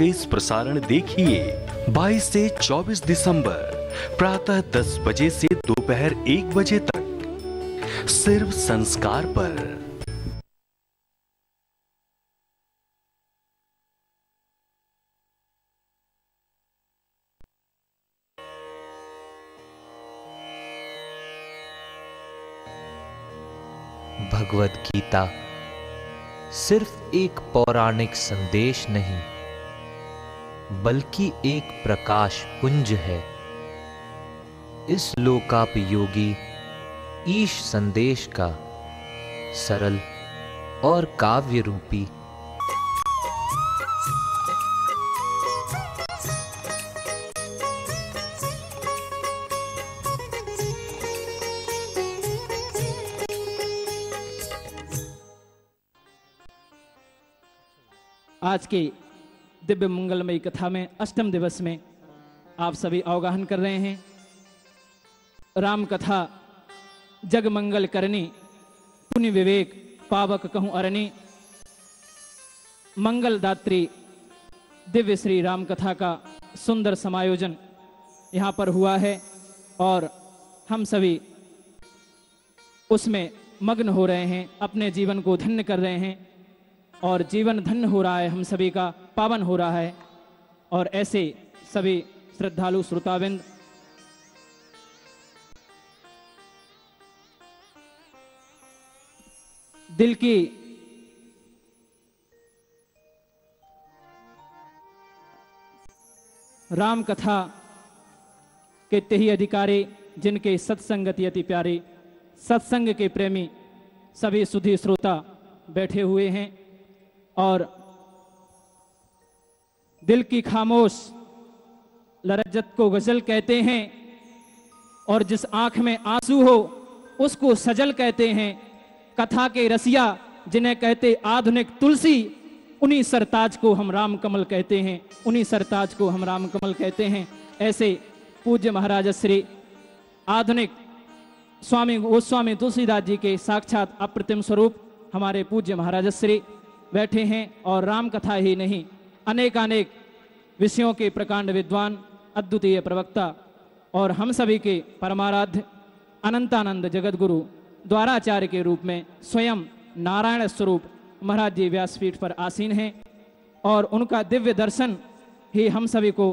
विशेष प्रसारण देखिए 22 से 24 दिसंबर, प्रातः 10 बजे से दोपहर 1 बजे तक, सिर्फ़ संस्कार पर। भगवत गीता सिर्फ़ एक पौराणिक संदेश नहीं बल्कि एक प्रकाश पुंज है। इस लोकापयोगी ईश संदेश का सरल और काव्य रूपी आज की दिव्य मंगलमयी कथा में, अष्टम दिवस में आप सभी अवगाहन कर रहे हैं। राम कथा जग मंगल करनी पुण्य विवेक, पावक कहूँ अरणी, मंगल दात्री, दिव्य श्री राम कथा का सुंदर समायोजन यहाँ पर हुआ है और हम सभी उसमें मग्न हो रहे हैं, अपने जीवन को धन्य कर रहे हैं और जीवन धन्य हो रहा है हम सभी का। पावन हो रहा है और ऐसे सभी श्रद्धालु श्रोताविंद, दिल की राम कथा के तेही अधिकारी, जिनके सत्संगति अति प्यारे, सत्संग के प्रेमी सभी सुधी श्रोता बैठे हुए हैं और दिल की खामोश लरजत को गज़ल कहते हैं और जिस आँख में आँसू हो, उसको सजल कहते हैं। कथा के रसिया, जिन्हें कहते आधुनिक तुलसी, उन्हीं सरताज को हम राम कमल कहते हैं। उन्हीं सरताज को हम राम कमल कहते हैं। ऐसे पूज्य महाराज श्री आधुनिक स्वामी गोस्वामी तुलसीदास जी के साक्षात अप्रतिम स्वरूप हमारे पूज्य महाराज श्री बैठे हैं और राम कथा ही नहीं अनेक अनेक विषयों के प्रकांड विद्वान, अद्वितीय प्रवक्ता और हम सभी के परमाराध्य अनंतानंद जगत गुरु द्वाराचार्य के रूप में स्वयं नारायण स्वरूप महाराज जी व्यासपीठ पर आसीन हैं और उनका दिव्य दर्शन ही हम सभी को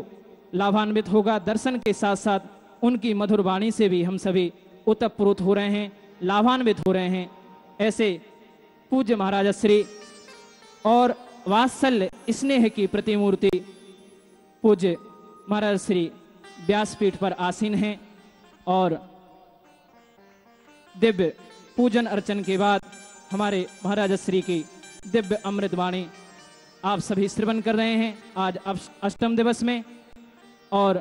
लाभान्वित होगा। दर्शन के साथ साथ उनकी मधुर वाणी से भी हम सभी उतप्रोत हो रहे हैं, लाभान्वित हो रहे हैं। ऐसे पूज्य महाराज श्री और वात्सल्य स्नेह की प्रतिमूर्ति पूज्य महाराज श्री व्यासपीठ पर आसीन हैं और दिव्य पूजन अर्चन के बाद हमारे महाराज श्री की दिव्य अमृत वाणी आप सभी श्रवण कर रहे हैं। आज अष्टम दिवस में और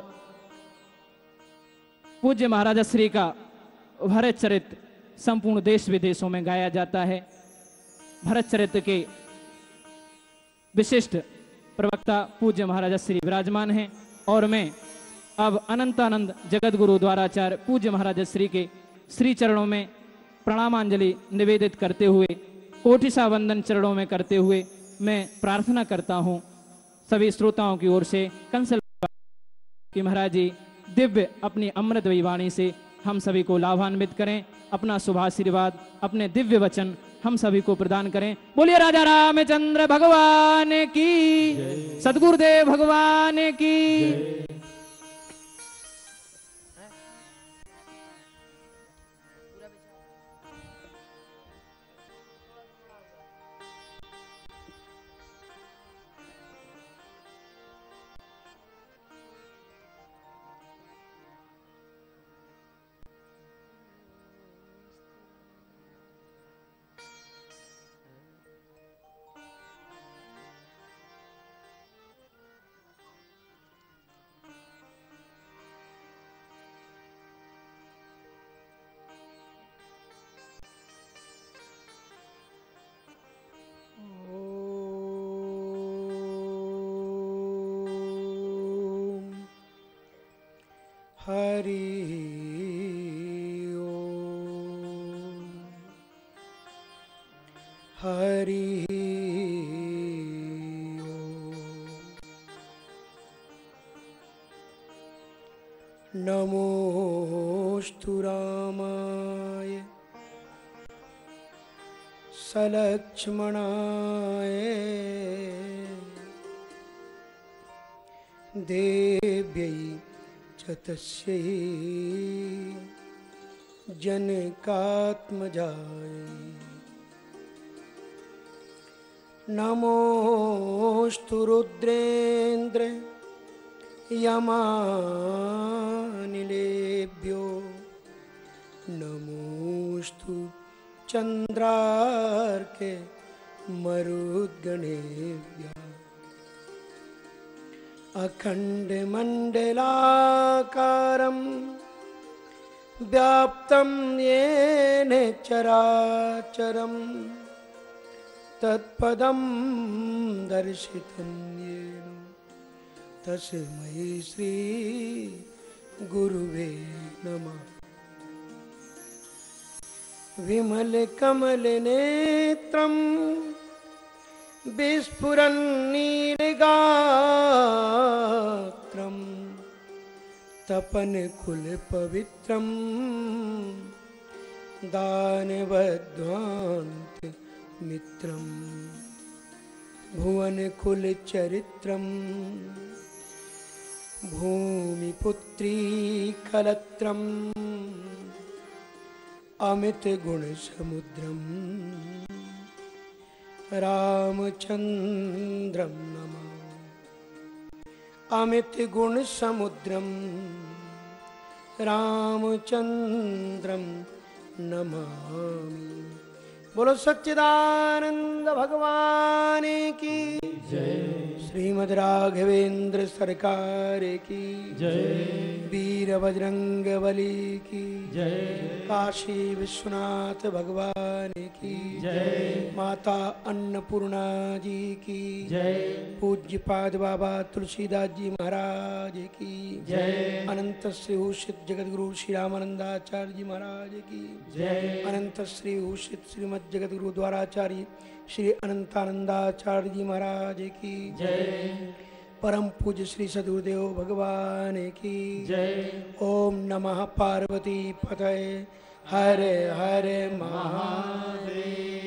पूज्य महाराज श्री का भरत चरित्र संपूर्ण देश विदेशों में गाया जाता है। भरत चरित्र के विशिष्ट प्रवक्ता पूज्य महाराज श्री विराजमान हैं और मैं अब अनंतानंद जगत गुरु द्वाराचार्य पूज्य महाराज श्री के श्री चरणों में प्रणामांजलि निवेदित करते हुए कोटिसा वंदन चरणों में करते हुए मैं प्रार्थना करता हूँ। सभी श्रोताओं की ओर से कंसल महाराज जी दिव्य अपनी अमृत वाणी से हम सभी को लाभान्वित करें अपना शुभाशीर्वाद अपने दिव्य वचन हम सभी को प्रदान करें। बोलिए राजा रामचंद्र भगवान की। सदगुरुदेव भगवान की। सलक्ष्मणाय। देव्यै च तस्यै जनकात्मजाय रुद्रेन्द्र यमानिलेभ्यो चन्द्रार्के मरुद्गणेभ्यः। अखण्डमण्डलाकारं व्याप्तं येन चराचरं तत्पदं दर्शितं येन। तस्मै श्री गुरुवे नमः विमलकमलनेत्रम् विस्फुरन्नीलगात्रम् तपनकुलपवित्रम् दानवद्वान्तमित्रम् भुवनकुलचरित्रं भूमिपुत्री कलत्रम् अमितगुणसमुद्रं रामचन्द्रं नमः। अमितगुणसमुद्रं रामचन्द्रं नमामि बोलो सच्चिदानंद भगवान की। जय श्रीमद राघवेंद्र सरकार की। जय वीर बजरंग बली की। जय काशी विश्वनाथ भगवान की। जय माता अन्नपूर्णा जी की। जय पूज्य पाद बाबा तुलसीदास जी महाराज की। जय अनंत श्री उषित जगत गुरु श्री रामानंदाचार्य जी महाराज की। जय अनंत श्री उषित श्रीमद जगत गुरु द्वाराचार्य श्री अनंतानंदाचार्य जी महाराज की। जय। परम पूज्य श्री सदगुरुदेव भगवान की। जय। ओम नमः पार्वती पतये। हरे हरे महादेव।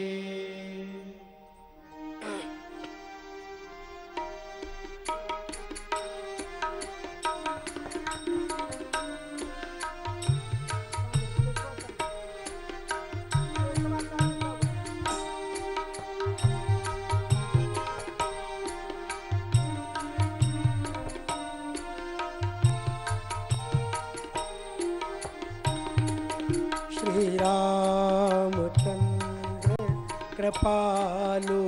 कृपालु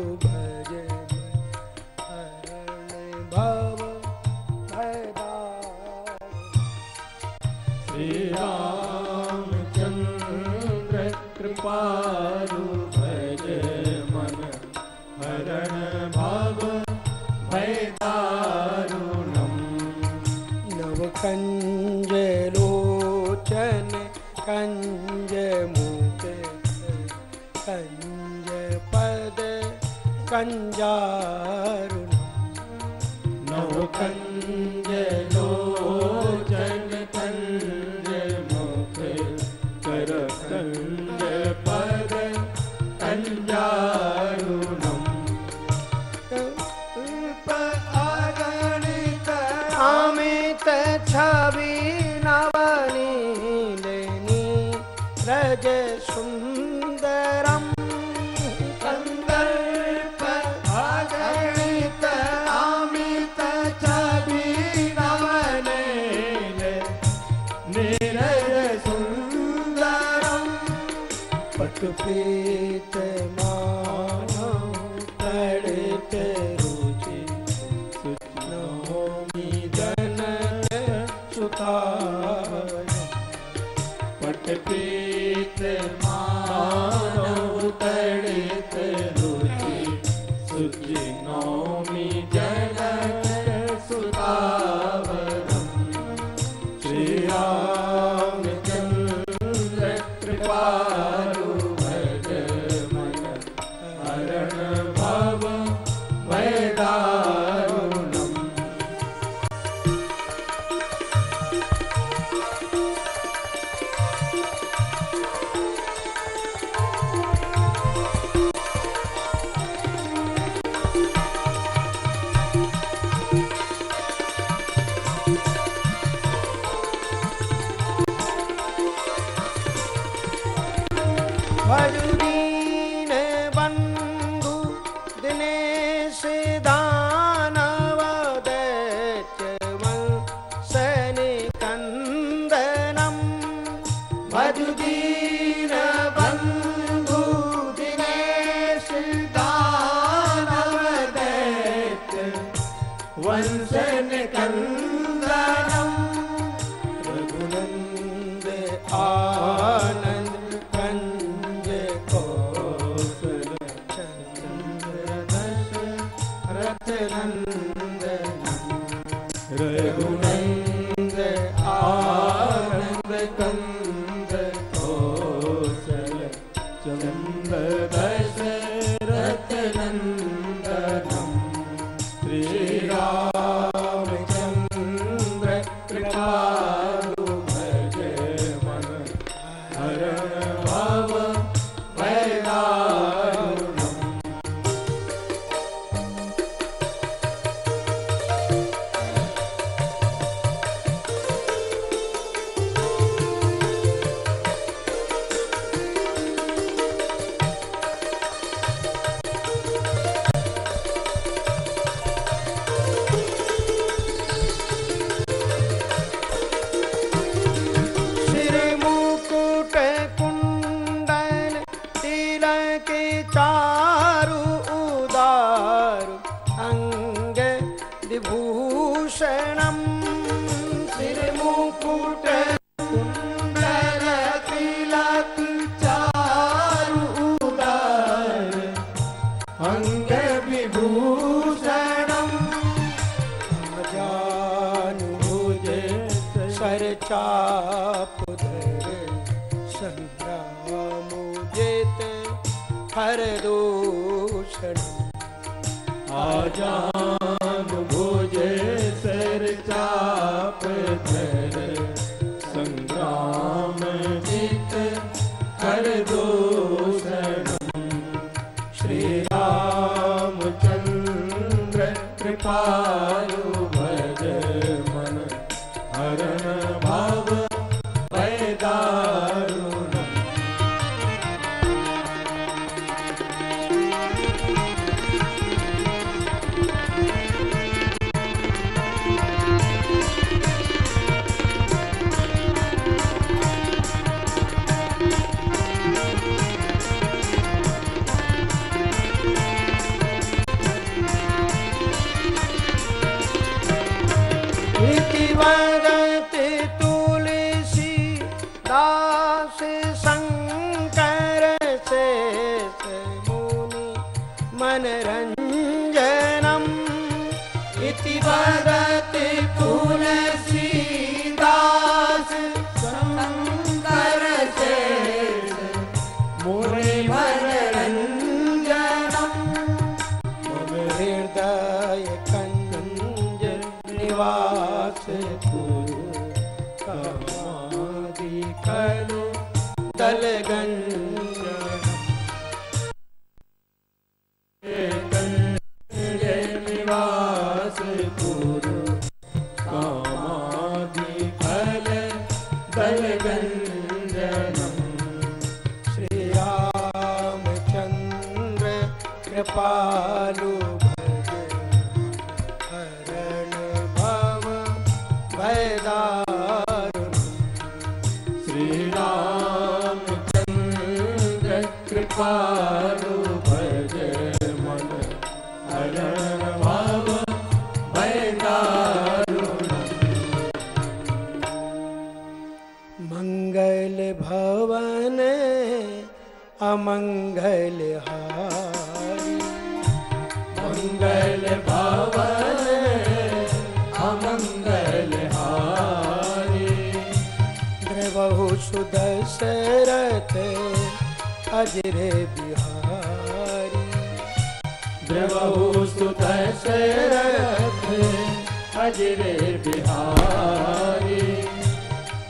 हजरे बिहारी।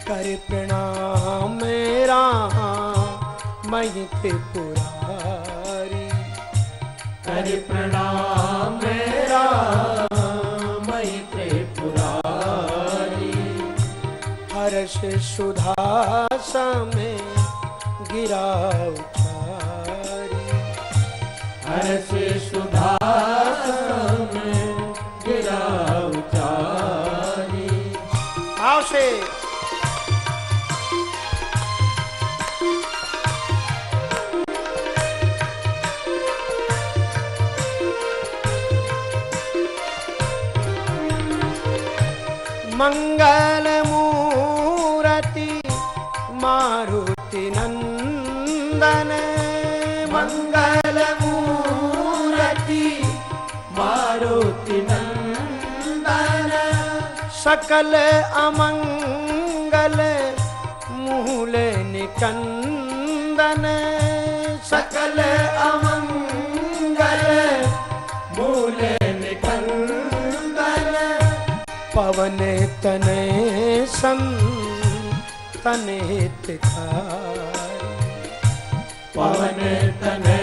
कर प्रणाम मेरा मही त्रिपुरारी कर प्रणाम मेरा मही त्रिपुरारी हर्ष सुधा समय गिरा उठारी हर्ष मंगल मूरति मारुति नंदन मंगल मूरति मारुति नंदन सकल अमंगल मूल निकंदन। सकल अमंगल पवन तने सन तने पवन पवने तने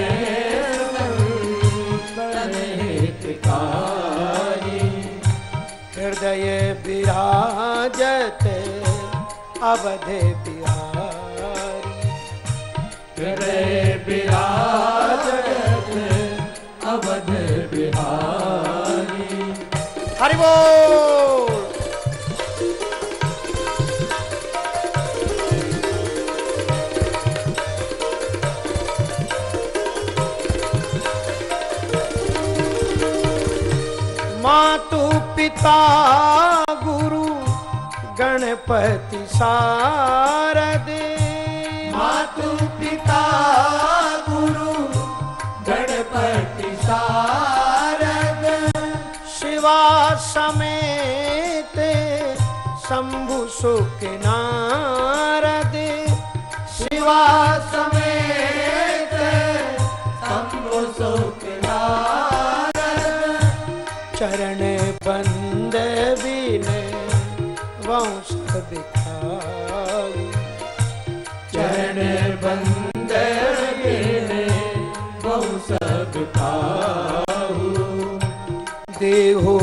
हृदय विराजत अवधे बिहार। हृदय विराजत अवध बिहार। हरिबो पिता गुरु गणपति सारदे मातु पिता गुरु गणपति सारद शिवा समेत शंभु सुख नारद। शिवा समेत हो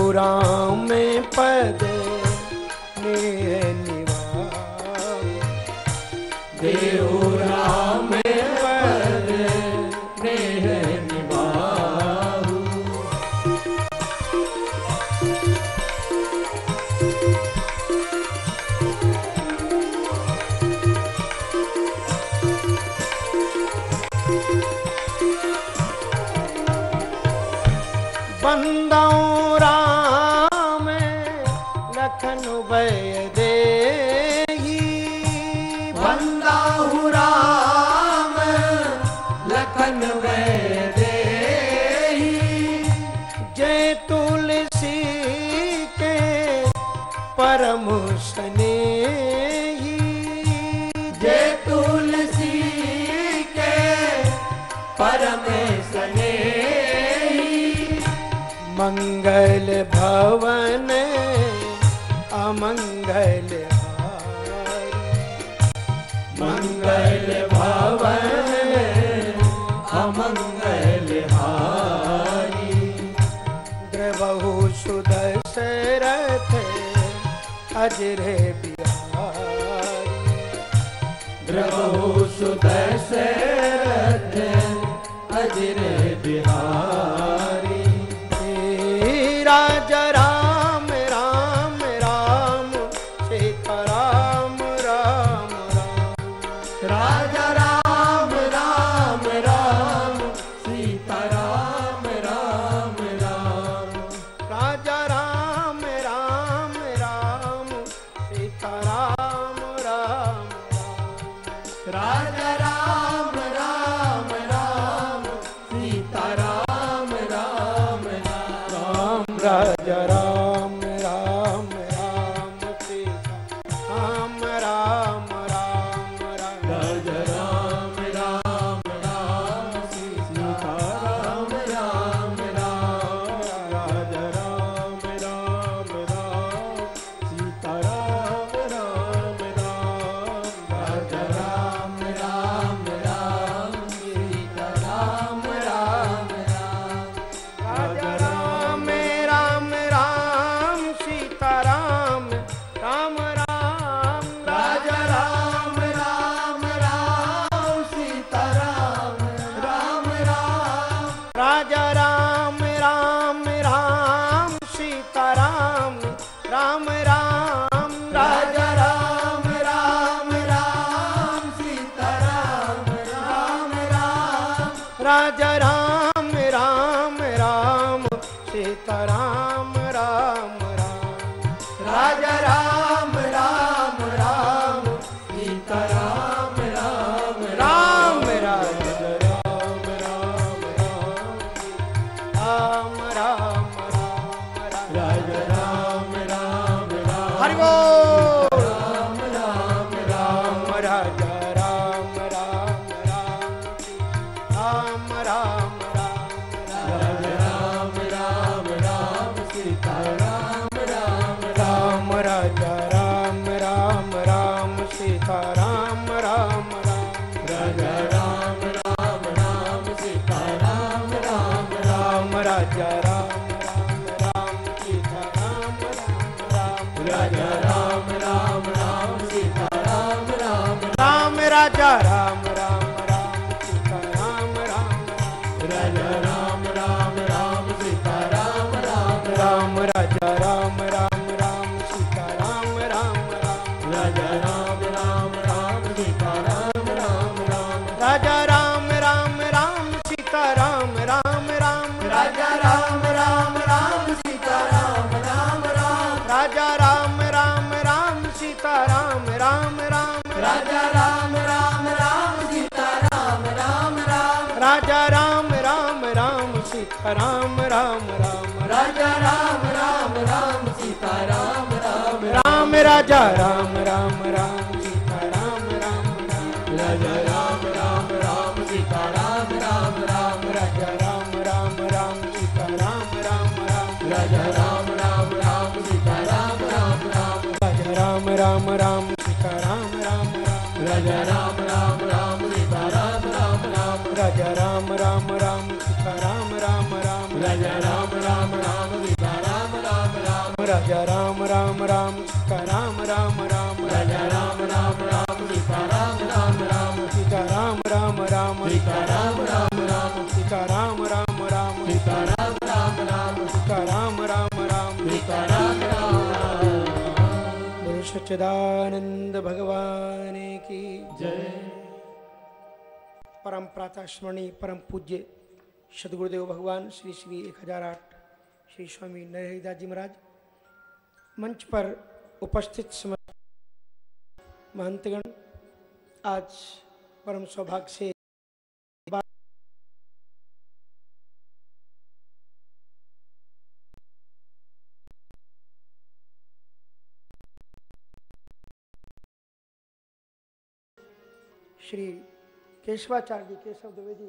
राम राम सीता राम राम राम राम राम राम सीता राम राम राम राजा राम राम राम सीता राम राम राम राजा राम राम राम सीता राम राम राम राजा राम राम राम सीता राम राम राम राम राम राम सीता राम राम राम सीता राम राम राम सीता राम राम राम सीता राम राम राम सीता राम राम राम सीता राम राम राम सीता राम राम सच्चिदानंद भगवान की जय। परम प्रातः स्मरणीय परम पूज्य सदगुरुदेव भगवान श्री श्री एक हज़ार आठ श्री स्वामी नरहरिदास जी महाराज मंच पर उपस्थित समस्त महंतगण आज परम सौभाग्य से श्री केशवाचार्य जी केशव द्विवेदी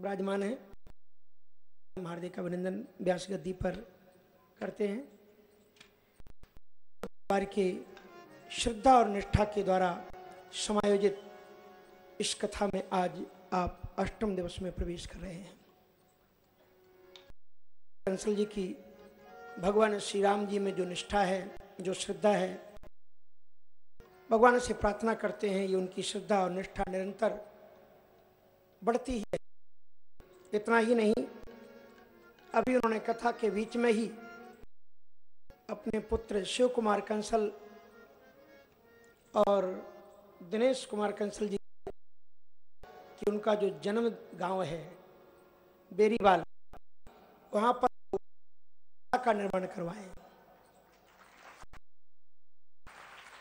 विराजमान हैं। हार्दिक अभिनंदन व्यास गद्दी पर करते हैं। परिवार की श्रद्धा और निष्ठा के द्वारा समायोजित इस कथा में आज आप अष्टम दिवस में प्रवेश कर रहे हैं। कंसल जी की भगवान श्री राम जी में जो निष्ठा है, जो श्रद्धा है भगवान से प्रार्थना करते हैं, ये उनकी श्रद्धा और निष्ठा निरंतर बढ़ती ही इतना ही नहीं, अभी उन्होंने कथा के बीच में ही अपने पुत्र शिव कुमार कंसल और दिनेश कुमार कंसल जी कि उनका जो जन्म गाँव है, बेरीवाल, वहाँ पर का निर्माण करवाएँ।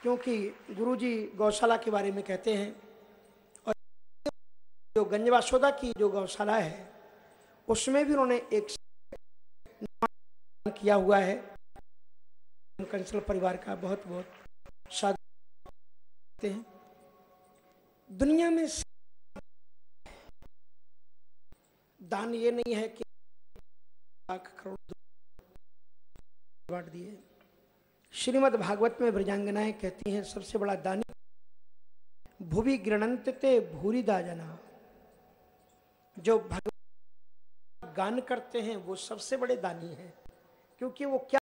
क्योंकि गुरुजी गौशाला के बारे में कहते हैं और जो गंजवासोदा की जो गौशाला है, उसमें भी उन्होंने एक किया हुआ है। कंसल परिवार का बहुत बहुत साथ हैं। दुनिया में दान ये नहीं है कि लाख करोड़ बांट दिए। श्रीमद् भागवत में ब्रजांगनाएँ कहती हैं, सबसे बड़ा दानी। भूवि गृणंत भूरी दाजना। जो भगवान गान करते हैं, वो सबसे बड़े दानी हैं, क्योंकि वो क्या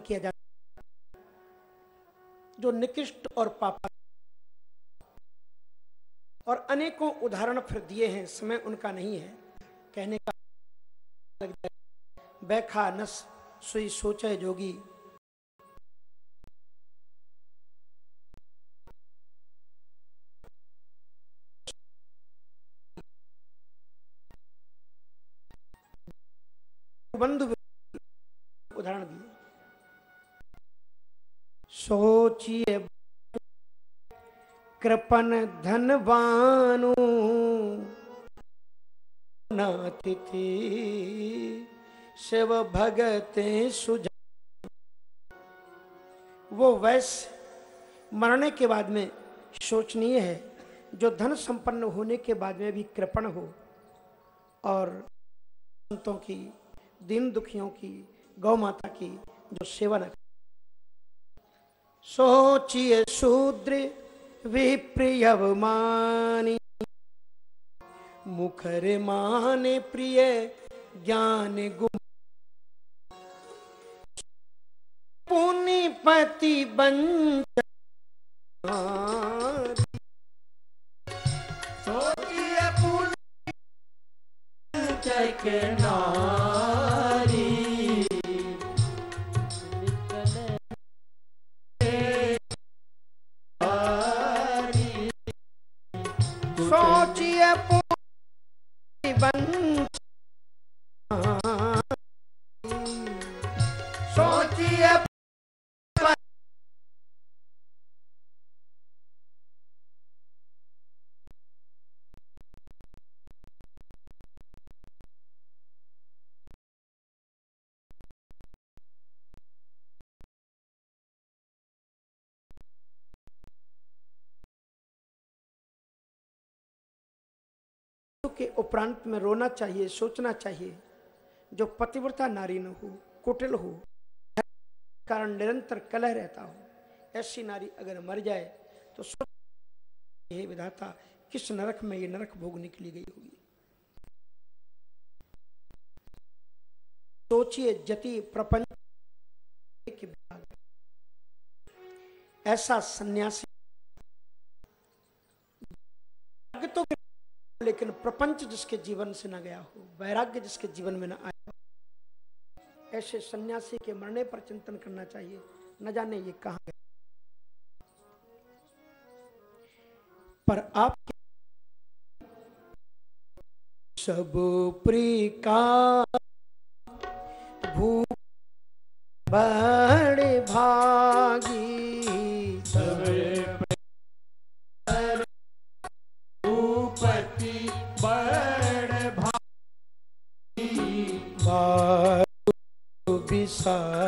किया जाता जो निकृष्ट और पापा और अनेकों उदाहरण फिर दिए हैं, समय उनका नहीं है। कहने का बैखा नस, सुई सोचे जोगी कृपन धनवानु। नातिथि, शिव भगते सुझ वो वैश्य मरने के बाद में शोचनीय है, जो धन संपन्न होने के बाद में भी कृपण हो। और संतों की, दीन दुखियों की गौ माता की जो सेवा न सोचिए शूद्र विप्रियवमानी। मुखर मान प्रिय ज्ञान गुम पुनिपति बंच के उपरांत में रोना चाहिए, सोचना चाहिए। जो पतिव्रता नारी न हो, कुटिल हो, कारण निरंतर कलह रहता हो, ऐसी नारी अगर मर जाए तो सोच हे विधाता, किस नरक में ये नरक भोगने के लिए गई होगी? सोचिए जति प्रपंच ऐसा सन्यासी तो लेकिन प्रपंच जिसके जीवन से न गया हो, वैराग्य जिसके जीवन में न आया हो, ऐसे सन्यासी के मरने पर चिंतन करना चाहिए। न जाने ये कहा गया। पर आप सब प्रिका भू बड़े भागी बारु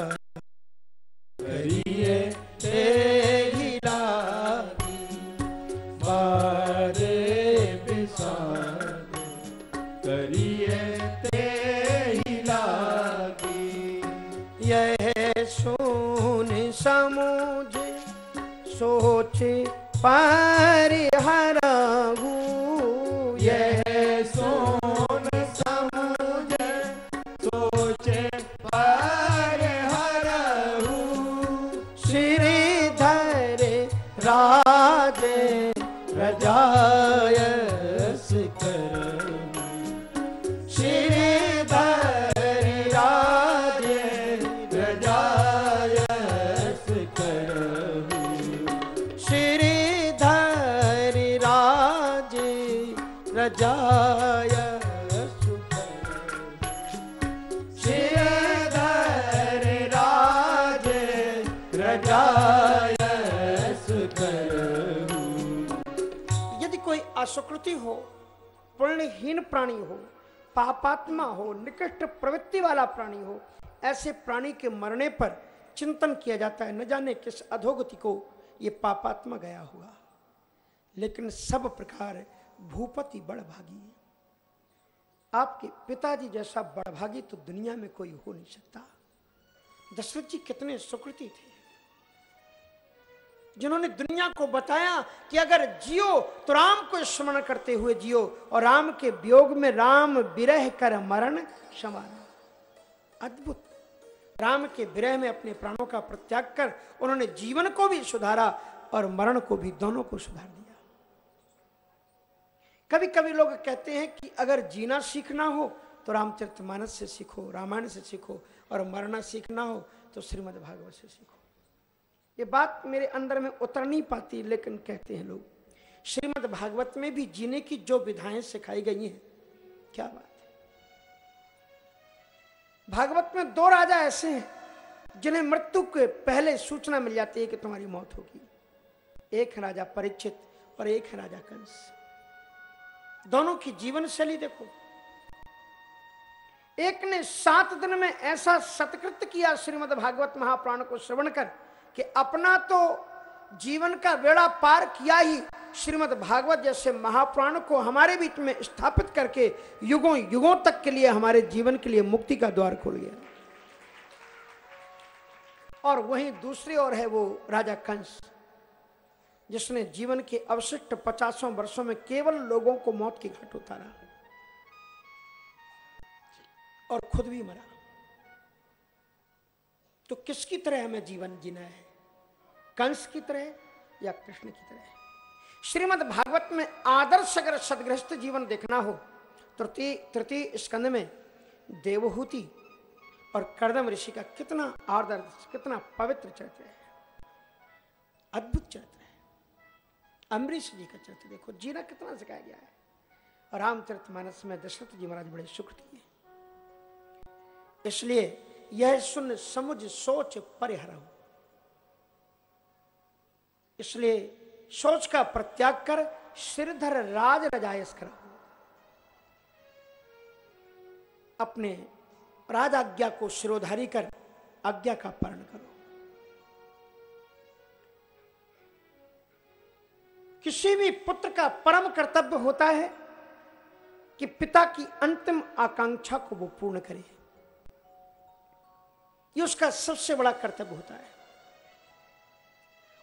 पापात्मा हो, निकृष्ट प्रवृत्ति वाला प्राणी हो, ऐसे प्राणी के मरने पर चिंतन किया जाता है, न जाने किस अधोगति को ये पापात्मा गया हुआ। लेकिन सब प्रकार भूपति बड़भागी आपके पिताजी जैसा बड़भागी तो दुनिया में कोई हो नहीं सकता। दशरथ जी कितने सुकृति थे। जिन्होंने दुनिया को बताया कि अगर जियो तो राम को स्मरण करते हुए जियो, और राम के वियोग में राम विरह कर मरण समाना अद्भुत। राम के विरह में अपने प्राणों का प्रत्याग कर उन्होंने जीवन को भी सुधारा और मरण को भी दोनों को सुधार दिया। कभी कभी लोग कहते हैं कि अगर जीना सीखना हो तो तो रामचरित मानस से सीखो, रामायण से सीखो, और मरना सीखना हो तो श्रीमद् भागवत से सीखो। ये बात मेरे अंदर में उतर नहीं पाती, लेकिन कहते हैं लोग, श्रीमद् भागवत में भी जीने की जो विधाएँ सिखाई गई हैं, क्या बात है। भागवत में दो राजा ऐसे हैं, जिन्हें मृत्यु के पहले सूचना मिल जाती है कि तुम्हारी मौत होगी। एक है राजा परीक्षित और एक है राजा कंस। दोनों की जीवन शैली देखो। एक ने सात दिन में ऐसा सत्कृत किया श्रीमद् भागवत महापुराण को श्रवण कर कि अपना तो जीवन का बेड़ा पार किया ही श्रीमद् भागवत जैसे महापुराण को हमारे बीच में स्थापित करके युगों युगों तक के लिए, हमारे जीवन के लिए मुक्ति का द्वार खोल गया। और वहीं दूसरी ओर है वो राजा कंस, जिसने जीवन के अवशिष्ट पचासों वर्षों में केवल लोगों को मौत की घाट उतारा और खुद भी मरा। तो किसकी तरह हमें जीवन जीना है? कंस की तरह या कृष्ण की तरह। श्रीमद् भागवत में आदर्श अगर सदग्रस्त जीवन देखना हो तृतीय तृतीय स्कंद में देवहूति और कर्दम ऋषि का कितना आदर्श कितना पवित्र चरित्र है। अद्भुत चरित्र है। अम्बरीश जी का चरित्र देखो, जीना कितना सिखाया गया है। रामचरित मानस में दशरथ जी महाराज बड़े सुख दिए। इसलिए यह सुन समुझ सोच परिहर इसलिए सोच का प्रत्याग कर श्रीधर राज रजायस करो। अपने राज आज्ञा को शिरोधारी कर आज्ञा का पालन करो। किसी भी पुत्र का परम कर्तव्य होता है कि पिता की अंतिम आकांक्षा को वो पूर्ण करे। ये उसका सबसे बड़ा कर्तव्य होता है।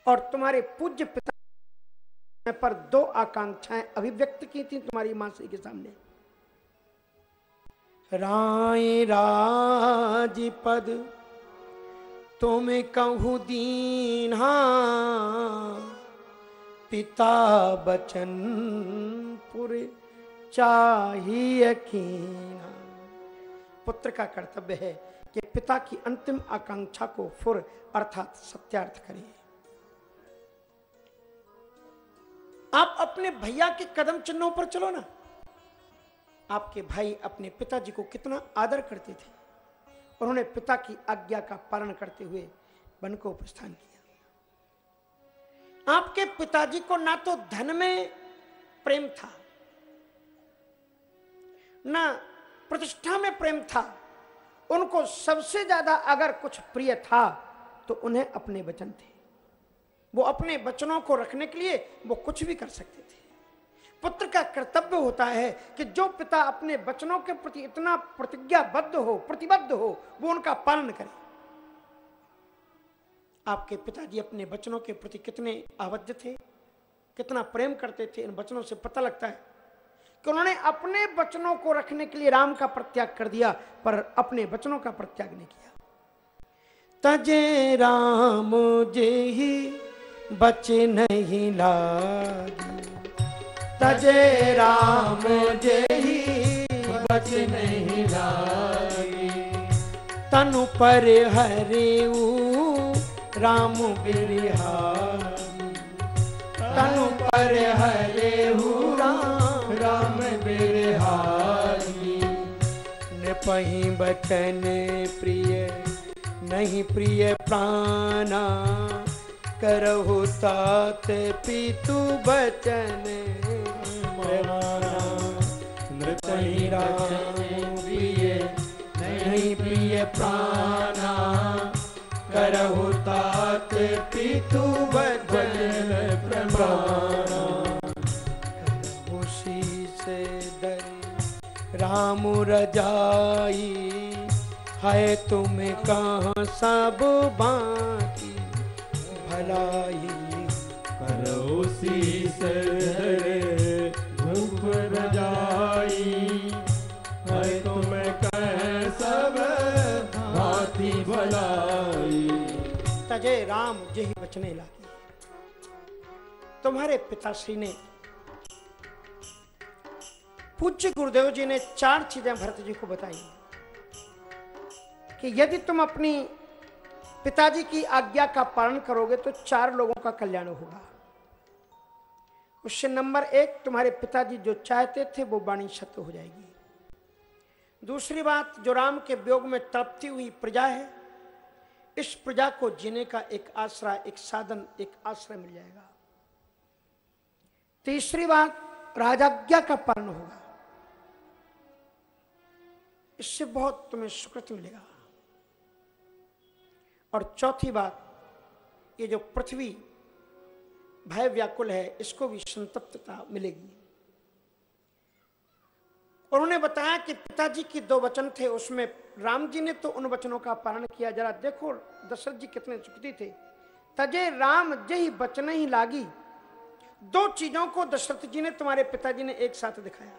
और तुम्हारे पूज्य पिता पर दो आकांक्षाएँ अभिव्यक्त की थी तुम्हारी मासी के सामने। राय राज पद तुम कहू दीना पिता बचन पुर चाहिए पुत्र का कर्तव्य है कि पिता की अंतिम आकांक्षा को फुर अर्थात सत्यार्थ करिए आप अपने भैया के कदम चिन्हों पर चलो ना। आपके भाई अपने पिताजी को कितना आदर करते थे। उन्होंने पिता की आज्ञा का पालन करते हुए वन को प्रस्थान किया। आपके पिताजी को ना तो धन में प्रेम था, ना प्रतिष्ठा में प्रेम था। उनको सबसे ज़्यादा अगर कुछ प्रिय था तो उन्हें अपने वचन थे। वो अपने वचनों को रखने के लिए वो कुछ भी कर सकते थे। पुत्र का कर्तव्य होता है कि जो पिता अपने वचनों के प्रति इतना प्रतिज्ञाबद्ध हो, प्रतिबद्ध हो, वो उनका पालन करे। आपके पिताजी अपने वचनों के प्रति कितने आबद्ध थे, कितना प्रेम करते थे, इन वचनों से पता लगता है कि उन्होंने अपने वचनों को रखने के लिए राम का प्रत्याग कर दिया, पर अपने वचनों का प्रत्याग नहीं किया। तजे राम जे ही बच नहीं लागी। तजे राम जही बच नहीं लागी। तनु पर हरे राम बिहारी तनु पर हरे राम राम बिहारी न पही बचन प्रिय, नहीं प्रिय प्राणा। करहु तात पितु बचन। नृतही प्रिय नहीं प्रिय प्राणा। करहु तात पितु बचन प्रमाणा। से दर राम रजाई है तुम कहाँ सब बाकी भलाई है तुम कह सब भांति भलाई। राम बचने लगी। तुम्हारे पिताश्री ने पूज्य गुरुदेव जी ने चार चीज़ें भरत जी को बताई कि यदि तुम अपनी पिताजी की आज्ञा का पालन करोगे तो चार लोगों का कल्याण होगा। उससे नंबर एक, तुम्हारे पिताजी जो चाहते थे वो वाणी सत्य हो जाएगी। दूसरी बात, जो राम के वियोग में तड़पती हुई प्रजा है, इस प्रजा को जीने का एक आश्रय एक साधन, एक आश्रय मिल जाएगा। तीसरी बात, राजाज्ञा का पालन होगा। इससे बहुत तुम्हें सुकृत मिलेगा। और चौथी बात, ये जो पृथ्वी भय व्याकुल है, इसको भी संतप्तता मिलेगी। उन्होंने बताया कि पिताजी की दो वचन थे, उसमें राम जी ने तो उन वचनों का पालन किया। जरा देखो दशरथ जी कितने सुखती थे। तजे राम जही बचन ही लागी। दो चीज़ों को दशरथ जी ने तुम्हारे पिताजी ने एक साथ दिखाया।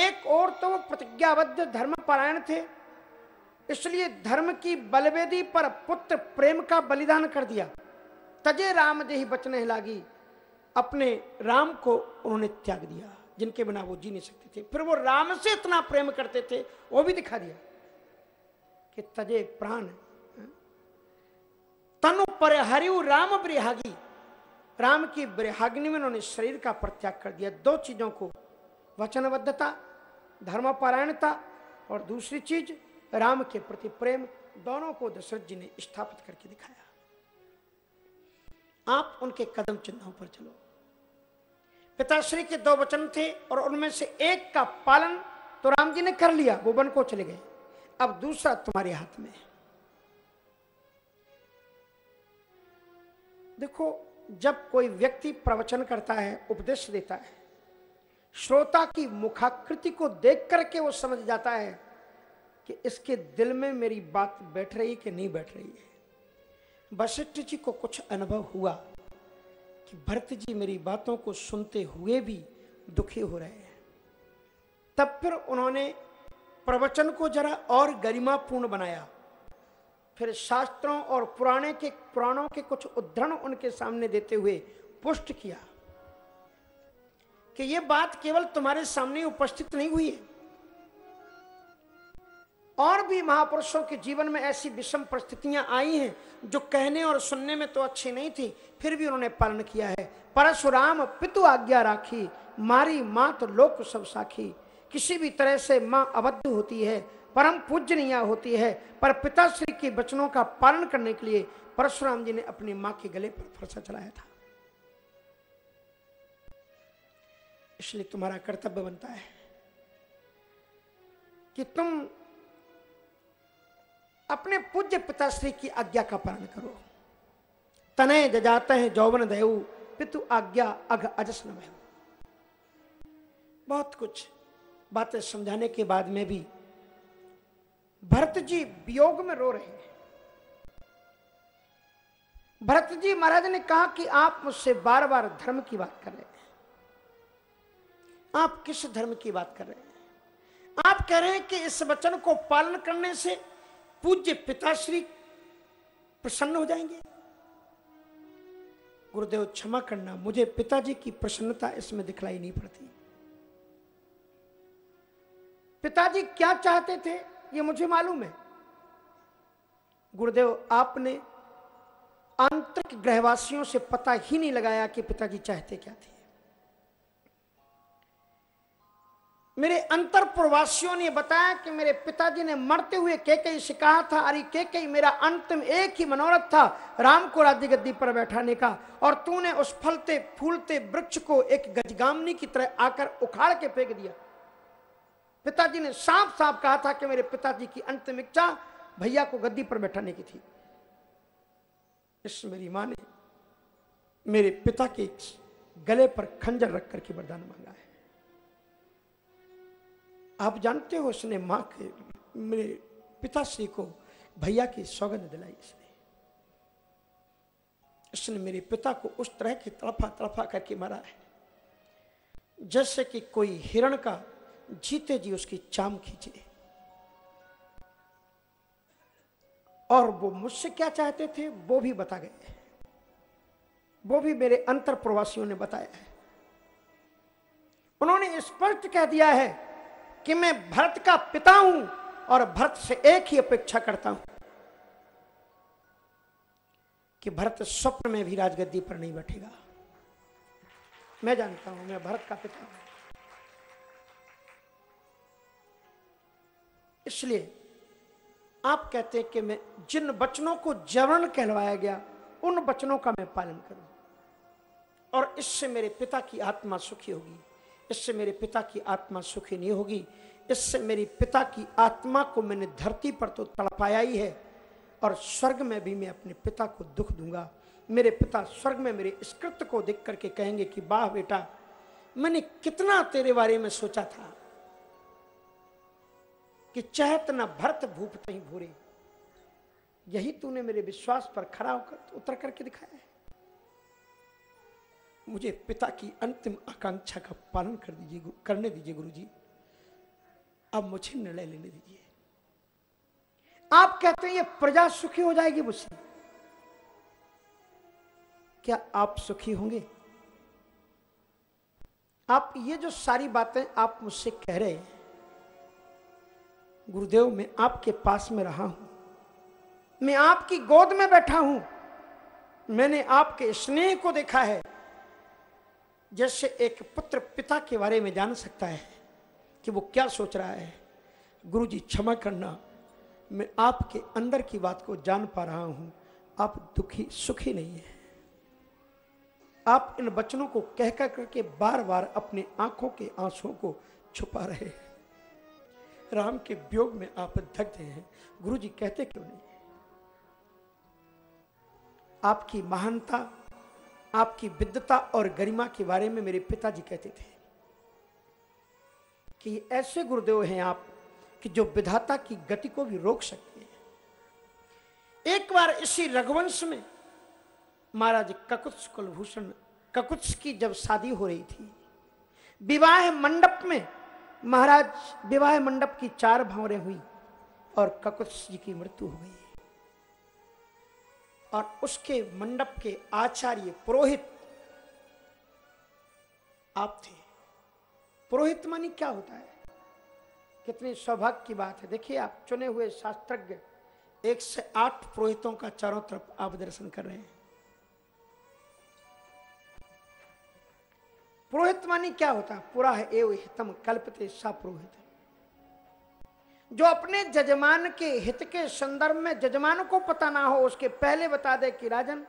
एक और तो वो प्रतिज्ञाबद्ध धर्म पारायण थे इसलिए धर्म की बलवेदी पर पुत्र प्रेम का बलिदान कर दिया। तजे राम जही बचने लागी। अपने राम को उन्होंने त्याग दिया, जिनके बिना वो जी नहीं सकते थे। फिर वो राम से इतना प्रेम करते थे, वो भी दिखा दिया कि तजे प्राण? तनु पर हरिव राम ब्रिहागी। राम की ब्रिहाग्नि में उन्होंने शरीर का प्रत्याग कर दिया। दो चीज़ों को, वचनबद्धता, धर्मपरायणता और दूसरी चीज़ राम के प्रति प्रेम दोनों को दशरथ जी ने स्थापित करके दिखाया। आप उनके कदम चिन्हों पर चलो। पिताश्री के दो वचन थे और उनमें से एक का पालन तो राम जी ने कर लिया, वो वन को चले गए। अब दूसरा तुम्हारे हाथ में देखो, जब कोई व्यक्ति प्रवचन करता है, उपदेश देता है, श्रोता की मुखाकृति को देख करके वो समझ जाता है कि इसके दिल में मेरी बात बैठ रही कि नहीं बैठ रही है? वशिष्ठ जी को कुछ अनुभव हुआ कि भरत जी मेरी बातों को सुनते हुए भी दुखी हो रहे हैं। तब फिर उन्होंने प्रवचन को जरा और गरिमापूर्ण बनाया। फिर शास्त्रों और पुराने के, पुराणों के कुछ उद्धरण उनके सामने देते हुए पुष्ट किया कि यह बात केवल तुम्हारे सामने उपस्थित नहीं हुई है। और भी महापुरुषों के जीवन में ऐसी विषम परिस्थितियाँ आई हैं, जो कहने और सुनने में तो अच्छी नहीं थी, फिर भी उन्होंने पालन किया है। परशुराम, पितु आज्ञा राखी, मारी माँ तो लोक सब साखी। किसी भी तरह से माँ अबद्ध होती है, परम पूजनीय होती है, पर पिताश्री के वचनों का पालन करने के लिए परशुराम जी ने अपनी माँ के गले पर फरसा चलाया था। इसलिए तुम्हारा कर्तव्य बनता है कि तुम अपने पूज्य पिताश्री की आज्ञा का पालन करो। तनय जजाते हैं जौवन देव पितु आज्ञा अघ अजस बहुत कुछ बातें समझाने के बाद में भी भरत जी वियोग में रो रहे हैं। भरत जी महाराज ने कहा कि आप मुझसे बार बार धर्म की बात कर रहे हैं। आप किस धर्म की बात कर रहे हैं? आप कह रहे हैं कि इस वचन को पालन करने से पूज्य पिताश्री प्रसन्न हो जाएँगे। गुरुदेव, क्षमा करना, मुझे पिताजी की प्रसन्नता इसमें दिखलाई नहीं पड़ती। पिताजी क्या चाहते थे, ये मुझे मालूम है। गुरुदेव, आपने आंतरिक ग्रहवासियों से पता ही नहीं लगाया कि पिताजी चाहते क्या थे। मेरे अंतर प्रवासियों ने बताया कि मेरे पिताजी ने मरते हुए के कई से कहा था, अरे के कई मेरा अंतिम एक ही मनोरथ था, राम को राज्य गद्दी पर बैठाने का। और तूने उस फलते, फूलते वृक्ष को एक गजगामनी की तरह आकर उखाड़ के फेंक दिया। पिताजी ने साफ़ साफ़ कहा था कि मेरे पिताजी की अंतिम इच्छा भैया को गद्दी पर बैठाने की थी। इस मेरी माँ ने मेरे पिता के गले पर खंजर रख करके वरदान मांगा है। आप जानते हो उसने माँ के, मेरे पिताश्री को भैया की सौगंध दिलाई इसने। इसने मेरे पिता को उस तरह की तड़फा तड़फा करके मारा है, जैसे कि कोई हिरण का जीते जी उसकी चाम खींचे। और वो मुझसे क्या चाहते थे, वो भी बता गए। वो भी मेरे अंतर प्रवासियों ने बताया है। उन्होंने स्पष्ट कह दिया है कि मैं भरत का पिता हूँ और भरत से एक ही अपेक्षा करता हूँ कि भरत स्वप्न में भी राजगद्दी पर नहीं बैठेगा। मैं जानता हूँ, मैं भरत का पिता हूँ। इसलिए आप कहते हैं कि मैं जिन वचनों को जवर्ण कहलवाया गया, उन वचनों का मैं पालन करूँ और इससे मेरे पिता की आत्मा सुखी होगी। इससे मेरे पिता की आत्मा सुखी नहीं होगी। इससे मेरी पिता की आत्मा को मैंने धरती पर तो तड़पाया ही है और स्वर्ग में भी मैं अपने पिता को दुख दूँगा। मेरे पिता स्वर्ग में मेरे इस कृत्य को देख करके कहेंगे कि, वाह बेटा, मैंने कितना तेरे बारे में सोचा था कि चहत न भरत भूप नहीं भूरे। यही तूने मेरे विश्वास पर खड़ा होकर उतर करके दिखाया है। मुझे पिता की अंतिम आकांक्षा का पालन कर दीजिए करने दीजिए गुरुजी। अब मुझे निर्णय लेने दीजिए। आप कहते हैं ये प्रजा सुखी हो जाएगी मुझसे। क्या आप सुखी होंगे? आप ये जो सारी बातें आप मुझसे कह रहे हैं, गुरुदेव, मैं आपके पास में रहा हूँ। मैं आपकी गोद में बैठा हूँ। मैंने आपके स्नेह को देखा है। जैसे एक पुत्र पिता के बारे में जान सकता है कि वो क्या सोच रहा है। गुरु जी क्षमा करना। मैं आपके अंदर की बात को जान पा रहा हूँ। आप दुखी, सुखी नहीं है। आप इन वचनों को कह कर करके बार बार अपने आँखों के आंसुओं को छुपा रहे हैं। राम के वियोग में आप दग्ध हैं। गुरु जी कहते क्यों नहीं? आपकी महानता आपकी विद्वता और गरिमा के बारे में मेरे पिताजी कहते थे कि ऐसे गुरुदेव हैं आप कि जो विधाता की गति को भी रोक सकते हैं। एक बार इसी रघुवंश में महाराज ककुत्स कुलभूषण, ककुत्स की जब शादी हो रही थी, विवाह मंडप में महाराज, विवाह मंडप की चार भावरें हुई और ककुत्स जी की मृत्यु हो गई। और उसके मंडप के आचार्य पुरोहित आप थे। पुरोहित मानी क्या होता है? कितनी सौभाग्य की बात है। देखिए आप चुने हुए शास्त्रज्ञ, एक से आठ पुरोहितों का चारों तरफ़ आप दर्शन कर रहे हैं। पुरोहित मानी क्या होता? है पूरा है एव हितम कल्पते सा पुरोहित। जो अपने जजमान के हित के संदर्भ में जजमान को पता ना हो, उसके पहले बता दे कि, राजन,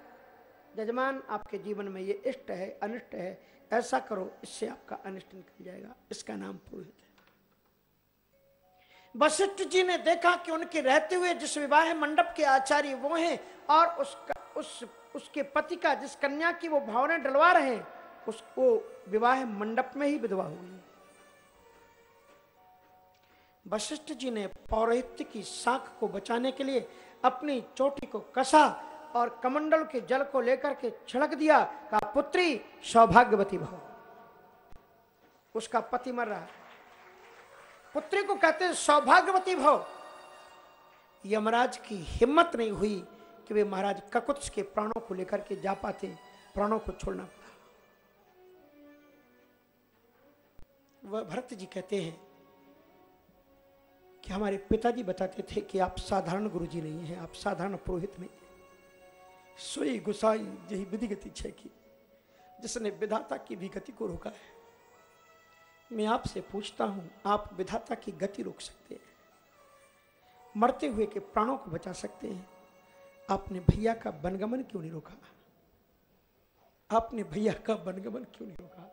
जजमान आपके जीवन में ये इष्ट है, अनिष्ट है, ऐसा करो, इससे आपका अनिष्ट निकल जाएगा। इसका नाम पुरोहित है। वशिष्ठ जी ने देखा कि उनके रहते हुए जिस विवाह मंडप के आचार्य वो हैं और उसका, उस, उसके पति का जिस कन्या की वो भावना डलवा रहे हैं उसको विवाह मंडप में ही विधवा हुई वशिष्ठ जी ने पौरोहित्य की साख को बचाने के लिए अपनी चोटी को कसा और कमंडल के जल को लेकर के छिड़क दिया, कहा, पुत्री, सौभाग्यवती भव। उसका पति मर रहा है। पुत्री को कहते हैं, सौभाग्यवती भव। यमराज की हिम्मत नहीं हुई कि वे महाराज ककुत्स के प्राणों को लेकर के जा पाते, प्राणों को छोड़ना पड़ा। वह भरत जी कहते हैं कि हमारे पिताजी बताते थे कि आप साधारण गुरुजी नहीं हैं, आप साधारण पुरोहित नहीं सोई गुसाई यही विधि गति की, जिसने विधाता की भी गति को रोका है। मैं आपसे पूछता हूँ, आप विधाता की गति रोक सकते हैं, मरते हुए के प्राणों को बचा सकते हैं। आपने भैया का वनगमन क्यों नहीं रोका? आपने भैया का वनगमन क्यों नहीं रोका?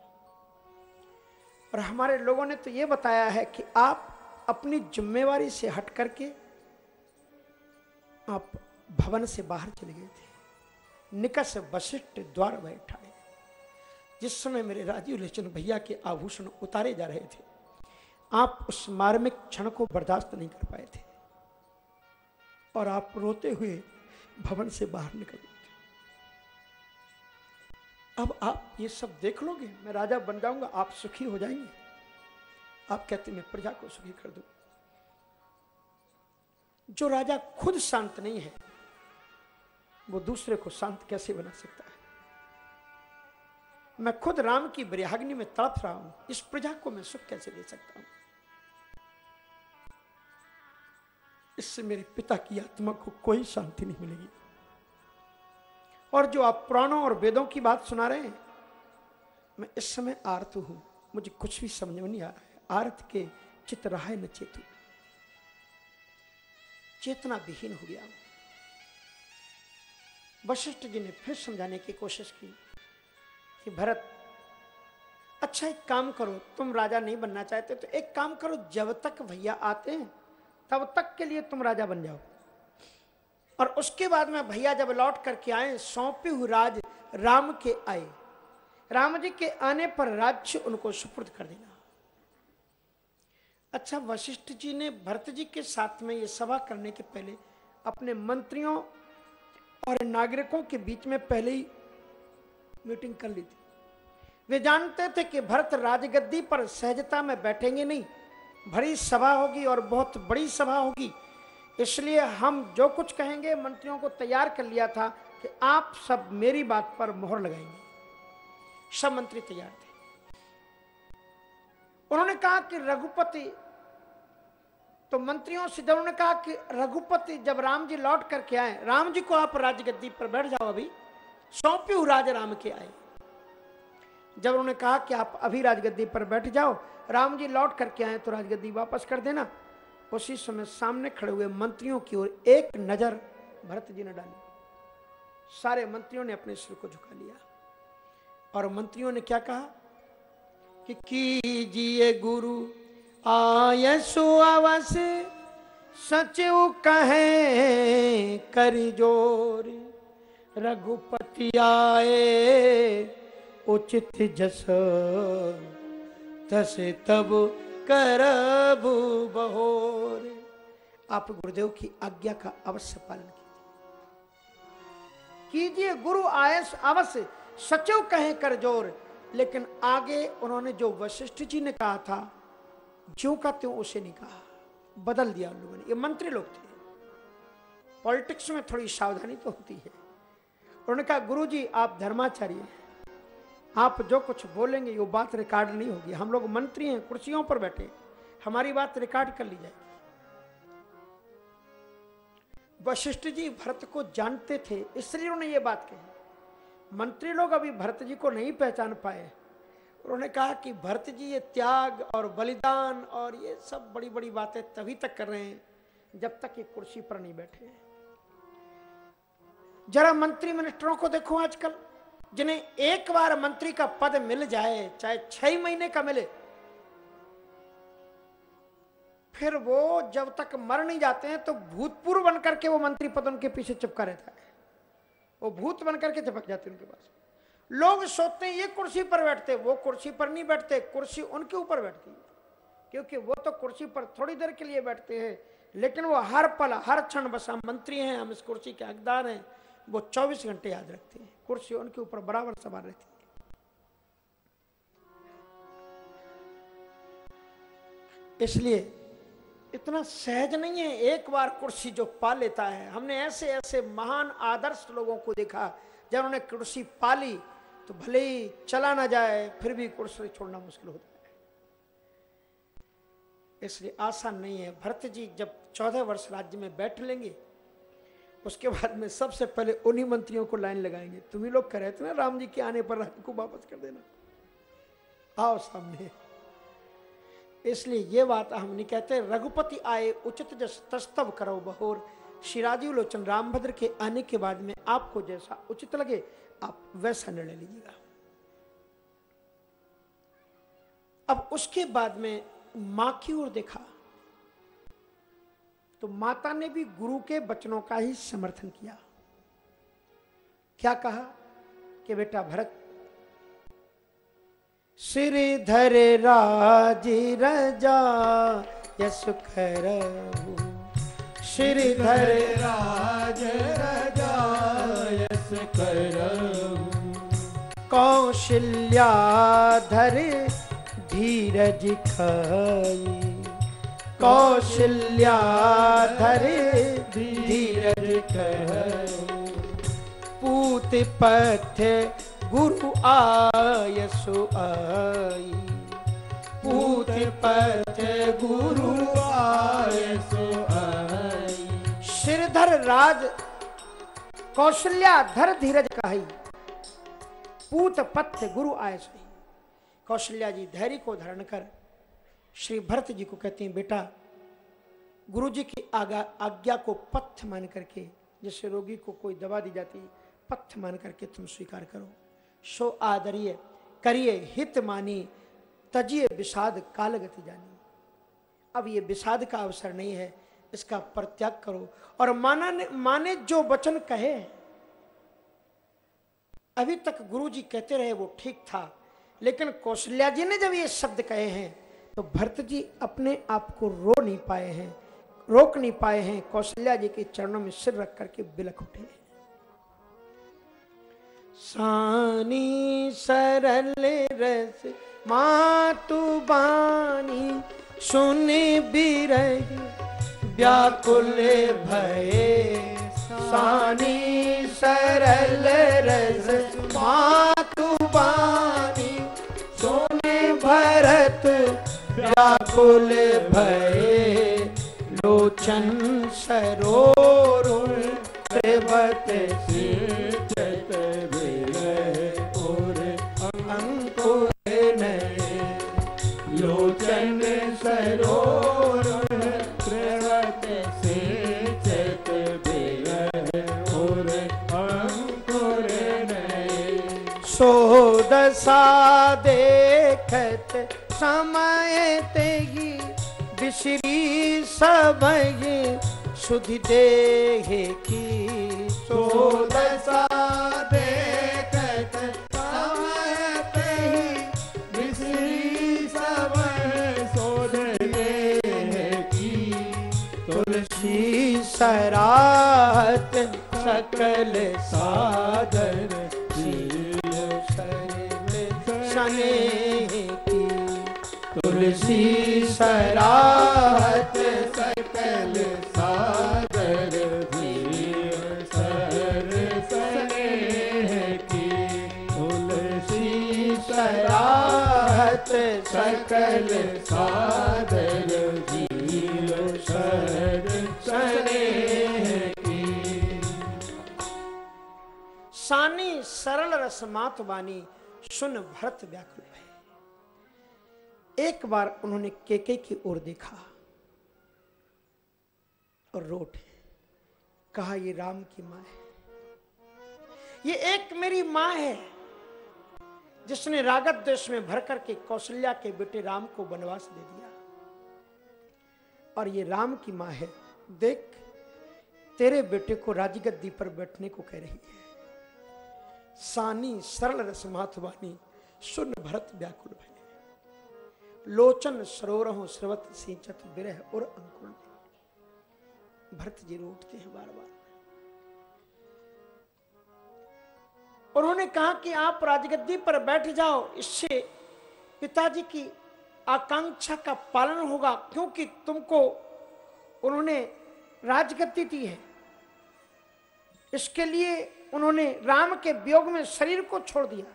और हमारे लोगों ने तो ये बताया है कि आप अपनी जिम्मेवारी से हट करके आप भवन से बाहर चले गए थे। निकस वशिष्ठ द्वार बैठा है जिस समय मेरे राजीव लोचन भैया के आभूषण उतारे जा रहे थे, आप उस मार्मिक क्षण को बर्दाश्त नहीं कर पाए थे और आप रोते हुए भवन से बाहर निकल गए अब आप ये सब देख लोगे, मैं राजा बन जाऊँगा, आप सुखी हो जाएँगे। आप कहते मैं प्रजा को सुखी कर दू। जो राजा खुद शांत नहीं है, वो दूसरे को शांत कैसे बना सकता है? मैं खुद राम की ब्रियाग्नि में तड़प रहा हूँ, इस प्रजा को मैं सुख कैसे दे सकता हूँ? इससे मेरे पिता की आत्मा को कोई शांति नहीं मिलेगी। और जो आप पुराणों और वेदों की बात सुना रहे हैं, मैं इस समय आर्त हूँ, मुझे कुछ भी समझ में नहीं आ रहा है। आर्त के चित रहा न चेतु। चेतना विहीन हो गया। वशिष्ठ जी ने फिर समझाने की कोशिश की कि भरत अच्छा एक काम करो, तुम राजा नहीं बनना चाहते तो एक काम करो, जब तक भैया आते हैं, तब तक के लिए तुम राजा बन जाओ। और उसके बाद में भैया जब लौट करके आए, सौंपे हुए राज राम के आए। राम जी के आने पर राज्य उनको सुपुर्द कर देना। अच्छा वशिष्ठ जी ने भरत जी के साथ में ये सभा करने के पहले अपने मंत्रियों और नागरिकों के बीच में पहले ही मीटिंग कर ली थी। वे जानते थे कि भरत राजगद्दी पर सहजता में बैठेंगे नहीं, भरी सभा होगी और बहुत बड़ी सभा होगी। इसलिए हम जो कुछ कहेंगे, मंत्रियों को तैयार कर लिया था कि आप सब मेरी बात पर मोहर लगाएँगे। सब मंत्री तैयार थे। उन्होंने कहा कि रघुपति तो मंत्रियों से उन्होंने कहा कि रघुपति जब राम जी लौट करके आए, राम जी को आप राजगद्दी पर बैठ जाओ अभी, सौंपी राज राम के आए। जब उन्होंने कहा कि आप अभी राजगद्दी पर बैठ जाओ, राम जी लौट करके आए तो राजगद्दी वापस कर देना। उसी समय सामने खड़े हुए मंत्रियों की ओर एक नज़र भरत जी ने डाली। सारे मंत्रियों ने अपने सिर को झुका लिया। और मंत्रियों ने क्या कहा? कीजिए गुरु आय सुअवस सचिव कहे, कर ज़ोर। रघुपति आए, उचित जस, तस तब करबू बहोर। आप गुरुदेव की आज्ञा का अवश्य पालन कीजिए। कीजिए गुरु आयस अवश्य सचिव कहे, कर ज़ोर। लेकिन आगे उन्होंने जो वशिष्ठ जी ने कहा था जो का त्यों उसे नहीं कहा। बदल दिया उन लोगों ने। ये मंत्री लोग थे। पॉलिटिक्स में थोड़ी सावधानी तो होती है। उन्होंने कहा गुरु जी आप धर्माचार्य आप जो कुछ बोलेंगे वो बात रिकॉर्ड नहीं होगी। हम लोग मंत्री हैं, कुर्सियों पर बैठे हमारी बात रिकॉर्ड कर ली जाएगी। वशिष्ठ जी, भरत को जानते थे, इसलिए उन्होंने ये बात कही। मंत्री लोग अभी भरत जी को नहीं पहचान पाए। उन्होंने कहा कि भरत जी, ये त्याग और बलिदान और ये सब बड़ी बड़ी बातें तभी तक कर रहे हैं जब तक ये कुर्सी पर नहीं बैठे जरा मंत्री मिनिस्टरों को देखो आजकल, जिन्हें एक बार मंत्री का पद मिल जाए, चाहे छह महीने का मिले, फिर वो जब तक मर नहीं जाते हैं तो भूतपूर्व बन करके वो मंत्री पद उनके पीछे चिपका रहता है। वो भूत बन करके चिपक जाते उनके पास। लोग सोचते हैं, ये कुर्सी पर बैठते वो कुर्सी पर नहीं बैठते, कुर्सी उनके ऊपर बैठती है। क्योंकि वो तो कुर्सी पर थोड़ी देर के लिए बैठते हैं, लेकिन वो हर पल, हर क्षण बस मंत्री हैं, हम इस कुर्सी के हकदार हैं, वो 24 घंटे याद रखते हैं। कुर्सी उनके ऊपर बराबर सवार रहती है। इसलिए इतना सहज नहीं है, एक बार कुर्सी जो पा लेता है। हमने ऐसे ऐसे महान आदर्श लोगों को देखा जब उन्होंने कुर्सी पाली तो भले ही चला ना जाए, फिर भी कुर्सी छोड़ना मुश्किल होता है। इसलिए आसान नहीं है। भरत जी जब चौदह वर्ष राज्य में बैठ लेंगे, उसके बाद में सबसे पहले उन्हीं मंत्रियों को लाइन लगाएँगे। तुम ही लोग कह रहे थे ना, राम जी के आने पर राज्य को वापस कर देना। आओ सामने। इसलिए ये बात हम नहीं कहते। रघुपति आए, उचित जस तस्तव करो बहोर। शिराजी लोचन रामभद्र के आने के बाद में आपको जैसा उचित लगे, आप वैसा निर्णय लीजिएगा। अब उसके बाद में माँ की ओर देखा तो माता ने भी गुरु के वचनों का ही समर्थन किया। क्या कहा कि बेटा भरत सिर धर राज रजा यस सिर धर राज रजा यस कौशल्या धर धीरज खाई कौशल्या धर धीरज कह पूत पथ गुरु आय सो आई। पूत पथ गुरु आय सो आई। सिरधर राज कौशल्या धर धीरज कही। पूत पथ गुरु आय सही कौशल्या जी धैर्य को धारण कर। श्री भरत जी को कहते हैं, बेटा गुरु जी की आज्ञा को पथ मान करके, जैसे रोगी को कोई दवा दी जाती, पथ मान करके तुम स्वीकार करो। सो आदरिय करिए हित मानी तजिए विषाद काल गति जानी। अब ये विषाद का अवसर नहीं है इसका परित्याग करो। और माना ने, माने जो वचन कहे अभी तक गुरु जी कहते रहे वो ठीक था लेकिन कौशल्या जी ने जब ये शब्द कहे हैं तो भरत जी अपने आप को रो नहीं पाए हैं रोक नहीं पाए हैं कौशल्या जी के चरणों में सिर रख करके बिलख उठे। सानी सरल रस मातु बानी सुने बिरही व्याकुल भय सानी सरल रस मातु बानी सोने भरत, व्याकुल भये लोचन सरोरुण सेवत सिंचत दशा देखत समय तेगी बिसरी सब सुधि देह की। सो दशा देखत समय तेगी बिसरी सब सोध की। तुलसी सरात सकल साधन तुलसी सरात सकल सादर सर सने की तुलसी सरात सकल सादर सर सने की सानी सरल रसमात बानी सुन भरत व्याकुल। एक बार उन्होंने केके की ओर देखा और रो उठे कहा, ये राम की माँ है। ये एक मेरी माँ है, जिसने रागत देश में भर करके कौशल्या के बेटे राम को वनवास दे दिया। और ये राम की माँ है। देख, तेरे बेटे को राजगद्दी पर बैठने को कह रही है। सानी, सरल रसमाथवानी सुन भरत व्याकुल भय लोचन सरोरहो स्रवत सिंचत विरह और अंकुर। भरत जी रोटते हैं बार बार उन्होंने कहा कि आप राजगद्दी पर बैठ जाओ, इससे पिताजी की आकांक्षा का पालन होगा, क्योंकि तुमको उन्होंने राजगद्दी दी है। इसके लिए उन्होंने राम के वियोग में शरीर को छोड़ दिया।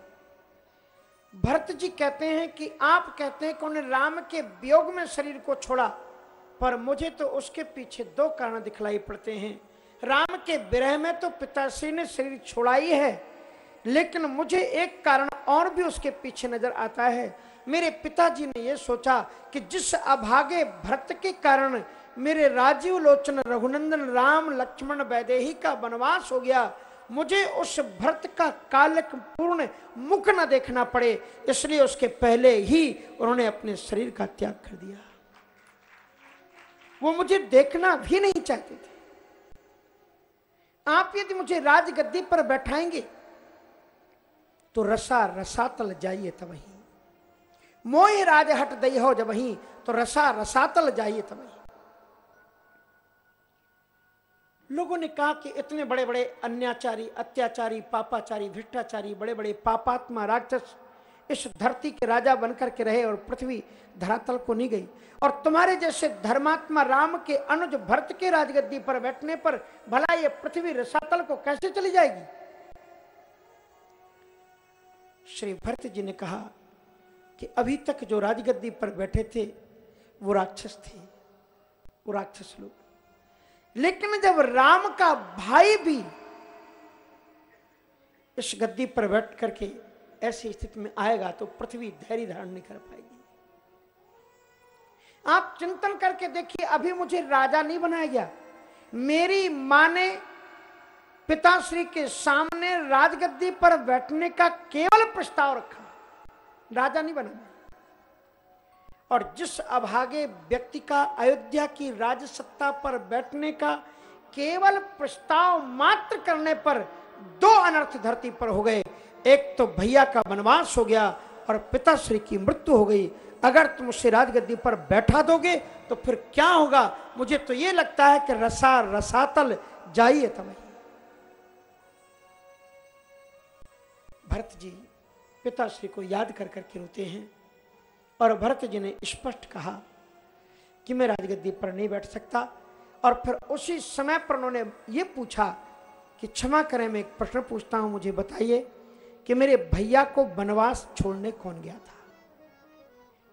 भरत जी कहते हैं कि आप कहते हैं कि उन्होंने राम के वियोग में शरीर को छोड़ा, पर मुझे तो उसके पीछे दो कारण दिखलाई पड़ते हैं। राम के विरह में तो पिताश्री ने शरीर छोड़ा ही है, लेकिन मुझे एक कारण और भी उसके पीछे नज़र आता है। मेरे पिताजी ने यह सोचा कि जिस अभागे भरत के कारण मेरे राजीव लोचन रघुनंदन राम लक्ष्मण वैदेही का वनवास हो गया मुझे उस भरत का कालक पूर्ण मुख न देखना पड़े, इसलिए उसके पहले ही उन्होंने अपने शरीर का त्याग कर दिया। वो मुझे देखना भी नहीं चाहते थे। आप यदि मुझे राजगद्दी पर बैठाएँगे तो रसा रसातल जाइए तब ही। मोह राज हट दई हो जब वही तो रसा रसातल जाइए तब वही लोगों ने कहा कि इतने बड़े बड़े अन्याचारी, अत्याचारी, पापाचारी भ्रष्टाचारी बड़े बड़े पापात्मा राक्षस इस धरती के राजा बनकर के रहे और पृथ्वी धरातल को नहीं गई। और तुम्हारे जैसे धर्मात्मा राम के अनुज भरत के राजगद्दी पर बैठने पर भला ये पृथ्वी रसातल को कैसे चली जाएगी? श्री भरत जी ने कहा कि अभी तक जो राजगद्दी पर बैठे थे, वो राक्षस थे, वो राक्षस लोग। लेकिन जब राम का भाई भी इस गद्दी पर बैठ करके ऐसी स्थिति में आएगा तो पृथ्वी धैर्य धारण नहीं कर पाएगी। आप चिंतन करके देखिए, अभी मुझे राजा नहीं बनाया गया। मेरी माँ ने पिताश्री के सामने राजगद्दी पर बैठने का केवल प्रस्ताव रखा। राजा नहीं बना। और जिस अभागे व्यक्ति का अयोध्या की राजसत्ता पर बैठने का केवल प्रस्ताव मात्र करने पर दो अनर्थ धरती पर हो गए। एक तो भैया का वनवास हो गया और पिताश्री की मृत्यु हो गई। अगर तुम उसे राजगद्दी पर बैठा दोगे तो फिर क्या होगा? मुझे तो यह लगता है कि रसा रसातल जाइए तब। भरत जी पिताश्री को याद कर करके रोते हैं। और भरत जी ने स्पष्ट कहा कि मैं राजगद्दी पर नहीं बैठ सकता। और फिर उसी समय पर उन्होंने ये पूछा कि क्षमा करें, मैं एक प्रश्न पूछता हूँ, मुझे बताइए कि मेरे भैया को वनवास छोड़ने कौन गया था?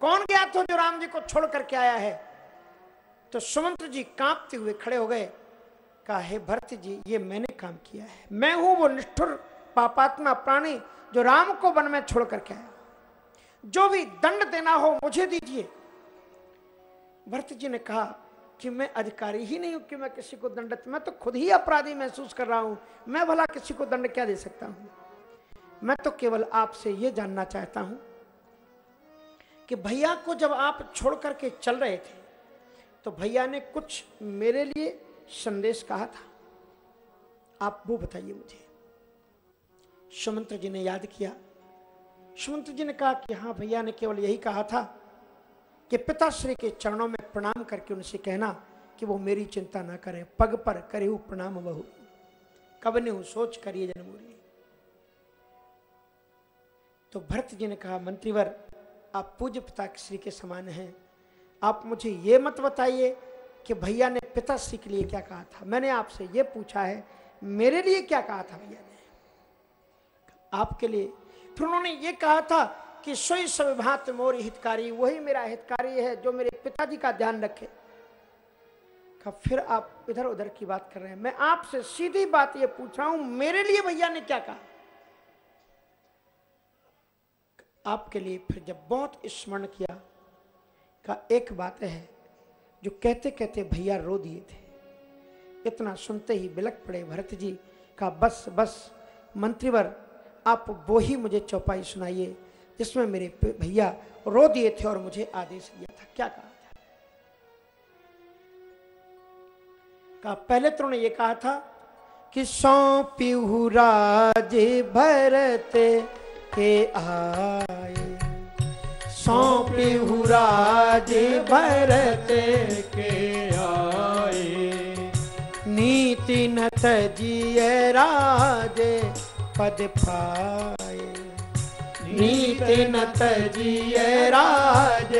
कौन गया था जो राम जी को छोड़ करके आया है? तो सुमंत्र जी कांपते हुए खड़े हो गए। कहा, हे भरत जी, ये मैंने काम किया है। मैं हूँ वो निष्ठुर पापात्मा प्राणी जो राम को वन में छोड़ करके आया। जो भी दंड देना हो मुझे दीजिए। भरत जी ने कहा कि मैं अधिकारी ही नहीं हूँ कि मैं किसी को दंड मैं तो खुद ही अपराधी महसूस कर रहा हूँ। मैं भला किसी को दंड क्या दे सकता हूँ? मैं तो केवल आपसे यह जानना चाहता हूँ कि भैया को जब आप छोड़ करके चल रहे थे तो भैया ने कुछ मेरे लिए संदेश कहा था। आप वो बताइए मुझे। सुमंत्र जी ने याद किया। सुमंत्र जी ने कहा कि हाँ भैया ने केवल यही कहा था कि पिताश्री के चरणों में प्रणाम करके उनसे कहना कि वो मेरी चिंता ना करें, पग पर करे प्रणाम बहु कब ने सोच करिए जनमूरी तो भरत जी ने कहा, मंत्रीवर, आप पूज्य पिता श्री के समान हैं। आप मुझे ये मत बताइए कि भैया ने पिताश्री के लिए क्या कहा था। मैंने आपसे ये पूछा है, मेरे लिए क्या कहा था भैया ने? आपके लिए फिर उन्होंने ये कहा था कि सोई सविभात मोर हितकारी, वही मेरा हितकारी है जो मेरे पिताजी का ध्यान रखे। का फिर आप इधर उधर की बात कर रहे हैं। मैं आपसे सीधी बात ये पूछ रहा हूँ, मेरे लिए भैया ने क्या कहा? आपके लिए फिर जब बहुत स्मरण किया का एक बात है जो कहते कहते भैया रो दिए थे। इतना सुनते ही बिलक पड़े भरत जी का बस बस, मंत्रीवर आप वो ही मुझे चौपाई सुनाइए, जिसमें मेरे भैया रो दिए थे और मुझे आदेश दिया था। क्या कहा? था कहा, पहले तो उन्होंने ये कहा था कि सौंपी राज भरत के आए सौंपी राज भरत के आए नीति न तजिए राज पद पाए नीति न तजिए राज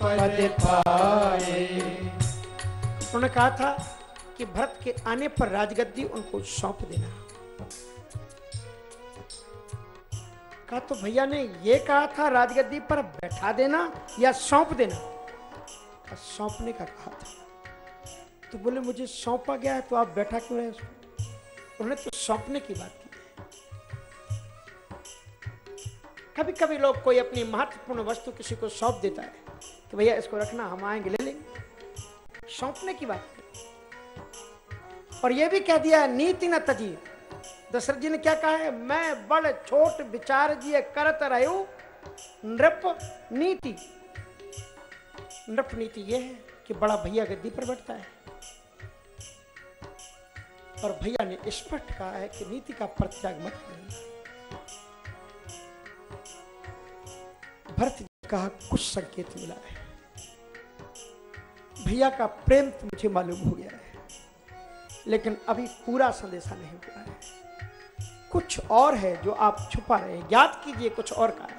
पद पाए उन्होंने कहा था कि भरत के आने पर राजगद्दी उनको सौंप देना। कहा तो भैया ने ये कहा था राजगद्दी पर बैठा देना या सौंप देना? सौंपने का कहा था। तो बोले मुझे सौंपा गया है तो आप बैठा क्यों रहे उन्होंने तो सौंपने की बात की। कभी कभी लोग कोई अपनी महत्वपूर्ण वस्तु किसी को सौंप देता है कि भैया इसको रखना, हम आएँगे, ले लेंगे। सौंपने की बात और यह भी कह दिया नीति न तजी दशरथ जी ने क्या कहा है? मैं बड़ छोट विचार जी करत रहू, नृप नीति। नृप नीति यह है कि बड़ा भैया गद्दी पर बैठता है। और भैया ने स्पष्ट कहा है कि नीति का प्रत्याग मत करना भरत कहा, कुछ संकेत मिला है। भैया का प्रेम तो मुझे मालूम हो गया है, लेकिन अभी पूरा संदेशा नहीं हुआ है। कुछ और है जो आप छुपा रहे हैं। याद कीजिए कुछ और का है।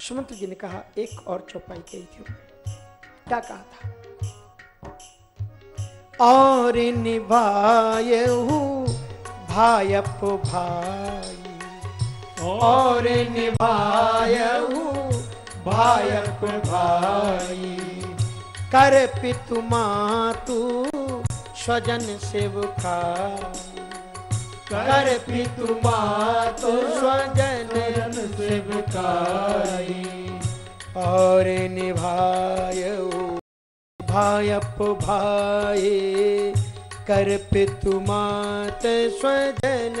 सुमंत जी ने कहा, एक और चौपाई कही थी। क्या कहा था? और निभाए भाई भाई। और निभायऊ भायक भाई कर पितु मातु, स्वजन सेवका कर पितु मातु, स्वजन सेवकाई और निभायऊ भायप भाई कर पितु मात, स्वजन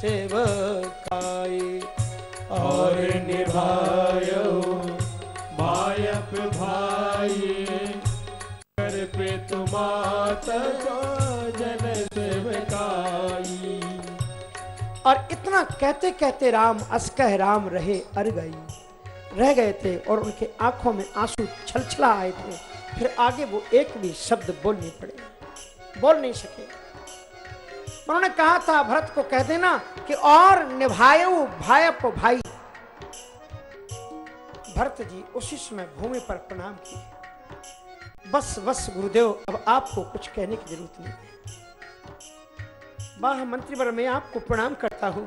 सेवकाई और निभायो भाई कर पे तुमात जन सेवकाई। और इतना कहते कहते राम अस्कह राम रहे अर गई। रह गए थे और उनके आँखों में आँसू छलछला आए थे। फिर आगे वो एक भी शब्द बोल नहीं पड़े। बोल नहीं सके। उन्होंने कहा था, भरत को कह देना कि और निभायो भायप भाई। भरत जी उसी समय भूमि पर प्रणाम किए। बस बस गुरुदेव, अब आपको कुछ कहने की ज़रूरत नहीं है। वाह मंत्रीवर मैं आपको प्रणाम करता हूँ।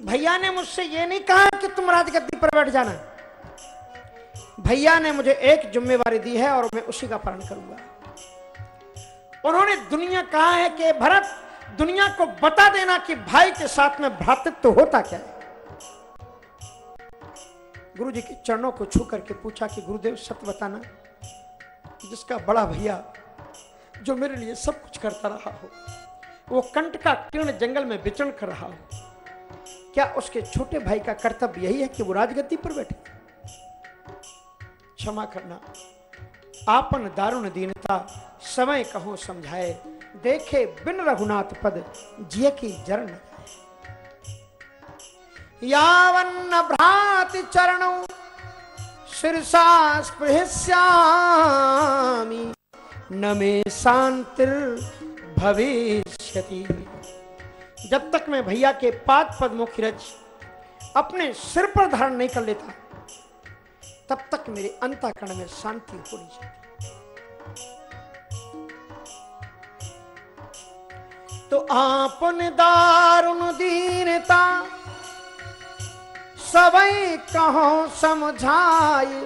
भैया ने मुझसे यह नहीं कहा कि तुम राजगद्दी पर बैठ जाना। भैया ने मुझे एक जिम्मेवारी दी है और मैं उसी का पालन करूँगा। उन्होंने दुनिया कहा है कि, भरत दुनिया को बता देना कि भाई के साथ में भ्रातृत्व तो होता क्या है? गुरु जी के चरणों को छू करके पूछा कि गुरुदेव, सत्य बताना जिसका बड़ा भैया जो मेरे लिए सब कुछ करता रहा हो, वो कंट का किरण जंगल में विचरण कर रहा हो, क्या उसके छोटे भाई का कर्तव्य यही है कि वो राजगद्दी पर बैठे? क्षमा करना, आपन दारुण दीनता समय कहो समझाए देखे बिन रघुनाथ पद, जिय की जरण यावन्न भ्राति चरणों शीर्षा न मे भविष्यति। जब तक मैं भैया के पाद पद्मों की रज अपने सिर पर धारण नहीं कर लेता, तब तक मेरे अंतःकरण में शांति होनी चाहिए। तो आपन दारुण दीनता सबई कहो समझाए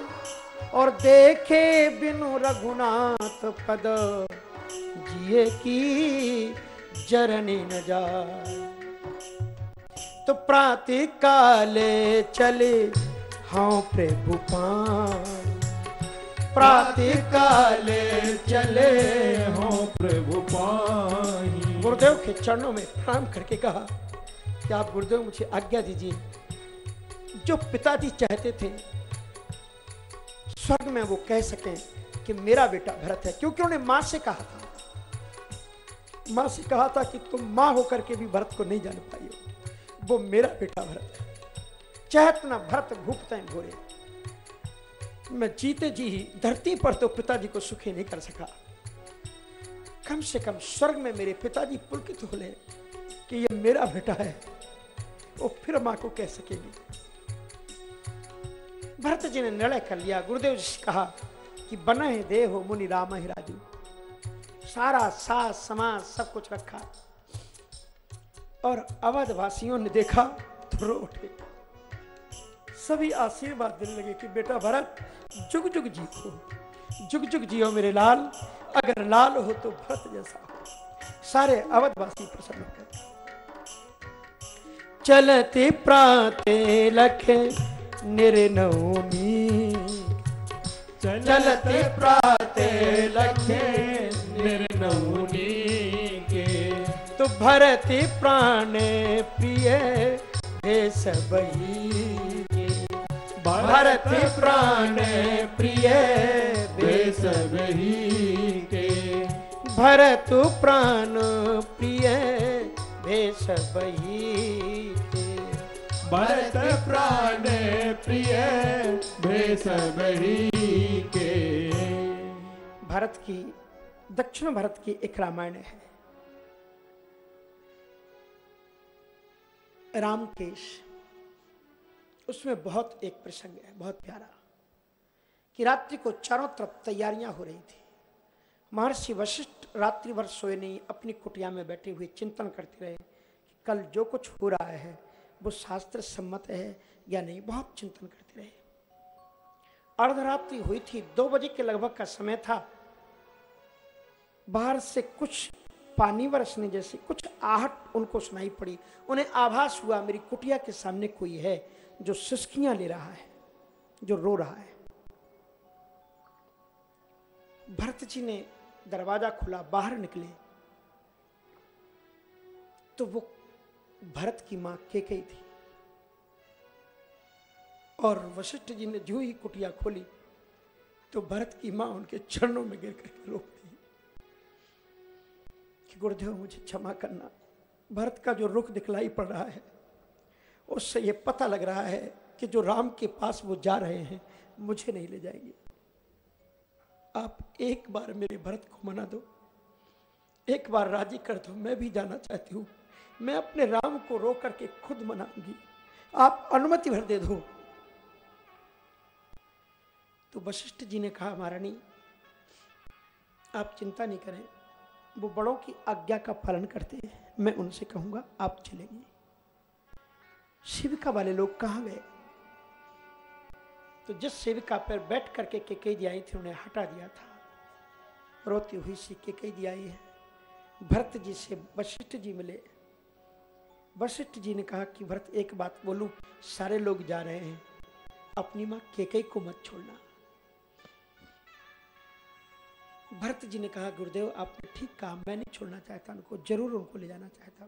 और देखे बिनु रघुनाथ पद जिए की जरनी न जाए। तो प्रातः काले चले हाँ प्रभु पान। प्रातः काले चले हो प्रभु पाही। गुरुदेव के चरणों में प्रणाम करके कहा, कि आप गुरुदेव मुझे आज्ञा दीजिए। जो पिताजी चाहते थे, स्वर्ग में वो कह सकें कि मेरा बेटा भरत है, क्योंकि उन्हें माँ से कहा था। माँ से कहा था कि तुम माँ होकर के भी भरत को नहीं जान पाई हो। वो मेरा बेटा भरत है। चहत न भरत भूपते भोरे। मैं जीते जी ही धरती पर तो पिताजी को सुखी नहीं कर सका। कम से कम स्वर्ग में मेरे पिताजी पुलकित हो ले कि ये मेरा बेटा है। वो फिर माँ को कह सकेगी। भरत जी ने निर्णय कर लिया। गुरुदेव जी से कहा कि बना है देह हो मुनि राम ही राजू। सारा सास, समाज, सब कुछ रखा। और अवध वासियों ने देखा तो रो उठे सभी आशीर्वाद देने लगे कि बेटा भरत, जुग जुग जीतो। जुग जुग जियो मेरे लाल, अगर लाल हो तो भरत जैसा हो। सारे अवधवासी प्रसन्न कर चलते प्राते लखे निर्नवमी चलते प्राते लखे निर्नौनी के। तो भरती प्राण प्रिय, हे सबही भरत प्राण प्रिय देश वही के भरत प्राण प्रिय भेष बही भरत प्राण प्रिय भेष वही के भारत की दक्षिण भारत की एक रामायण है। रामकेश उसमें बहुत एक प्रसंग है, बहुत प्यारा। कि रात्रि को चारों तरफ़ तैयारियाँ हो रही थी। महर्षि वशिष्ठ रात्रि भर सोए नहीं, अपनी कुटिया में बैठे हुए चिंतन करते रहे कि कल जो कुछ हो रहा है, वो शास्त्र सम्मत है या नहीं, बहुत चिंतन करते रहे। अर्धरात्रि हुई थी, दो बजे के लगभग का समय था। बाहर से कुछ पानी बरसने जैसी कुछ आहट उनको सुनाई पड़ी। उन्हें आभास हुआ, मेरी कुटिया के सामने कोई है? जो सिस्कियाँ ले रहा है, जो रो रहा है। भरत जी ने दरवाज़ा खुला, बाहर निकले। तो वो भरत की माँ केकई थी। और वशिष्ठ जी ने जो ही कुटिया खोली तो भरत की माँ उनके चरणों में गिर करके रो पड़ी। कि गुरुदेव, मुझे क्षमा करना। भरत का जो रुख दिखलाई पड़ रहा है उससे ये पता लग रहा है कि जो राम के पास वो जा रहे हैं, मुझे नहीं ले जाएँगे। आप एक बार मेरे भरत को मना दो। एक बार राज़ी कर दो, मैं भी जाना चाहती हूँ। मैं अपने राम को रो करके खुद मनाऊँगी। आप अनुमति भर दे दो। तो वशिष्ठ जी ने कहा, महारानी, आप चिंता नहीं करें। वो बड़ों की आज्ञा का पालन करते हैं। मैं उनसे कहूँगा, आप चलेंगे। शिविका वाले लोग कहाँ गए? तो जिस सेविका पर बैठ करके केकई दी आई थी, उन्हें हटा दिया था। रोती हुई सी केकई दी आई है। भरत जी से वशिष्ठ जी मिले। वशिष्ठ जी ने कहा कि, भरत, एक बात बोलूँ, सारे लोग जा रहे हैं। अपनी माँ केकई को मत छोड़ना। भरत जी ने कहा, गुरुदेव, आपने ठीक कहा, मैं नहीं छोड़ना चाहता, उनको ज़रूर उनको ले जाना चाहता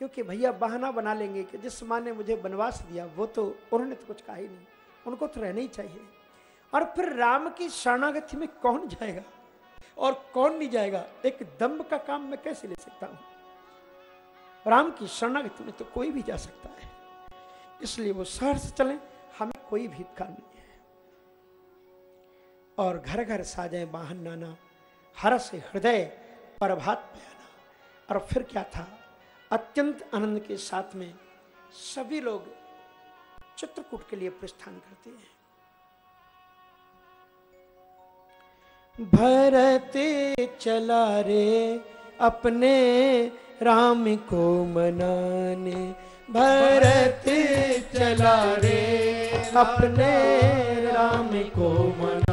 क्योंकि भैया बहाना बना लेंगे कि जिस माँ ने मुझे बनवास दिया, वो तो उन्होंने तो कुछ कहा ही नहीं। उनको तो रहना ही चाहिए। और फिर राम की शरणागति में कौन जाएगा और कौन नहीं जाएगा, एक दम्ब का काम मैं कैसे ले सकता हूँ? राम की शरणागति में तो कोई भी जा सकता है। इसलिए वो शहर से चले, हमें कोई भी नहीं है। और घर घर साजे वाहन नाना हर से हृदय प्रभात बयाना, और फिर क्या था? अत्यंत आनंद के साथ में सभी लोग चित्रकूट के लिए प्रस्थान करते हैं। भरत चला रे अपने राम को मनाने। भरत चला रे अपने राम को मनाने।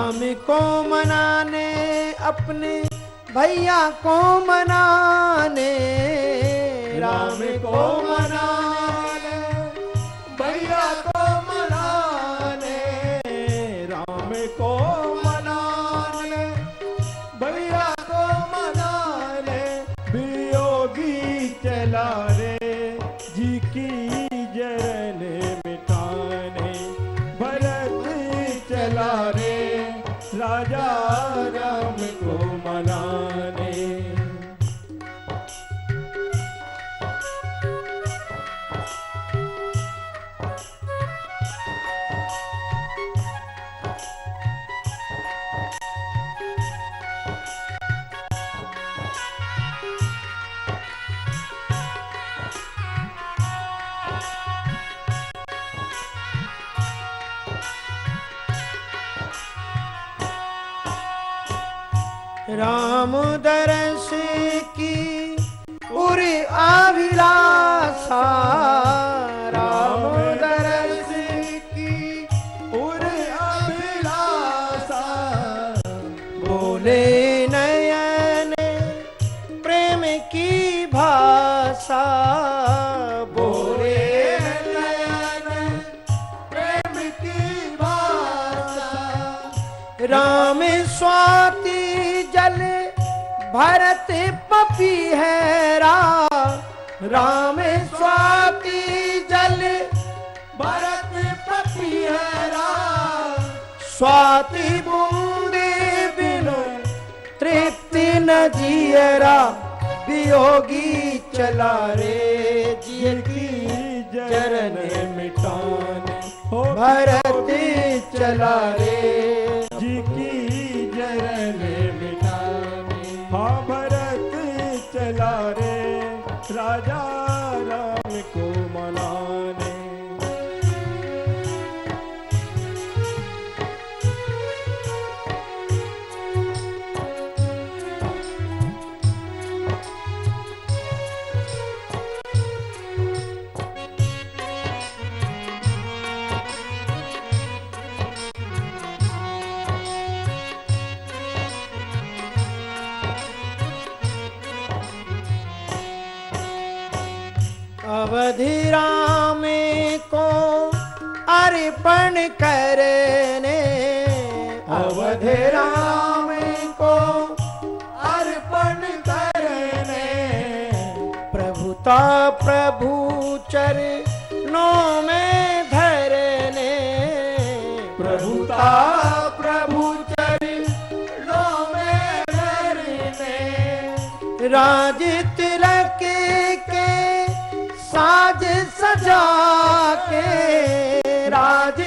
राम को मनाने अपने भैया को मनाने। राम को मनाने राम दरस की पूरी अभिलाषा। राम स्वाति जल, भरत पपिहरा स्वाति बूंदे बिनु, तृप्ति न जियरा। वियोगी चला रे जिय की जरन मिटाने। भरत चला रे जी की जरन मिटाने। हाँ भरत चला रे। राजा करने। अवधि राम को अर्पण करने। प्रभुता प्रभु चरणों में धरने। प्रभुता प्रभु चरणों में धरने। राज तिलक के, साज सजा के। राज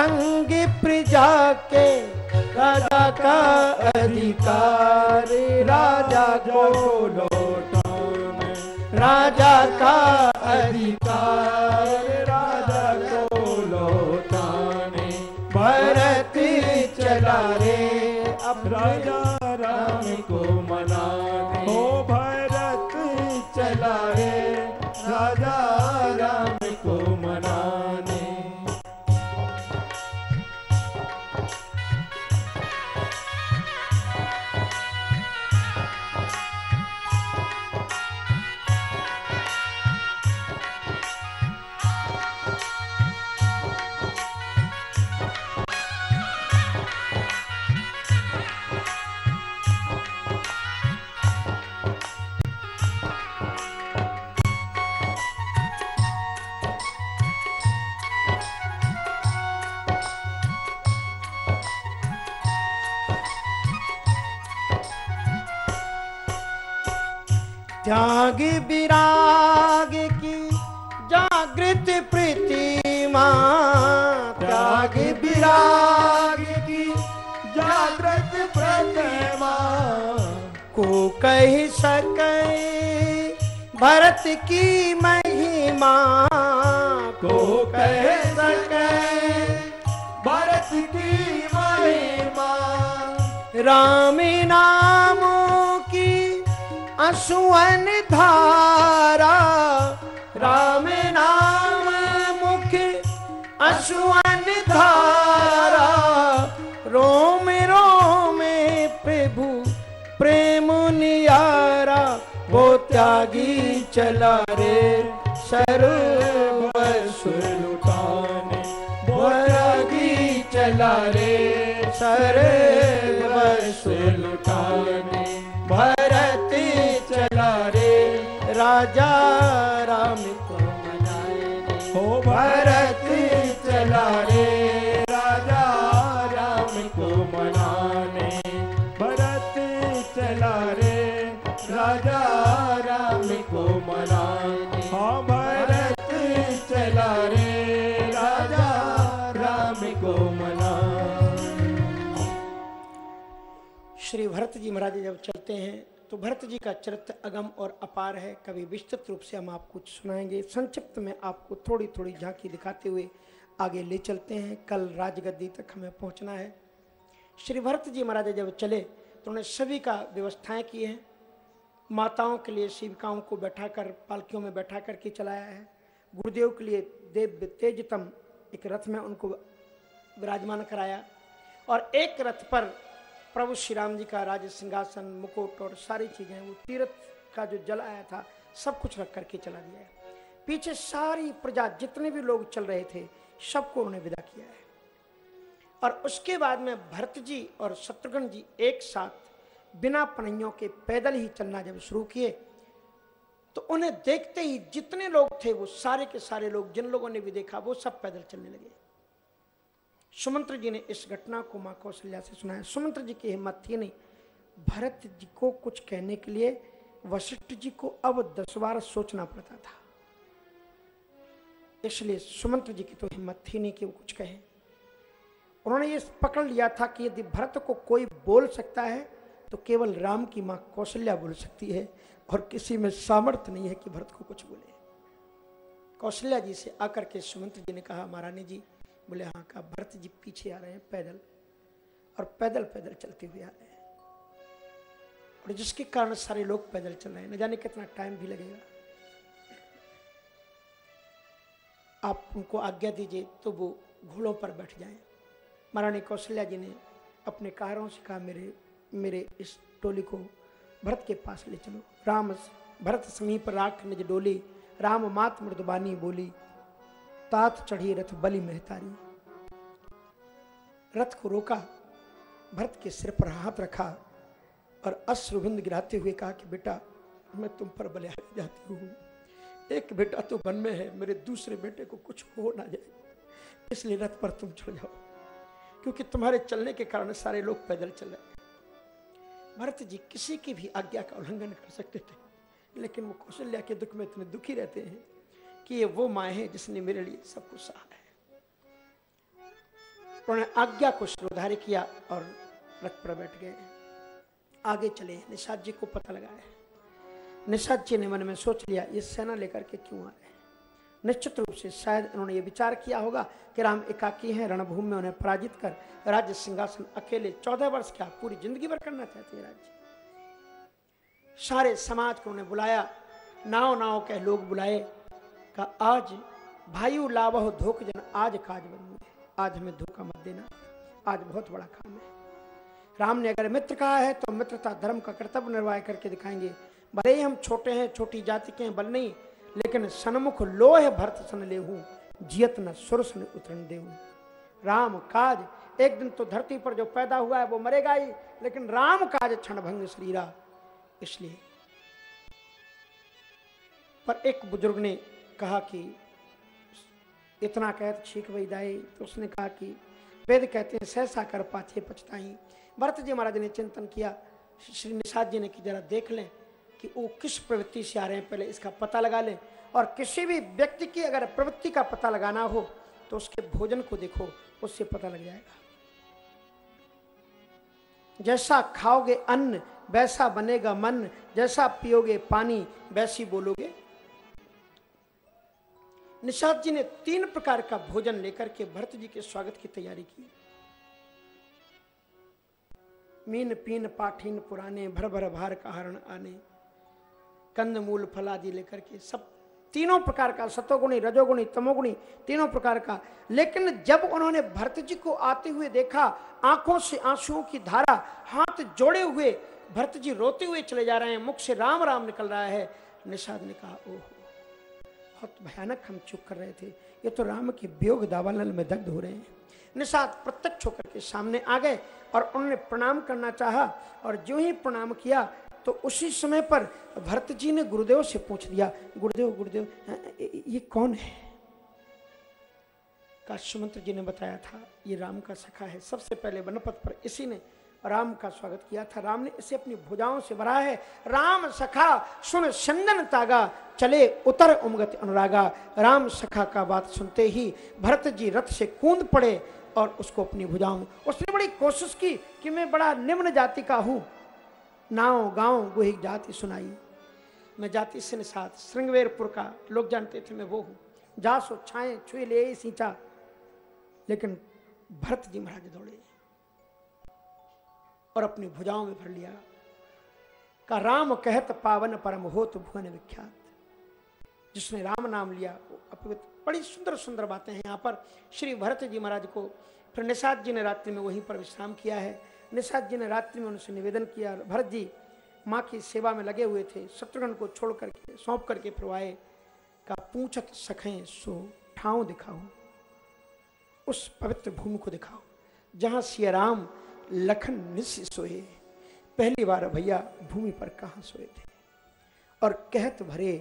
संग प्रजा के राजा का अधिकार। राजा को लौटाने राजा का अधिकार। त्याग विराग की जागृत प्रतिमा त्याग विराग की जागृत प्रतिमा को कह सके भरत की महिमा। को कह सके भरत की महिमा। राम नामों असुवन धारा, राम नाम मुख असुवन धारा। रोम रोम प्रभु, प्रेम नियारा, वो त्यागी चला रे। सर्वस्व लुटाने वो त्यागी चला रे। सर्वस्व लुटाने राजा राम को मनाए हो भरत चला रे। राजा राम को मनाने। भरत चला रे। राजा राम को मनाने। हाँ भरत चला रे। राजा राम को मनाने। श्री भरत जी महाराज जब चलते हैं तो भरत जी का चरित्र अगम और अपार है। कभी विस्तृत रूप से हम आपको सुनाएँगे। संक्षिप्त में आपको थोड़ी थोड़ी झांकी दिखाते हुए आगे ले चलते हैं। कल राजगद्दी तक हमें पहुँचना है। श्री भरत जी महाराज जब चले तो उन्होंने सभी का व्यवस्थाएँ की हैं। माताओं के लिए शिविकाओं को बैठाकर, पालकियों में बैठा करके चलाया है। गुरुदेव के लिए देव तेजतम एक रथ में उनको विराजमान कराया। और एक रथ पर प्रभु श्री राम जी का राज सिंहासन, मुकुट और सारी चीज़ें, वो तीर्थ का जो जल आया था, सब कुछ रख करके चला दिया है। पीछे सारी प्रजा, जितने भी लोग चल रहे थे, सबको उन्होंने विदा किया है। और उसके बाद में भरत जी और शत्रुघ्न जी एक साथ बिना पनैयों के पैदल ही चलना जब शुरू किए तो उन्हें देखते ही जितने लोग थे, वो सारे के सारे लोग, जिन लोगों ने भी देखा, वो सब पैदल चलने लगे। सुमंत्र जी ने इस घटना को माँ कौशल्या से सुनाया। सुमंत्र जी की हिम्मत थी नहीं। भरत जी को कुछ कहने के लिए वशिष्ठ जी को अब दस बार सोचना पड़ता था। इसलिए सुमंत्र जी की तो हिम्मत थी नहीं कि वो कुछ कहे। उन्होंने ये पकड़ लिया था कि यदि भरत को कोई बोल सकता है तो केवल राम की माँ कौशल्या बोल सकती है और किसी में सामर्थ्य नहीं है कि भरत को कुछ बोले। कौशल्या जी से आकर के सुमंत्र जी ने कहा, महारानी जी बोले हाँ का भरत जी पीछे आ रहे हैं, पैदल। और पैदल पैदल चलते हुए आ रहे हैं। और जिसके कारण सारे लोग पैदल चल रहे हैं। न जाने कितना टाइम भी लगेगा। आप उनको आज्ञा दीजिए तो वो घोड़ों पर बैठ जाएँ। महारानी कौशल्या जी ने अपने कारों से कहा, मेरे मेरे इस टोली को भरत के पास ले चलो। राम, भरत समीप राख निज डोली। राम मात मृदबानी बोली। तात चढ़ी रथ बलि मेहतारी रथ को रोका, भरत के सिर पर हाथ रखा और अश्रुबिंद गिराते हुए कहा कि बेटा, मैं तुम पर बलिया जाती हूँ। एक बेटा तो वन में है, मेरे दूसरे बेटे को कुछ हो ना जाए। इसलिए रथ पर तुम चढ़ जाओ, क्योंकि तुम्हारे चलने के कारण सारे लोग पैदल चल रहे भरत जी किसी की भी आज्ञा का उल्लंघन कर सकते थे, लेकिन वो कौशल्या के दुख में इतने दुखी रहते हैं कि ये वो माए है जिसने मेरे लिए सब कुछ सहा है। उन्होंने आज्ञा को श्रोधार्य किया और रथ पर बैठ गए। आगे चले, निषाद जी को पता लगा है। निषाद जी ने मन में सोच लिया, ये सेना लेकर के क्यों आ रहे हैं? निश्चित रूप से शायद उन्होंने ये विचार किया होगा कि राम एकाकी हैं, रणभूमि में उन्हें पराजित कर राज्य सिंहासन अकेले चौदह वर्ष क्या पूरी ज़िंदगी भर करना चाहते हैं राज्य? सारे समाज को उन्हें बुलाया नाव नाव के लोग बुलाए का आज भायु लाभ धोख जन आज काज बन आज हमें धोखा मत देना। आज बहुत बड़ा काम है। राम ने अगर मित्र कहा है तो मित्रता धर्म का कर्तव्य निर्वाह करके दिखाएँगे। भले ही हम छोटे हैं, छोटी जाति के हैं, बल नहीं, लेकिन सन्मुख लोह भरत सन ले जियत न सुरस न उतरन दे राम काज, एक दिन तो धरती पर जो पैदा हुआ है, वो मरेगा ही, लेकिन राम काज क्षण भंग शरीरा। इसलिए, पर एक बुज़ुर्ग ने कहा कि इतना कह तो छीक वही दाई तो उसने कहा कि वेद कहते हैं, सहसा कर पाथे पछताई। भरत जी महाराज ने चिंतन किया, श्री निषाद जी ने कि जरा देख लें कि वो किस प्रवृत्ति से आ रहे हैं, पहले इसका पता लगा लें। और किसी भी व्यक्ति की अगर प्रवृत्ति का पता लगाना हो तो उसके भोजन को देखो, उससे पता लग जाएगा। जैसा खाओगे अन्न, वैसा बनेगा मन, जैसा पियोगे पानी, वैसी बोलोगे निषाद जी ने तीन प्रकार का भोजन लेकर के भरत जी के स्वागत की तैयारी की। मीन, पीन, पाठीन, पुराने भर भर भार का हरण आने कंद मूल फलादि लेकर के सब तीनों प्रकार का सतोगुणी, रजोगुणी, तमोगुणी तीनों प्रकार का। लेकिन जब उन्होंने भरत जी को आते हुए देखा, आँखों से आंसुओं की धारा, हाथ जोड़े हुए, भरत जी रोते हुए चले जा रहे हैं, मुख से राम राम निकल रहा है। निषाद ने कहा, ओहो बहुत भयानक हम चुप कर रहे थे। ये तो राम के वियोग दावानल में दग्ध हो रहे हैं। निषाद प्रत्यक्ष होकर के सामने आ गए और उन्होंने प्रणाम करना चाहा और जो ही प्रणाम किया तो उसी समय पर भरत जी ने गुरुदेव से पूछ दिया गुरुदेव गुरुदेव ये कौन है? काश्यमंत्र जी ने बताया था, ये राम का सखा है। सबसे पहले वनपथ पर इसी ने राम का स्वागत किया था। राम ने इसे अपनी भुजाओं से भरा है। राम सखा, सुन चंदन तागा, चले उतर उमगत अनुरागा। राम सखा का बात सुनते ही भरत जी रथ से कूद पड़े और उसको अपनी भुजाओं उसने बड़ी कोशिश की कि मैं बड़ा निम्न जाति का हूँ। नाव, गाँव, गुही जाति सुनाई। मैं जाति से साथ श्रृंगवेरपुर का। लोग जानते थे मैं वो हूँ। जा सो छाए छुए ले सींचा। लेकिन भरत जी महाराज दौड़े। और अपनी भुजाओं में भर लिया। का राम कहत पावन परम हो तो भुवन विख्यात। जिसने राम नाम लिया, वो अपवित्र बड़ी सुंदर सुंदर बातें हैं। यहाँ पर श्री भरत जी महाराज को फिर निषाद जी ने रात्रि में वहीं पर विश्राम किया है। निषाद जी ने रात्रि में उनसे निवेदन किया भरत जी माँ की सेवा में लगे हुए थे। शत्रुघ्न को छोड़ करके, सौंप करके फिर आए। का पूछत सखें, सो ठाव दिखाओ उस पवित्र भूमि को दिखाओ जहाँ सिया राम लखन निश्य सोए पहली बार भैया भूमि पर कहा सोए थे? और कहत भरे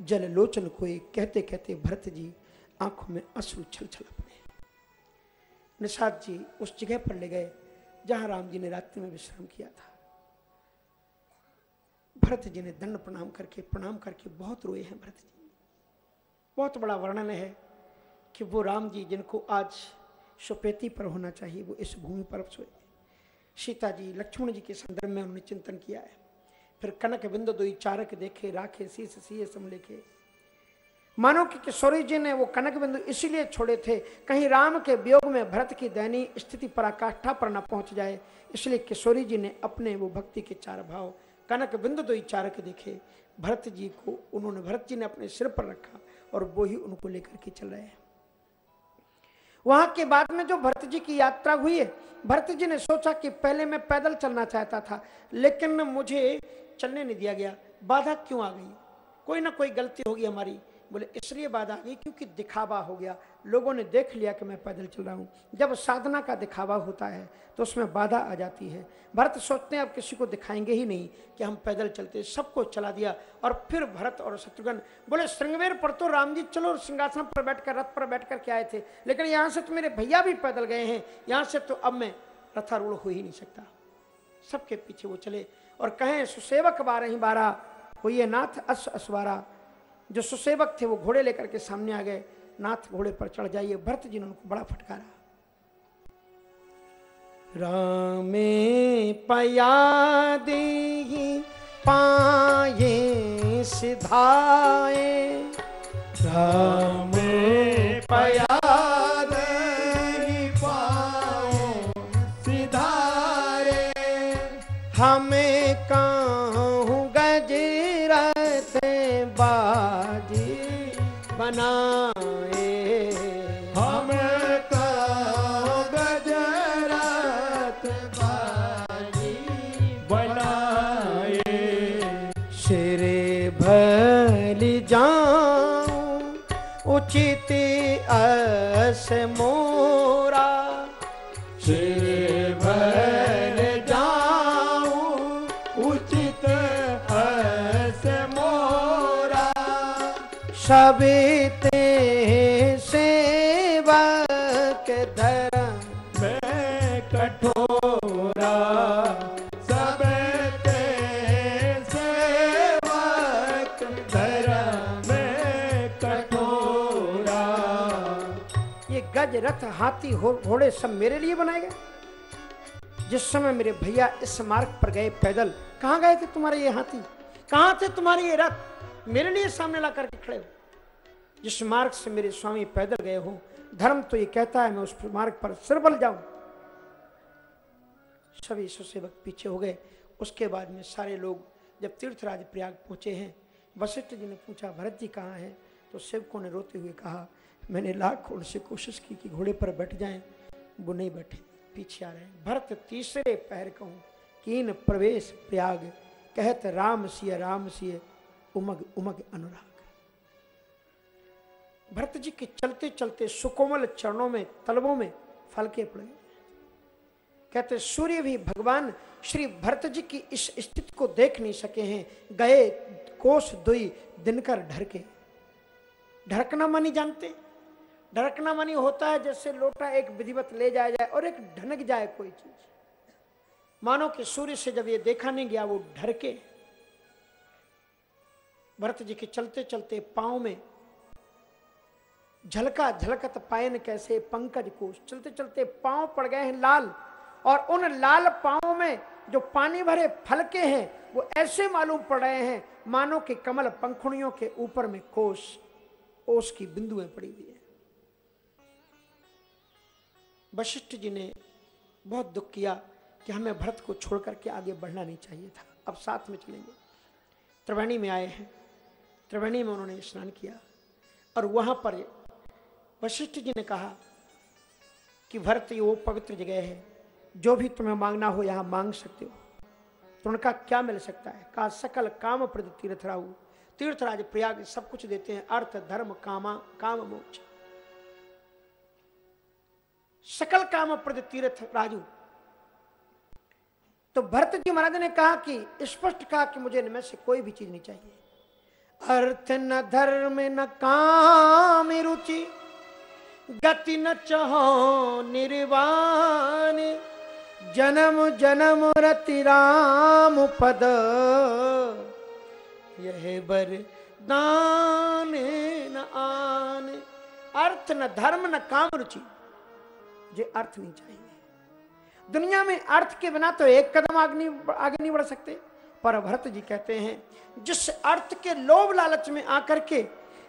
जल लोचन कोई कहते कहते भरत जी आँखों में अश्रु छल छल पड़े निषाद जी उस जगह पर ले गए, जहाँ राम जी ने रात्रि में विश्राम किया था। भरत जी ने दंड प्रणाम करके प्रणाम करके बहुत रोए हैं भरत जी। बहुत बड़ा वर्णन है कि वो राम जी जिनको आज सुपेती पर होना चाहिए, वो इस भूमि पर सोए। सीता जी, लक्ष्मण जी के संदर्भ में उन्होंने चिंतन किया है। फिर कनक बिंदु दो चारक देखे, राखे शीस सीए समलेखे मानो कि किशोरी जी ने वो कनक बिंदु इसीलिए छोड़े थे, कहीं राम के वियोग में भरत की दयनीय स्थिति पराकाष्ठा पर न पहुँच जाए, इसलिए किशोरी जी ने अपने वो भक्ति के चार भाव, कनक बिंदु दो चारक देखे। भरत जी को, उन्होंने, भरत जी ने अपने सिर पर रखा और वो ही उनको लेकर के चल रहे हैं। वहाँ के बाद में जो भरत जी की यात्रा हुई है, भरत जी ने सोचा कि पहले मैं पैदल चलना चाहता था, लेकिन मुझे चलने नहीं दिया गया। बाधा क्यों आ गई? कोई ना कोई गलती होगी हमारी। बोले, इसलिए बाधा आ गई क्योंकि दिखावा हो गया। लोगों ने देख लिया कि मैं पैदल चल रहा हूँ। जब साधना का दिखावा होता है तो उसमें बाधा आ जाती है। भरत सोचते हैं, अब किसी को दिखाएँगे ही नहीं कि हम पैदल चलते, सबको चला दिया। और फिर भरत और शत्रुघ्न बोले, श्रृंगवेर पर तो राम जी चलो, सिंहासन पर बैठकर, रथ पर बैठ कर के आए थे। लेकिन यहाँ से तो मेरे भैया भी पैदल गए हैं। यहाँ से तो अब मैं रथारूढ़ हो ही नहीं सकता। सबके पीछे वो चले और कहें, सुसेवक बारह ही बारह हुई नाथ अस असवारा। जो सुसेवक थे, वो घोड़े लेकर के सामने आ गए। नाथ घोड़े पर चढ़ जाइए, भरत जी ने उनको बड़ा फटकारा। रामे पया दे पाए सिधाए। रामे पया हमें कहूँ, गजरत बाजी बनाए उचित अस मोरा। सिर भर उचित अस मोरा। सबते रथ, हाथी घोड़े सब मेरे लिए बनाए गए। जिस समय मेरे भैया इस मार्ग पर गए पैदल, कहाँ गए थे तुम्हारे ये हाथी? कहाँ थे तुम्हारे ये रथ? मेरे लिए सामने ला करके खड़े हो। जिस मार्ग से मेरे स्वामी पैदल गए हो, धर्म तो ये कहता है मैं उस मार्ग पर सिरबल जाऊँ। सभी सुसेवक पीछे हो गए। उसके बाद में सारे लोग जब तीर्थराज प्रयाग पहुँचे हैं, वशिष्ठ जी ने पूछा, भरत जी कहाँ हैं? तो सेवकों ने रोते हुए कहा मैंने लाख से कोशिश की कि घोड़े पर बैठ जाएँ, वो नहीं बैठे, पीछे आ रहे हैं। भरत तीसरे पैर कहूँ, कीन प्रवेश प्रयाग, कहत राम सिय राम सिय उमग उमग अनुराग। भरत जी के चलते चलते सुकोमल चरणों में तलबों में फलके पड़े। कहते, सूर्य भी भगवान, श्री भरत जी की इस स्थिति को देख नहीं सके हैं। गए कोष दुई दिनकर ढरके। ढरकना मानी जानते? ढरकना मानी होता है जैसे लोटा एक विधिवत ले जाया जाए और एक ढनक जाए कोई चीज़। मानो कि सूर्य से जब ये देखा नहीं गया, वो ढरके भरत जी के चलते चलते पाँव में झलका झलकत पायन कैसे पंकज कोश चलते चलते पाँव पड़ गए हैं लाल और उन लाल पाँव में जो पानी भरे फलके हैं, वो ऐसे मालूम पड़ रहे हैं मानो कि कमल पंखुड़ियों के ऊपर में कोश ओस की बिंदुएँ पड़ी हुई है। वशिष्ठ जी ने बहुत दुख किया कि हमें भरत को छोड़ करके आगे बढ़ना नहीं चाहिए था। अब साथ में चलेंगे। त्रिवेणी में आए हैं। त्रिवेणी में उन्होंने स्नान किया और वहाँ पर वशिष्ठ जी ने कहा कि भरत ये वो पवित्र जगह है, जो भी तुम्हें मांगना हो यहाँ मांग सकते हो। तो उनका क्या मिल सकता है? कहा सकल काम प्रद तीर्थ राहु। तीर्थराज प्रयाग सब कुछ देते हैं। अर्थ, धर्म, कामा, काम, मोक्ष। सकल काम प्रद तीर्थ राजू। तो भरत जी महाराज ने कहा कि स्पष्ट कहा कि मुझे इनमें से कोई भी चीज़ नहीं चाहिए। अर्थ न धर्म न काम रुचि, गति न चहो निर्वाण, जन्म जन्म रति राम पद। यह बर दान न आन। अर्थ न धर्म न काम रुचि। जे अर्थ नहीं चाहिए। दुनिया में अर्थ के बिना तो एक कदम आगे आगे नहीं बढ़ सकते। पर भरत जी कहते हैं, जिस अर्थ के लोभ लालच में आकर के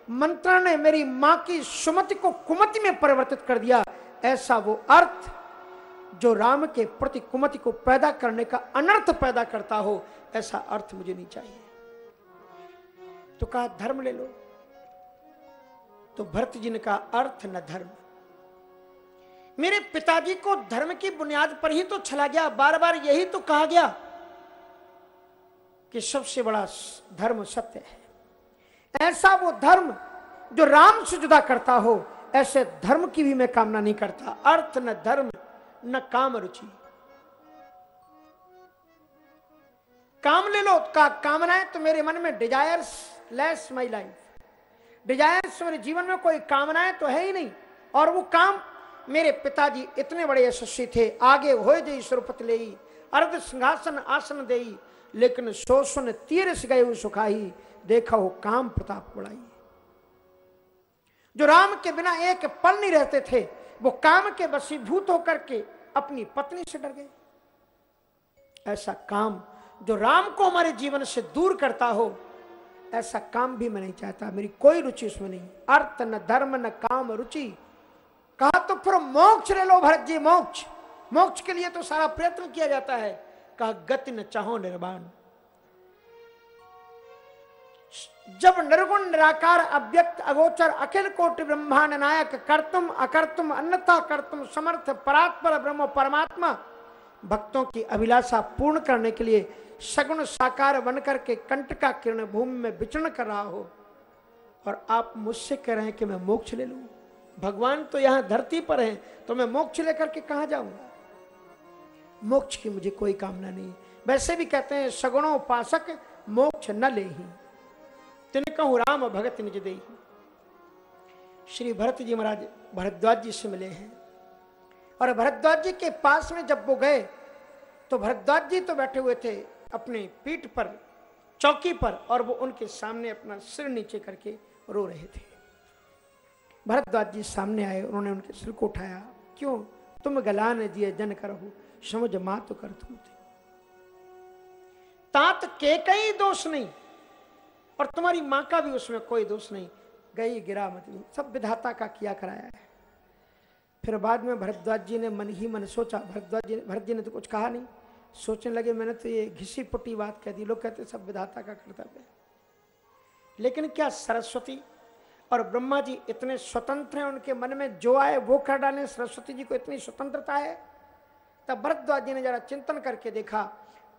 मंत्रा ने मेरी माँ की सुमति को कुमति में परिवर्तित कर दिया, ऐसा वो अर्थ जो राम के प्रति कुमति को पैदा करने का अनर्थ पैदा करता हो, ऐसा अर्थ मुझे नहीं चाहिए। तो कहा, धर्म ले लो। तो भरत जी ने कहा, अर्थ न धर्म। मेरे पिताजी को धर्म की बुनियाद पर ही तो छला गया बार बार यही तो कहा गया कि सबसे बड़ा धर्म सत्य है। ऐसा वो धर्म जो राम से जुदा करता हो, ऐसे धर्म की भी मैं कामना नहीं करता। अर्थ न धर्म, न काम रुचि। काम ले लो, का, कामनाएँ तो मेरे मन में desires less my life desires मेरे जीवन में कोई कामनाएँ तो है ही नहीं, और वो काम मेरे पिताजी इतने बड़े यशस्वी थे। आगे हो जई सुरपत ले अर्ध सिंहासन आसन दे लेकिन सो सुन तीर गए सुखाई देखा हो काम प्रताप बढ़ाई जो राम के बिना एक पल नहीं रहते थे, वो काम के बसीभूत होकर के अपनी पत्नी से डर गए। ऐसा काम जो राम को हमारे जीवन से दूर करता हो, ऐसा काम भी मैं नहीं चाहता। मेरी कोई रुचि उसमें नहीं। अर्थ, न धर्म, न काम, रुचि कहा तो फिर मोक्ष ले लो भरत जी, मोक्ष। मोक्ष के लिए तो सारा प्रयत्न किया जाता है। कहा, गति न चाहो निर्माण जब निर्गुण, निराकार, अव्यक्त, अगोचर, अखिल कोटि ब्रह्मांड नायक, कर्तुम, अकर्तुम, अन्यथा कर्तुम, समर्थ, परात्पर, ब्रह्म, परमात्मा, भक्तों की अभिलाषा पूर्ण करने के लिए सगुण साकार बनकर के कंट का किरण भूमि में विचरण कर रहा हो और आप मुझसे कह रहे हैं कि मैं मोक्ष ले लू। भगवान तो यहाँ धरती पर है तो मैं मोक्ष लेकर के कहा जाऊँगा? मोक्ष की मुझे कोई कामना नहीं। वैसे भी कहते हैं, सगुणों उपासक मोक्ष न ले ही तिन कहू राम भगत निज दे श्री भरत जी महाराज भरद्वाज जी से मिले हैं। और भरद्वाज जी के पास में जब वो गए तो भरद्वाज जी तो बैठे हुए थे अपने पीठ पर, चौकी पर, और वो उनके सामने अपना सिर नीचे करके रो रहे थे। भरद्वाज जी सामने आए, उन्होंने उनके सिर को उठाया। क्यों? तुम गलान दिए, जन करहु समझ माँ तो कर तुम थे तात के कई दोष नहीं, और तुम्हारी माँ का भी उसमें कोई दोष नहीं। गई गिरा मत सब विधाता का किया कराया है। फिर बाद में भरद्वाज जी ने मन ही मन सोचा। भरद्वाज जी भरत जी ने तो कुछ कहा नहीं। सोचने लगे, मैंने तो ये घिसी पुटी बात कह दी। लोग कहते सब विधाता का कर्तव्य लेकिन क्या सरस्वती और ब्रह्मा जी इतने स्वतंत्र हैं उनके मन में, जो आए वो कर डाले, सरस्वती जी को इतनी स्वतंत्रता है। तब भरद्वाज जी ने जरा चिंतन करके देखा,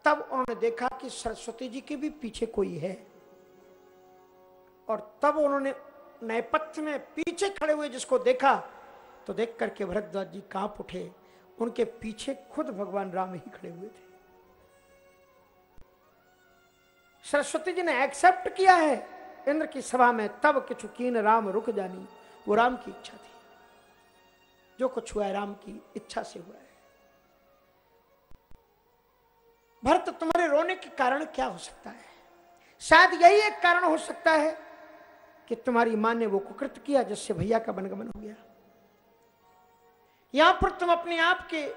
तब उन्होंने देखा कि सरस्वती जी के भी पीछे कोई है। और तब उन्होंने नैपथ्य में पीछे खड़े हुए जिसको देखा तो देख करके भरद्वाज जी काँप उठे। उनके पीछे खुद भगवान राम ही खड़े हुए थे। सरस्वती जी ने एक्सेप्ट किया है। इंद्र की सभा में तब किचु कीन राम रुक जानी, वो राम की इच्छा थी। जो कुछ हुआ है, राम की इच्छा से हुआ है। भरत, तुम्हारे रोने के कारण क्या हो सकता है? शायद यही एक कारण हो सकता है कि तुम्हारी माँ ने वो कुकृत किया, जिससे भैया का बनगमन हो गया। या पर तुम अपने आप के,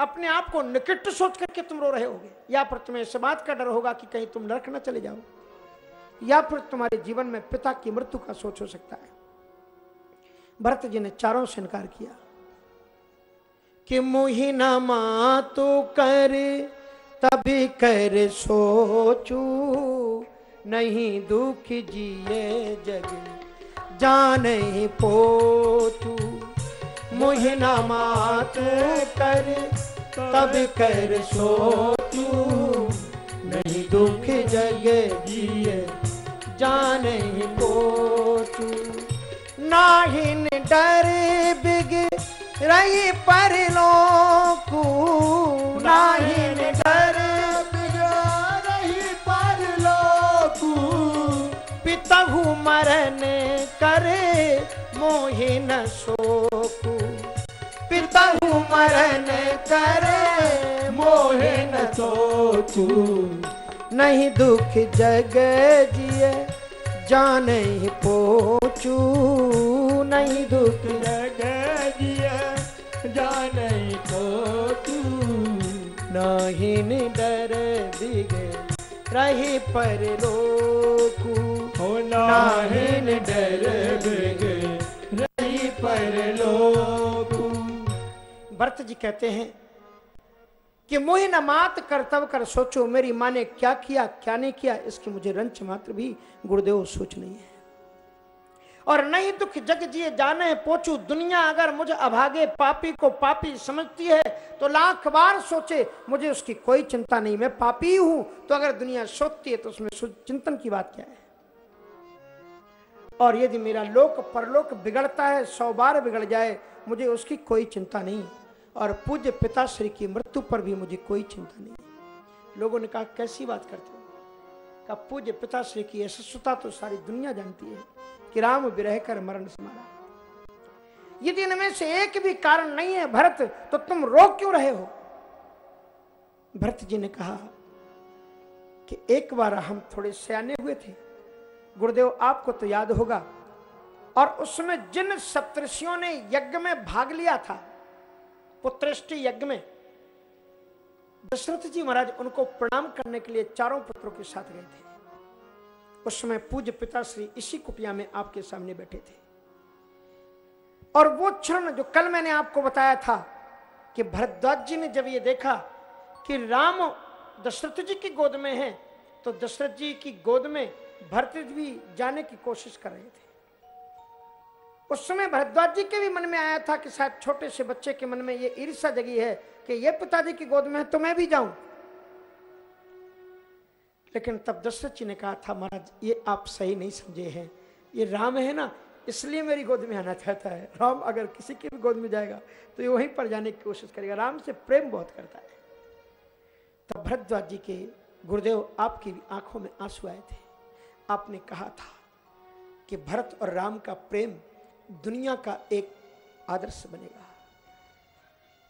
अपने आप को निकट सोच करके तुम रो रहे होगे। या फिर तुम्हें इस बात का डर होगा कि कहीं तुम नरक न चले जाओ। या फिर तुम्हारे जीवन में पिता की मृत्यु का सोच हो सकता है। भरत जी ने चारों से इनकार किया। कि मुही न तो कर, तभी कर सोचू। नहीं दुख जिए जग, जान पोचू मुहिना मात कर तब कर सोचू। नहीं दुख जग जिए जान पोचू नाहिन डर बिग रही पर लोकू नाहिन डर बिग रही पर लोकू पितहु मरन करे मोहिन शोकू। पितहु मरन करे मोहिन शोकू। नहीं दुख जग जिए जान ही पोचू। नहीं दुख जग जिए जान ही पोचू। नहीं डर दिगे रही पर लोकू। हो नाहिन डर बिगे रही पर लोकू। भरत जी कहते हैं कि मोहि न मात कर्तव्य कर, सोचो मेरी माँ ने क्या किया, क्या नहीं किया, इसकी मुझे रंच मात्र भी गुरुदेव सोच नहीं है। और नहीं दुख जग जिए जाने, पोचू दुनिया अगर मुझे अभागे, पापी को पापी समझती है तो लाख बार सोचे, मुझे उसकी कोई चिंता नहीं, मैं पापी हूँ तो अगर दुनिया सोचती है तो उसमें चिंतन की बात क्या है? और यदि मेरा लोक, परलोक बिगड़ता है, सौ बार बिगड़ जाए, मुझे उसकी कोई चिंता नहीं। और पूज्य पिताश्री की मृत्यु पर भी मुझे कोई चिंता नहीं। लोगों ने कहा, कैसी बात करते हो? कहा, पूज्य पिताश्री की यशस्वता तो सारी दुनिया जानती है कि राम विरह कर मरण समारा यदि इनमें से एक भी कारण नहीं है भरत तो तुम रो क्यों रहे हो? भरत जी ने कहा कि एक बार हम थोड़े सयाने हुए थे। गुरुदेव, आपको तो याद होगा, और उसमें जिन सप्तषियों ने यज्ञ में भाग लिया था पुत्रष्टि यज्ञ में। दशरथ जी महाराज उनको प्रणाम करने के लिए चारों पुत्रों के साथ गए थे। उस समय पूज्य पिता श्री इसी कुटिया में आपके सामने बैठे थे। और वो क्षण जो कल मैंने आपको बताया था कि भरद्वाज जी ने जब ये देखा कि राम दशरथ जी की गोद में है तो दशरथ जी की गोद में भरत भी जाने की कोशिश कर रहे थे। उस समय भरद्वाज जी के भी मन में आया था कि शायद छोटे से बच्चे के मन में ये ईर्षा जगी है कि ये पिताजी की गोद में है तो मैं भी जाऊँ। लेकिन तब दशरथ जी ने कहा, था महाराज, ये आप सही नहीं समझे हैं। ये राम है ना, इसलिए मेरी गोद में आना चाहता है। राम अगर किसी की भी गोद में जाएगा तो ये वहीं पर जाने की कोशिश करेगा। राम से प्रेम बहुत करता है। तब भरद्वाज जी के गुरुदेव आपकी भी आँखों में आँसू आए थे। आपने कहा था कि भरत और राम का प्रेम दुनिया का एक आदर्श बनेगा।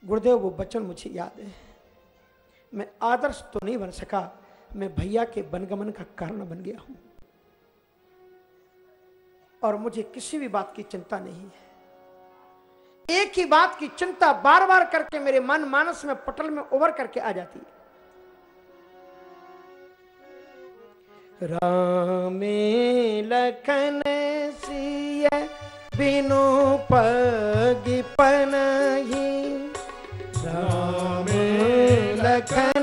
गुरुदेव, वो बचन मुझे याद है। मैं आदर्श तो नहीं बन सका, मैं भैया के बनगमन का कारण बन गया हूँ। और मुझे किसी भी बात की चिंता नहीं है। एक ही बात की चिंता बार बार करके मेरे मन मानस में, पटल में उभर करके आ जाती है। रामे लखन सिय बिनु पग पनही। राम लखन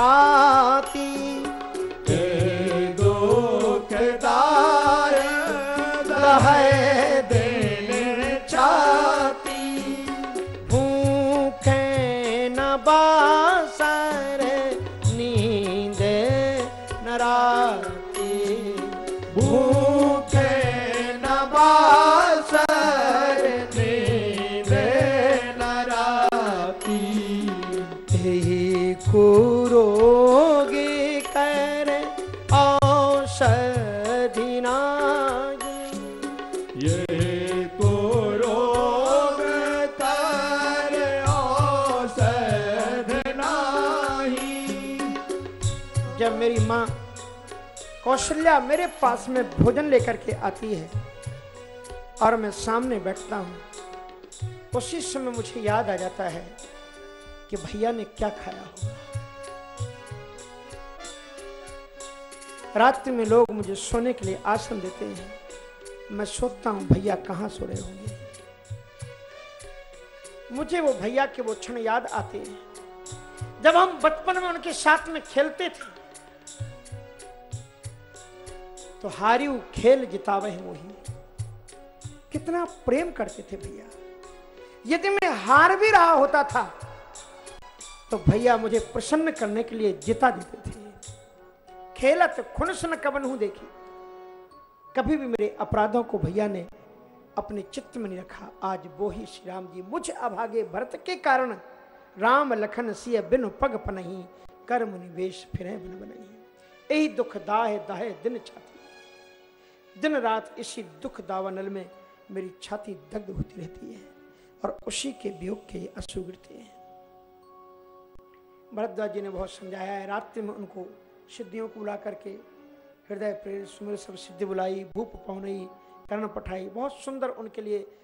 दीन कौशल्या मेरे पास में भोजन लेकर के आती है और मैं सामने बैठता हूँ। उसी समय मुझे याद आ जाता है कि भैया ने क्या खाया होगा। रात्रि में लोग मुझे सोने के लिए आसन देते हैं। मैं सोचता हूँ, भैया कहाँ सो रहे होंगे? मुझे वो भैया के वो क्षण याद आते हैं। जब हम बचपन में उनके साथ में खेलते थे तो हारियू खेल जितावे मोही कितना प्रेम करते थे भैया। यदि मैं हार भी रहा होता था तो भैया मुझे प्रसन्न करने के लिए जिता देते थे। खेलत खुनस न कबन हूँ देखी। कभी भी मेरे अपराधों को भैया ने अपने चित्त में नहीं रखा। आज वो ही श्री राम जी मुझ अभागे भरत के कारण राम लखन सिय बिन पग पनही, कर्म निवेश फिर बिन बनही। यही दुख दाह दाहे दिन छाती दिन रात इसी दुख दावानल में मेरी छाती दग्ध होती रहती है और उसी के वियोग के आँसू गिरते हैं। भरद्वाज जी ने बहुत समझाया है। रात्रि में उनको सिद्धियों को बुला करके हृदय प्रेर सुमिर सब सिद्धि बुलाई, भूप पौनई कर्ण पठाई। बहुत सुंदर उनके लिए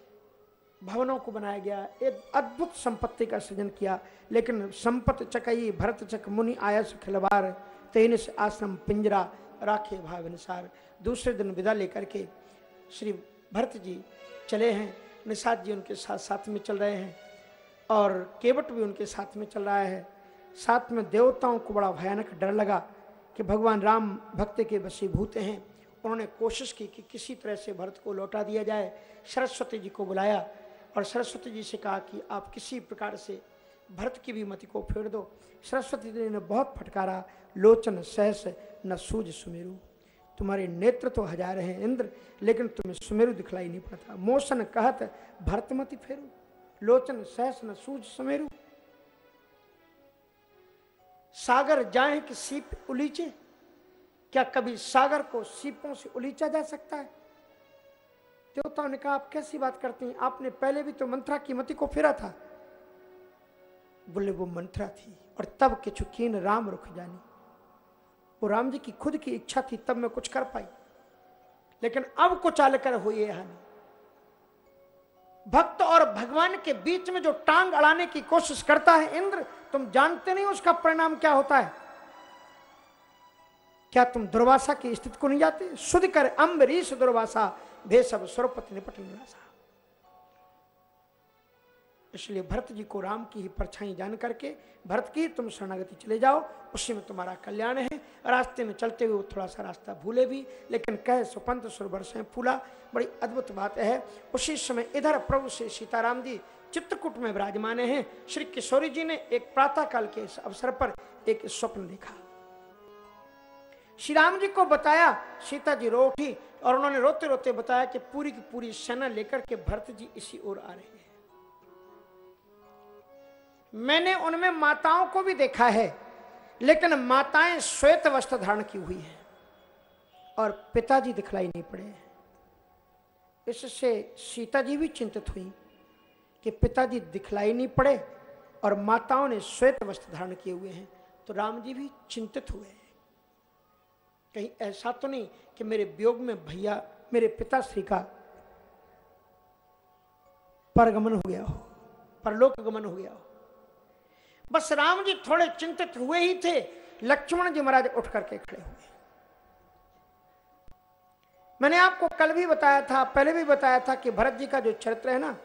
भवनों को बनाया गया। एक अद्भुत संपत्ति का सृजन किया। लेकिन संपत चकई, भरत चक मुनि, आयस खिलवार तेन से आश्रम पिंजरा, राखे भाव अनुसार दूसरे दिन विदा लेकर के श्री भरत जी चले हैं। निषाद जी उनके साथ साथ में चल रहे हैं और केवट भी उनके साथ में चल रहा है। साथ में देवताओं को बड़ा भयानक डर लगा कि भगवान राम भक्त के वशीभूत हैं। उन्होंने कोशिश की कि किसी तरह से भरत को लौटा दिया जाए। सरस्वती जी को बुलाया और सरस्वती जी से कहा कि आप किसी प्रकार से भरत की भी मति को फेर दो। सरस्वती जी ने बहुत फटकारा, लोचन, सहस, न सूझ सुमेरु। तुम्हारे नेत्र तो हज़ार हैं इंद्र, लेकिन तुम्हें सुमेरु दिखलाई नहीं पड़ता। मोशन कहत भरतमति फेरू, लोचन सहस न सूझ सुमेरु। सागर जाए कि सीप उलीचे? क्या कभी सागर को सीपों से उलीचा जा सकता है? देवताओं ने कहा, आप कैसी बात करते हैं? आपने पहले भी तो मंत्रा की मति को फेरा था। बोले, वो मंत्रा थी, और तब के चुकीन राम रुख जानी। वो राम जी की खुद की इच्छा थी, तब मैं कुछ कर पाई। लेकिन अब को चाल कर हुई है हानि। भक्त और भगवान के बीच में जो टांग अड़ाने की कोशिश करता है इंद्र, तुम जानते नहीं उसका परिणाम क्या होता है। क्या तुम दुर्वासा की स्थिति को नहीं जाते शुद्ध कर अम्बरीश दुर्वासा, भेषभ स्वरूपति निपट निराशा। इसलिए भरत जी को राम की ही परछाई जान करके, भरत की तुम शरणागति चले जाओ, उसी में तुम्हारा कल्याण है। रास्ते में चलते हुए थोड़ा सा रास्ता भूले भी, लेकिन कह सुपंत सुरभर से फूला। बड़ी अद्भुत बात है। उसी समय इधर प्रभु से सीताराम जी चित्रकूट में विराजमान हैं। श्री किशोरी जी ने एक प्रातः काल के इस अवसर पर एक स्वप्न देखा। श्री राम जी को बताया, सीता जी रो उठी। और उन्होंने रोते रोते बताया कि पूरी की पूरी सेना लेकर के भरत जी इसी ओर आ रहे हैं। मैंने उनमें माताओं को भी देखा है, लेकिन माताएँ श्वेत वस्त्र धारण की हुई हैं और पिताजी दिखलाई नहीं पड़े इससे सीता जी भी चिंतित हुई कि पिताजी दिखलाई नहीं पड़े और माताओं ने श्वेत वस्त्र धारण किए हुए हैं तो राम जी भी चिंतित हुए कहीं ऐसा तो नहीं कि मेरे वियोग में भैया, मेरे पिताश्री का परगमन हो गया हो, परलोक गमन हो गया हो। बस राम जी थोड़े चिंतित हुए ही थे। लक्ष्मण जी महाराज उठ करके खड़े हुए। मैंने आपको कल भी बताया था, पहले भी बताया था कि भरत जी का जो चरित्र है ना,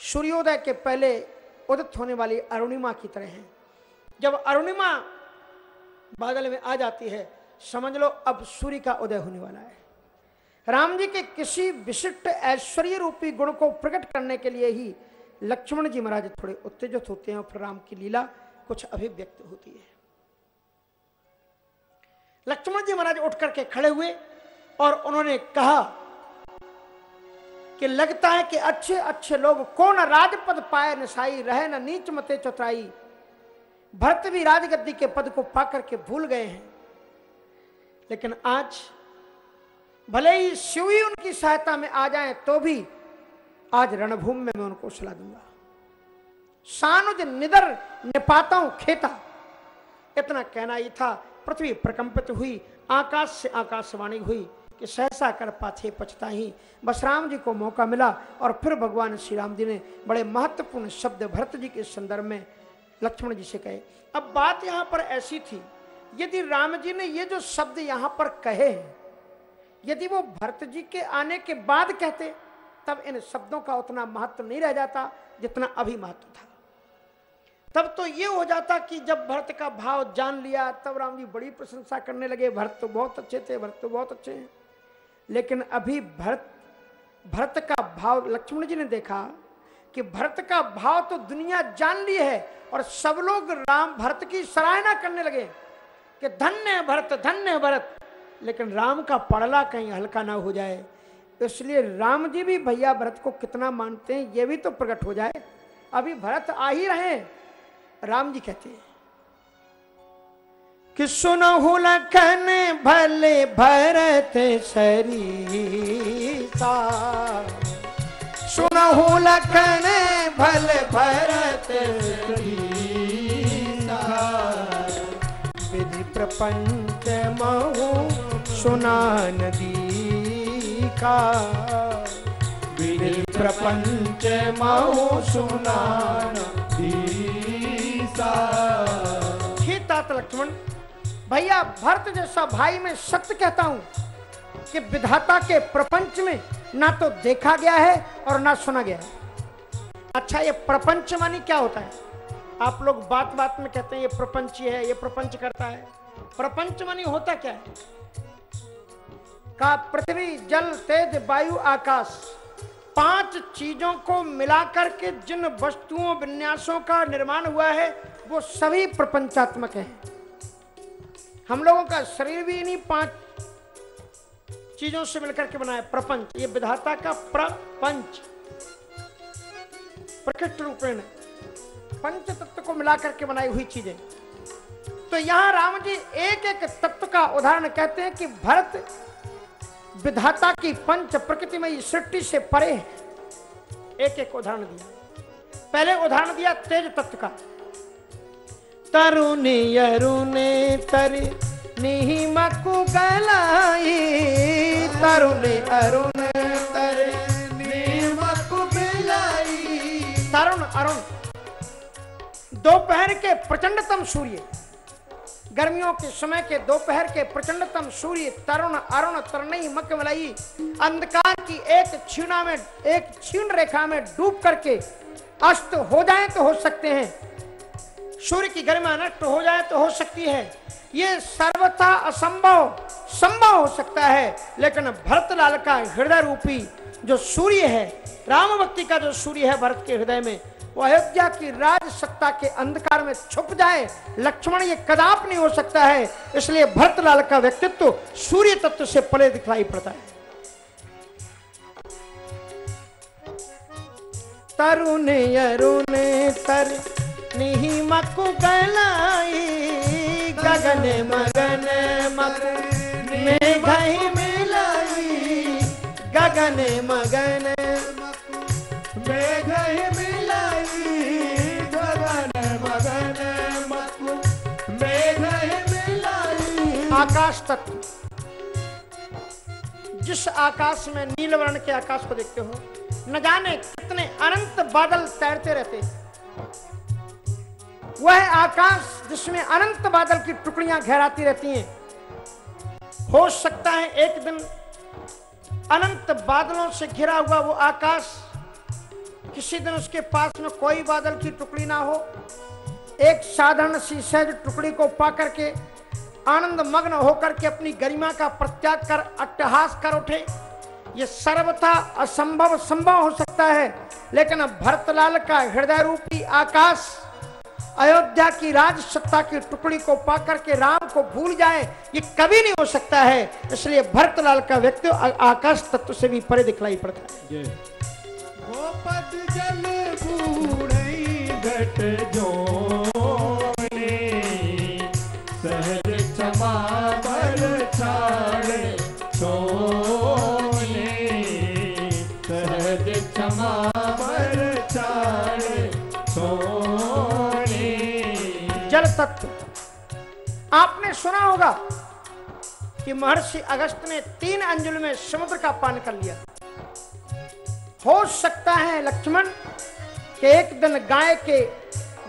सूर्योदय के पहले उदित होने वाली अरुणिमा की तरह है। जब अरुणिमा बादल में आ जाती है, समझ लो अब सूर्य का उदय होने वाला है। राम जी के किसी विशिष्ट ऐश्वर्य रूपी गुण को प्रकट करने के लिए ही लक्ष्मण जी महाराज थोड़े उत्तेजित होते हैं और फिर राम की लीला कुछ अभिव्यक्त होती है। लक्ष्मण जी महाराज उठ करके खड़े हुए और उन्होंने कहा कि लगता है कि अच्छे अच्छे लोग कौन राजपद पाए नसाई रहे, न नीच मते चतुराई। भरत भी राजगद्दी के पद को पाकर के भूल गए हैं। लेकिन आज भले ही शिव ही उनकी सहायता में आ जाए तो भी आज रणभूमि में मैं उनको सलाह दूँगा। सानुज निदर निपाता हूँ खेता। इतना कहना ही था, पृथ्वी प्रकंपित हुई, आकाश से आकाशवाणी हुई कि सहसा कर पाथे पछता ही बस राम जी को मौका मिला और फिर भगवान श्री राम जी ने बड़े महत्वपूर्ण शब्द भरत जी के संदर्भ में लक्ष्मण जी से कहे। अब बात यहाँ पर ऐसी थी, यदि राम जी ने ये जो शब्द यहाँ पर कहे हैं, यदि वो भरत जी के आने के बाद कहते तब इन शब्दों का उतना महत्व नहीं रह जाता जितना अभी महत्व था। तब तो ये हो जाता कि जब भरत का भाव जान लिया, तब राम जी बड़ी प्रशंसा करने लगे, भरत तो बहुत अच्छे थे, भरत तो बहुत अच्छे हैं। लेकिन अभी भरत भरत का भाव, लक्ष्मण जी ने देखा कि भरत का भाव तो दुनिया जान ली है और सब लोग राम, भरत की सराहना करने लगे कि धन्य भरत धन्य भरत। लेकिन राम का पड़ला कहीं हल्का ना हो जाए। इसलिए राम जी भी भैया भरत को कितना मानते हैं, ये भी तो प्रकट हो जाए। अभी भरत आ ही रहे राम जी कहते हैं, कि सुनहु लखन भले भरत सरीता सुनहु लखन भले भरत विधि प्रपंच महु सुना नदी का विधि प्रपंच महो सुनान तात लक्ष्मण, भैया भरत जैसा भाई मैं सत्य कहता हूँ कि विधाता के प्रपंच में ना तो देखा गया है और ना सुना गया है। अच्छा ये प्रपंच मानी क्या होता है? आप लोग बात बात में कहते हैं, ये प्रपंच है, ये प्रपंच करता है। प्रपंच मानी होता क्या है? का पृथ्वी, जल, तेज, वायु, आकाश। पाँच चीज़ों को मिलाकर के जिन वस्तुओं, विन्यासों का निर्माण हुआ है, वो सभी प्रपंचात्मक हैं। हम लोगों का शरीर भी इन्हीं पाँच चीज़ों से मिलकर के बनाया प्रपंच। ये विधाता का प्रपंच। प्रकृष्ट रूपेण पंच तत्व को मिलाकर के बनाई हुई चीज़ें। तो यहाँ राम जी एक एक तत्व का उदाहरण कहते हैं कि भरत विधाता की पंच प्रकृति में सृष्टि से परे है। एक एक उदाहरण दिया। पहले उदाहरण दिया तेज तत्व का। तरुण अरुण तर निहिमकु गलाई तरुण अरुण तर तरुण अरुण, दोपहर के प्रचंडतम सूर्य। गर्मियों के समय के दोपहर के प्रचंडतम सूर्य तरुण अरुण तरनई मकमलई अंधकार की एक क्षीणा में, एक क्षीण रेखा में डूब करके अस्त हो जाए तो हो सकते हैं। सूर्य की गरिमा नष्ट हो जाए तो हो सकती है। ये सर्वथा असंभव, संभव हो सकता है। लेकिन भरतलाल का हृदय रूपी जो सूर्य है राम भक्ति का जो सूर्य है, भरत के हृदय में वो अयोध्या की राज सत्ता के अंधकार में छुप जाए। लक्ष्मण, ये कदाप नहीं हो सकता है। इसलिए भरतलाल का व्यक्तित्व सूर्य तत्व से परे दिखाई पड़ता है। तरुण अरुण तर निहिमकु गलाई गगन मगन मग में मिलाई, गगन मगन मेघ मिलाई। आकाश तत्व जिस आकाश में नील वर्ण के आकाश को देखते हो, न जाने कितने अनंत बादल तैरते रहते। वह आकाश जिसमें अनंत बादल की टुकड़ियाँ घेराती रहती हैं हो सकता है एक दिन अनंत बादलों से घिरा हुआ वो आकाश किसी दिन उसके पास में कोई बादल की टुकड़ी ना हो। एक साधारण सी सहज टुकड़ी को पा करके आनंद मग्न होकर के अपनी गरिमा का प्रत्याग कर, अट्टहास कर उठे। ये सर्वथा असंभव संभव हो सकता है, लेकिन भरतलाल का हृदय रूपी आकाश अयोध्या की राज सत्ता की टुकड़ी को पाकर के राम को भूल जाए, ये कभी नहीं हो सकता है। इसलिए भरतलाल का व्यक्ति आकाश तत्व से भी परे दिखलाई पड़ता है। तत्व। आपने सुना होगा कि महर्षि अगस्त ने तीन अंजुल में समुद्र का पान कर लिया। हो सकता है लक्ष्मण कि एक दिन गाय के,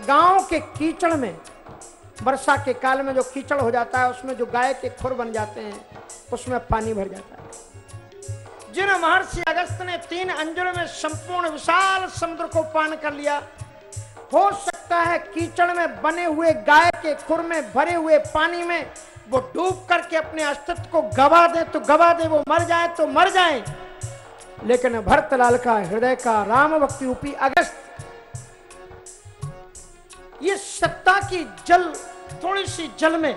गाँव के कीचड़ में, वर्षा के काल में जो कीचड़ हो जाता है, उसमें जो गाय के खुर बन जाते हैं, उसमें पानी भर जाता है। जिन महर्षि अगस्त ने तीन अंजुल में संपूर्ण विशाल समुद्र को पान कर लिया, हो सकता है कीचड़ में बने हुए गाय के खुर में, भरे हुए पानी में वो डूब करके अपने अस्तित्व को गवा दे तो गवा दे, वो मर जाए तो मर जाए। लेकिन भरतलाल का हृदय का राम भक्ति रूपी अगस्त, ये सत्ता की जल, थोड़ी सी जल में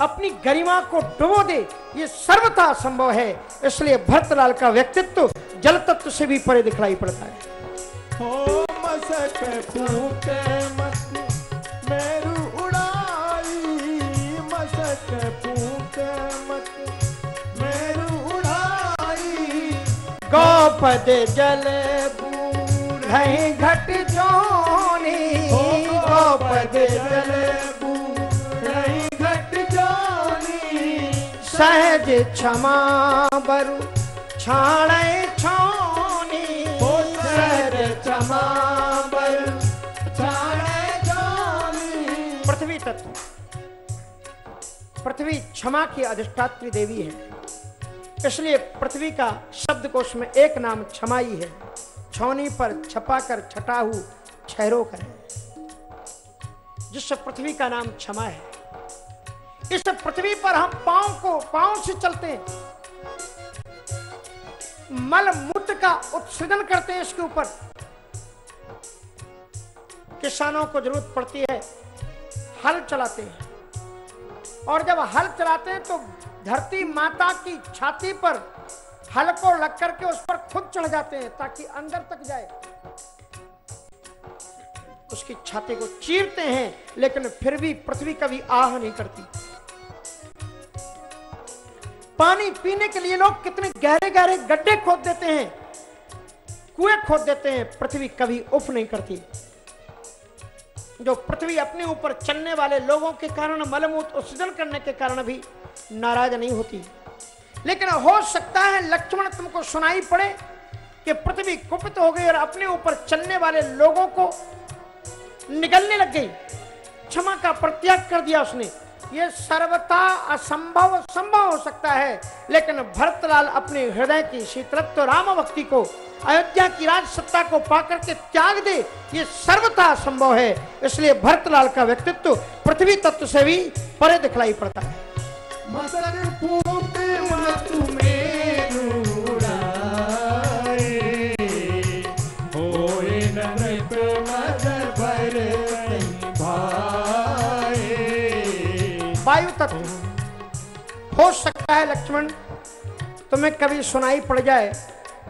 अपनी गरिमा को डुबो दे, ये सर्वथा संभव है। इसलिए भरतलाल का व्यक्तित्व जल तत्व से भी परे दिखलाई पड़ता है। गौपद जल बूढ़ई घट जोनी। गौपद जल घट जानी। सहज क्षमा बरु छाड़े छौनी सर चमाबर छाड़े जानी पृथ्वी तत्व। पृथ्वी क्षमा की अधिष्ठात्री देवी है। इसलिए पृथ्वी का शब्द कोश में एक नाम क्षमाई है। छौनी पर छपा कर छटाहू छहरो करे। जिस पृथ्वी का नाम क्षमा है। इस पृथ्वी पर हम पाँव को पाँव से चलते हैं। मल मूत्र का उत्सर्जन करते हैं इसके ऊपर। किसानों को ज़रूरत पड़ती है। हल चलाते हैं। और जब हल चलाते हैं तो धरती माता की छाती पर हल को लग करके उस पर खुद चढ़ जाते हैं ताकि अंदर तक जाए। उसकी छाती को चीरते हैं, लेकिन फिर भी पृथ्वी कभी आह नहीं करती। पानी पीने के लिए लोग कितने गहरे गहरे गड्ढे खोद देते हैं, कुएँ खोद देते हैं, पृथ्वी कभी उफ नहीं करती। जो पृथ्वी अपने ऊपर चलने वाले लोगों के कारण मलमूत उत्सर्जन करने के कारण भी नाराज़ नहीं होती। लेकिन हो सकता है लक्ष्मण तुमको सुनाई पड़े कि पृथ्वी कुपित हो गई और अपने ऊपर चलने वाले लोगों को निकलने लग गई। क्षमा का प्रत्याग कर दिया उसने। ये सर्वता असंभव संभव हो सकता है। लेकिन भरतलाल अपने हृदय की शीतलत्व राम भक्ति को, अयोध्या की राज सत्ता को पाकर के त्याग दे, ये सर्वथा असंभव है। इसलिए भरतलाल का व्यक्तित्व पृथ्वी तत्व से भी परे दिखलाई पड़ता है। वायु तत्व। हो सकता है लक्ष्मण, तुम्हें कभी सुनाई पड़ जाए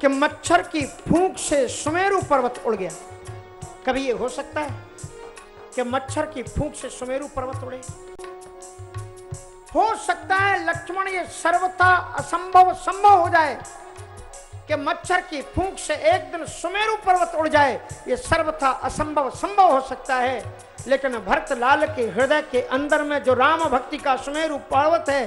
कि मच्छर की फूंक से सुमेरु पर्वत उड़ गया। कभी ये हो सकता है कि मच्छर की फूंक से सुमेरु पर्वत उड़े। हो सकता है लक्ष्मण ये सर्वथा असंभव संभव हो जाए कि मच्छर की फूंक से एक दिन सुमेरु पर्वत उड़ जाए, ये सर्वथा असंभव संभव हो सकता है। लेकिन भरत लाल के हृदय के अंदर में जो राम भक्ति का सुमेरु पर्वत है,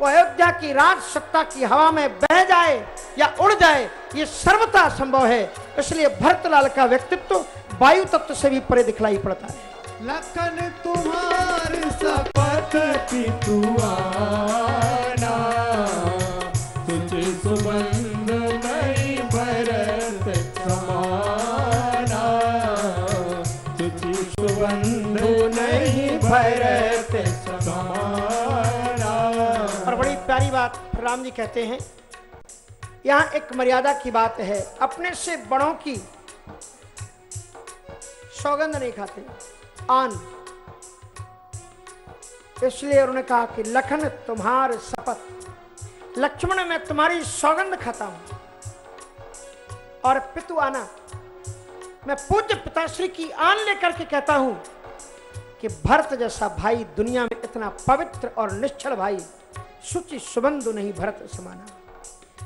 वो अयोध्या की राज सत्ता की हवा में बह जाए या उड़ जाए, ये सर्वथा संभव है। इसलिए भरतलाल का व्यक्तित्व वायु तत्व से भी परे दिखलाई पड़ता है। लखन तुम्हार सपथ पितुआना तुझ और बड़ी प्यारी बात राम जी कहते हैं, यहाँ एक मर्यादा की बात है, अपने से बड़ों की सौगंध नहीं खाते। आन। इसलिए उन्होंने कहा कि लखन तुम्हार शपथ, लक्ष्मण मैं तुम्हारी सौगंध खाता हूँ। और पितु आना, मैं पूज्य पिताश्री की आन लेकर के कहता हूँ कि भरत जैसा भाई दुनिया में इतना पवित्र और निश्चल भाई सुचि सुबंधु नहीं भरत समाना।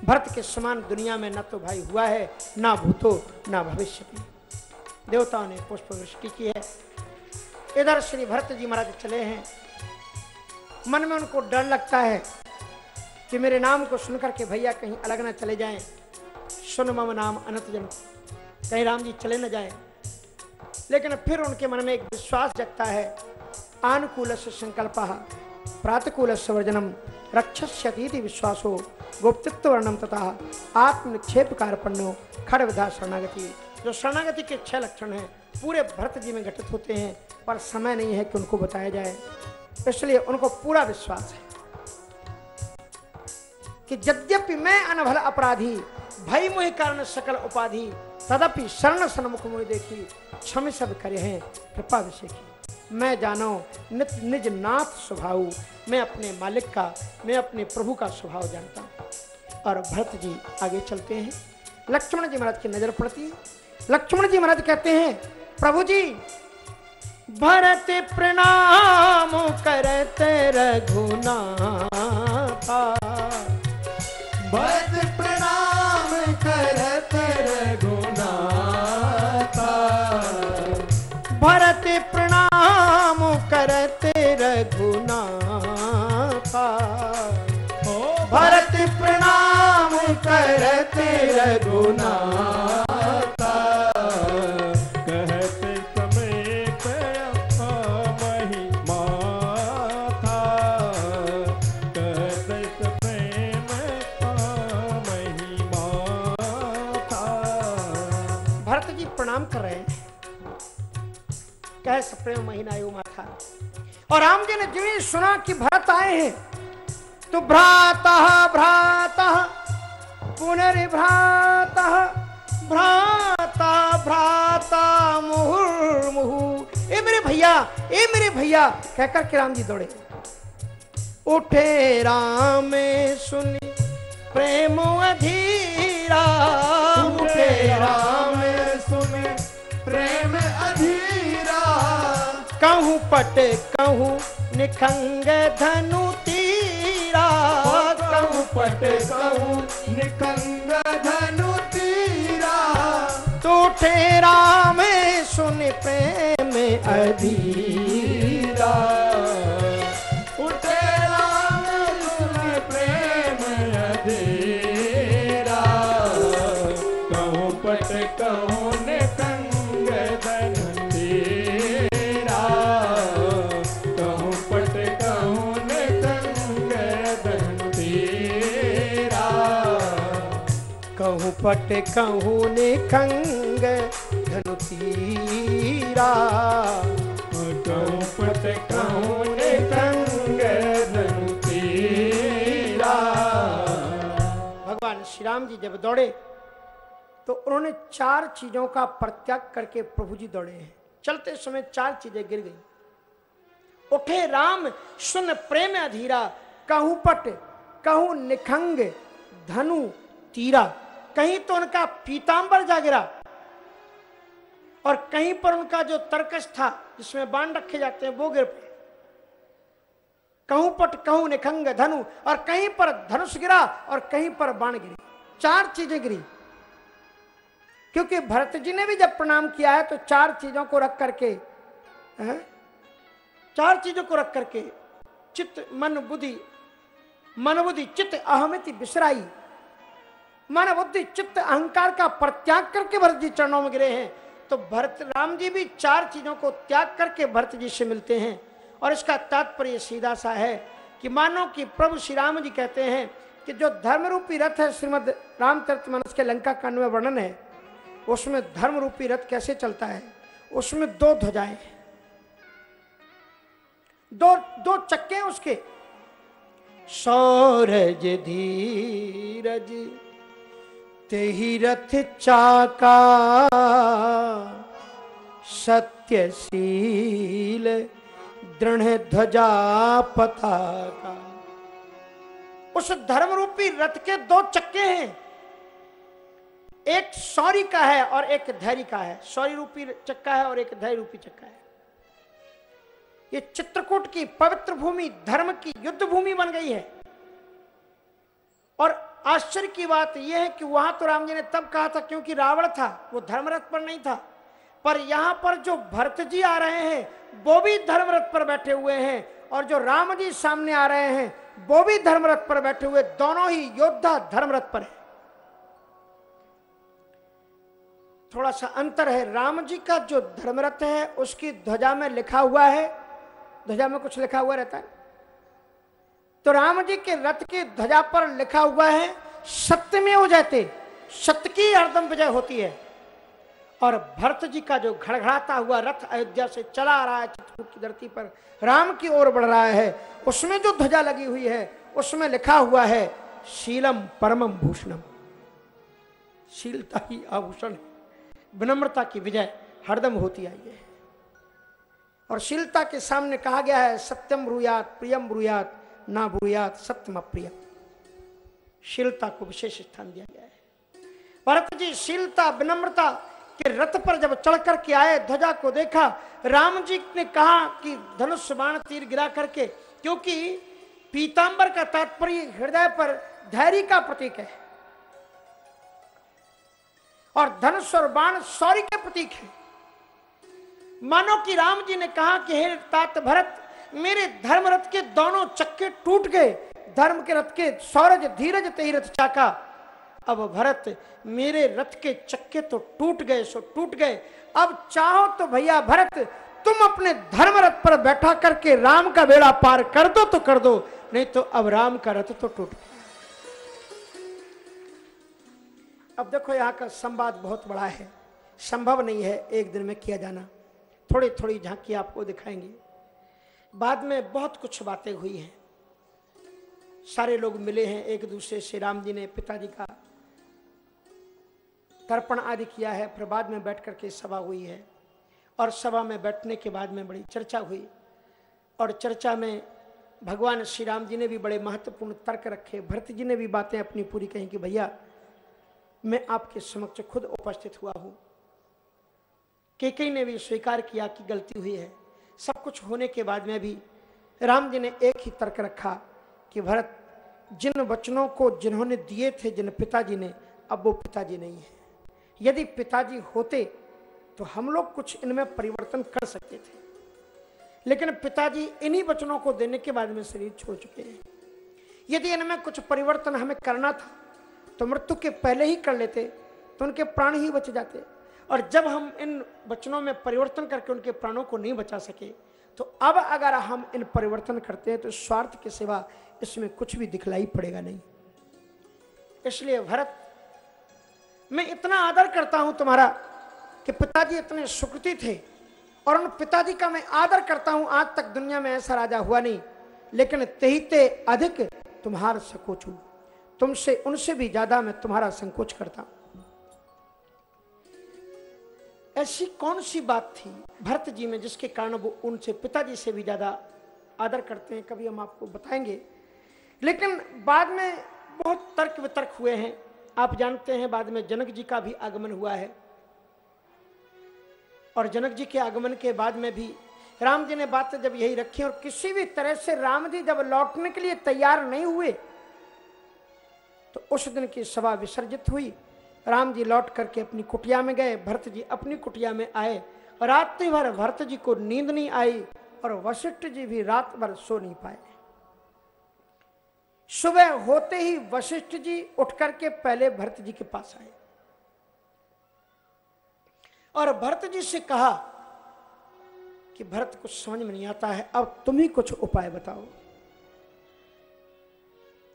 भरत के समान दुनिया में न तो भाई हुआ है, ना भूतो, ना भविष्य में देवताओं ने पुष्प वृष्टि की है। इधर श्री भरत जी महाराज चले हैं। मन में उनको डर लगता है कि मेरे नाम को सुनकर के भैया कहीं अलग ना चले जाएँ। सुन मम नाम अनंत जन। कहीं राम जी चले ना जाएँ। लेकिन फिर उनके मन में एक विश्वास जगता है। आनुकूल से संकल्प प्रातकूल से वर्जनम रक्षस्यतीति हो गुप्तित्व वर्णम तथा आत्मनिक्षेप कार्पण्यो खड़ विधा शरणागति। जो शरणागति के छह लक्षण हैं, पूरे भरत जी में घटित होते हैं, पर समय नहीं है कि उनको बताया जाए। इसलिए उनको पूरा विश्वास है कि यद्यपि मैं अनभल अपराधी भय मुहि कारण सकल उपाधि तदपि शरण सन्मुख मुहि देखी क्षम सब करे हैं, कृपा विषय की मैं जानो, नित निज नाथ स्वभाव, मैं अपने मालिक का, मैं अपने प्रभु का स्वभाव जानता हूँ। और भरत जी आगे चलते हैं। लक्ष्मण जी महाराज की नज़र पड़ती लक्ष्मण जी महाराज कहते हैं, प्रभु जी, भरत प्रणाम करत रघुनाथा। भरत भरत प्रणाम करते रघुनाथा। भरत प्रणाम करते रघुनाथा। कह सप्रेम महीना यु माथा और राम जी ने जो सुना कि भरत आए हैं तो भ्राता भ्राता, पुनर्भ्राता, भ्राता भ्राता मुहुर्मुहु ए मेरे भैया, ए मेरे भैया, कहकर के राम जी दौड़े। उठे राम, सुनी प्रेम अधीरा। उठे राम कहूँ, पट कहूँ, निखंग धनु तीरा। कहूँ, पट कहूँ, निखंग धनु तीरा। तो ठेरा में सुन प्रेम अधीरा। कहूँ पट कहूँ निखंग धनु तीरा। पट कहूँ निकंग धनु तीरा। भगवान श्री राम जी जब दौड़े तो उन्होंने चार चीज़ों का प्रत्याग करके प्रभु जी दौड़े हैं। चलते समय चार चीज़ें गिर गई। उठे राम सुन प्रेम अधीरा कहूँ पट कहूँ निखंग धनु तीरा। कहीं तो उनका पीतांबर जा गिरा और कहीं पर उनका जो तर्कश था, जिसमें बाण रखे जाते हैं, वो गिर पड़े। कहूँ पट, कहूँ निखंग धनु, और कहीं पर धनुष गिरा और कहीं पर बाण गिरी। चार चीज़ें गिरी। क्योंकि भरत जी ने भी जब प्रणाम किया है तो चार चीज़ों को रख करके, हैं? चार चीज़ों को रख करके, चित्त, मन, बुद्धि मन, बुद्धि, चित्त, अहमिति, बिसराई मन बुद्धि, चित्त, अहंकार का प्रत्याग करके भरत जी चरणों में गिरे हैं। तो भरत राम जी भी चार चीज़ों को त्याग करके भरत जी से मिलते हैं। और इसका तात्पर्य सीधा सा है कि मानो कि प्रभु श्री राम जी कहते हैं कि जो धर्म रूपी रथ है, श्रीमद रामचरित मानस के लंका कांड में वर्णन है, उसमें धर्म रूपी रथ कैसे चलता है? उसमें दो ध्वजाएँ दो दो चक्के उसके। सौरज धीरज तेहि रथ चाका। सत्यशील दृढ़ ध्वजा पताका। उस धर्म रूपी रथ के दो चक्के हैं। एक सौरी का है और एक धैर्य का है। सौरी रूपी चक्का है और एक धैर्य रूपी चक्का है। ये चित्रकूट की पवित्र भूमि धर्म की युद्ध भूमि बन गई है। और आश्चर्य की बात यह है कि वहाँ तो राम जी ने तब कहा था क्योंकि रावण था, वो धर्मरथ पर नहीं था। पर यहाँ पर जो भरत जी आ रहे हैं, वो भी धर्मरथ पर बैठे हुए हैं और जो राम जी सामने आ रहे हैं, वो भी धर्मरथ पर बैठे हुए, दोनों ही योद्धा धर्मरथ पर है। थोड़ा सा अंतर है, राम जी का जो धर्मरथ है, उसकी ध्वजा में लिखा हुआ है, ध्वजा में कुछ लिखा हुआ रहता है। तो राम जी के रथ की ध्वजा पर लिखा हुआ है सत्य में हो जाते सत्य की हरदम विजय होती है। और भरत जी का जो घड़घड़ाता हुआ रथ अयोध्या से चला आ रहा है, चित्रकूट की धरती पर, राम की ओर बढ़ रहा है। उसमें जो ध्वजा लगी हुई है, उसमें लिखा हुआ है, शीलम परमम भूषणम। शीलता ही आभूषण विनम्रता की विजय हरदम होती आई है। और शीलता के सामने कहा गया है, सत्यम ब्रूयात, प्रियम ब्रूयात ना ब्रूयात सत्यम अप्रिय शीलता को विशेष स्थान दिया गया है। भरत जी, शीलता, विनम्रता के रथ पर जब चढ़ करके आए, ध्वजा को देखा, राम जी ने कहा कि धनुष बाण तीर गिरा करके, क्योंकि पीतांबर का तात्पर्य हृदय पर धैर्य का प्रतीक है। और धनुष और बाण शौर्य के प्रतीक है। मानो कि राम जी ने कहा कि हे तात भरत मेरे धर्म रथ के दोनों चक्के टूट गए। धर्म के रथ के सौरज, धीरज तेरथ चाका। अब भरत, मेरे रथ के चक्के तो टूट गए, सो टूट गए। अब चाहो तो भैया भरत, तुम अपने धर्म रथ पर बैठा करके राम का बेड़ा पार कर दो तो कर दो, नहीं तो अब राम का रथ तो टूट अब देखो यहाँ का संवाद बहुत बड़ा है। संभव नहीं है एक दिन में किया जाना। थोड़ी थोड़ी झांकी आपको दिखाएँगे। बाद में बहुत कुछ बातें हुई हैं। सारे लोग मिले हैं, एक दूसरे से। राम जी ने पिताजी का तर्पण आदि किया है, फिर बाद में बैठ करके सभा हुई है। और सभा में बैठने के बाद में बड़ी चर्चा हुई। और चर्चा में भगवान श्री राम जी ने भी बड़े महत्वपूर्ण तर्क रखे। भरत जी ने भी बातें अपनी पूरी कही कि, भैया, मैं आपके समक्ष खुद उपस्थित हुआ हूँ। केकई ने भी स्वीकार किया कि गलती हुई है। सब कुछ होने के बाद में भी राम जी ने एक ही तर्क रखा कि भरत, जिन वचनों को जिन्होंने दिए थे, जिन पिताजी ने, अब वो पिताजी नहीं है। यदि पिताजी होते तो हम लोग कुछ इनमें परिवर्तन कर सकते थे। लेकिन पिताजी इन्हीं वचनों को देने के बाद में शरीर छोड़ चुके हैं। यदि इनमें कुछ परिवर्तन हमें करना था तो मृत्यु के पहले ही कर लेते तो उनके प्राण ही बच जाते। और जब हम इन वचनों में परिवर्तन करके उनके प्राणों को नहीं बचा सके तो अब अगर हम इन परिवर्तन करते हैं तो स्वार्थ के सिवा इसमें कुछ भी दिखलाई पड़ेगा नहीं। इसलिए भरत, मैं इतना आदर करता हूँ तुम्हारा कि पिताजी इतने सुकृति थे, और उन पिताजी का मैं आदर करता हूँ, आज तक दुनिया में ऐसा राजा हुआ नहीं, लेकिन तेहिते अधिक तुम्हार सकोच तुमसे, उनसे भी ज़्यादा मैं तुम्हारा संकोच करता हूँ। ऐसी कौन सी बात थी भरत जी में जिसके कारण वो उनसे पिताजी से भी ज़्यादा आदर करते हैं, कभी हम आपको बताएँगे। लेकिन बाद में बहुत तर्क वितर्क हुए हैं। आप जानते हैं बाद में जनक जी का भी आगमन हुआ है। और जनक जी के आगमन के बाद में भी राम जी ने बात जब यही रखी और किसी भी तरह से राम जी जब लौटने के लिए तैयार नहीं हुए तो उस दिन की सभा विसर्जित हुई। राम जी लौट करके अपनी कुटिया में गए, भरत जी अपनी कुटिया में आए। रात्रि भर भरत जी को नींद नहीं आई और वशिष्ठ जी भी रात भर सो नहीं पाए। सुबह होते ही वशिष्ठ जी उठ करके पहले भरत जी के पास आए। और भरत जी से कहा कि, भरत, कुछ समझ में नहीं आता है, अब तुम ही कुछ उपाय बताओ।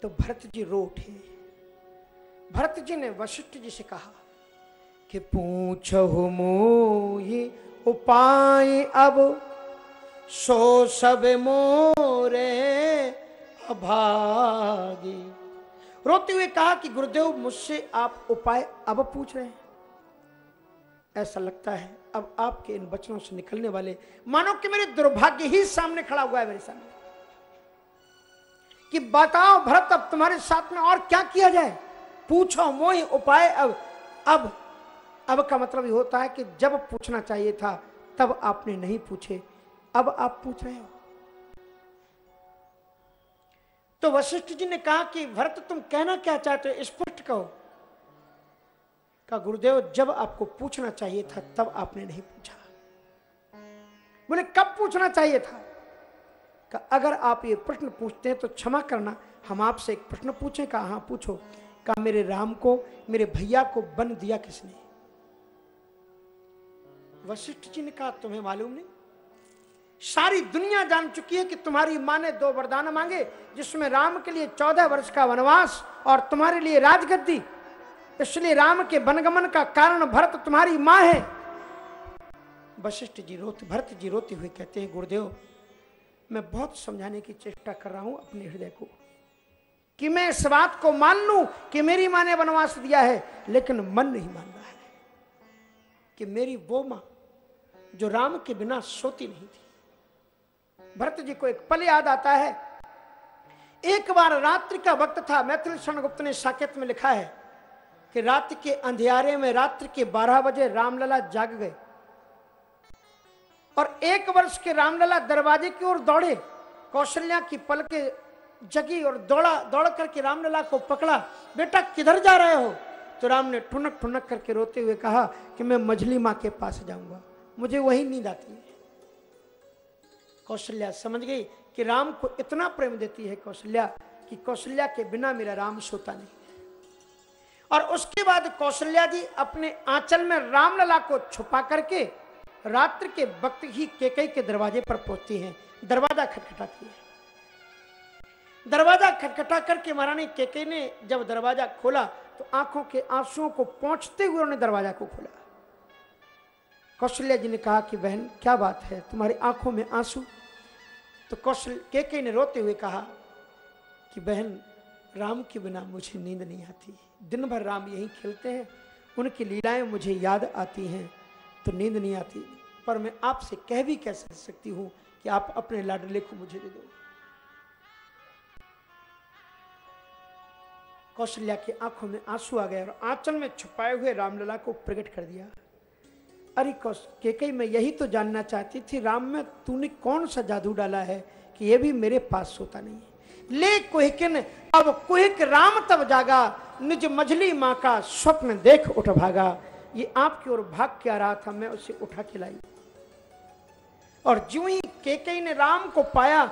तो भरत जी रो उठे। भरत जी ने वशिष्ठ जी से कहा कि पूछो मोहि उपाय अब, सो सब मोरे अभागी। रोते हुए कहा कि गुरुदेव, मुझसे आप उपाय अब पूछ रहे हैं। ऐसा लगता है अब आपके इन वचनों से निकलने वाले, मानो कि मेरे दुर्भाग्य ही सामने खड़ा हुआ है मेरे सामने। कि बताओ भरत, अब तुम्हारे साथ में और क्या किया जाए? पूछो, मोहि उपाय। अब अब अब का मतलब ये होता है कि जब पूछना चाहिए था, तब आपने नहीं पूछे। अब आप पूछ रहे हो। तो वशिष्ठ जी ने कहा कि भरत तुम कहना क्या चाहते हो? स्पष्ट कहो। का गुरुदेव, जब आपको पूछना चाहिए था, तब आपने नहीं पूछा। बोले, कब पूछना चाहिए था? का, अगर आप ये प्रश्न पूछते हैं तो क्षमा करना। हम आपसे एक प्रश्न पूछे का हाँ पूछो। का मेरे राम को, मेरे भैया को बन दिया किसने? वशिष्ठ जी ने कहा, तुम्हें मालूम नहीं? सारी दुनिया जान चुकी है कि तुम्हारी माँ ने दो वरदान मांगे, जिसमें राम के लिए चौदह वर्ष का वनवास और तुम्हारे लिए राजगद्दी। इसलिए राम के वनगमन का कारण भरत तुम्हारी माँ है। वशिष्ठ जी रोते, भरत जी रोते हुए कहते हैं, गुरुदेव, मैं बहुत समझाने की चेष्टा कर रहा हूँ अपने हृदय को। कि मैं इस बात को मान लूँ कि मेरी माँ ने वनवास दिया है, लेकिन मन नहीं मान रहा है कि मेरी वो माँ जो राम के बिना सोती नहीं थी। भरत जी को एक पल याद आता है। एक बार रात्रि का वक्त था, मैथिल क्षण गुप्त ने साकेत में लिखा है कि रात के अंधियारे में रात्रि के 12 बजे रामलला जाग गए और एक वर्ष के रामलला दरवाजे की ओर दौड़े, कौशल्या की पल के जगी और दौड़ा, दौड़ करके रामलला को पकड़ा। बेटा, किधर जा रहे हो? तो राम ने ठुनक ठुनक करके रोते हुए कहा कि मैं मझली माँ के पास जाऊँगा। मुझे वही नींद आती है। कौशल्या समझ गई कि राम को इतना प्रेम देती है कौशल्या कि कौशल्या के बिना मेरा राम सोता नहीं। और उसके बाद कौशल्या जी अपने आंचल में रामलला को छुपा करके रात्र के वक्त ही केकई के दरवाजे पर पहुँचती हैं। दरवाज़ा खटखटाती है। दरवाज़ा खटखटा करके महारानी केकई ने जब दरवाज़ा खोला तो आँखों के आंसुओं को पहुँचते हुए उन्होंने दरवाज़ा को खोला। कौशल्या जी ने कहा कि, बहन, क्या बात है? तुम्हारी आँखों में आँसू? तो कौशल, केके ने रोते हुए कहा कि, बहन, राम के बिना मुझे नींद नहीं आती। दिन भर राम यहीं खेलते हैं। उनकी लीलाएँ मुझे याद आती हैं तो नींद नहीं आती। पर मैं आपसे कह भी कैसे सकती हूँ कि आप अपने लाडले को मुझे दे दो? कौशल्या की आँखों में आँसू आ गए और आंचल में छुपाए हुए रामलला को प्रकट कर दिया। अरे कौश, केकई, मैं यही तो जानना चाहती थी, राम में तूने कौन सा जादू डाला है कि ये भी मेरे पास सोता नहीं है? ले कुहकिन, अब कुहक राम तब जागा, निज मझली माँ का स्वप्न देख उठ भागा। ये आपकी ओर भाग के आ रहा था मैं उसे उठा के लाई। और जो ही केकई ने राम को पाया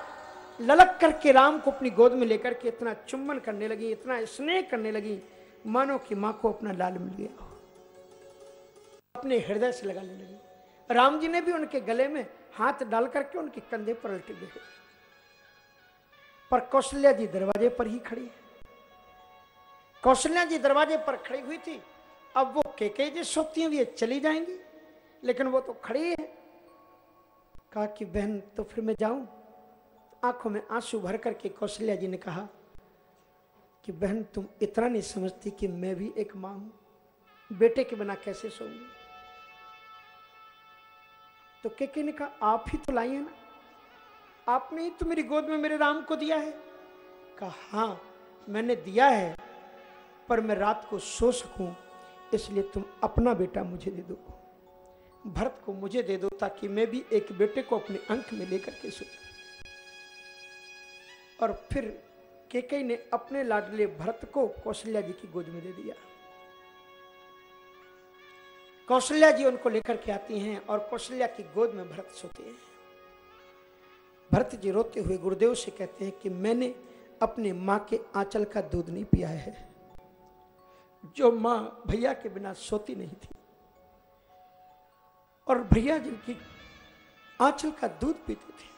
ललक करके राम को अपनी गोद में लेकर के इतना चुम्बन करने लगी, इतना स्नेह करने लगी मानो कि माँ को अपना लाल मिल गया। अपने हृदय से लगाने लगी। राम जी ने भी उनके गले में हाथ डाल करके उनके कंधे पर उल्टे गए पर कौशल्या जी दरवाजे पर ही खड़ी है। कौशल्या जी दरवाजे पर खड़ी हुई थी। अब वो केके जी सोती हैं ये चली जाएँगी। लेकिन वो तो खड़ी है। कहा कि, बहन तो फिर मैं जाऊँ? आँखों में आँसू भर करके कौशल्या जी ने कहा कि बहन, तुम इतना नहीं समझती कि मैं भी एक माँ हूँ। बेटे के बिना कैसे सोऊँगी? तो केके ने कहा, आप ही तो है ना। आपने ही तो मेरी गोद में मेरे राम को दिया है। कहा हाँ मैंने दिया है, पर मैं रात को सो सकूँ, इसलिए तुम अपना बेटा मुझे दे दो। भरत को मुझे दे दो, ताकि मैं भी एक बेटे को अपने अंक में लेकर के सो और फिर केकई ने अपने लाडले भरत को कौशल्या जी की गोद में दे दिया। कौशल्या जी उनको लेकर के आती हैं और कौशल्या की गोद में भरत सोते हैं। भरत जी रोते हुए गुरुदेव से कहते हैं कि मैंने अपने माँ के आंचल का दूध नहीं पिया है। जो माँ भैया के बिना सोती नहीं थी और भैया जिनकी आंचल का दूध पीते थे।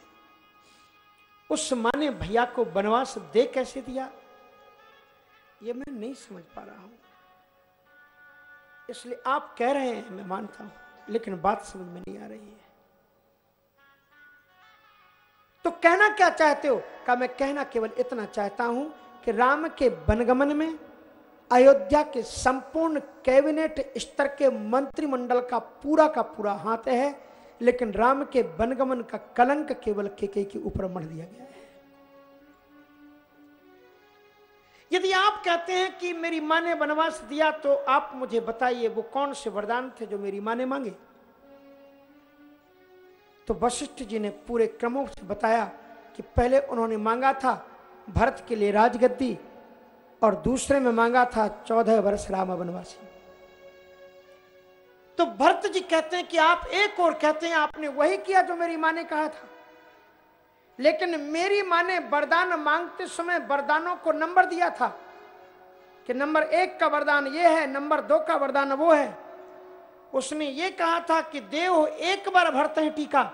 उस माँ ने भैया को वनवास दे कैसे दिया? ये मैं नहीं समझ पा रहा हूँ। इसलिए आप कह रहे हैं, मैं मानता हूँ, लेकिन बात समझ में नहीं आ रही है। तो कहना क्या चाहते हो? का मैं कहना केवल इतना चाहता हूँ कि राम के वनगमन में, अयोध्या के संपूर्ण कैबिनेट स्तर के मंत्रिमंडल का पूरा का पूरा हाथ है लेकिन राम के वनगमन का कलंक केवल केके के ऊपर मर दिया गया है। यदि आप कहते हैं कि मेरी माँ ने वनवास दिया तो आप मुझे बताइए, वो कौन से वरदान थे जो मेरी माँ ने मांगे? तो वशिष्ठ जी ने पूरे क्रमों से बताया कि पहले उन्होंने मांगा था भरत के लिए राजगद्दी, और दूसरे में मांगा था चौदह वर्ष राम वनवासी। तो भरत जी कहते हैं कि आप एक और कहते हैं, आपने वही किया जो मेरी माँ ने कहा था। लेकिन मेरी माँ ने वरदान मांगते समय वरदानों को नंबर दिया था कि नंबर एक का वरदान ये है, नंबर दो का वरदान वो है। उसने ये कहा था कि देव एक बार भरत है टीका,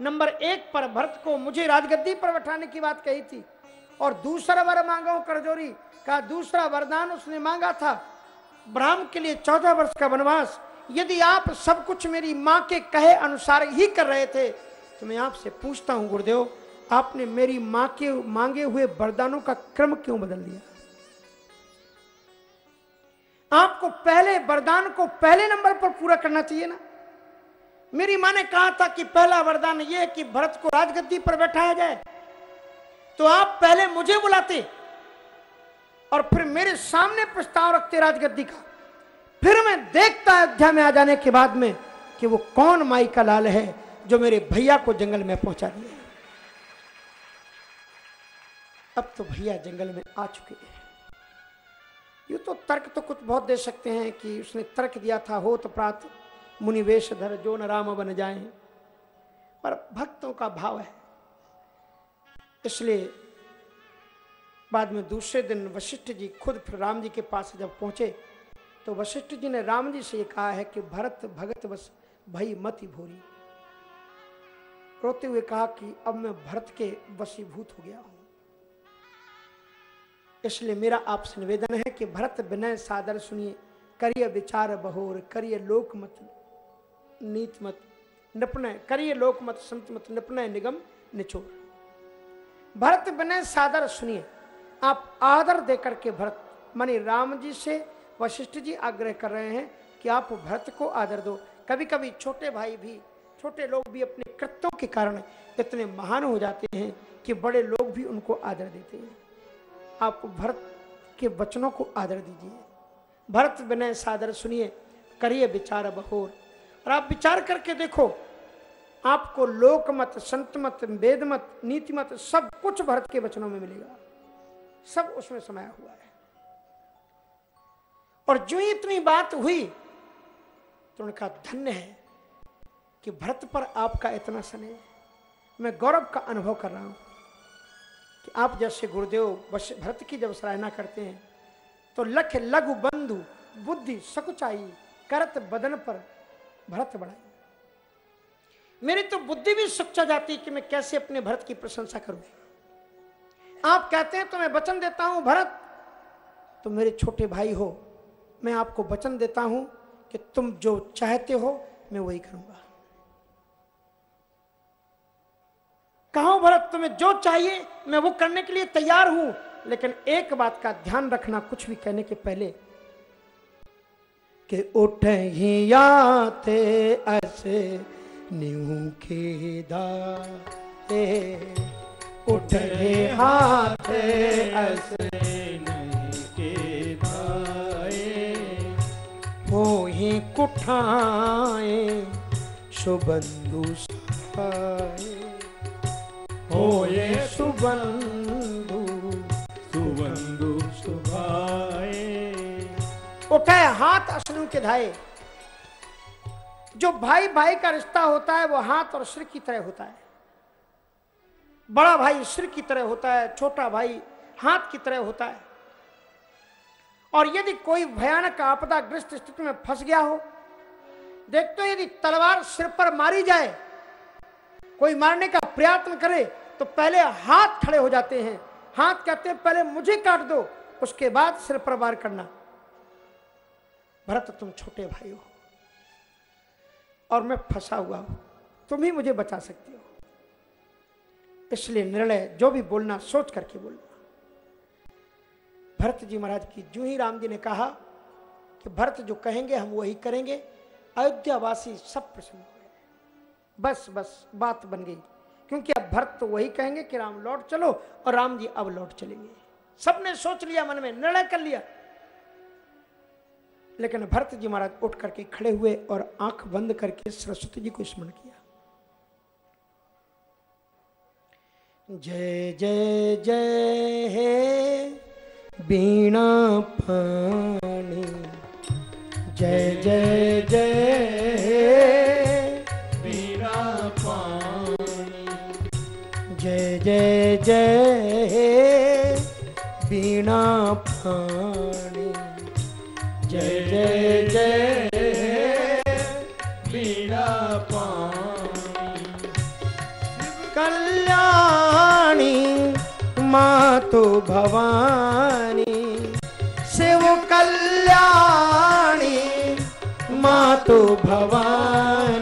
नंबर एक पर भरत को मुझे राजगद्दी पर बैठाने की बात कही थी और दूसरा वर मांगा करजोरी का दूसरा वरदान उसने मांगा था। ब्राह्म के लिए चौदह वर्ष का वनवास यदि आप सब कुछ मेरी माँ के कहे अनुसार ही कर रहे थे तो मैं आपसे पूछता हूँ, गुरुदेव, आपने मेरी माँ के, मांगे हुए वरदानों का क्रम क्यों बदल दिया? आपको पहले वरदान को पहले नंबर पर पूरा करना चाहिए ना? मेरी माँ ने कहा था कि पहला वरदान यह कि भरत को राजगद्दी पर बैठाया जाए। तो आप पहले मुझे बुलाते और फिर मेरे सामने प्रस्ताव रखते राजगद्दी का। फिर मैं देखता अयोध्या में आ जाने के बाद में कि वो कौन माई का लाल है जो मेरे भैया को जंगल में पहुँचा दिया अब तो भैया जंगल में आ चुके हैं। ये तो तर्क तो कुछ बहुत दे सकते हैं कि उसने तर्क दिया था हो तो प्रात मुनिवेश धर, जो न राम बन जाए। पर भक्तों का भाव है। इसलिए बाद में दूसरे दिन वशिष्ठ जी खुद फिर राम जी के पास जब पहुँचे तो वशिष्ठ जी ने राम जी से कहा है कि भरत भगत बस भई मति भोरी। रोते हुए कहा कि अब मैं भरत के वशीभूत हो गया हूँ। इसलिए मेरा आपसे निवेदन है कि भरत विनय सादर सुनिए, करिय विचार बहोर, करिय लोक मत नीत मत निपनय करिय लोक मत संत मत निपनय निगम निचोड़। भरत विनय सादर सुनिए, आप आदर देकर के भरत, मानी राम जी से वशिष्ठ जी आग्रह कर रहे हैं कि आप भरत को आदर दो। कभी कभी छोटे भाई भी, छोटे लोग भी अपने कृत्यों के कारण इतने महान हो जाते हैं कि बड़े लोग भी उनको आदर देते हैं। आप भरत के वचनों को आदर दीजिए। भरत विनय सादर सुनिए, करिए विचार बहोर। और आप विचार करके देखो, आपको लोक मत संत मत नीति मत सब कुछ भरत के वचनों में मिलेगा। सब उसमें समाया हुआ है। और जो ही इतनी बात हुई तो उनका धन्य है कि भरत पर आपका इतना स्नेह मैं गौरव का अनुभव कर रहा हूँ कि आप जैसे गुरुदेव भरत की जब सराहना करते हैं तो लख, लघु, बंधु, बुद्धि, सकुचाई, करत, बदन पर भरत बढ़ाई। मेरी तो बुद्धि भी सुचा जाती कि मैं कैसे अपने भरत की प्रशंसा करूँ। आप कहते हैं तो मैं वचन देता हूँ, भरत तुम मेरे छोटे भाई हो मैं आपको वचन देता हूँ कि तुम जो चाहते हो, मैं वही करूँगा। कहा भरत, तुम्हें जो चाहिए, मैं वो करने के लिए तैयार हूँ। लेकिन एक बात का ध्यान रखना, कुछ भी कहने के पहले, कि उठ ही आते ऐसे न्यू दाए उठ ही आते ऐसे कुठाए सुबंधु सहाय ये सुबंधु सुबंधु सुभाए उठे, हाथ अश्रु के धाए। जो भाई भाई का रिश्ता होता है, वो हाथ और सिर की तरह होता है। बड़ा भाई सिर की तरह होता है, छोटा भाई हाथ की तरह होता है। और यदि कोई भयानक आपदा ग्रस्त स्थिति में फंस गया हो देखते तो यदि तलवार सिर पर मारी जाए, कोई मारने का प्रयत्न करे तो पहले हाथ खड़े हो जाते हैं। हाथ कहते हैं? पहले मुझे काट दो, उसके बाद सिर पर वार करना। भरत, तुम छोटे भाई हो और मैं फंसा हुआ हूँ। तुम ही मुझे बचा सकती हो। इसलिए निर्णय जो भी बोलना, सोच करके बोलना। भरत जी महाराज की, जो ही राम जी ने कहा कि भरत जो कहेंगे, हम वही करेंगे। अयोध्यावासी सब प्रसन्न हो गए बस बस, बात बन गई। क्योंकि अब भरत तो वही कहेंगे कि राम लौट चलो और राम जी अब लौट चलेंगे सबने सोच लिया, मन में निर्णय कर लिया। लेकिन भरत जी महाराज उठ करके खड़े हुए और आँख बंद करके सरस्वती जी को स्मरण किया। जय जय जय, हे बीणा पानी। जय जय जय। जय जय जय। बीणा फाणी जय जय जय। बीणा कल्याणी मातो भवानी। कल्याणी मातो भवानी।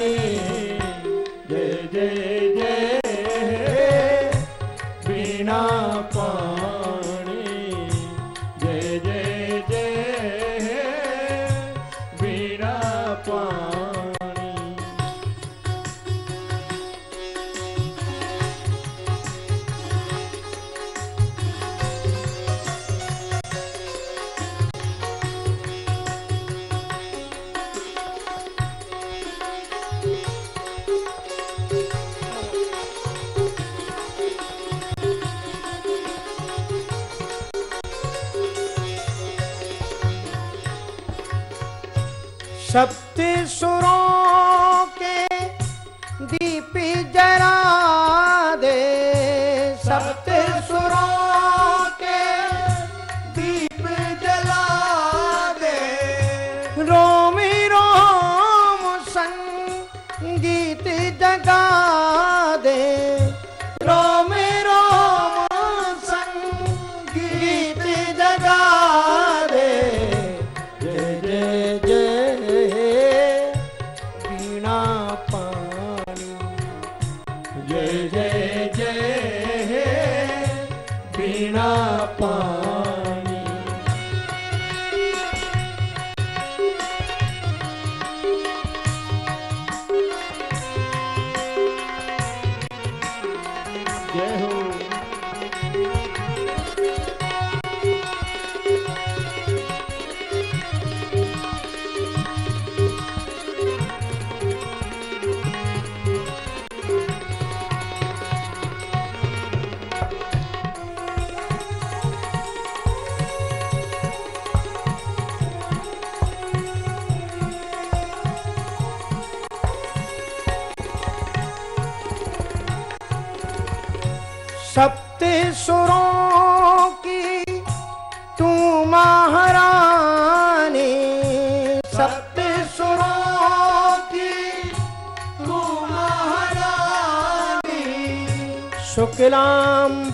पिजा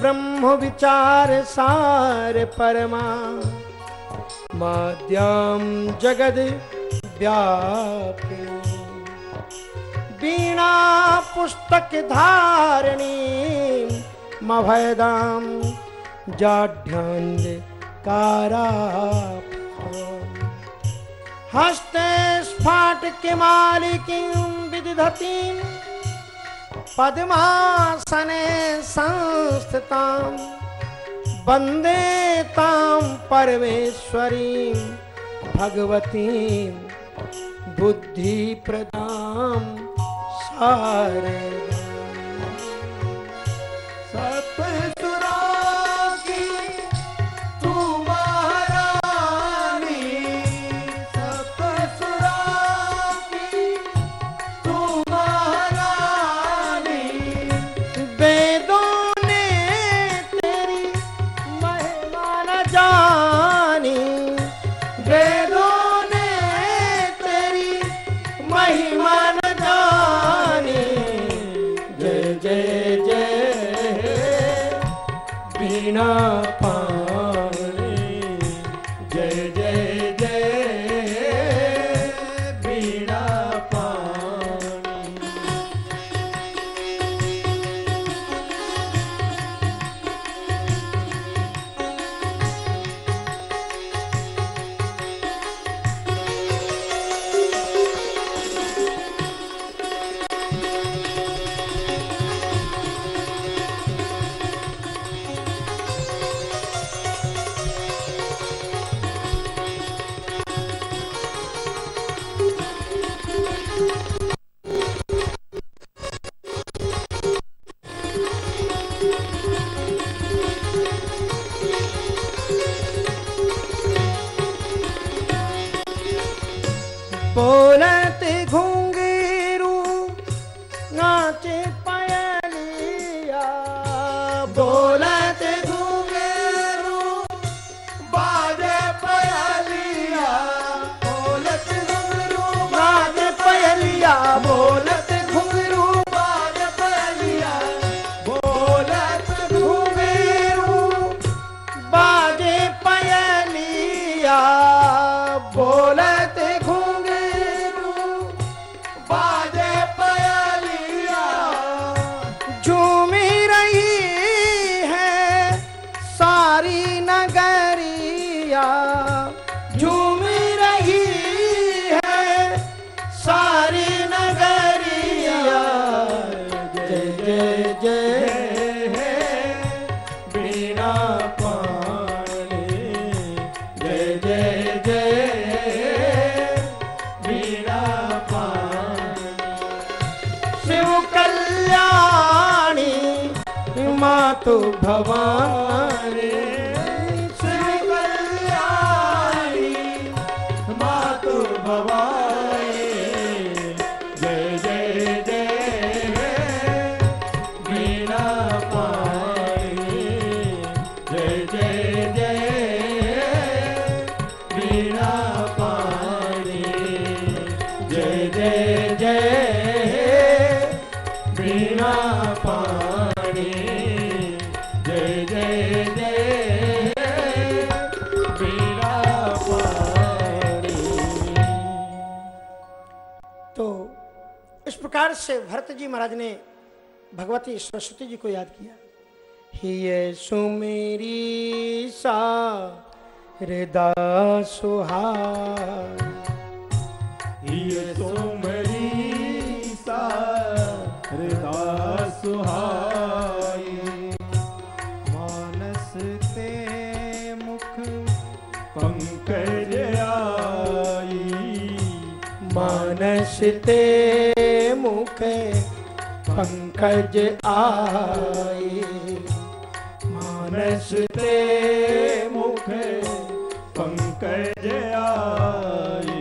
ब्रह्म विचार सार परमा। माद्यां जगद्व्यापि वीणा पुस्तकधारणीं मभयदां जाढ्यान्धकारा हस्ते स्फाटकिमालिकीं विदधतीम् पद्मासने संस्थिता वंदेता तां भगवती बुद्धि प्रदान सारे भगवती सरस्वती जी को याद किया। ये सुमेरी सा हृदय सुहार ये सुमरी सा हृदय सुहाई मानस ते मुख पंकज आई। मानस ते पंकज आए। मानस ते मुख पंकज आई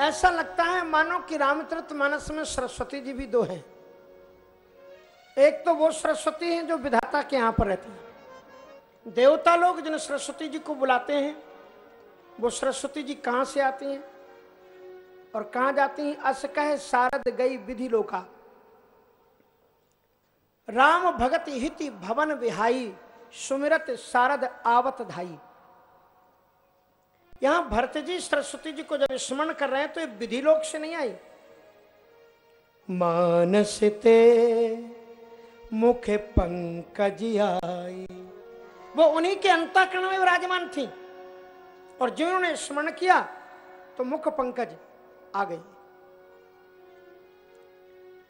ऐसा लगता है मानो कि रामचरित मानस में सरस्वती जी भी दो हैं। एक तो वो सरस्वती हैं जो विधाता के यहाँ पर रहती हैं। देवता लोग जिन सरस्वती जी को बुलाते हैं, वो सरस्वती जी कहाँ से आती हैं? और कहाँ जाती हैं? अस कहे सारद गई विधि लोका। राम भगत हिति भवन विहाई, सुमिरत सारद आवत धाई। यहाँ भरत जी सरस्वती जी को जब स्मरण कर रहे हैं तो ये विधि लोक से नहीं आई। मानस ते मुख पंकज आई। वो उन्हीं के अंतःकरण में विराजमान थी। और जिन्होंने स्मरण किया तो मुख पंकज आ गई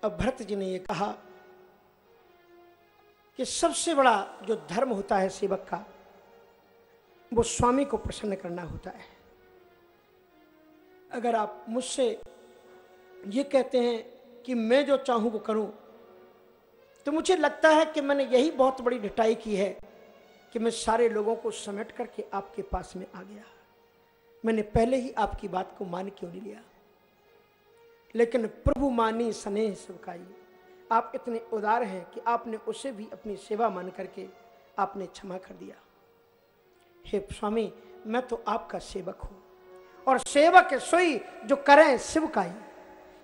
अब भरत जी ने ये कहा कि सबसे बड़ा जो धर्म होता है सेवक का, वो स्वामी को प्रसन्न करना होता है। अगर आप मुझसे ये कहते हैं कि मैं जो चाहूँ वो करूँ तो मुझे लगता है कि मैंने यही बहुत बड़ी ढिटाई की है कि मैं सारे लोगों को समेट करके आपके पास में आ गया। मैंने पहले ही आपकी बात को मान क्यों नहीं लिया? लेकिन प्रभु मानी स्नेह सुखाई आप इतने उदार हैं कि आपने उसे भी अपनी सेवा मान करके आपने क्षमा कर दिया। हे स्वामी, मैं तो आपका सेवक हूँ। और सेवक सोई जो करें शिव का ही।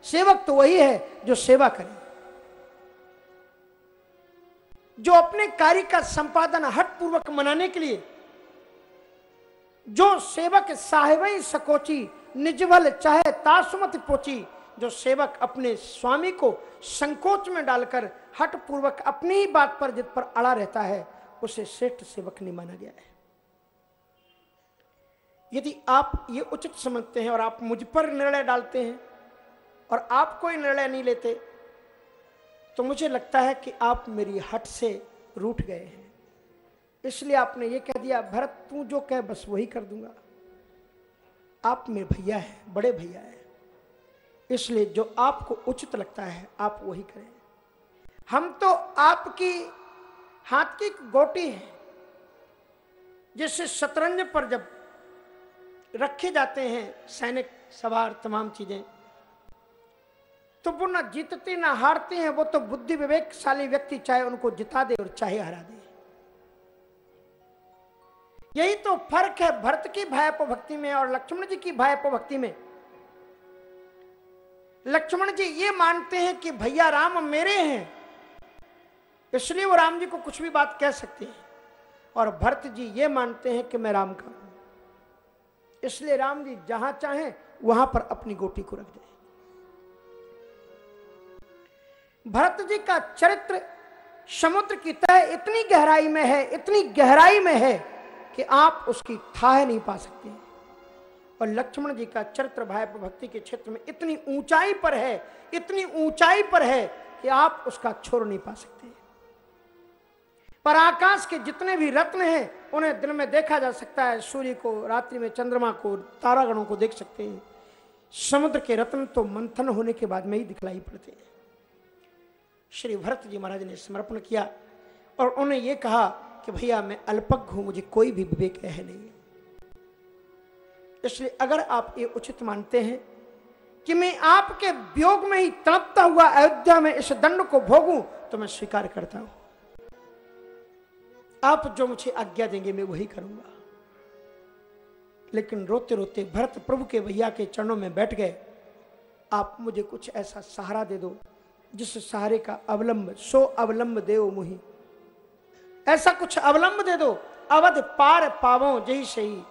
सेवक तो वही है जो सेवा करे। जो अपने कार्य का संपादन हट पूर्वक मनाने के लिए, जो सेवक साहेब सकोची, निजवल चाहे तासुमत पोची जो सेवक अपने स्वामी को संकोच में डालकर हट पूर्वक अपनी ही बात पर, जित पर अड़ा रहता है, उसे श्रेष्ठ सेवक नहीं माना गया है। यदि आप ये उचित समझते हैं और आप मुझ पर निर्णय डालते हैं और आप कोई निर्णय नहीं लेते तो मुझे लगता है कि आप मेरी हट से रूठ गए हैं। इसलिए आपने ये कह दिया, भरत, तू जो कह, बस वही कर दूँगा। आप मेरे भैया हैं, बड़े भैया हैं। इसलिए जो आपको उचित लगता है, आप वही करें। हम तो आपकी हाथ की गोटी है जिससे शतरंज पर जब रखे जाते हैं सैनिक सवार तमाम चीज़ें तो वो ना जीतते, ना हारते हैं, वो तो बुद्धि विवेकशाली व्यक्ति चाहे उनको जिता दे और चाहे हरा दे। यही तो फ़र्क है, भरत की भायपो भक्ति में और लक्ष्मण जी की भायपो भक्ति में। लक्ष्मण जी ये मानते हैं कि भैया राम मेरे हैं। इसलिए वो राम जी को कुछ भी बात कह सकते हैं। और भरत जी ये मानते हैं कि मैं राम का हूँ। इसलिए राम जी जहाँ चाहें, वहाँ पर अपनी गोटी को रख दें। भरत जी का चरित्र समुद्र की तह इतनी गहराई में है, इतनी गहराई में है कि आप उसकी थाह नहीं पा सकते। और लक्ष्मण जी का चरित्र भाई भक्ति के क्षेत्र में इतनी ऊंचाई पर है, इतनी ऊंचाई पर है कि आप उसका छोड़ नहीं पा सकते। पर आकाश के जितने भी रत्न हैं, उन्हें दिन में देखा जा सकता है, सूर्य को, रात्रि में चंद्रमा को, तारागणों को देख सकते हैं। समुद्र के रत्न तो मंथन होने के बाद में ही दिखलाई पड़ते हैं। श्री भरत जी महाराज ने समर्पण किया और उन्हें यह कहा कि भैया मैं अल्पज्ञ हूँ, मुझे कोई भी विवेक है नहीं। इसलिए अगर आप ये उचित मानते हैं कि मैं आपके वियोग में ही तड़पता हुआ अयोध्या में इस दंड को भोगूं तो मैं स्वीकार करता हूँ। आप जो मुझे आज्ञा देंगे, मैं वही करूँगा। लेकिन रोते रोते भरत प्रभु के भैया के चरणों में बैठ गए। आप मुझे कुछ ऐसा सहारा दे दो, जिस सहारे का अवलंब, सो अवलंब देव मुही। ऐसा कुछ अवलंब दे दो, अवध पार पावो जही सही।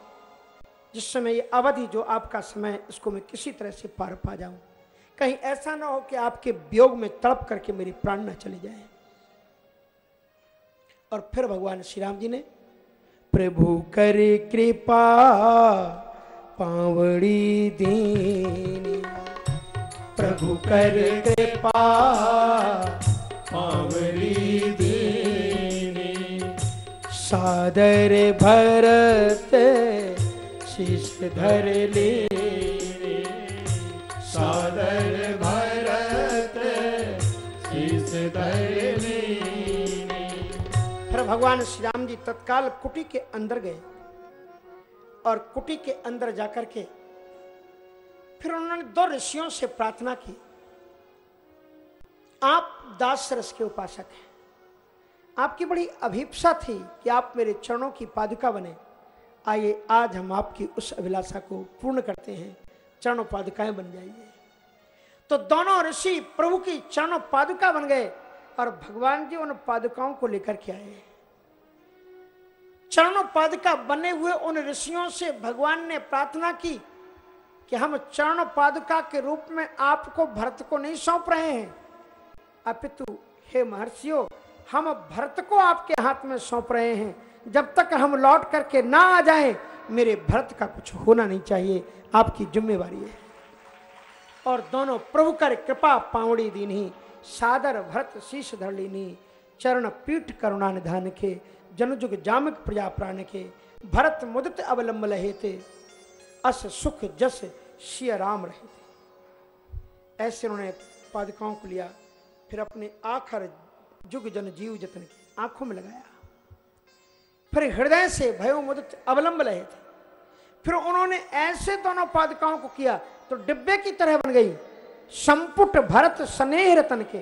जिस समय ये अवधि जो आपका समय इसको मैं किसी तरह से पार पा जाऊँ। कहीं ऐसा ना हो कि आपके वियोग में तड़प करके मेरी प्राण न चले जाए। और फिर भगवान श्री राम जी ने, प्रभु कर कृपा, पावड़ी दीनी। प्रभु कर कृपा, पावड़ी दीनी। सादर भरत शीश धर ले। सादर भरत शीस धरनी फिर भगवान श्री राम जी तत्काल कुटी के अंदर गए और कुटी के अंदर जाकर के फिर उन्होंने दो ऋषियों से प्रार्थना की। आप दास रस के उपासक हैं। आपकी बड़ी अभिप्सा थी कि आप मेरे चरणों की पादुका बने। आइए, आज हम आपकी उस अभिलाषा को पूर्ण करते हैं। चरणों पादुकाएँ बन जाइए। तो दोनों ऋषि प्रभु की चरणों पादुका बन गए और भगवान जी उन पादुकाओं को लेकर के आए। चरणों पादुका बने हुए उन ऋषियों से भगवान ने प्रार्थना की कि हम चरण पादुका के रूप में आपको भरत को नहीं सौंप रहे हैं। अपितु, हे महर्षियों, हम भरत को आपके हाथ में सौंप रहे हैं। जब तक हम लौट करके ना आ जाए, मेरे भरत का कुछ होना नहीं चाहिए। आपकी जिम्मेवारी है। और दोनों प्रभु कर कृपा पावड़ी दीनी, सादर भरत शीश धर लीनी, चरण पीठ करुणा निधान के, जनजुग जामक प्रजा प्राण के, भरत मुदित अवलंब लहे थे अस सुख जस शिय राम रहे थे ऐसे उन्होंने पादुकाओं को लिया, फिर अपने आखर जुग जन जीव जतन की आँखों में लगाया। फिर हृदय से भयो मुदित अवलंब लहे थे। फिर उन्होंने ऐसे दोनों पादुकाओं को किया तो डिब्बे की तरह बन गई। संपुट भरत स्नेह रतन के,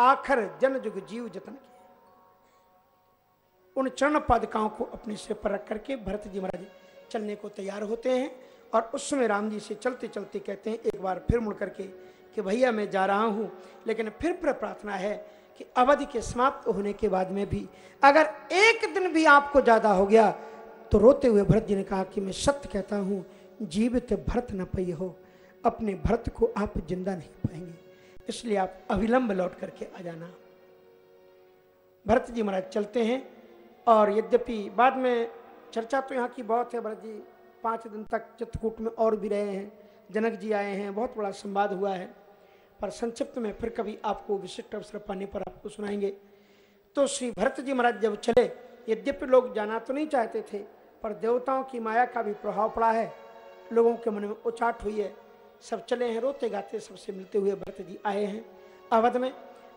आखर जन जुग जीव जतन के। उन चरण पादुकाओं को अपने सिर पर रख करके भरत जी महाराज चलने को तैयार होते हैं और उस समय राम जी से चलते चलते कहते हैं, एक बार फिर मुड़ करके कि भैया मैं जा रहा हूँ, लेकिन फिर प्रार्थना है कि अवधि के समाप्त होने के बाद में भी अगर एक दिन भी आपको ज़्यादा हो गया तो रोते हुए भरत जी ने कहा कि मैं सत्य कहता हूँ, जीवित भरत न पई हो, अपने भरत को आप ज़िंदा नहीं पाएँगे। इसलिए आप अविलंब लौट करके आ जाना। भरत जी महाराज चलते हैं, और यद्यपि बाद में चर्चा तो यहाँ की बहुत है, भरत जी पाँच दिन तक चित्रकूट में और भी रहे हैं, जनक जी आए हैं, बहुत बड़ा संवाद हुआ है। पर संक्षिप्त में फिर कभी आपको विशिष्ट अवसर पाने पर आपको सुनाएँगे। तो श्री भरत जी महाराज जब चले, यद्यपि लोग जाना तो नहीं चाहते थे, पर देवताओं की माया का भी प्रभाव पड़ा है। लोगों के मन में उचाट हुई है। सब चले हैं, रोते गाते सबसे मिलते हुए भरत जी आए हैं। अवध में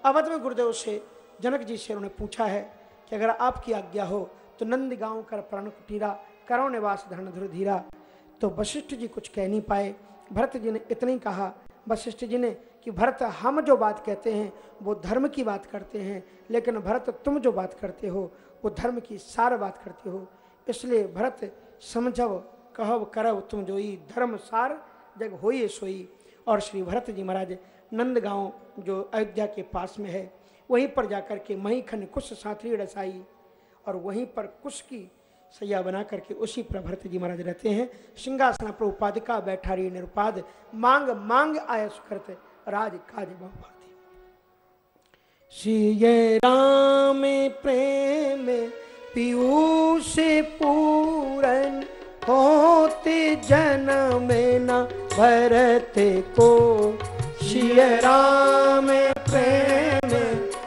अवध में गुरुदेव से जनक जी से उन्होंने पूछा है कि अगर आपकी आज्ञा हो तो नंद गाँव कर प्रण कुटीरा, करो निवास धन धुर धीरा। तो वशिष्ठ जी कुछ कह नहीं पाए। भरत जी ने इतना कहा, वशिष्ठ जी ने कि भरत, हम जो बात कहते हैं, वो धर्म की बात करते हैं, लेकिन भरत, तुम जो बात करते हो, वो धर्म की सार बात करते हो। इसलिए भरत, समझव, कहव, करव, तुम जोई, धर्म सार, जग होइए सोई। और श्री भरत जी महाराज, नंदगांव जो अयोध्या के पास में है, वहीं पर जाकर के मही खन कुश साथरी रसाई, और वहीं पर कुश की सैया बना करके उसी पर भरत जी महाराज रहते हैं। सिंहासन पर उपाधिका बैठारी निरुपाद मांग मांग आय सुखरत राज काज बहुभाती श्री राम प्रेम पीयूष पूरन होते जन्म न भरत को। श्री राम प्रेम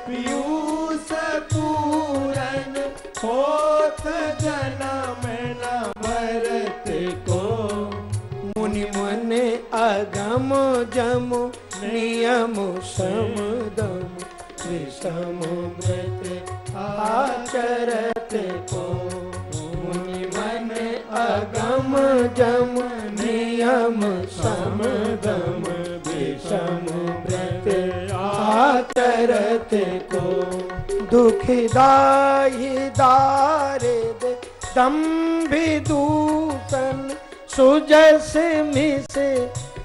पीयूष पूरन होत जनम न भरत को। मुनि मन अगम जम नियम समदम विषम व्रत आचरत को। मुनि मन अगम जम, नियम समदम विषम व्रत आचरत को। दुखदाई दारिद दम्भि दूषण सुजस मिस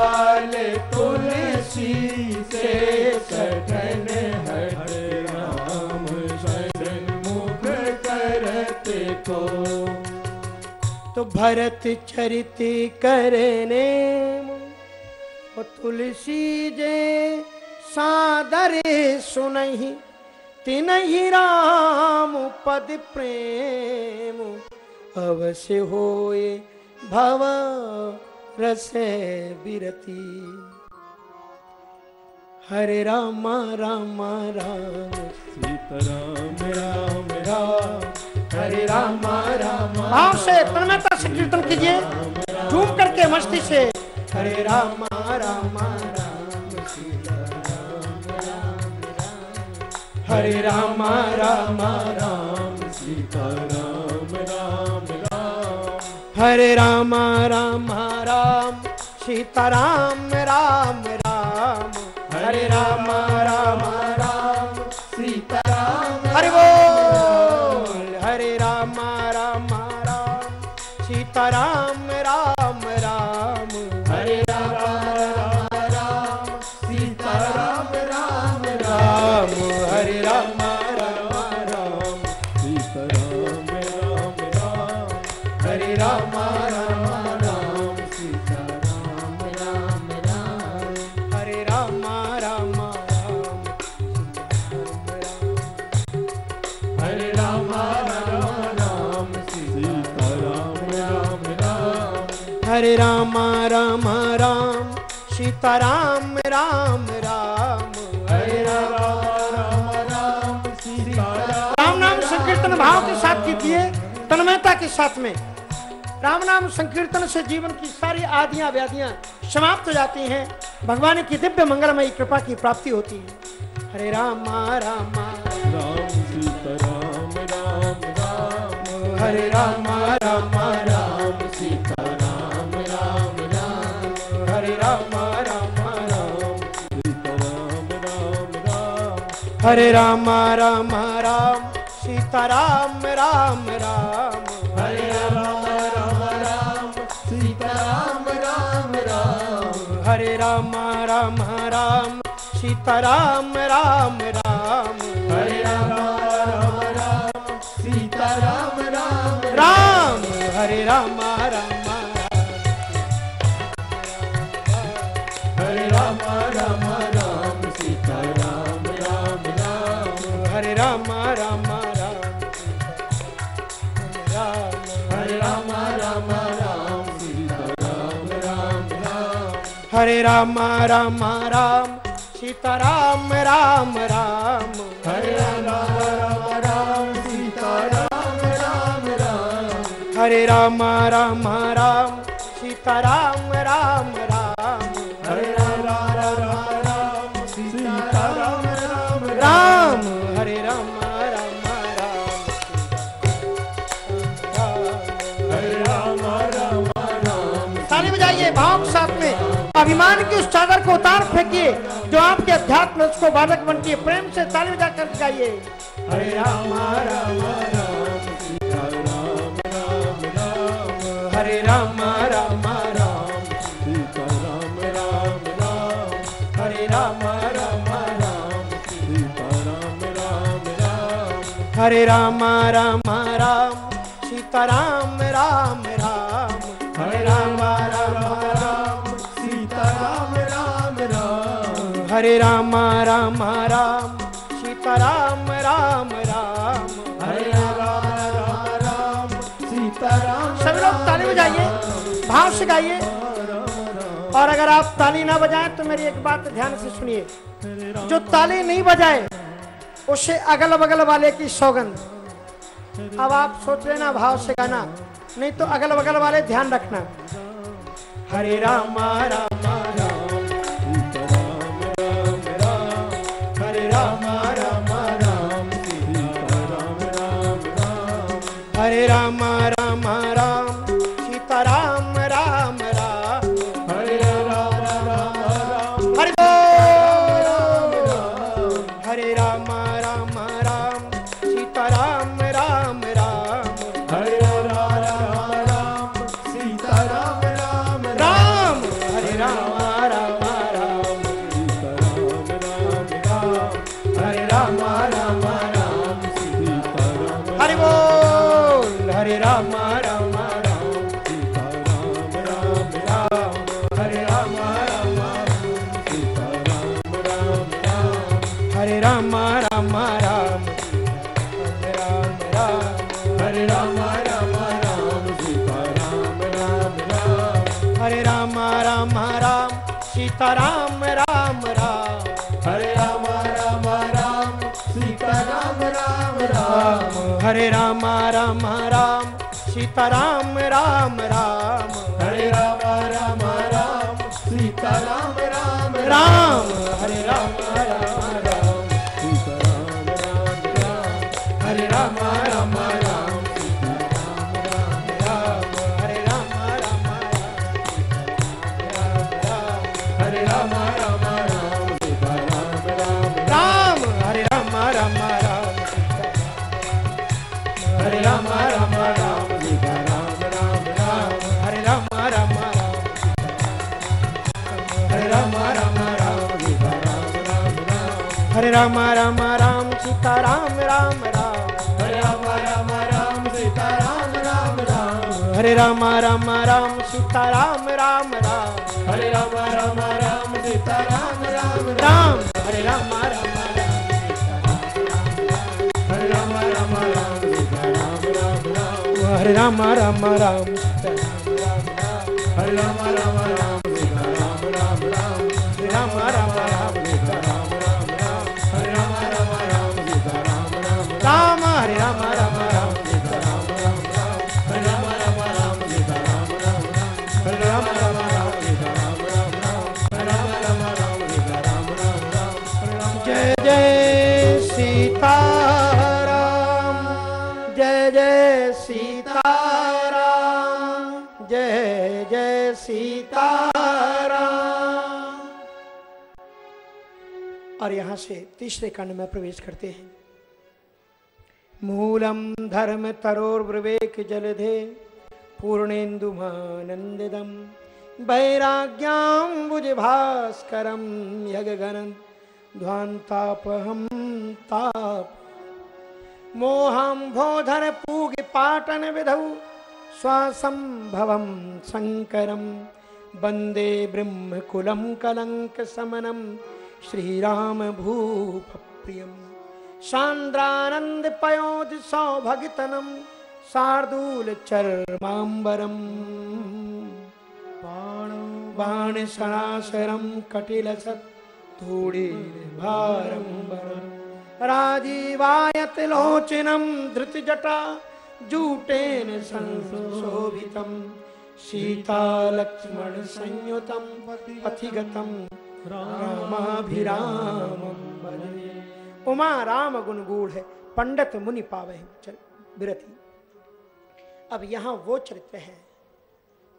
काल तुलसी से हट राम शरण मुख करते को। तो भरत चरित करने ओ तुलसी जे सादरे सुनहि, तिनहि राम पद प्रेम। अवश्य होए भव रस बिरती। हरे राम राम राम। सीताराम राम राम हरे राम राम भाव से तन्मयता से कीर्तन कीजिए। झूम करके मस्ती से। हरे राम राम राम। सीता हरे राम राम। राम सीताराम राम। राम हरे राम राम राम सीता राम राम। राम हरे राम राम राम, सीताराम। हरे बोल। हरे राम राम राम सीता हरे राम राम राम। सीता राम राम। राम हरे राम राम राम। सीताराम राम नाम संकीर्तन भाव के साथ कीजिए तन्मयता के साथ में। राम नाम संकीर्तन से जीवन की सारी आदियाँ व्याधियाँ समाप्त हो जाती हैं। भगवान की दिव्य मंगलमयी कृपा की प्राप्ति होती है। हरे राम राम। राम सीताराम राम राम। हरे राम राम राम। हरे राम राम राम सीता राम राम। राम हरे राम राम राम सीताराम राम राम। राम हरे राम राम राम सीता राम राम राम। हरे राम राम राम सीताराम राम। राम हरे राम राम। हरे राम राम राम। राम हरे राम राम राम सीताराम राम राम हरे राम राम राम। सीता राम राम। राम हरे राम राम राम सीताराम राम राम। हरे राम राम राम। सीता राम राम राम अभिमान की उस चादर को उतार फेंकिए जो आपके अध्यात्म उसको बाधक बनती है प्रेम से ताली बजा कर गाइए हरे राम राम राम हरे राम राम हरे राम राम राम सीता राम राम हरे राम राम राम सीता राम राम। राम हरे राम राम राम सीताराम सभी लोग ताली बजाइए भाव से गाइए। और अगर आप ताली ना बजाएँ तो मेरी एक बात ध्यान से सुनिए। जो ताली नहीं बजाए उसे अगल बगल वाले की सौगंध। अब आप सोच लेना भाव से गाना। नहीं तो अगल बगल वाले ध्यान रखना। हरे राम राम राम। हरे राम राम राम सीता राम राम। राम हरे राम राम राम सीता राम राम। राम हरे राम राम। राम हरे राम राम राम सीता राम राम। राम हरे राम राम राम सीता राम राम। राम हरे राम राम राम सीता राम राम। राम हरे राम राम राम सीता राम राम। राम। राम हरे राम राम राम हरे राम राम राम सीता राम राम। राम हरे राम राम राम हरे राम राम। राम सीता यहाँ से तीसरे खंड में प्रवेश करते हैं। मूलम धर्म तरोर्ब्रवेक जलधे पूर्णेन्दुमानंददम वैराग्याम्बुज भास्करम यगगनम ध्वान्तापहम ताप। मोहाम्भोधर पूग पाटन विधौ स्वासंभवम शंकरम वंदे ब्रह्मकुलम कलंक समनम श्रीराम भूप प्रियम सान्द्रानंद पयोध सौभगतनम। शार्दूल चर्मांबरम बाण सनासरम कटिलसत्। धूणीर्भारम्बरम् राजीवायत लोचनम धृतजटा। जूटेन संशोभितम। सीता लक्ष्मण संयुतम पथिगतम। रामाभिरामम। उमा राम गुणगूढ़ है, पंडित मुनि पावे विरति। अब यहाँ वो चरित्र है,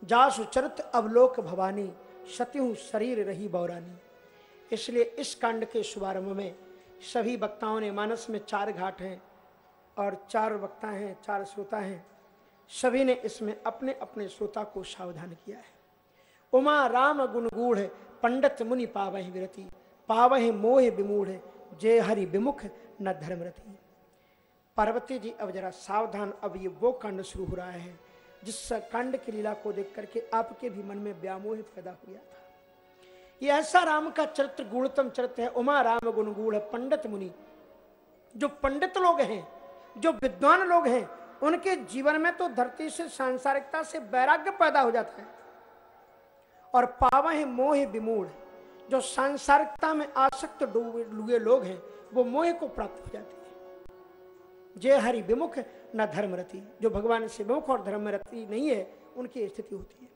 जासु चरित्र अवलोक भवानी सत्यु शरीर रही बौरानी। इसलिए इस कांड के शुभारंभ में सभी वक्ताओं ने मानस में चार घाट हैं और चार वक्ता हैं, चार श्रोता हैं। सभी ने इसमें अपने अपने श्रोता को सावधान किया है। उमा राम गुणगूढ़ पंडित मुनि पावह विरति, पावह मोह विमूढ़ जय हरि विमुख न धर्मरति। पार्वती जी, अब जरा सावधान, अब ये वो कांड शुरू हो रहा है, जिस कांड की लीला को देख करके आपके भी मन में व्यामोह पैदा हो गया था। ये ऐसा राम का चरित्र, गुणतम चरित्र है, उमा राम गुण गुण पंडित मुनि। जो पंडित लोग हैं, जो विद्वान लोग हैं, उनके जीवन में तो धरती से, सांसारिकता से वैराग्य पैदा हो जाता है। और पावा है मोह विमूढ़। जो सांसारिकता में आसक्त डूबे लोग हैं, वो मोह को प्राप्त हो जाती है। जय हरि विमुख, न धर्मरति जो भगवान से विमुख और धर्मरति नहीं है, उनकी स्थिति होती है।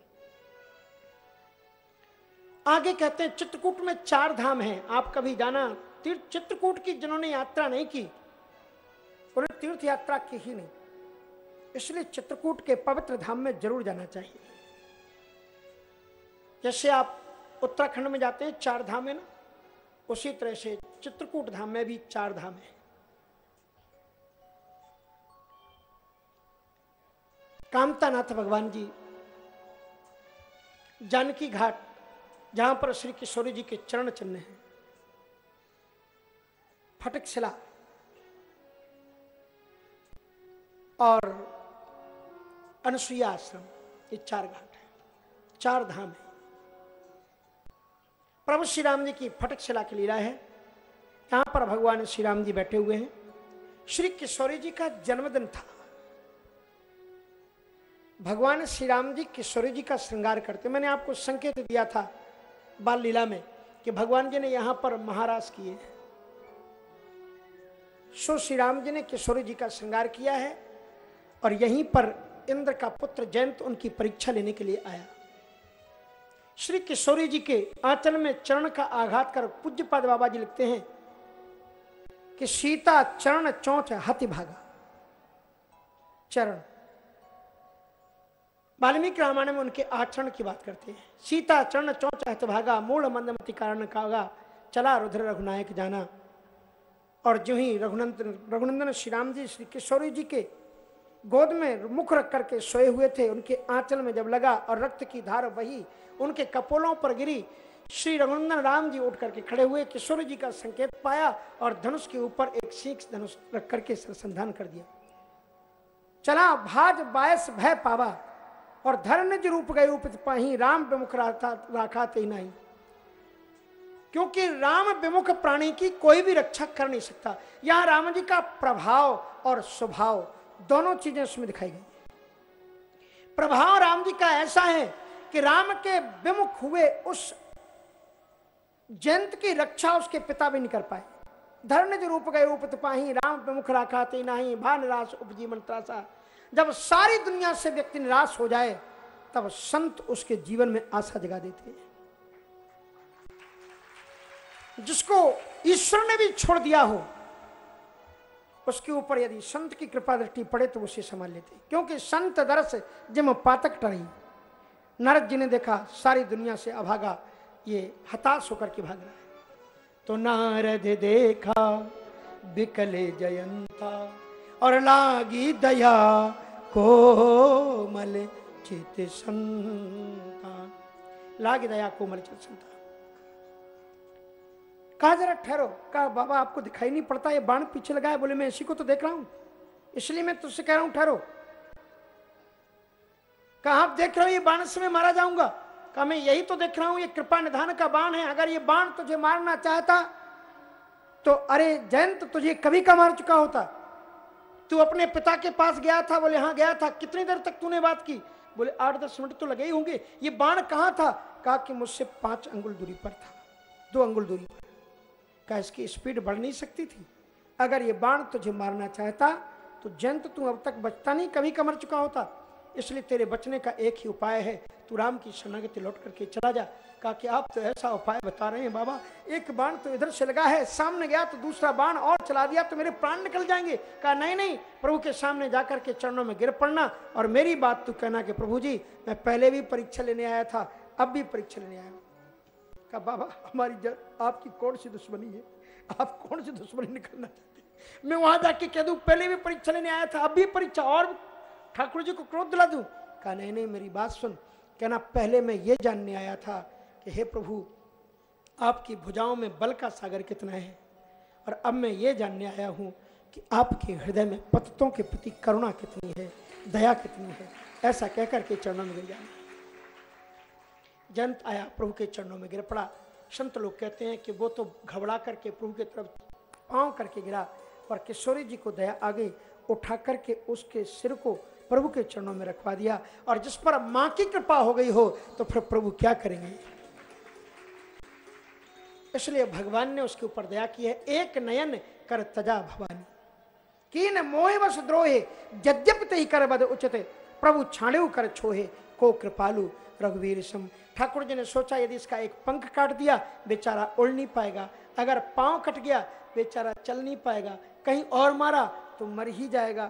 आगे कहते हैं, चित्रकूट में चार धाम हैं। आप कभी जाना, तीर्थ चित्रकूट की जिन्होंने यात्रा नहीं की, उन्हें तीर्थ यात्रा की ही नहीं। इसलिए चित्रकूट के पवित्र धाम में ज़रूर जाना चाहिए। जैसे आप उत्तराखंड में जाते हैं, चार धाम है ना? उसी तरह से चित्रकूट धाम में भी चार धाम है। कामतानाथ भगवान जी, जानकी घाट, जहाँ पर श्री किशोरी जी के चरण चिन्ह हैं, फटक शिला, और अनसुईया आश्रम, ये चार घाट है, चार धाम है। प्रभु श्री राम जी की फटक शिला की लीला है। यहाँ पर भगवान श्री राम जी बैठे हुए हैं। श्री किशोरी जी का जन्मदिन था। भगवान श्री राम जी किशोरी जी का श्रृंगार करते मैंने आपको संकेत दिया था बाल लीला में कि भगवान जी ने यहाँ पर महाराज किए सो श्री राम जी ने किशोरी जी का श्रृंगार किया है और यहीं पर इंद्र का पुत्र जयंत उनकी परीक्षा लेने के लिए आया। श्री किशोरी जी के आंचल में चरण का आघात कर पूज्य पद बाबा जी लिखते हैं कि सीता चरण चौथ हति भागा। चरण। वाल्मीकि रामायण में उनके आचरण की बात करते हैं। सीता चरण चौथ हत भागा मूल मंदमति कारण कागा, चला रुद्र रघुनायक जाना। और जो ही रघुनंदन रघुनंदन श्री राम जी, श्री किशोरी जी के गोद में मुख रख करके सोए हुए थे। उनके आंचल में जब लगा और रक्त की धार वही, उनके कपोलों पर गिरी। श्री रघुनंदन राम जी उठ करके खड़े हुए किशोर जी का संकेत पाया और धनुष के ऊपर एक सीख धनुष रख करके संधान कर दिया। चला भाज बायस भय पावा और धर्मज रूप गए उपित पाही राम विमुख राखा ते नहीं। क्योंकि राम विमुख प्राणी की कोई भी रक्षा कर नहीं सकता। यहाँ राम जी का प्रभाव और स्वभाव दोनों चीज़ें उसमें दिखाई गई। प्रभाव राम जी का ऐसा है कि राम के विमुख हुए उस जयंत की रक्षा उसके पिता भी नहीं कर पाए। धर्म रूप गए उपत पाही, राम विमुख राखा ते नहीं भा निराश उपजीवन त्रासा। जब सारी दुनिया से व्यक्ति निराश हो जाए, तब संत उसके जीवन में आशा जगा देते हैं। जिसको ईश्वर ने भी छोड़ दिया हो उसके ऊपर यदि संत की कृपा दृष्टि पड़े तो उसे संभाल लेते। क्योंकि संत दरस जिम पातक टरी। नरद जी ने देखा, सारी दुनिया से अभागा, ये हताश होकर के भाग रहा है। तो नारद देखा, बिकले जयंता, और लागी दया कोमल चित संता। लागी दया कोमल चित संता। कहा, जरा ठहरो। कहा, बाबा, आपको दिखाई नहीं पड़ता, ये बाण पीछे लगा है। बोले, मैं इसी को तो देख रहा हूँ, इसलिए मैं तुझसे कह रहा हूँ, ठहरो। कहा, आप देख रहे हो, ये बाण से मैं मारा जाऊँगा? कहा, मैं यही तो देख रहा हूँ, ये कृपा निधान का बाण है। अगर ये बाण तुझे मारना चाहता तो अरे जयंत, तुझे कभी का मार चुका होता। तू अपने पिता के पास गया था, बोले हाँ गया था। कितनी देर तक तूने बात की? बोले, आठ दस मिनट तो लगे ही होंगे। ये बाण कहाँ था? कहा कि, मुझसे पाँच अंगुल दूरी पर था, दो अंगुल दूरी पर। क्या इसकी स्पीड बढ़ नहीं सकती थी। अगर ये बाण तुझे मारना चाहता तो जंत तू अब तक बचता नहीं, कभी कमर चुका होता। इसलिए तेरे बचने का एक ही उपाय है। तू राम की शरणागति लौट करके चला जा कहा कि आप तो ऐसा उपाय बता रहे हैं, बाबा। एक बाण तो इधर से लगा है, सामने गया तो दूसरा बाण और चला दिया तो मेरे प्राण निकल जाएँगे। कहा, नहीं नहीं, प्रभु के सामने जाकर के चरणों में गिर पड़ना और मेरी बात तू कहना कि, प्रभु जी, मैं पहले भी परीक्षा लेने आया था, अब भी परीक्षा लेने आया कहा बाबा हमारी जर, आपकी कौन सी दुश्मनी है? आप कौन सी दुश्मनी निकलना चाहते मैं वहाँ जाके कह दू पहले भी परीक्षा लेने आया था अब भी परीक्षा और ठाकुर जी को क्रोध दिला दू? कहा नहीं नहीं मेरी बात सुन। कहना पहले मैं ये जानने आया था कि हे प्रभु आपकी भुजाओं में बल का सागर कितना है? और अब मैं ये जानने आया हूँ कि आपके हृदय में पतितों के प्रति करुणा कितनी है दया कितनी है? ऐसा कहकर के चरणों में गिर जाना जंत आया प्रभु के चरणों में गिर पड़ा। संत लोग कहते हैं कि वो तो घबरा करके प्रभु की तरफ़ पाँव करके गिरा पर किशोरी जी को दया आ गई। उठा करके उसके सिर को प्रभु के चरणों में रखवा दिया और जिस पर माँ की कृपा हो गई हो तो फिर प्रभु क्या करेंगे? इसलिए भगवान ने उसके ऊपर दया की है। एक नयन कर तजा भवानी। कीन मोहे बस द्रोहे जद्यप ही कर बद उचित। प्रभु छाड़े कर छोहे, को कृपालु रघुवीर सम ठाकुर जी ने सोचा, यदि इसका एक पंख काट दिया, बेचारा उड़ नहीं पाएगा। अगर पाँव कट गया, बेचारा चल नहीं पाएगा। कहीं और मारा तो मर ही जाएगा।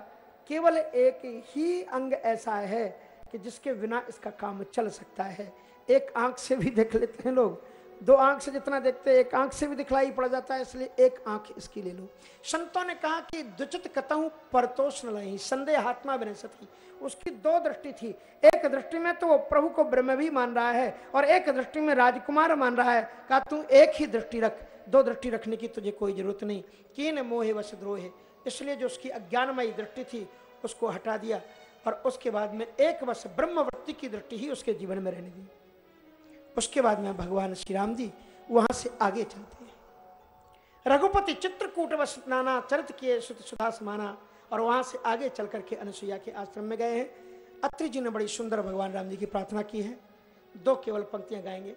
केवल एक ही अंग ऐसा है कि जिसके बिना इसका काम चल सकता है। एक आँख से भी देख लेते हैं लोग। दो आँख से जितना देखते एक आँख से भी दिखलाई पड़ जाता है, इसलिए एक आँख इसकी ले लो। संतों ने कहा कि दुचित कतहु परतोष न लही संदेह आत्मा बने सती उसकी दो दृष्टि थी, एक दृष्टि में तो वो प्रभु को ब्रह्म भी मान रहा है, और एक दृष्टि में राजकुमार मान रहा है। कहा, तू एक ही दृष्टि रख, दो दृष्टि रखने की तुझे कोई ज़रूरत नहीं। कीन मोहे वस द्रोहे। इसलिए जो उसकी अज्ञानमयी दृष्टि थी, उसको हटा दिया, और उसके बाद में एक वर्ष ब्रह्मवृत्ति की दृष्टि ही उसके जीवन में रहने दी। उसके बाद में भगवान श्री राम जी वहाँ से आगे चलते हैं। रघुपति चित्रकूट वश नाना चरित किए सुत सुधा समाना और वहाँ से आगे चल करके अनुसुईया के आश्रम में गए हैं। अत्रि जी ने बड़ी सुंदर भगवान राम जी की प्रार्थना की है। दो केवल पंक्तियाँ गाएँगे।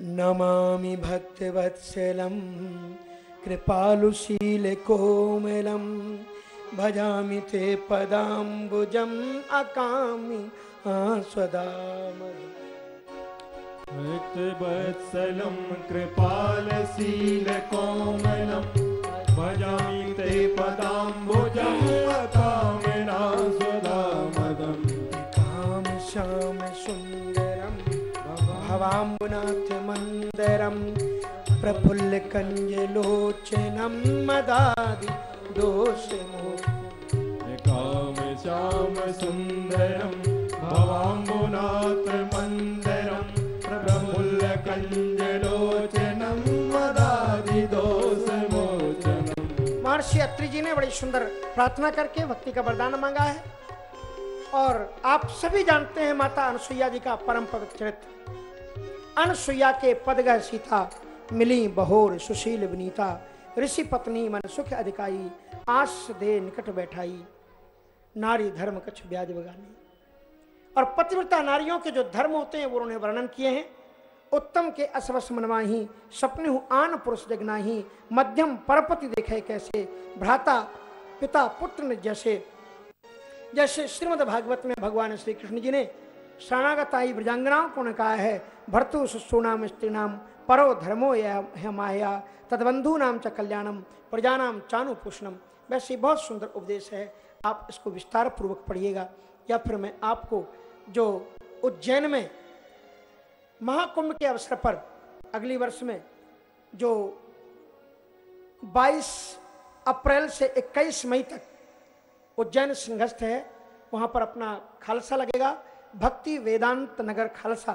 नमामि भक्तवत्सलं कृपालुशीलकोमलं भजामि ते पदाम्बुजम् अकामि। आस्वदामि वत्सलं कृपालशीलकोमलं भजामि ते पदाम्बुजं कामिना स्वदामदम् काम श्याम सुन्दरं भवाम्बुनाथ मन्दरं प्रफुल्लकञ्जलोचनं मदादि दोषमोचनं काम श्याम सुन्दरं महर्षि अत्रि जी ने बड़ी सुंदर प्रार्थना करके भक्ति का वरदान मांगा है। और आप सभी जानते हैं माता अनुसुईया जी का परम पवित्र चरित्र। अनुसुईया के पदगह सीता मिली बहोर सुशील विनीता, ऋषि पत्नी मन सुख अधिकाई आस दे निकट बैठाई। नारी धर्म कछ ब्याज बगानी। और पतिव्रता नारियों के जो धर्म होते हैं, वो उन्होंने वर्णन किए हैं। उत्तम के असवस मनवाही सपने हूँ आन पुरुष जगनाही, मध्यम परपति देखे कैसे, भ्राता पिता पुत्र जैसे। जैसे श्रीमद् भागवत में भगवान श्री कृष्ण जी ने शरणागत आई ब्रजांगनाओं को ने कहा है, भर्तु सुनाम स्त्री नाम परो धर्मो है माया तदबंधु नाम च कल्याणम, प्रजानाम चानु पुष्णम वैसे बहुत सुंदर उपदेश है, आप इसको विस्तार पूर्वक पढ़िएगा, या फिर मैं आपको जो उज्जैन में महाकुंभ के अवसर पर अगली वर्ष में जो 22 अप्रैल से 21 मई तक उज्जैन सिंहस्थ है, वहाँ पर अपना खालसा लगेगा। भक्ति वेदांत नगर खालसा,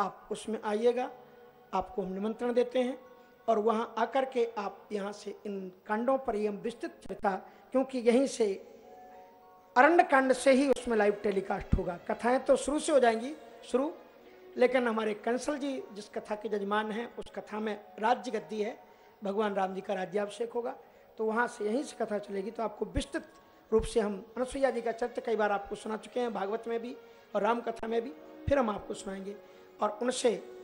आप उसमें आइएगा, आपको हम निमंत्रण देते हैं और वहाँ आकर के आप यहाँ से इन कांडों पर हम विस्तृत चर्चा, क्योंकि यहीं से अरण्य कांड से ही उसमें लाइव टेलीकास्ट होगा। कथाएँ तो शुरू से हो जाएँगी, शुरू। लेकिन हमारे कंसल जी, जिस कथा के जजमान हैं, उस कथा में राज्य गद्दी है, भगवान राम जी का राज्याभिषेक होगा। तो वहाँ से यहीं से कथा चलेगी। तो आपको विस्तृत रूप से हम अनुसुईया जी का चरित्र कई बार आपको सुना चुके हैं, भागवत में भी और राम कथा में भी, फिर हम आपको सुनाएँगे। और उनसे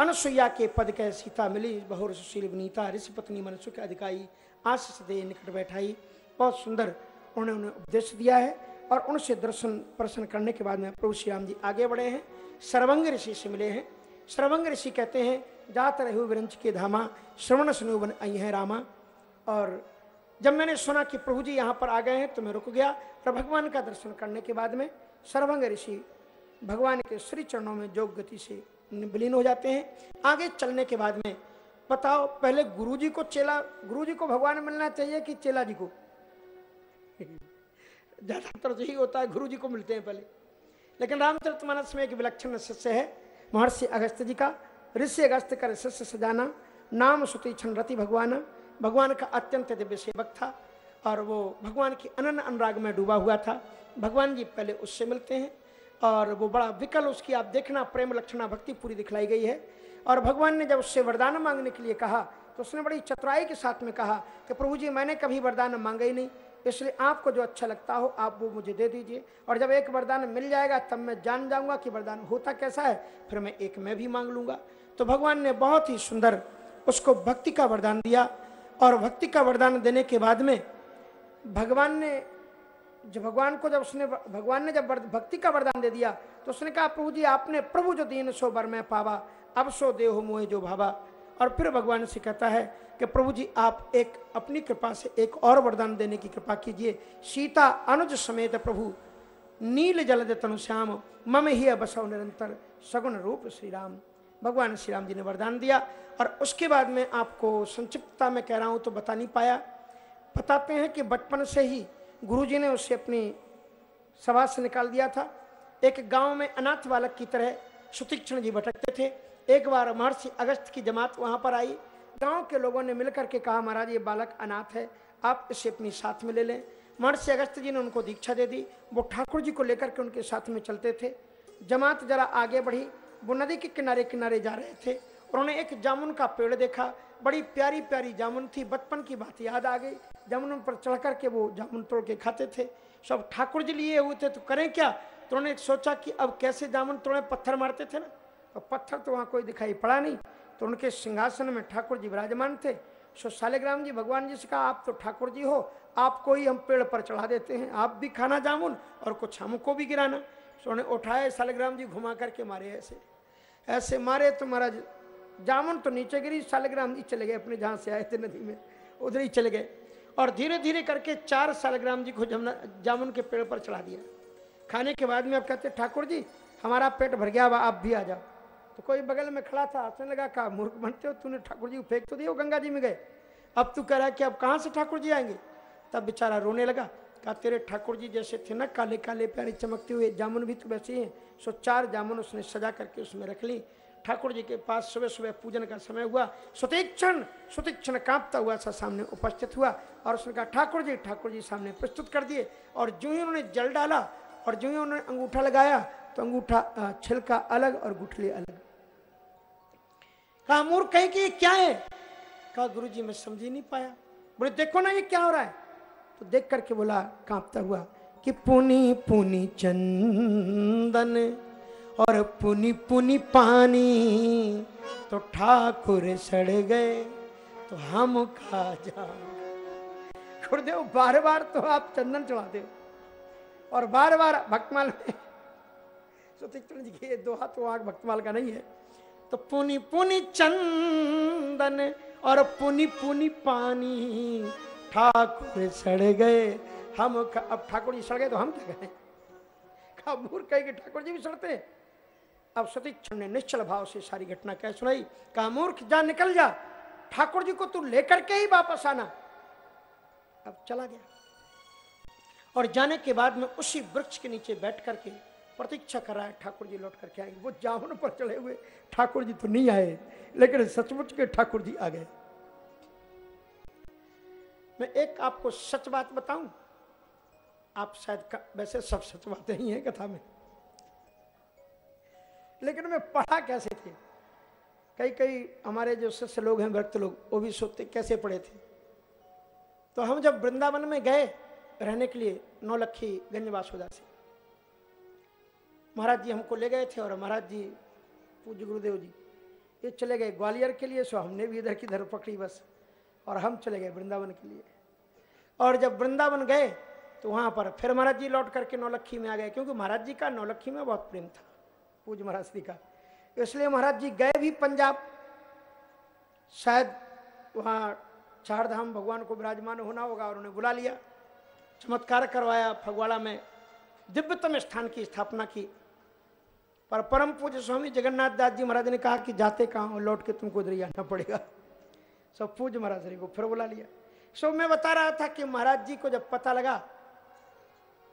अनुसुईया के पद कह सीता मिली, बहुर सुशील विनीता, ऋषि पत्नी मनसुख अधिकारी, आशीष दे निकट बैठाई। बहुत सुंदर उन्होंने उन्हें उपदेश दिया है और उनसे दर्शन प्रश्न करने के बाद में प्रभु श्री राम जी आगे बढ़े हैं, सर्वंग ऋषि से मिले हैं। सर्वंग ऋषि कहते हैं, जात रहे विरंच के धामा, श्रवण सुनुवन आई है रामा। और जब मैंने सुना कि प्रभु जी यहाँ पर आ गए हैं तो मैं रुक गया और भगवान का दर्शन करने के बाद में सर्वंग ऋषि भगवान के श्री चरणों में जोग गति से विलीन हो जाते हैं। आगे चलने के बाद में बताओ पहले गुरुजी को चेला, गुरुजी को भगवान मिलना चाहिए कि चेला जी को? ज़्यादातर तो यही होता है गुरु जी को मिलते हैं पहले। लेकिन रामचरित रामचरितमानस में एक विलक्षण शिष्य है, महर्षि अगस्त जी का। ऋषि अगस्त का शिष्य सजाना, नाम सुति क्षण रति भगवान। भगवान का अत्यंत दिव्य सेवक था और वो भगवान की अनन्य अनुराग में डूबा हुआ था। भगवान जी पहले उससे मिलते हैं और वो बड़ा विकल उसकी आप देखना, प्रेम लक्षणा भक्ति पूरी दिखलाई गई है। और भगवान ने जब उससे वरदान मांगने के लिए कहा तो उसने बड़ी चतुराई के साथ में कहा कि प्रभु जी मैंने कभी वरदान मांगा ही नहीं। इसलिए आपको जो अच्छा लगता हो, आप वो मुझे दे दीजिए। और जब एक वरदान मिल जाएगा, तब मैं जान जाऊँगा कि वरदान होता कैसा है। फिर मैं एक मैं भी मांग लूँगा। तो भगवान ने बहुत ही सुंदर उसको भक्ति का वरदान दिया। और भक्ति का वरदान देने के बाद में भगवान ने, जब भगवान को जब उसने, भगवान ने जब भक्ति का वरदान दे दिया तो उसने कहा, प्रभु जी, आपने प्रभु जो दीन सो बर में पावा, अब सो देह मोहे जो भावा। और फिर भगवान से कहता है कि प्रभु जी, आप एक अपनी कृपा से एक और वरदान देने की कृपा कीजिए। सीता अनुज समेत प्रभु, नील जलद तनु श्याम, मम ही बसव निरंतर, सगुण रूप श्री राम भगवान श्री राम जी ने वरदान दिया और उसके बाद में आपको संक्षिप्तता में कह रहा हूँ तो बता नहीं पाया। बताते हैं कि बचपन से ही गुरु जी ने उसे अपनी सभा से निकाल दिया था। एक गाँव में अनाथ बालक की तरह सुतीक्षण जी भटकते थे। एक बार महर्षि अगस्त की जमात वहाँ पर आई। गाँव के लोगों ने मिलकर के कहा, महाराज, ये बालक अनाथ है, आप इसे अपनी साथ में ले लें। महर्षि अगस्त जी ने उनको दीक्षा दे दी। वो ठाकुर जी को लेकर के उनके साथ में चलते थे। जमात जरा आगे बढ़ी। वो नदी के किनारे किनारे जा रहे थे। उन्होंने एक जामुन का पेड़ देखा। बड़ी प्यारी प्यारी जामुन थी। बचपन की बात याद आ गई। जामुन पर चढ़ करके वो जामुन तोड़ के खाते थे। सब ठाकुर जी लिए हुए थे तो करें क्या? तो उन्होंने सोचा कि अब कैसे जामुन तोड़े, पत्थर मारते थे ना। तो पत्थर तो वहाँ कोई दिखाई पड़ा नहीं। तो उनके सिंहासन में ठाकुर जी विराजमान थे। सो शालिग्राम जी, भगवान जी से कहा, आप तो ठाकुर जी हो, आपको ही हम पेड़ पर चढ़ा देते हैं। आप भी खाना जामुन और कुछ हमको भी गिराना। सो उन्हें उठाए, शालिग्राम जी घुमा करके मारे ऐसे। ऐसे मारे तो महाराज, जामुन तो नीचे गिरी, शालिग्राम जी चले गए अपने जहाँ से आए थे नदी में, उधर ही चले गए। और धीरे धीरे करके चार शालिग्राम जी को जमुना जामुन के पेड़ पर चढ़ा दिया। खाने के बाद में आप कहते, ठाकुर जी, हमारा पेट भर गया, अब आप भी आ जाओ। तो कोई बगल में खड़ा था, हंसने लगा, कहा, मूर्ख बनते हो, तूने ठाकुर जी को फेंक तो दिया गंगा जी में गए। अब तू कह रहा है कि अब कहाँ से ठाकुर जी आएँगे? तब बेचारा रोने लगा, कहा, तेरे ठाकुर जी जैसे थे ना काले काले प्यारे चमकते हुए, जामुन भी तो वैसे ही सो चार जामुन उसने सजा करके उसमें रख ली। ठाकुर जी के पास सुबह सुबह पूजन का समय हुआ, सुतीक्षण सुतीक्षण कांपता हुआ सा सामने उपस्थित हुआ और उसने कहा ठाकुर जी ठाकुर जी सामने प्रस्तुत कर दिए। और जो ही उन्होंने जल डाला और जो ही उन्होंने अंगूठा लगाया तो अंगूठा छिलका अलग और गुठली अलग। कहा, मूर्ख, कहे कि ये क्या है? कहा गुरु जी मैं समझ ही नहीं पाया। बोले, देखो ना, ये क्या हो रहा है? तो देख करके बोला, कांपता हुआ, कि पुनी पुनी चंदन और पुनी पुनी पानी तो ठाकुर सड़ गए तो हम खा जा गुरुदेव, बार बार तो आप चंदन चढ़ाते हो। और बार बार, भक्तमाल में सतीचरण जी के दोहा तो आग भक्तमाल का नहीं है। तो पुनि पुनी चंदन और पुनी पुनी पानी, ठाकुर सड़ गए। हम अब ठाकुर जी सड़ गए तो हम क्या कबूर कहे कि ठाकुर जी भी सड़ते अब सतीक्षण ने निश्चल भाव से सारी घटना कह सुनाई। कहा, मूर्ख, जा निकल जा। ठाकुर जी को तू लेकर के ही वापस आना। अब चला गया। और जाने के बाद में उसी वृक्ष के नीचे बैठ करके प्रतीक्षा कर रहा है, ठाकुर जी लौट करके आएँगे। वो जामुन पर चढ़े हुए ठाकुर जी तो नहीं आए, लेकिन सचमुच के ठाकुर जी आ गए। मैं एक आपको सच बात बताऊँ? आप शायद वैसे सब सच बातें ही हैं कथा में। लेकिन मैं पढ़ा कैसे थे? कई कई हमारे जो सस्य लोग हैं, भक्त लोग, वो भी सोचते कैसे पढ़े थे? तो हम जब वृंदावन में गए रहने के लिए नौलखी गंजवासुदा से महाराज जी हमको ले गए थे और महाराज जी, पूज्य गुरुदेव जी, ये चले गए ग्वालियर के लिए, सो हमने भी इधर की धर पकड़ी बस, और हम चले गए वृंदावन के लिए। और जब वृंदावन गए तो वहाँ पर फिर महाराज जी लौट करके नौलखी में आ गए, क्योंकि महाराज जी का नौलखी में बहुत प्रेम था, पूज्य महाराज जी का। इसलिए महाराज जी गए भी पंजाब, शायद वहाँ चार धाम भगवान को विराजमान होना होगा और उन्हें बुला लिया, चमत्कार करवाया, फगवाड़ा में दिव्यतम स्थान की स्थापना की। पर परम पूज्य स्वामी जगन्नाथ दास जी महाराज ने कहा कि जाते कहाँ लौट के तुमको इधर आना पड़ेगा। सब पूज्य महाराज जी को फिर बुला लिया। सो मैं बता रहा था कि महाराज जी को जब पता लगा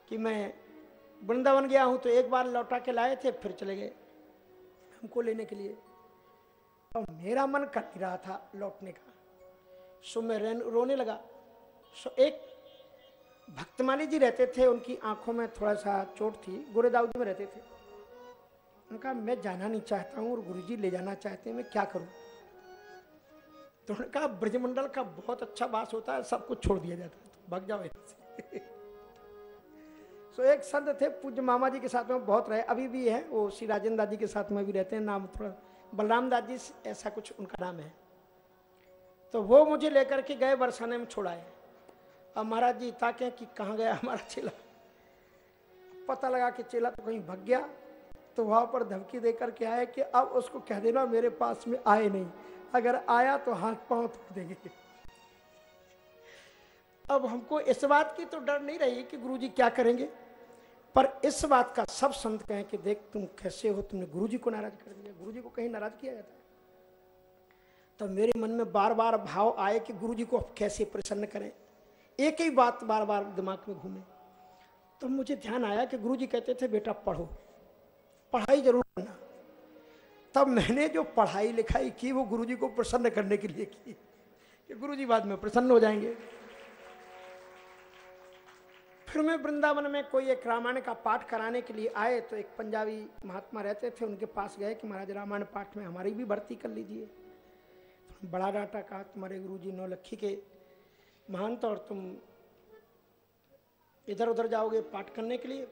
कि मैं वृंदावन गया हूँ तो एक बार लौटा के लाए थे, फिर चले गए हमको लेने के लिए। और मेरा मन कर नहीं रहा था लौटने का। सो मैं रोने लगा। सो एक भक्तमाली जी रहते थे, उनकी आँखों में थोड़ा सा चोट थी गोरेदाऊ जी में रहते थे। उनका, मैं जाना नहीं चाहता हूँ और गुरुजी ले जाना चाहते हैं, मैं क्या करूँ? तो उन्होंने कहा ब्रजमंडल का बहुत अच्छा वास होता है, सब कुछ छोड़ दिया जाता है। तो भाग जाओ से सो एक संत थे, पूज्य मामा जी के साथ में बहुत रहे, अभी भी है, वो श्री राजेंद्र दादी के साथ में भी रहते हैं, नाम थोड़ा, बलराम जी ऐसा कुछ उनका नाम है। तो वो मुझे लेकर के गए बरसाने में छोड़ाए अब महाराज जी ताके कि कहाँ गया हमारा चेला? पता लगा कि चेला तो कहीं भग गया। तो वहाँ पर धमकी देकर के आए कि अब उसको कह देना मेरे पास में आए नहीं। अगर आया तो हाथ पाँव तोड़ देंगे। अब हमको इस बात की तो डर नहीं रही कि गुरुजी क्या करेंगे। पर इस बात का सब संत कहें कि देख तुम कैसे हो, तुमने गुरुजी को नाराज़ कर दिया। गुरुजी को कहीं नाराज़ किया जाता है। तो मेरे मन में बार बार भाव आए कि गुरुजी को अब कैसे प्रसन्न करें। एक ही बात बार बार दिमाग में घूमे। तो मुझे ध्यान आया कि गुरुजी कहते थे, बेटा पढ़ो। पढ़ाई ज़रूर करना। तब मैंने जो पढ़ाई लिखाई की, वो गुरुजी को प्रसन्न करने के लिए की। कि गुरुजी बाद में प्रसन्न हो जाएँगे। फिर में वृंदावन में कोई एक रामायण का पाठ कराने के लिए आए तो एक पंजाबी महात्मा रहते थे, उनके पास गए कि महाराज, रामायण पाठ में हमारी भी भर्ती कर लीजिए। तो बड़ा डांटा, कहा, तुम्हारे गुरु जी नौलखी के महंत और तुम इधर उधर जाओगे पाठ करने के लिए?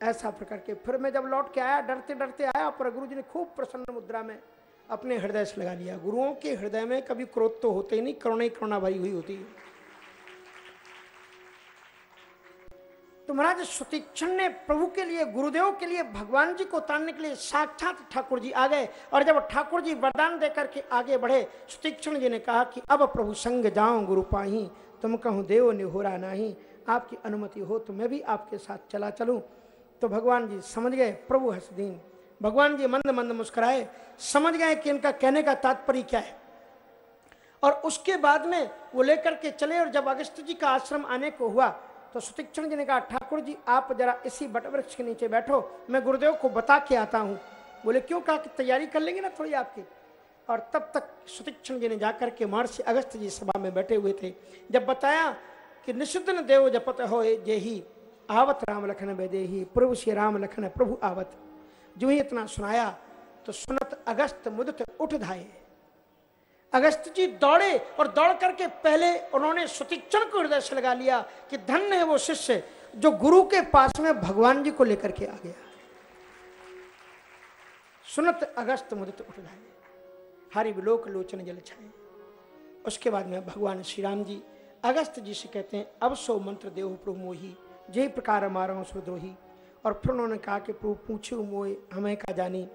ऐसा प्रकार के फिर मैं जब लौट के आया, डरते डरते आया पर गुरु जी ने खूब प्रसन्न मुद्रा में अपने हृदय से लगा लिया। गुरुओं के हृदय में कभी क्रोध तो होते ही नहीं, करुणा ही करुणा भरी हुई होती है। तो महाराज सुतीक्षण ने प्रभु के लिए, गुरुदेव के लिए, भगवान जी को उतारने के लिए साक्षात ठाकुर जी आ गए और जब ठाकुर जी वरदान देकर के आगे बढ़े, सुतीक्षण जी ने कहा कि अब प्रभु संग जाऊँ, गुरु पाही, तुम कहूँ देव निहोरा नहीं, आपकी अनुमति हो तो मैं भी आपके साथ चला चलूँ। तो भगवान जी समझ गए, प्रभु हसदीन। भगवान जी मंद मंद मुस्कुराए, समझ गए कि इनका कहने का तात्पर्य क्या है। और उसके बाद में वो लेकर के चले और जब अगस्त जी का आश्रम आने को हुआ तो सुतीक्षण जी ने कहा, ठाकुर जी, आप जरा इसी बट वृक्ष के नीचे बैठो, मैं गुरुदेव को बता के आता हूँ। बोले, क्यों कहा कि तैयारी कर लेंगे ना थोड़ी आपकी? और तब तक सुतिक्षण जी ने जाकर के महर्षि अगस्त जी सभा में बैठे हुए थे। जब बताया कि निषिद्धन देव जपत हो जे ही आवत राम लखन दे ही, प्रभु श्री राम लखन प्रभु आवत। जो ही इतना सुनाया तो सुनत अगस्त मुदत उठ धाये। अगस्त जी दौड़े और दौड़ करके पहले उन्होंने सुतीक्षण को हृदय से लगा लिया कि धन्य है वो शिष्य जो गुरु के पास में भगवान जी को लेकर के आ गया। सुनत अगस्त मुदत उठ जाए हरि विलोक लोचन जल छाए उसके बाद में भगवान श्री राम जी अगस्त जी से कहते हैं, अब सो मंत्र देव प्रभु मोही। जय प्रकार मारो सुद्रोही और फिर उन्होंने कहा कि प्रभु, पूछो मोए हमें का जानी।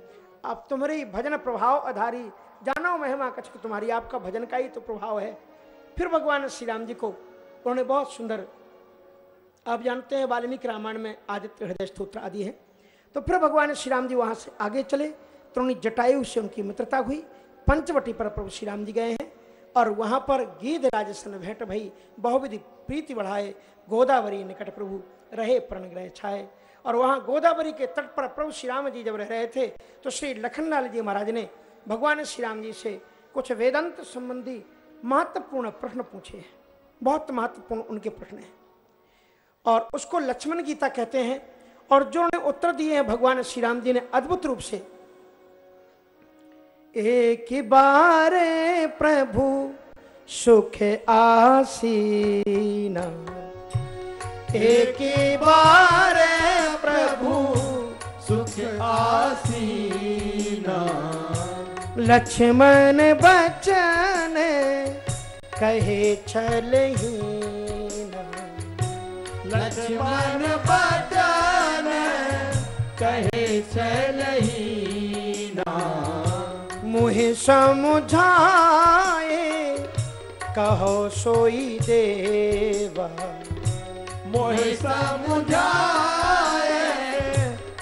अब तुम्हारी भजन प्रभाव आधारी, जानो महिमा कछ तुम्हारी, आपका भजन का ही तो प्रभाव है। फिर भगवान श्री राम जी को उन्होंने बहुत सुंदर, आप जानते हैं वाल्मीकि रामायण में आदित्य हृदय स्त्रोत्र आदि है। तो फिर भगवान श्री राम जी वहाँ से आगे चले तो उन्होंने जटायु से उनकी मित्रता हुई, पंचवटी पर प्रभु श्री राम जी गए हैं। और वहाँ पर गीध राजसन भेंट भई बहुविधि प्रीति बढ़ाए, गोदावरी निकट प्रभु रहे प्रण ग्रह छाए। और वहाँ गोदावरी के तट पर प्रभु श्री राम जी जब रह रहे थे तो श्री लखनलाल जी महाराज ने भगवान श्री राम जी से कुछ वेदांत संबंधी महत्वपूर्ण प्रश्न पूछे हैं। बहुत महत्वपूर्ण उनके प्रश्न हैं। और उसको लक्ष्मण गीता कहते हैं, और जो उन्हें उत्तर दिए हैं, भगवान श्री राम जी ने अद्भुत रूप से एक बार प्रभु सुख आसीना। एक बार प्रभु सुख आसीना। लक्ष्मण बचन कहे छल लक्ष्मण बचन कहे चलहीना मुहे समझाए, कहो सोई देवा। मोहि समुझाए,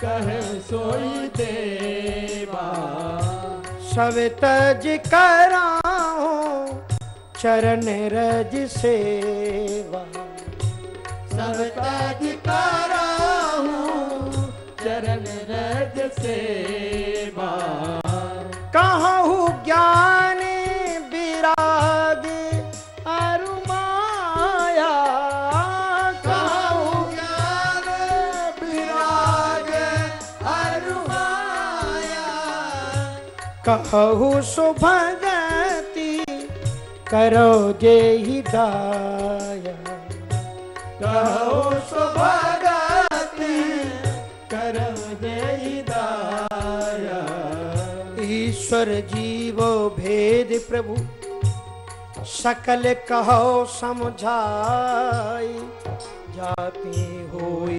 कह सोई देवा। सब तज कराओ, चरण रज सेवा। सब तज कराहूँ चरण रज सेवा। ज्ञान विराग अरु माया कहूँ ज्ञान विराग सुभगति करो जे हिदाया ईश्वर जीवो भेद प्रभु। सकल कहो, समझाई। जाते होए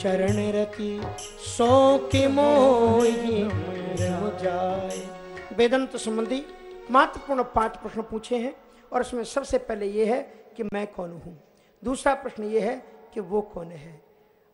चरण रति सो के मोहि जाए। वेदंत संबंधी महत्वपूर्ण पाँच प्रश्न पूछे हैं और उसमें सबसे पहले ये है कि मैं कौन हूँ? दूसरा प्रश्न ये है कि वो कौन है?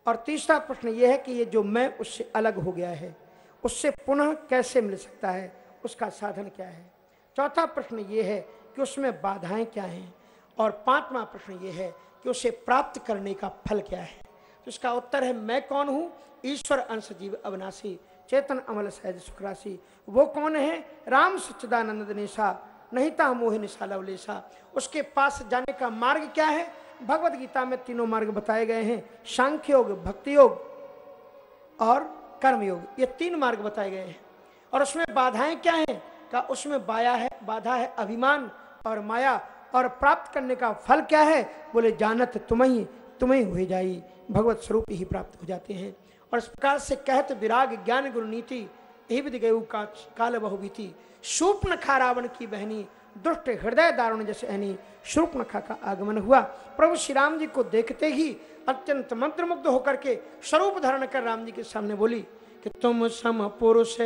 और तीसरा प्रश्न ये है कि ये जो मैं, उससे अलग हो गया है। उससे पुनः कैसे मिल सकता है? उसका साधन क्या है? चौथा प्रश्न ये है कि उसमें बाधाएँ क्या हैं? और पांचवा प्रश्न ये है कि उसे प्राप्त करने का फल क्या है? तो इसका उत्तर है, मैं कौन हूँ? ईश्वर अंश जीव अविनाशी। चेतन, अमल, सहज सुखराशि वो कौन है? राम सच्चिदानंद निशा नहीं था मोह निशा लवलेशा उसके पास जाने का मार्ग क्या है? भगवत गीता में तीनों मार्ग बताए गए हैं। सांख्य योग, भक्ति योग और कर्म योग। ये तीन मार्ग बताए गए हैं। और उसमें बाधाएँ क्या हैं? का उसमें बाया है, बाधा है अभिमान और माया और प्राप्त करने का फल क्या है? बोले, जानत तुम्हें तुम्हें हुए जाई। भगवत स्वरूप ही प्राप्त हो जाते हैं। और इस प्रकार से कहत विराग ज्ञान गुरु नीति, यही विधि गयु का काल बहुबीती शूप खा रावण की बहनी, दुष्ट हृदय दारुण जैसे हनी शूप नखा का आगमन हुआ। प्रभु श्री राम जी को देखते ही अत्यंत मंत्रमुग्ध होकर के स्वरूप धारण कर राम जी के सामने बोली कि तुम सम पुरुष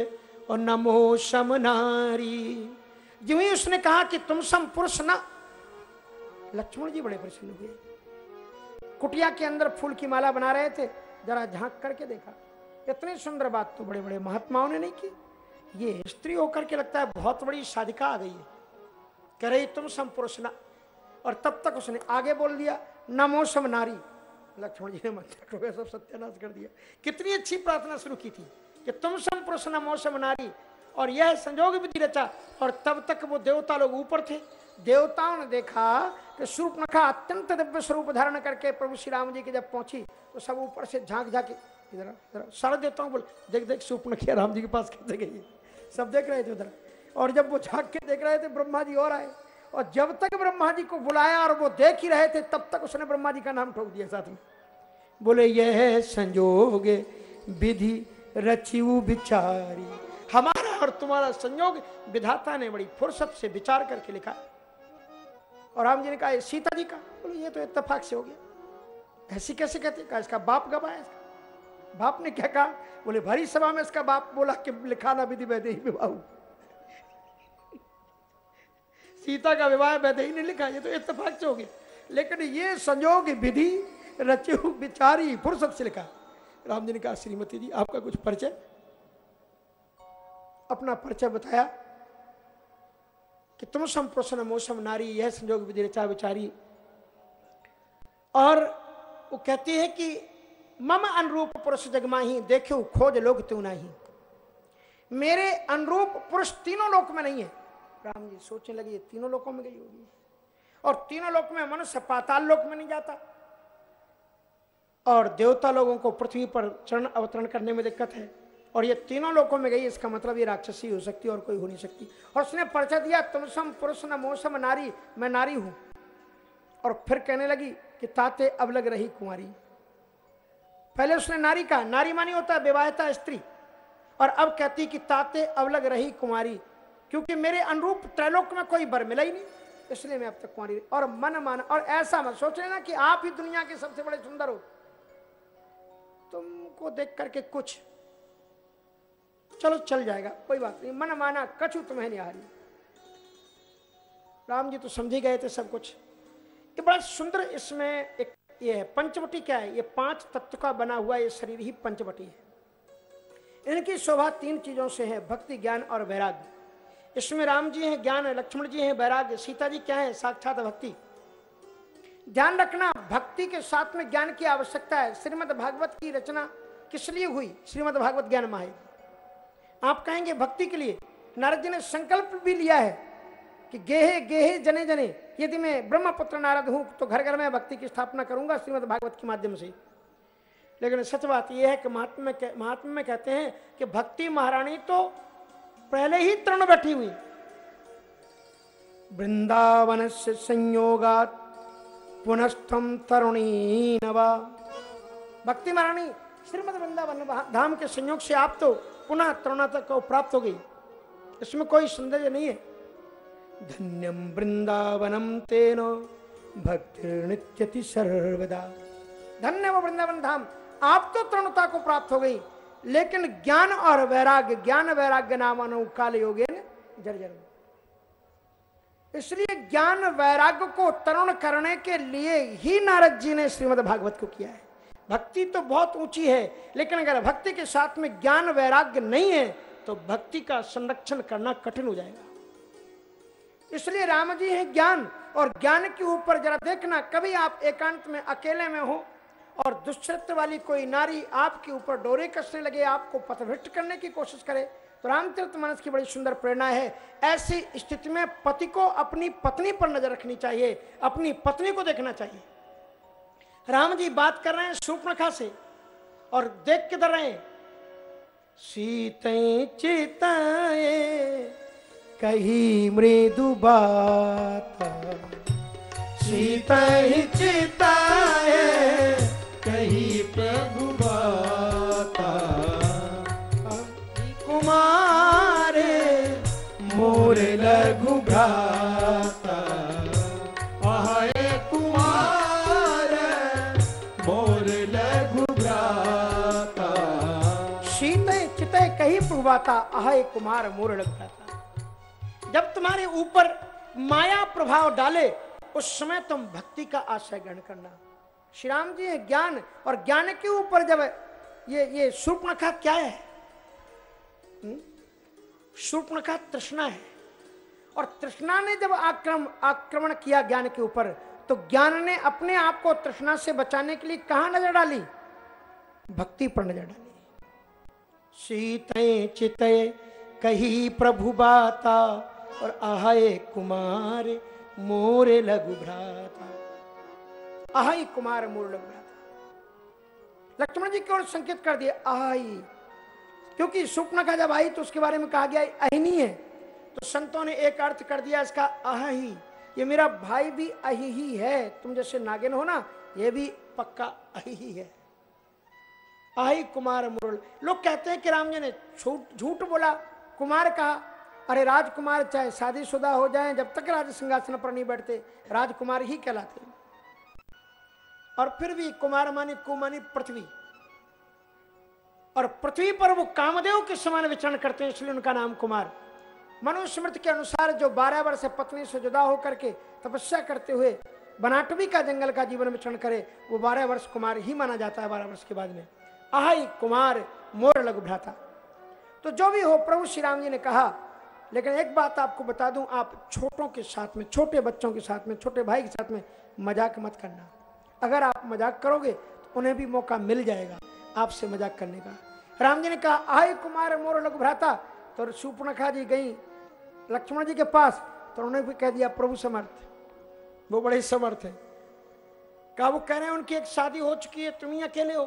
और नमो सम नारी जो ही उसने कहा कि तुम सम पुरुष ना, लक्ष्मण जी बड़े प्रसन्न हुए। कुटिया के अंदर फूल की माला बना रहे थे, जरा झाँक करके देखा। इतनी सुंदर बात तो बड़े बड़े महात्माओं ने नहीं की। ये स्त्री होकर के लगता है बहुत बड़ी साधिका आ गई है। कह रही, तुम सम पुरुष ना। और तब तक उसने आगे बोल दिया, नमो सम नारी लक्ष्मण जी ने मंत्र सब सत्यानाश कर दिया। कितनी अच्छी प्रार्थना शुरू की थी। कि तुम सम पुरुष नमो सम नारी और यह संजोग विधि रचा। और तब तक वो देवता लोग ऊपर थे। देवताओं ने देखा कि सूर्पनखा अत्यंत दिव्य स्वरूप धारण करके प्रभु श्री राम जी के जब पहुँची तो सब ऊपर से झाँक झाके, इधर इधर सारे देवताओं बोल, देख देख सूर्पनखिया राम जी के पास कैसे गई सब देख रहे थे उधर। और जब वो झाँक के देख रहे थे, ब्रह्मा जी और आए। और जब तक ब्रह्मा जी को बुलाया और वो देख ही रहे थे, तब तक उसने ब्रह्मा जी का नाम ठोक दिया साथ में। बोले, यह संजोग विधि रचियु विचारी हमारा और तुम्हारा संयोग विधाता ने बड़ी फुर्सत से विचार करके लिखा। और राम जी ने कहा सीता जी का? बोले, ये तो इतफाक से हो गया। ऐसी कैसे कहते कहा, इसका बाप गवाया इसका। बाप ने क्या कहा? बोले, भरी सभा में इसका बाप बोला कि लिखाना विधि वैदेही विवाह सीता का विवाह वैदेही ने लिखा, ये तो इतफाक से हो गया। लेकिन ये संयोग विधि रचु विचारी फुर्सत से लिखा। राम जी ने कहा, श्रीमती जी, आपका कुछ परिचय? अपना परिचय बताया कि तुम प्रसन्न मौसम नारी, यह संजोग विधि रचा विचारी। और वो कहती है कि, मम अनुरूप पुरुष जगमाही देखो खोज लोग तू नहीं। मेरे अनुरूप पुरुष तीनों लोक में नहीं है। राम जी सोचने लगे तीनों लोकों में गई होगी। और तीनों लोक में मनुष्य पाताल लोक में नहीं जाता। और देवता लोगों को पृथ्वी पर चरण अवतरण करने में दिक्कत है। और ये तीनों लोगों में गई, इसका मतलब ये राक्षसी हो सकती और कोई हो नहीं सकती। और उसने परिचय दिया तुम सम पुरुष न मौसम नारी, मैं नारी हूँ। और फिर कहने लगी कि ताते अब लग रही कुंवारी। पहले उसने नारी कहा, नारी मानी होता है विवाहिता स्त्री। और अब कहती कि ताते अब लग रही कुमारी क्योंकि मेरे अनुरूप त्रैलोक में कोई बर मिला ही नहीं। इसलिए मैं अब तक कुमारी और मन मान, और ऐसा मत सोच लेना कि आप ही दुनिया के सबसे बड़े सुंदर हो। तुमको देख करके कुछ। चलो, चल जाएगा, कोई बात नहीं। मन माना, कछु तुम्हें नहीं हारी राम जी तो समझी गए थे सब कुछ। ये बड़ा सुंदर इसमें एक ये है, पंचवटी क्या है? ये पाँच तत्व का बना हुआ ये शरीर ही पंचवटी है। इनकी शोभा तीन चीज़ों से है, भक्ति, ज्ञान और वैराग्य। इसमें राम जी हैं, ज्ञान है लक्ष्मण जी हैं, वैराग्य। सीता जी क्या है? साक्षात भक्ति। ध्यान रखना भक्ति के साथ में ज्ञान की आवश्यकता है। श्रीमद भागवत की रचना किस लिए हुई? श्रीमद भागवत ज्ञान माही। आप कहेंगे भक्ति के लिए। नारद जी ने संकल्प भी लिया है कि गेहे गेहे, जने जने, यदि मैं ब्रह्मपुत्र नारद हूँ तो घर घर में भक्ति की स्थापना करूँगा श्रीमद भागवत के माध्यम से। लेकिन सच बात यह है कि महात्मा महात्मा कहते हैं कि भक्ति महारानी तो पहले ही तृण बैठी हुई। वृंदावन से संयोगात पुनस्तम तरुणी नवा भक्ति महारानी श्रीमद वृंदावन धाम के संयोग से आप तो पुनः तरुणता को प्राप्त हो गई। इसमें कोई संदेह नहीं है। धन्यम वृंदावनम तेन भक्ति नित्यति सर्वदा। धन्य वो वृंदावन धाम, आप तो तरुणता को प्राप्त हो गई, लेकिन ज्ञान और वैराग्य ज्ञान वैराग्य नाम काल योगे जर्जर। इसलिए ज्ञान वैराग्य को तरुण करने के लिए ही नारद जी ने श्रीमद भागवत को किया है। भक्ति तो बहुत ऊँची है, लेकिन अगर भक्ति के साथ में ज्ञान वैराग्य नहीं है तो भक्ति का संरक्षण करना कठिन हो जाएगा। इसलिए राम जी हैं ज्ञान, और ज्ञान के ऊपर जरा देखना, कभी आप एकांत में अकेले में हो, और दुष्चरित्र वाली कोई नारी आपके ऊपर डोरे कसने लगे, आपको पथभ्रष्ट करने की कोशिश करे तो रामचरित मानस की बड़ी सुंदर प्रेरणा है। ऐसी स्थिति में पति को अपनी पत्नी पर नज़र रखनी चाहिए, अपनी पत्नी को देखना चाहिए। राम जी बात कर रहे हैं सूपनखा से और देख किधर रहे हैं? सीते चिताए, कही मृदु बात। सीता ही चिताए प्रभाता आहाय कुमार मोर लगता था जब तुम्हारे ऊपर माया प्रभाव डाले, उस समय तुम भक्ति का आश्रय ग्रहण करना। श्री राम जी है ज्ञान और ज्ञान के ऊपर जब ये ये सूर्पणखा क्या है? हम्म? सूर्पणखा तृष्णा है। और तृष्णा ने जब आक्रम, आक्रमण किया ज्ञान के ऊपर तो ज्ञान ने अपने आप को तृष्णा से बचाने के लिए कहा नज़र डाली? भक्ति पर नज़र डाली। सीते चिते, कही प्रभु बाता, और आहाय कुमार मोरे लघु भ्राता। आहाई कुमार मोर लघु भ्राता। लक्ष्मण जी की ओर संकेत कर दिया आहाई क्योंकि स्वप्न का जब आई तो उसके बारे में कहा गया, अहिनी है। तो संतों ने एक अर्थ कर दिया इसका अही ये मेरा भाई भी अही ही। है तुम जैसे नागिन हो ना, ये भी पक्का अही ही है। आही कुमार मुरल। लोग कहते हैं कि राम जी ने झूठ बोला। कुमार कहा, अरे राजकुमार, चाहे शादीशुदा हो जाए, जब तक राज सिंहासन पर नहीं बैठते, राजकुमार ही कहलाते और फिर भी कुमार मानी कुमानी पृथ्वी। और पृथ्वी पर वो कामदेव के समान विचरण करते हैं, इसलिए उनका नाम कुमार। मनुस्मृति के अनुसार जो बारह वर्ष पत्नी से जुदा होकर के तपस्या करते हुए बनाटवी का जंगल का जीवन विचरण करे, वो बारह वर्ष कुमार ही माना जाता है, बारह वर्ष के बाद में। आहाई कुमार मोर लघु भ्राता तो जो भी हो, प्रभु श्री राम जी ने कहा, लेकिन एक बात आपको बता दूँ, आप छोटों के साथ में, छोटे बच्चों के साथ में, छोटे भाई के साथ में मज़ाक मत करना। अगर आप मज़ाक करोगे तो उन्हें भी मौका मिल जाएगा आपसे मज़ाक करने का। राम जी ने कहा आय कुमार मोर लघु भ्राता तो सुपर्णखा जी गई लक्ष्मण जी के पास तो उन्होंने भी कह दिया, प्रभु समर्थ। वो बड़े समर्थ है। कहा, वो कह रहे हैं, उनकी एक शादी हो चुकी है, तुम ही अकेले हो।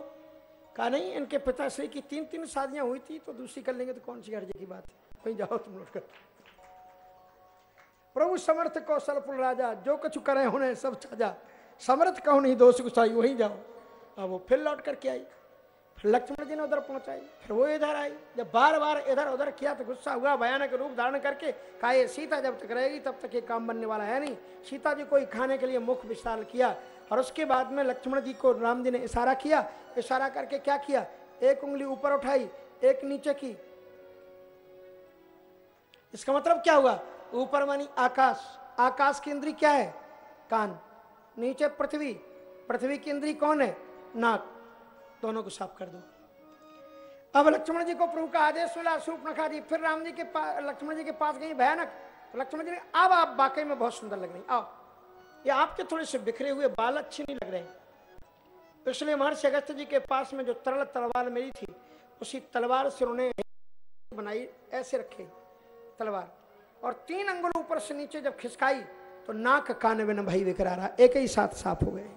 कहा, नहीं, इनके पिताश्री की तीन तीन शादियाँ हुई थी तो दूसरी कर लेंगे तो कौन सी अर्जी की बात है? वहीं जाओ तुम लोग। प्रभु, समर्थ कौशलपुर राजा, जो कुछ करे होने सब छाजा समर्थ कहो नहीं, दोष गुसाई वहीं जाओ। अब वो फिर लौट करके आई। फिर लक्ष्मण जी ने उधर पहुंचाई। फिर वो इधर आई। जब बार बार इधर उधर किया तो गुस्सा हुआ, भयानक रूप धारण करके कहा, ये सीता जब तक रहेगी, तब तक ये काम बनने वाला है नहीं। सीता जी को ही खाने के लिए मुख विशाल किया। और उसके बाद में लक्ष्मण जी को राम जी ने इशारा किया। इशारा करके क्या किया? एक उंगली ऊपर उठाई, एक नीचे की। इसका मतलब क्या हुआ? ऊपर मानी आकाश। आकाश की इंद्री क्या है? कान। नीचे पृथ्वी। पृथ्वी की इंद्री कौन है? नाक। दोनों को साफ़ कर दो। अब लक्ष्मण जी को प्रभु का आदेश मिला नखा दी फिर राम जी के पास लक्ष्मण जी के पास गई भयानक। लक्ष्मण जी ने, अब आप वाकई में बहुत सुंदर लग रही आओ। ये आपके थोड़े से बिखरे हुए बाल अच्छे नहीं लग रहे? इसलिए महर्षि अगस्त जी के पास में जो तरल तलवार मेरी थी, उसी तलवार से उन्होंने बनाई, ऐसे रखे तलवार। और तीन अंगुल ऊपर से नीचे जब खिसकाई तो नाक कान में न भाई विकरा रहा एक ही साथ साफ़ हो गए।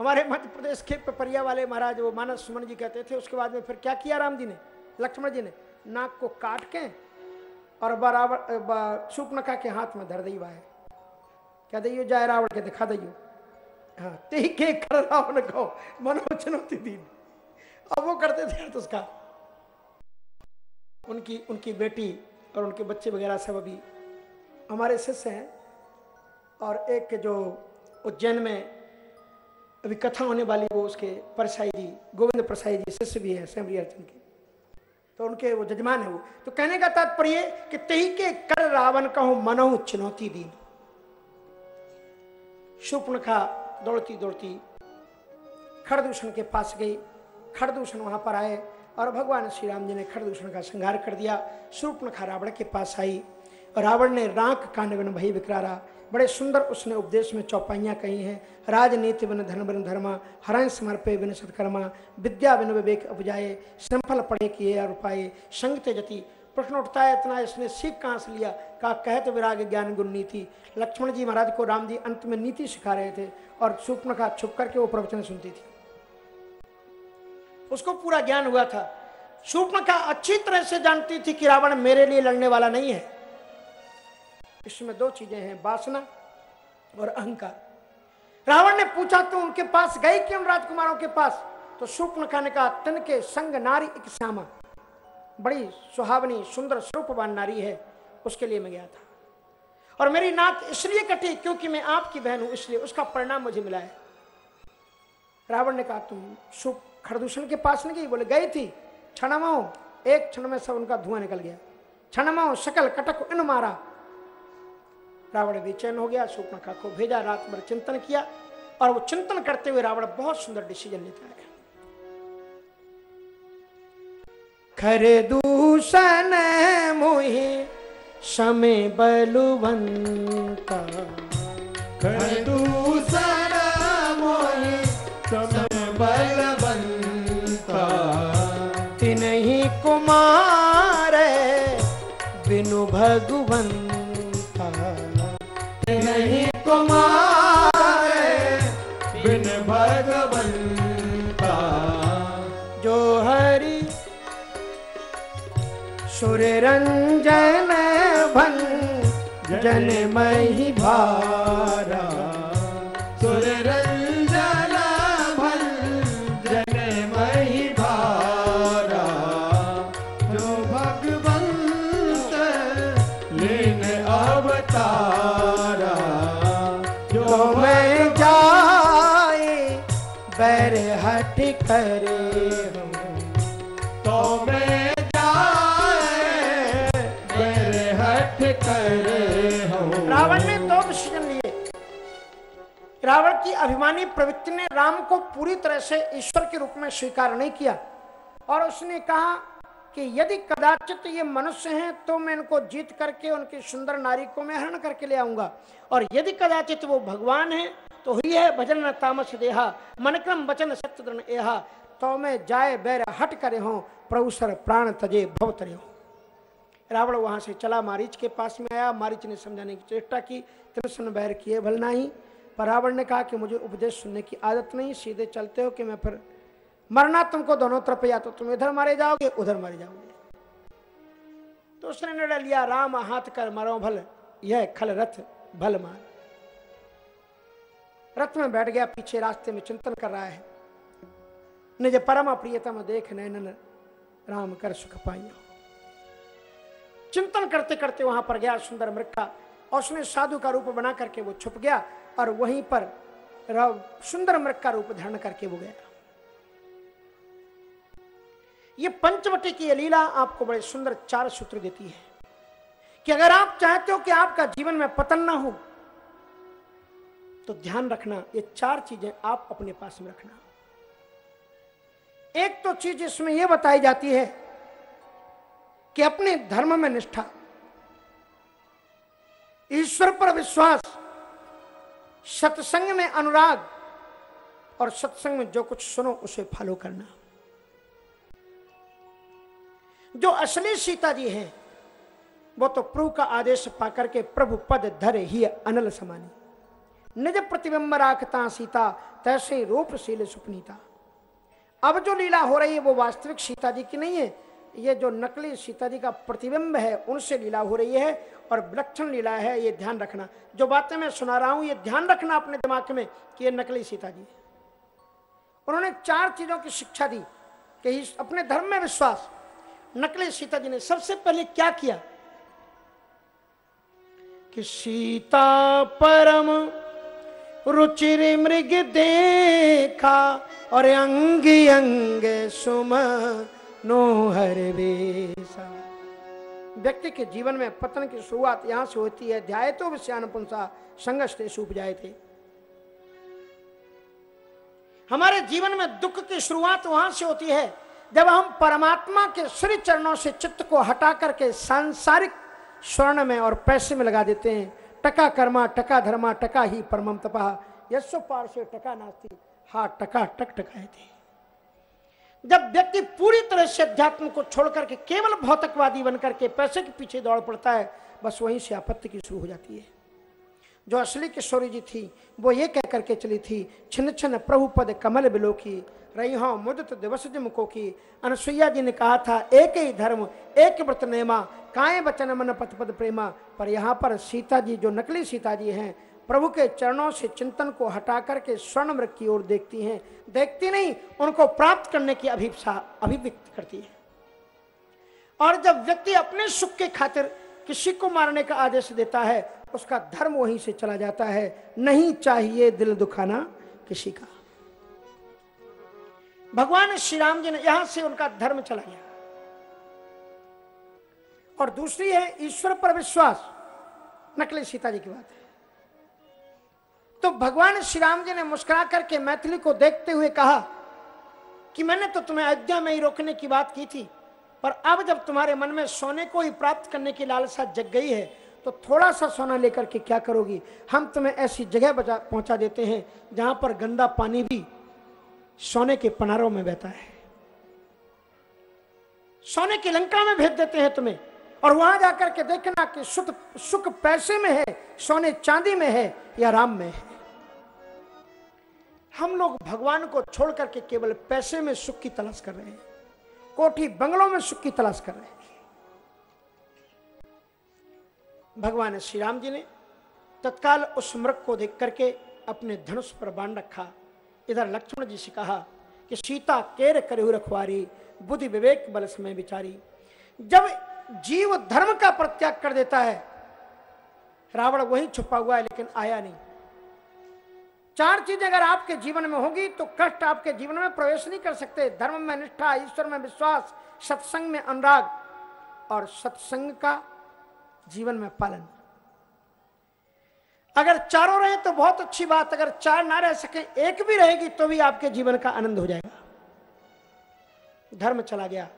हमारे मध्य प्रदेश के पिपरिया वाले महाराज, वो मानस सुमन जी कहते थे, उसके बाद में फिर क्या किया राम जी ने, लक्ष्मण जी ने? नाक को काट के और बराबर सुपनका के हाथ में धर दी है क्या दैयो जाए रावण के दिखा दैयो हाँ ते के कर रावण को मनो चुनौती दी अब वो करते थे तो उसका उनकी उनकी बेटी और उनके बच्चे वगैरह सब अभी हमारे शिष्य हैं। और एक जो उज्जैन में अभी कथा होने वाली वो उसके परसाई जी, गोविंद परसाई जी शिष्य भी हैं सेमरी अर्जुन के। तो उनके वो जजमान है वो। तो कहने का तात्पर्य कि तही के कर रावण कहो मनो चुनौती दी शुपनखा दौड़ती दौड़ती खड़दूषण के पास गई। खड़दूषण वहाँ पर आए और भगवान श्री राम जी ने खड़दूषण का संहार कर दिया। सूर्पनखा रावण के पास आई रावण ने राख कांड भई विकरारा। बड़े सुंदर उसने उपदेश में चौपाइयाँ कही हैं। राजनीति बिन धन बिन धर्मा हरण समर्पे बिन सत्कर्मा, विद्या बिन विवेक उपजाए, संफल पढ़े किए और पाए संग जति प्रश्न उठता है, इतना इसने सीख कहाँ से लिया? कहा, कहे तो विराग ज्ञान गुण नीति। लक्ष्मण जी महाराज को राम जी अंत में नीति सिखा रहे थे और सूक्ष्म का छुप करके वो प्रवचन सुनती थी। उसको पूरा ज्ञान हुआ था। सूक्ष्म का अच्छी तरह से जानती थी कि रावण मेरे लिए लड़ने वाला नहीं है। इसमें दो चीज़ें हैं, वासना और अहंकार। रावण ने पूछा तो उनके पास गए क्यों राजकुमारों के पास? तो सूक्ष्म खाने का तन के संग नारी एक श्यामा। बड़ी सुहावनी, सुंदर स्वरूपवान नारी है। उसके लिए मैं गया था। और मेरी नाक इसलिए कटी क्योंकि मैं आपकी बहन हूँ, इसलिए उसका परिणाम मुझे मिला है। रावण ने कहा, तुम सुख खरदूषण के पास नहीं गई? बोले, गई थी। क्षणमाओ एक क्षण में सब उनका धुआँ निकल गया। क्षणमाओ शकल कटक इन मारा। रावण बेचैन हो गया सूपनखा को भेजा, रात भर चिंतन किया। और वो चिंतन करते हुए रावण बहुत सुंदर डिसीज़न लेता है। खरे दूषण मोहे समय बलुवंता खरदूषण मोहि समय बलवंता तिनहि कुमार बिनु भगवंता नहीं कुमार सुर रंजन भंग जन मही भारा। सुर रंजन भंजन मही भारा। जो भगवंत लीन अवतारा। जो मैं जाए बैर हट करे रावण की अभिमानी प्रवृत्ति ने राम को पूरी तरह से ईश्वर के रूप में स्वीकार नहीं किया। और उसने कहा कि यदि कदाचित ये मनुष्य हैं तो मैं इनको जीत करके उनकी सुंदर नारी को मैं हरण करके ले आऊँगा। और यदि कदाचित वो भगवान है तो हुई है भजन न तामस देहा, मनक्रम वचन सत्य एहा तो मैं जाए बैर हट करे हो, प्रभु सर प्राण तजे भव तरे हो। रावण वहाँ से चला, मारीच के पास में आया, मारीच ने समझाने की चेष्टा की त्रिशन बैर किए, भल नहीं। पर रावण ने कहा कि मुझे उपदेश सुनने की आदत नहीं, सीधे चलते हो कि मैं फिर मरना तुमको दोनों तरफ़ या तो तुम इधर मारे जाओगे, उधर मारे जाओगे। तो उसने निर्णय लिया, राम हाथ कर मरो भल, यह खल रथ भल मार। रथ में बैठ गया, पीछे रास्ते में चिंतन कर रहा है। निज परम प्रियतम देख नैनन राम कर सुख पाइयो। चिंतन करते करते वहाँ पर गया सुंदर मृक्का, और उसने साधु का रूप बना करके वो छुप गया। और वहीं पर सुंदर मृग का रूप धारण करके वो गया ये पंचवटी की लीला आपको बड़े सुंदर चार सूत्र देती है कि अगर आप चाहते हो कि आपका जीवन में पतन ना हो तो ध्यान रखना, ये चार चीज़ें आप अपने पास में रखना। एक तो चीज़ इसमें यह बताई जाती है कि अपने धर्म में निष्ठा, ईश्वर पर विश्वास सत्संग में अनुराग और सत्संग में जो कुछ सुनो, उसे फॉलो करना। जो असली सीता जी हैं, वो तो प्रभु का आदेश पाकर के प्रभु पद धरे ही अनल समानी। निज प्रतिबिंब राखता सीता, तैसे रूपशील सुपनीता। अब जो लीला हो रही है, वो वास्तविक सीता जी की नहीं है ये जो नकली सीता जी का प्रतिबिंब है, उनसे लीला हो रही है और विलक्षण लीला है, ये ध्यान रखना। जो बातें मैं सुना रहा हूँ, ये ध्यान रखना अपने दिमाग में कि ये नकली सीता जी है। उन्होंने चार चीज़ों की शिक्षा दी कि अपने धर्म में विश्वास, नकली सीता जी ने सबसे पहले क्या किया? कि सीता परम रुचिर मृग देखा और अंग अंग सुम नोहर वेशा व्यक्ति के जीवन में पतन की शुरुआत यहाँ से होती है। ध्याय तो विषयान पुंसा संघर्ष उपजाए थे। हमारे जीवन में दुख की शुरुआत वहाँ से होती है। जब हम परमात्मा के श्री चरणों से चित्त को हटा करके सांसारिक स्वर्ण में और पैसे में लगा देते हैं। टका कर्मा, टका धर्मा, टका ही परमम तपा। यशो पार से टका नास्ती। हा टका टक टकाए थे। जब व्यक्ति पूरी तरह से अध्यात्म को छोड़ करके केवल भौतिकवादी बन करके पैसे के पीछे दौड़ पड़ता है, बस वहीं से आपत्ति की शुरू हो जाती है। जो असली किशोरी जी थी, वो ये कह करके चली थी, छिन्न छिन्न प्रभु पद कमल बिलो की रही हो मुदत दिवस मुको की। अनुसुईया जी ने कहा था, एक ही धर्म, एक व्रत नेमा, काय बचन मन पथ पद प्रेमा, पर यहाँ पर सीता जी, जो नकली सीता जी हैं प्रभु के चरणों से चिंतन को हटा करके स्वर्ण मृग की ओर देखती हैं। देखती नहीं, उनको प्राप्त करने की अभिप्सा, अभिव्यक्त करती है। और जब व्यक्ति अपने सुख के खातिर किसी को मारने का आदेश देता है, उसका धर्म वहीं से चला जाता है। नहीं चाहिए दिल दुखाना किसी का। भगवान श्री राम जी ने यहाँ से उनका धर्म चला गया। और दूसरी है ईश्वर पर विश्वास। नकली सीता जी की बात है। तो भगवान श्री राम जी ने मुस्कुरा करके मैथिली को देखते हुए कहा कि मैंने तो तुम्हें अयोध्या में ही रोकने की बात की थी, पर अब जब तुम्हारे मन में सोने को ही प्राप्त करने की लालसा जग गई है तो थोड़ा सा सोना लेकर के क्या करोगी? हम तुम्हें ऐसी जगह पहुँचा देते हैं जहाँ पर गंदा पानी भी सोने के पनारों में बहता है। सोने की लंका में भेज देते हैं तुम्हें, और वहाँ जाकर के देखना कि सुख सुख पैसे में है, सोने चांदी में है या राम में है। हम लोग भगवान को छोड़ करके केवल पैसे में सुख की तलाश कर रहे हैं, कोठी बंगलों में सुख की तलाश कर रहे हैं। भगवान श्री राम जी ने तत्काल उस मृग को देख करके अपने धनुष पर बाँध रखा। इधर लक्ष्मण जी से कहा कि सीता केर करे रखवारी, बुद्धि विवेक बल समय विचारी। जब जीव धर्म का प्रत्याग कर देता है, रावण वहीं छुपा हुआ है, लेकिन आया नहीं। चार चीज़ें अगर आपके जीवन में होगी तो कष्ट आपके जीवन में प्रवेश नहीं कर सकते। धर्म में निष्ठा, ईश्वर में विश्वास, सत्संग में अनुराग और सत्संग का जीवन में पालन। अगर चारों रहे तो बहुत अच्छी बात, अगर चार ना रह सके, एक भी रहेगी तो भी आपके जीवन का आनंद हो जाएगा। धर्म चला गया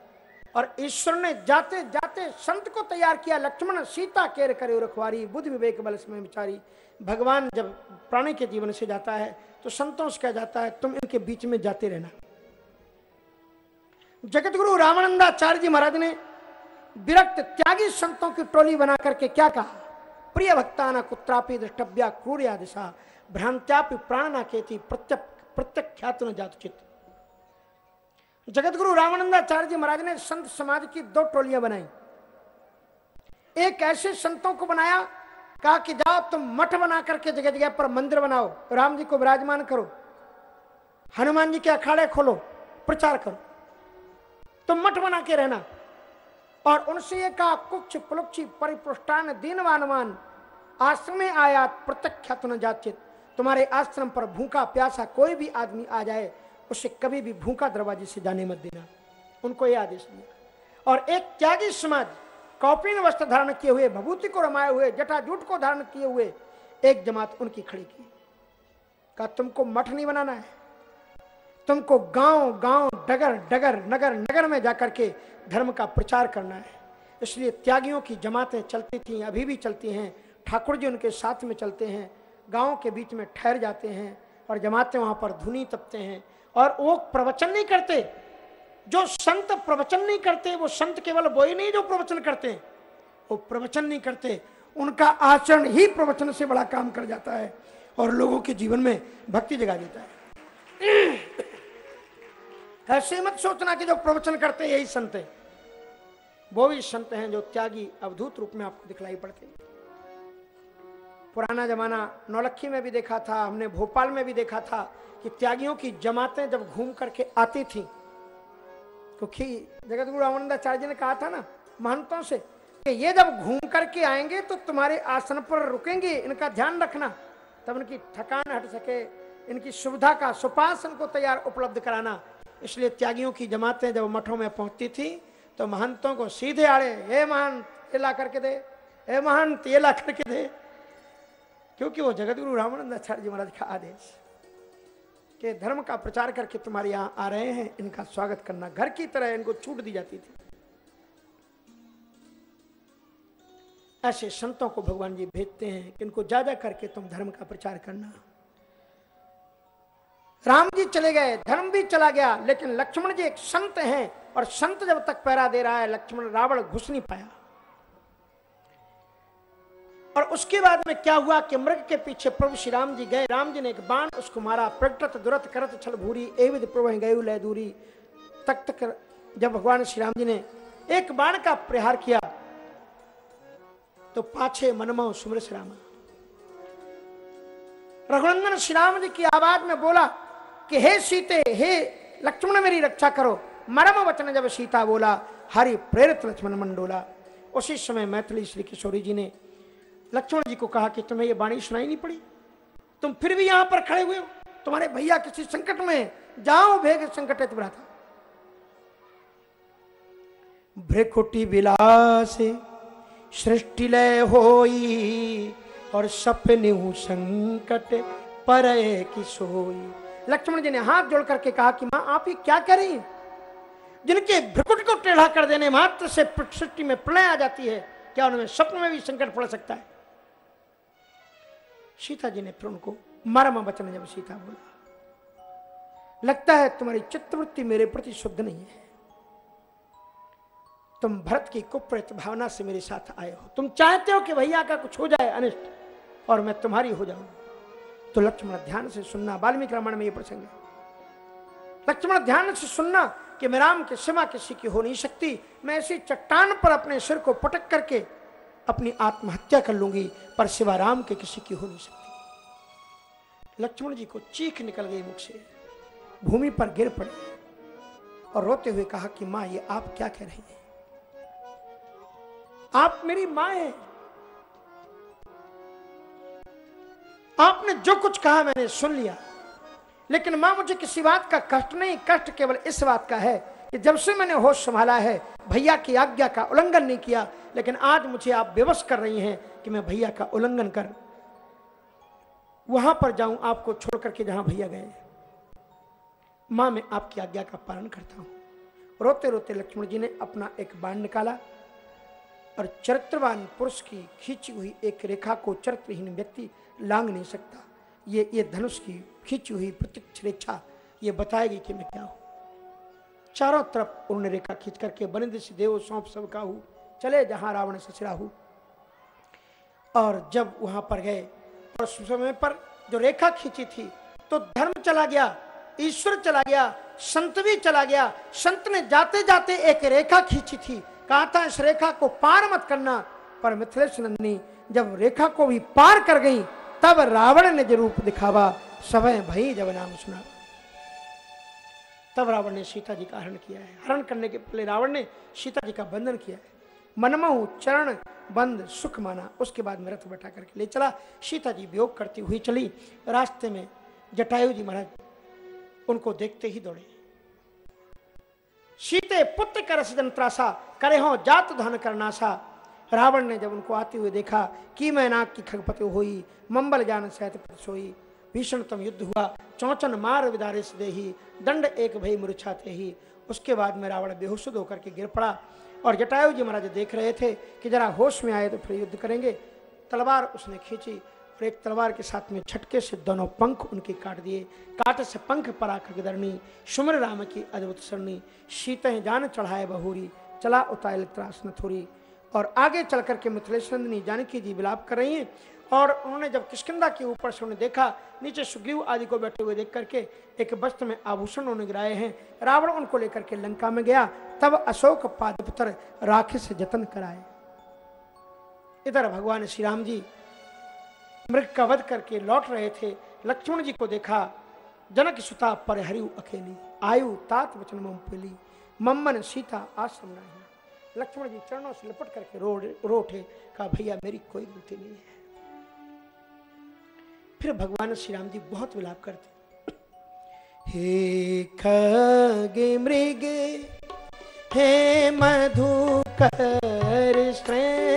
और ईश्वर ने जाते जाते संत को तैयार किया। लक्ष्मण, सीता, केर करे रखवारी, बुद्ध विवेक बल में विचारी भगवान जब प्राणी के जीवन से जाता है तो संतों से कहा जाता है, तुम इनके बीच में जाते रहना। जगत गुरु रामानंदाचार्य जी महाराज ने विरक्त त्यागी संतों की टोली बना करके क्या कहा? प्रिय भक्ता न कुत्रापि दृष्टव्या क्रूर या दिशा, भ्रांत्यापि प्राण न केती प्रत्यक, प्रत्यख्यात न जात चित्त. जगत गुरु रामानंदाचार्य जी महाराज ने संत समाज की दो टोलियाँ बनाई। एक ऐसे संतों को बनाया कहा कि जाओ, तुम मठ बना करके जगह जगह पर मंदिर बनाओ। राम जी को विराजमान करो। हनुमान जी के अखाड़े खोलो, प्रचार करो। तुम मठ बना के रहना। और उनसे ये कहा कुछ पुलुक्षी परिपुष्टान दीनवानवान, आश्रम आया प्रत्यक्ष न जाचित तुम्हारे आश्रम पर भूखा प्यासा कोई भी आदमी आ जाए, उसे कभी भी भूखा दरवाजे से जाने मत देना। उनको यह आदेश दिया। और एक त्यागी समाज कौपिन वस्त्र धारण किए हुए, भभूति को रमाए हुए, जटा जूट को धारण किए हुए एक जमात उनकी खड़ी की। कहा, तुमको मठ नहीं बनाना है? तुमको गाँव गाँव, डगर डगर, नगर नगर में जाकर के धर्म का प्रचार करना है। इसलिए त्यागियों की जमातें चलती थी, अभी भी चलती हैं। ठाकुर जी उनके साथ में चलते हैं, गाँव के बीच में ठहर जाते हैं और जमातें वहाँ पर धुनी तपते हैं और वो प्रवचन नहीं करते। जो संत प्रवचन नहीं करते, वो संत केवल वो ही नहीं जो प्रवचन करते। वो प्रवचन नहीं करते। उनका आचरण ही प्रवचन से बड़ा काम कर जाता है और लोगों के जीवन में भक्ति जगा देता है। ऐसे मत सोचना कि जो प्रवचन करते हैं यही संत है। वो भी संत हैं जो त्यागी, अवधूत रूप में आपको दिखलाई पड़ते हैं। पुराना जमाना नौलखी में भी देखा था, हमने भोपाल में भी देखा था कि त्यागियों की जमातें जब घूम करके आती थी क्योंकि जगत गुरु रामानंदाचार्य ने कहा था ना महंतों से कि ये जब घूम करके आएँगे तो तुम्हारे आसन पर रुकेंगे, इनका ध्यान रखना। तब इनकी थकान हट सके, इनकी सुविधा का सुपासन को तैयार उपलब्ध कराना। इसलिए त्यागियों की जमातें जब मठों में पहुँचती थी तो महंतों को सीधे आड़े, हे महंत, ये ला करके दे, हे महंत, ये ला करके दे। क्योंकि वो जगत गुरु रामानंदाचार्य जी महाराज का आदेश। के धर्म का प्रचार करके तुम्हारे यहाँ आ रहे हैं, इनका स्वागत करना। घर की तरह इनको छूट दी जाती थी। ऐसे संतों को भगवान जी भेजते हैं कि इनको ज़्यादा करके तुम धर्म का प्रचार करना। राम जी चले गए, धर्म भी चला गया, लेकिन लक्ष्मण जी एक संत हैं, और संत जब तक पैरा दे रहा है, लक्ष्मण रावण घुस नहीं पाया। और उसके बाद में क्या हुआ कि मृग के पीछे प्रभु श्री राम जी गए। राम जी ने एक बाण उसको मारा प्रकटत दुरत करत छल भूरी, एविध प्रभु गयु लय दूरी। तक तक जब भगवान श्री राम जी ने एक बाण का प्रहार किया तो पाछे मनमो सुमर श्री राम। रघुनंदन श्री राम जी की आवाज़ में बोला कि, हे सीते, हे लक्ष्मण मेरी रक्षा करो। मरम वचन जब सीता बोला, हरि प्रेरित लक्ष्मण मंडोला। उसी समय मैथिली श्री किशोरी जी ने लक्ष्मण जी को कहा कि तुम्हें ये बाणी सुनाई नहीं पड़ी। तुम फिर भी यहाँ पर खड़े हुए हो। तुम्हारे भैया किसी संकट में जाओ भेग संकट भ्राता भ्रिकुटी विलास, सृष्टि लय होई, और सपने संकट पर सोई। लक्ष्मण जी ने हाथ जोड़ करके कहा कि माँ, आप ये क्या हैं? जिनके भ्रकुट को टेढ़ा कर देने मात्र से सृष्टि में प्रलय आ जाती है, क्या उनमें स्वप्न में भी संकट पड़ सकता है? सीता जी ने फिर उनको मरम वचन जब सीता बोला, लगता है तुम्हारी चित्तवृत्ति मेरे प्रति शुद्ध नहीं है। तुम भरत की कुप्रत भावना से मेरे साथ आए हो। तुम चाहते हो कि भैया का कुछ हो जाए अनिष्ट, और मैं तुम्हारी हो जाऊँ। तो लक्ष्मण ध्यान से सुनना, वाल्मीकि रामायण में यह प्रसंग है। लक्ष्मण ध्यान से सुनना कि मैं राम के सिवा किसी की हो नहीं सकती। मैं ऐसी चट्टान पर अपने सिर को पटक करके अपनी आत्महत्या कर लूँगी, पर शिवाराम के किसी की हो नहीं सकती। लक्ष्मण जी को चीख निकल गई मुख से। भूमि पर गिर पड़े और रोते हुए कहा कि, माँ, ये आप क्या कह रही हैं? आप मेरी माँ हैं। आपने जो कुछ कहा मैंने सुन लिया। लेकिन माँ, मुझे किसी बात का कष्ट नहीं। कष्ट केवल इस बात का है कि जब से मैंने होश संभाला है, भैया की आज्ञा का उल्लंघन नहीं किया, लेकिन आज मुझे आप बेवश कर रही हैं कि मैं भैया का उल्लंघन कर। वहाँ पर जाऊँ आपको छोड़ करके जहाँ भैया गए। माँ, मैं आपकी आज्ञा का पालन करता हूँ। रोते रोते लक्ष्मण जी ने अपना एक बाण निकाला और चरित्रवान पुरुष की खींची हुई एक रेखा को चरित्रहीन व्यक्ति लांग नहीं सकता। ये ये धनुष की खींची हुई प्रत्यक्ष रेखा, ये बताएगी कि मैं क्या हूँ। चारों तरफ़ उन्होंने रेखा खींच करके बनिंद देव सौंप सब हूँ। चले जहाँ रावण ससरा हूँ। और जब वहाँ पर गए, और समय पर जो रेखा खींची थी तो धर्म चला गया, ईश्वर चला गया, संत भी चला गया। संत ने जाते जाते एक रेखा खींची थी। कहा था, इस रेखा को पार मत करना। पर मिथिलेश नंदिनी जब रेखा को भी पार कर गई, तब रावण ने जो रूप दिखावा समय भई जब नाम सुना। तब रावण ने सीता जी का हरण किया है। हरण करने के पहले रावण ने सीता जी का बंधन किया है। मनमहु, चरण, बंद, सुख माना, उसके बाद में रथ बैठा करके ले चला। सीता जी वियोग करती हुई चली। रास्ते में जटायु जी महाराज उनको देखते ही दौड़े। सीते, पुत्र कर सजन त्रासा करे हो जात धन करनासा रावण ने जब उनको आते हुए देखा कि मैं नाग की खगपति हुई, मंबल जान सहत सोई भीषणतम युद्ध हुआ चौचन मार विदारे से देही, दंड एक भई मुरछाते ही उसके बाद में रावण बेहोश होकर के गिर पड़ा। और जटायु जी महाराज देख रहे थे कि जरा होश में आए तो फिर युद्ध करेंगे। तलवार उसने खींची और एक तलवार के साथ में छटके से दोनों पंख उनके काट दिए। काट से पंख पर आकर सुमर राम की अद्भुत सरणी शीतें जान चढ़ाए बहूरी, चला उतायल त्रास न थोड़ी और आगे चल करके मिथिलेश नंदिनी जानकी जी विलाप कर रही हैं। और उन्होंने जब किष्किंदा के ऊपर से उन्हें देखा, नीचे सुग्रीव आदि को बैठे हुए देख करके एक वस्त्र में आभूषण उन्होंने गिराए हैं। रावण उनको लेकर के लंका में गया, तब अशोक पादपतर राखी से जतन कराए। इधर भगवान श्री राम जी मृग का वध करके लौट रहे थे। लक्ष्मण जी को देखा, जनक सुता पर हरिउ अकेली, आयु तात वचन मम पेली, मम्मन सीता आश्रम लक्ष्मण जी चरणों से लिपट करके रो रो उठे, कहा, भैया, मेरी कोई गलती नहीं है। फिर भगवान श्री राम जी बहुत विलाप करते। हे खगे मृगे हे मधुकर श्रेणी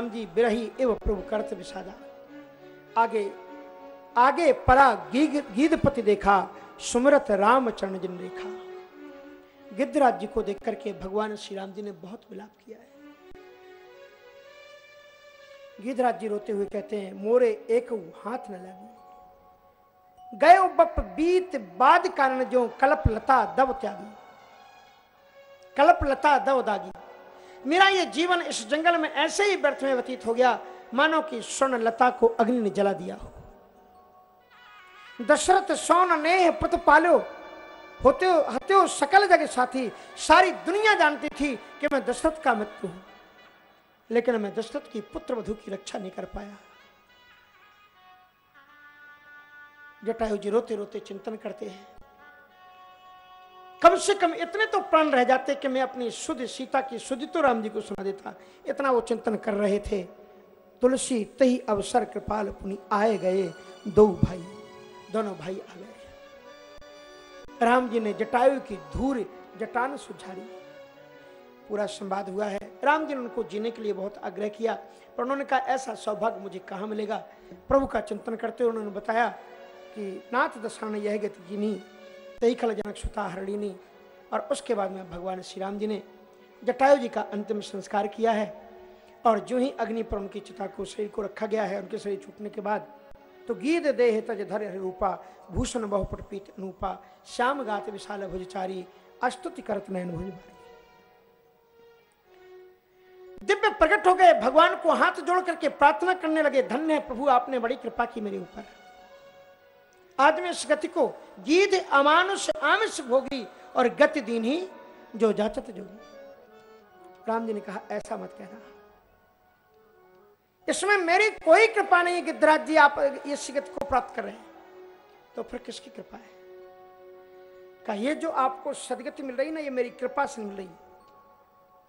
राम जी बिरही एवं प्रभु करत विषादा। आगे आगे परा गीग, गीधपति देखा, सुमरत राम चरण जिन रेखा। गिद्धराज जी को देख करके भगवान श्री राम जी ने बहुत विलाप किया है। गिद्धराज जी रोते हुए कहते हैं, मोरे एक हाथ न लगी। गए बप बीत बाद कारण जो कल्प लता दब त्यागी। कल्प लता दव दागी। मेरा ये जीवन इस जंगल में ऐसे ही व्यर्थ में व्यतीत हो गया, मानो कि स्वर्ण लता को अग्नि ने जला दिया हो। दशरथ सोन नेह पुत पालो, होते हो, हते हो सकल जगह साथी, सारी दुनिया जानती थी कि मैं दशरथ का मृत्यु हूँ। लेकिन मैं दशरथ की पुत्र वधु की रक्षा नहीं कर पाया। जटायु जी रोते रोते चिंतन करते हैं। कम से कम इतने तो प्राण रह जाते कि मैं अपनी शुद्ध सीता की शुद्ध तो राम जी को सुना देता। इतना वो चिंतन कर रहे थे। तुलसी, तही अवसर कृपाल पुनि आए गए दो भाई। दोनों भाई आ गए। राम जी ने जटायु की धूर जटान सुझाड़ी पूरा संवाद हुआ है। राम जी ने उनको जीने के लिए बहुत आग्रह किया, पर उन्होंने कहा, ऐसा सौभाग्य मुझे कहाँ मिलेगा? प्रभु का चिंतन करते हुए उन्होंने बताया कि नाथ दशान यह गति जिनी तई जनक सुता हरड़िनी और उसके बाद में भगवान श्री राम जी ने जटायु जी का अंतिम संस्कार किया है। और जो ही अग्नि पर उनकी चिता को शरीर को रखा गया है, उनके शरीर छूटने के बाद तो गीत देह तज धर रूपा, भूषण बहुपट पीत अनूपा श्याम गात विशाल भुजचारी, अस्तुति करत नयन भुज दिव्य प्रकट हो गए, भगवान को हाथ जोड़ करके प्रार्थना करने लगे, धन्य प्रभु, आपने बड़ी कृपा की मेरे ऊपर। आदमी गति को गीत अमानुष आमिष भोगी और गति दीन ही जो जाचत जोगी। राम जी ने कहा, ऐसा मत कहना। इसमें मेरी कोई कृपा नहीं गिद्धराज जी आप इस गति को प्राप्त कर रहे हैं। तो फिर किसकी कृपा है? का ये जो आपको सदगति मिल रही ना, ये मेरी कृपा से मिल रही।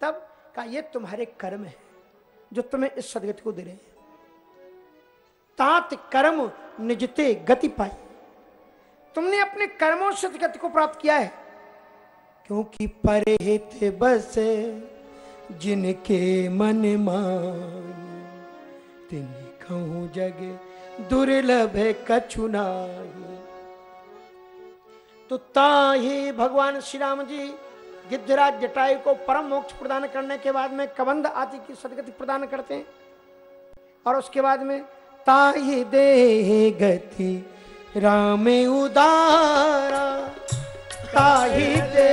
तब का ये तुम्हारे कर्म है, जो तुम्हें इस सदगति को दे रहे हैं। तात कर्म निजते गति पाई। तुमने अपने कर्मों से गति को प्राप्त किया है। क्योंकि परे थे बस, जिनके मन मान तिन कहूँ जगे दुर्लभ कछु नाही। तो ताही भगवान श्री राम जी गिद्धराज जटायु को परम मोक्ष प्रदान करने के बाद में कबंध आदि की सदगति प्रदान करते हैं। और उसके बाद में ताही दे गति राम उदारा, ताही दे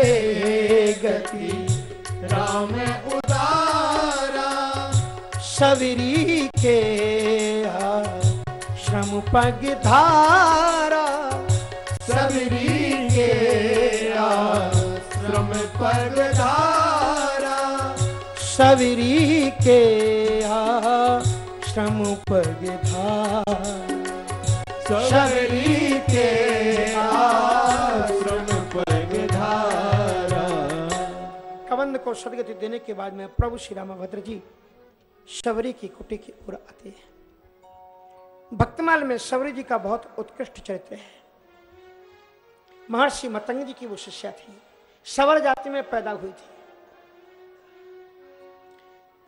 गति। राम उदारा सवरी के श्रम पग धारा। सबरी के श्रम पग धारा। सबरी के श्रम पग धारा। के कबंध को सदगति देने के बाद में प्रभु श्री रामभद्र जी शबरी की कुटी की ओर आते हैं। भक्तमाल में शबरी जी का बहुत उत्कृष्ट चरित्र है। महर्षि मतंग जी की वो शिष्या थी। सवर जाति में पैदा हुई थी।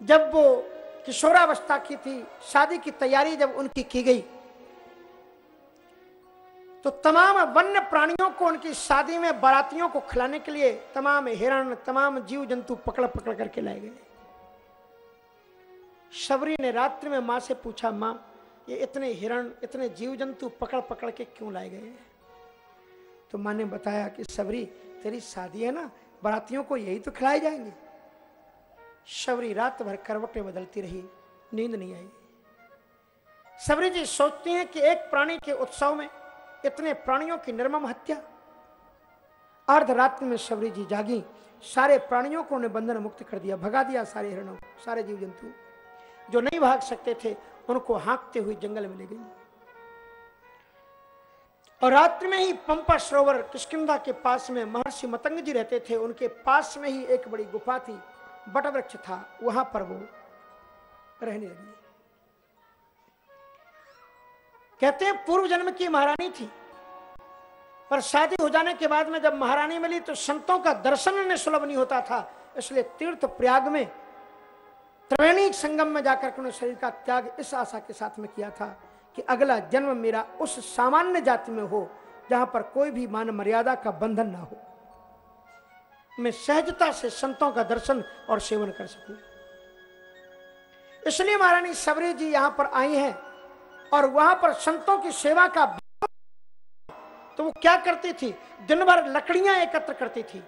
जब वो किशोरावस्था की थी, शादी की तैयारी जब उनकी की गई तो तमाम वन्य प्राणियों को, उनकी शादी में बारातियों को खिलाने के लिए तमाम हिरण तमाम जीव जंतु पकड़ पकड़ करके लाए गए। शबरी ने रात्रि में माँ से पूछा, माँ, ये इतने हिरण इतने जीव जंतु पकड़ पकड़ के क्यों लाए गए तो माँ ने बताया कि, शबरी, तेरी शादी है ना, बारातियों को यही तो खिलाए जाएँगे। शबरी रात भर करवटें बदलती रही, नींद नहीं आई। शबरी जी सोचती हैं कि एक प्राणी के उत्सव में इतने प्राणियों की निर्मम हत्या। अर्धरात्रि में शबरी जी जागी, सारे प्राणियों को उन्हें बंधन मुक्त कर दिया, भगा दिया सारे हिरणों, सारे जीव जंतु जो नहीं भाग सकते थे, उनको हाँकते हुए जंगल में ले गई। और रात्रि में ही पंपा सरोवर किष्किंधा के पास में महर्षि मतंग जी रहते थे, उनके पास में ही एक बड़ी गुफा थी, बटवृक्ष था, वहाँ पर वो रहने लगी। कहते हैं, पूर्व जन्म की महारानी थी। पर शादी हो जाने के बाद में जब महारानी मिली तो संतों का दर्शन उन्हें सुलभ नहीं होता था, इसलिए तीर्थ प्रयाग में त्रिवेणी संगम में जाकर के उन्होंने शरीर का त्याग इस आशा के साथ में किया था कि अगला जन्म मेरा उस सामान्य जाति में हो, जहाँ पर कोई भी मान मर्यादा का बंधन ना हो। मैं सहजता से संतों का दर्शन और सेवन कर सकूँ। इसलिए महारानी सबरी जी यहाँ पर आई हैं। और वहाँ पर संतों की सेवा का तो वो क्या करती थी? दिन भर लकड़ियाँ एकत्र करती थी।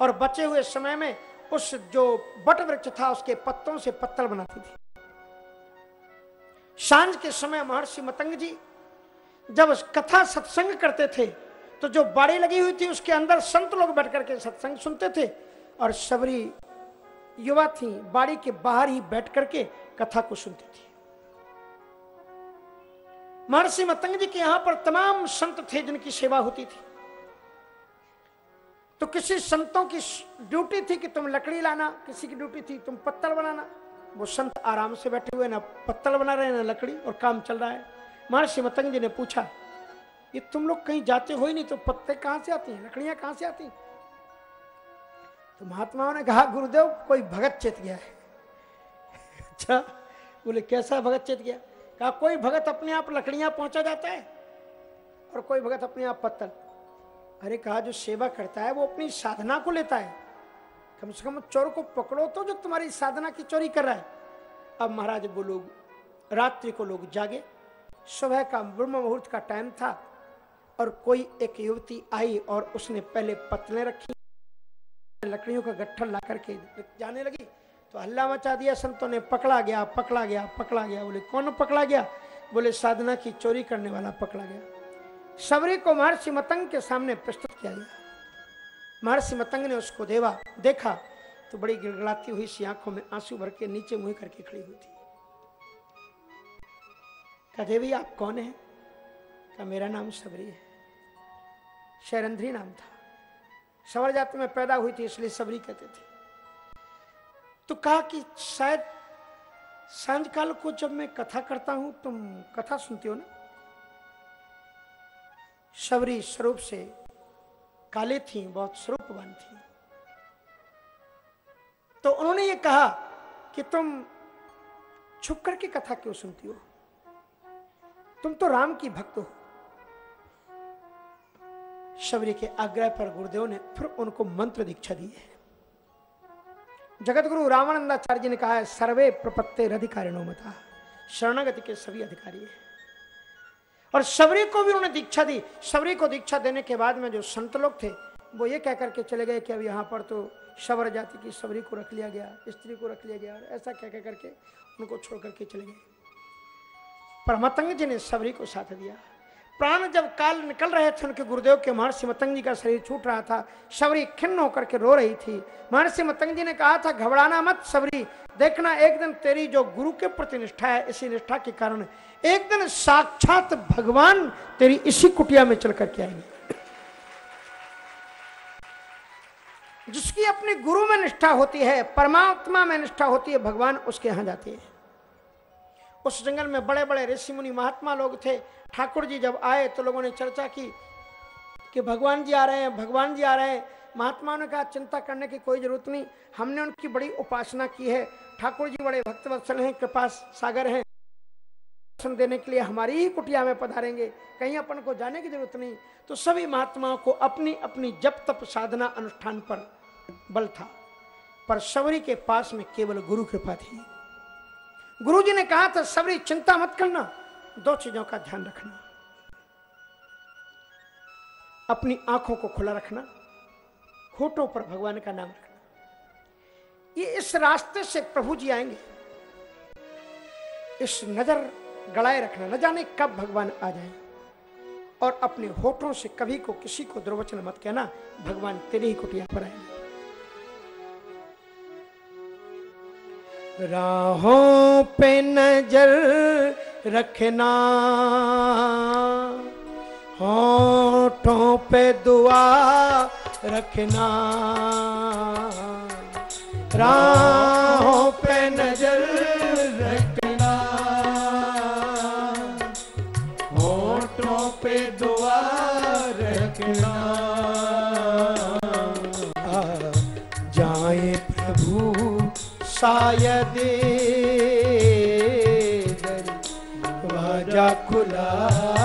और बचे हुए समय में उस जो बट वृक्ष था, उसके पत्तों से पत्तल बनाती थी। साँझ के समय महर्षि मतंग जी, जब कथा सत्संग करते थे तो जो बाड़ी लगी हुई थी, उसके अंदर संत लोग बैठ करके सत्संग सुनते थे। और सबरी युवा थी, बाड़ी के बाहर ही बैठ करके कथा को सुनती थी। महर्षि मतंग जी के यहाँ पर तमाम संत थे जिनकी सेवा होती थी। तो किसी संतों की ड्यूटी थी कि तुम लकड़ी लाना, किसी की ड्यूटी थी तुम पत्तल बनाना। वो संत आराम से बैठे हुए ना पत्तल बना रहे ना लकड़ी और काम चल रहा है। महर्षि मतंग जी ने पूछा, ये तुम लोग कहीं जाते हो ही नहीं तो पत्ते कहाँ से आती हैं? लकड़ियाँ कहाँ से आती तो महात्माओं ने कहा, गुरुदेव, कोई भगत चेत गया है? अच्छा बोले, कैसा भगत चेत गया? कहा कोई भगत अपने आप लकड़ियाँ पहुँचा जाता है? और कोई भगत अपने आप पत्तल। अरे, कहा जो सेवा करता है, वो अपनी साधना को लेता है। कम से कम चोर को पकड़ो तो जो तुम्हारी साधना की चोरी कर रहा है। अब महाराज, वो लोग रात्रि को लोग जागे। सुबह का ब्रह्म मुहूर्त का टाइम था और कोई एक युवती आई और उसने पहले पतले रखी, लकड़ियों का गट्ठर ला करके जाने लगी। तो हल्ला मचा दिया, संतों ने पकड़ा गया पकड़ा गया पकड़ा गया। बोले, कौन पकड़ा गया? बोले, साधना की चोरी करने वाला पकड़ा गया। सबरी को महर्षि मतंग के सामने प्रस्तुत किया गया। महर्षि मतंग ने उसको देवा, देखा तो बड़ी गिड़गड़ाती हुई सी आँखों में आँसू भर के नीचे मुँह करके खड़ी हुई थी। कहा, देवी, आप कौन है? कहा, मेरा नाम सबरी है। शैरंध्री नाम था। सवर जाति में पैदा हुई थी, इसलिए सबरी कहते थे। तो कहा कि शायद साँझ काल को जब मैं कथा करता हूँ, तुम कथा सुनती हो ना? शबरी स्वरूप से काले थी, बहुत स्वरूपवान थी। तो उन्होंने ये कहा कि तुम छुप करके कथा क्यों सुनती हो? तुम तो राम की भक्त हो। शबरी के आग्रह पर गुरुदेव ने फिर उनको मंत्र दीक्षा दी है। जगत गुरु रामानंदाचार्य जी ने कहा है, सर्वे प्रपत्ते अधिकारिणों मता। शरणागति के सभी अधिकारी है। और शबरी को भी उन्होंने दीक्षा दी। शबरी को दीक्षा देने के बाद में जो संत लोग थे, वो ये कह करके चले गए कि अब यहाँ पर तो शबर जाति की शबरी को रख लिया गया, स्त्री को रख लिया गया, और ऐसा कह कह करके उनको छोड़ करके चले गए। पर मतंग जी ने शबरी को साथ दिया। प्राण जब काल निकल रहे थे, उनके गुरुदेव के महर्षि मतंग जी का शरीर छूट रहा था। शबरी खिन्न होकर के रो रही थी। महर्षि मतंग जी ने कहा था, घबराना मत शबरी, देखना एक दिन तेरी जो गुरु के प्रति निष्ठा है, इसी निष्ठा के कारण एक दिन साक्षात भगवान तेरी इसी कुटिया में चल करके आएँगे। जिसकी अपने गुरु में निष्ठा होती है, परमात्मा में निष्ठा होती है, भगवान उसके यहाँ जाती है। उस जंगल में बड़े बड़े ऋषि मुनि महात्मा लोग थे। ठाकुर जी जब आए तो लोगों ने चर्चा की कि भगवान जी आ रहे हैं, भगवान जी आ रहे हैं। महात्मा ने कहा, चिंता करने की कोई ज़रूरत नहीं, हमने उनकी बड़ी उपासना की है। ठाकुर जी बड़े भक्त वत्सल हैं, कृपा सागर हैं। दर्शन देने के लिए हमारी ही कुटिया में पधारेंगे, कहीं अपन को जाने की ज़रूरत नहीं। तो सभी महात्माओं को अपनी अपनी जप तप साधना अनुष्ठान पर बल था। पर शबरी के पास में केवल गुरु कृपा थी। गुरु जी ने कहा था, सबरी, चिंता मत करना, दो चीज़ों का ध्यान रखना। अपनी आँखों को खुला रखना, होठों पर भगवान का नाम रखना। ये इस रास्ते से प्रभु जी आएँगे। इस नज़र गड़ाए रखना, न जाने कब भगवान आ जाए। और अपने होठों से कभी को किसी को दुर्वचन मत कहना, भगवान तेरे ही कुटिया पर आएँगे। राहों पे नज़र रखना। होठों पे दुआ रखना। राहों पे नज़र शायद दरवाज़ा खुला।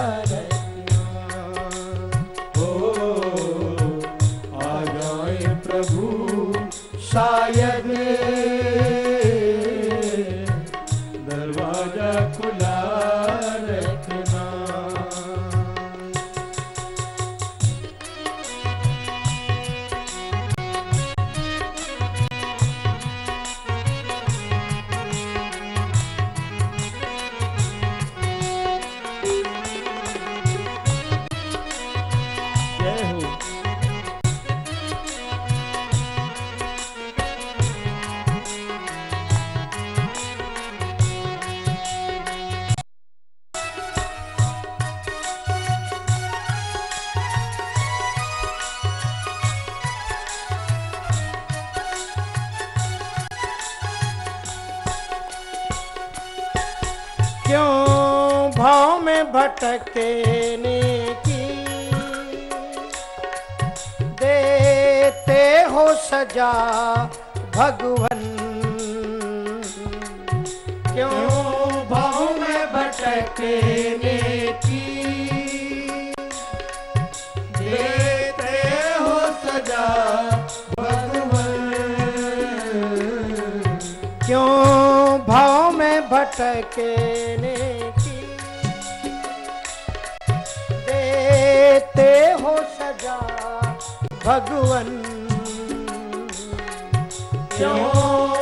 तकने की। देते हो सजा भगवन। क्यों भाव में भटकने की? देते हो सजा भगवन। क्यों भाव में भटकने भगवन। क्यों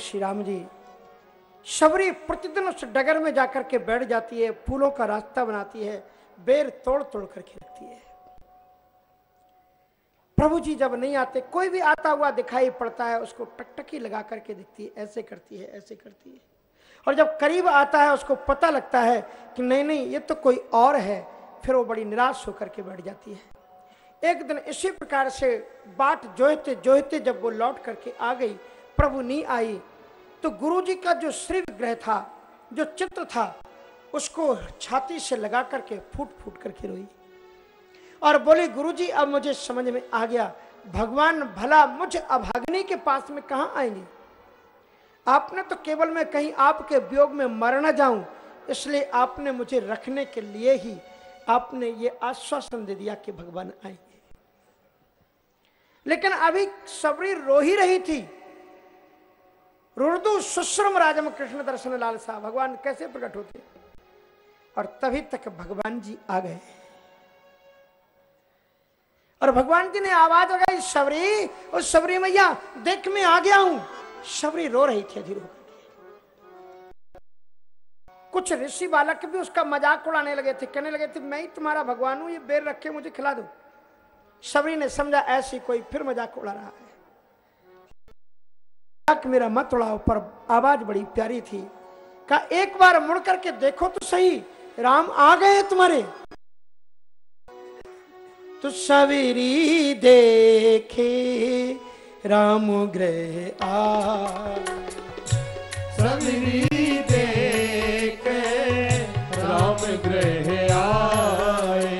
श्री राम जी, शबरी प्रतिदिन उस डगर में जाकर के बैठ जाती है, फूलों का रास्ता बनाती है, बेर तोड़ तोड़ करके रखती है। प्रभु जी जब नहीं आते, कोई भी आता हुआ दिखाई पड़ता है, उसको टकटकी लगा करके दिखती है, ऐसे करती है, ऐसे करती है। और जब करीब आता है, उसको पता लगता है कि नहीं नहीं, ये तो कोई और है, फिर वो बड़ी निराश होकर के बैठ जाती है। एक दिन इसी प्रकार से बाट जोहते जोहते जब वो लौट करके आ गई, प्रभु नहीं आई तो गुरु जी का जो श्री विग्रह था, जो चित्र था, उसको छाती से लगा करके फूट फूट करके रोई। और बोली, गुरुजी, अब मुझे समझ में आ गया, भगवान भला मुझ अभाग्नि के पास में कहा आएँगे? आपने तो केवल मैं कहीं आपके वियोग में मर न जाऊँ, इसलिए आपने मुझे रखने के लिए ही आपने ये आश्वासन दे दिया कि भगवान आएँगे। लेकिन अभी सबरी रो ही रही थी। रुर्दु सुश्रम राजम कृष्ण दर्शन लाल साहब भगवान कैसे प्रकट होते? और तभी तक भगवान जी आ गए। और भगवान जी ने आवाज़ लगाई, शबरी उस शबरी मैया, देख मैं आ गया हूँ। शबरी रो रही थी, अधीर कुछ ऋषि बालक भी उसका मज़ाक उड़ाने लगे थे, कहने लगे थे, मैं ही तुम्हारा भगवान हूँ, ये बेर रखे मुझे खिला दो। शबरी ने समझा, ऐसी कोई फिर मज़ाक उड़ा रहा है। मज़ाक मेरा मत उड़ाओ, पर आवाज़ बड़ी प्यारी थी। का एक बार मुड़ करके देखो तो सही, राम आ गए तुम्हारे। तो सवेरी देखे राम ग्रह आ। सबरी देख राम ग्रह आए।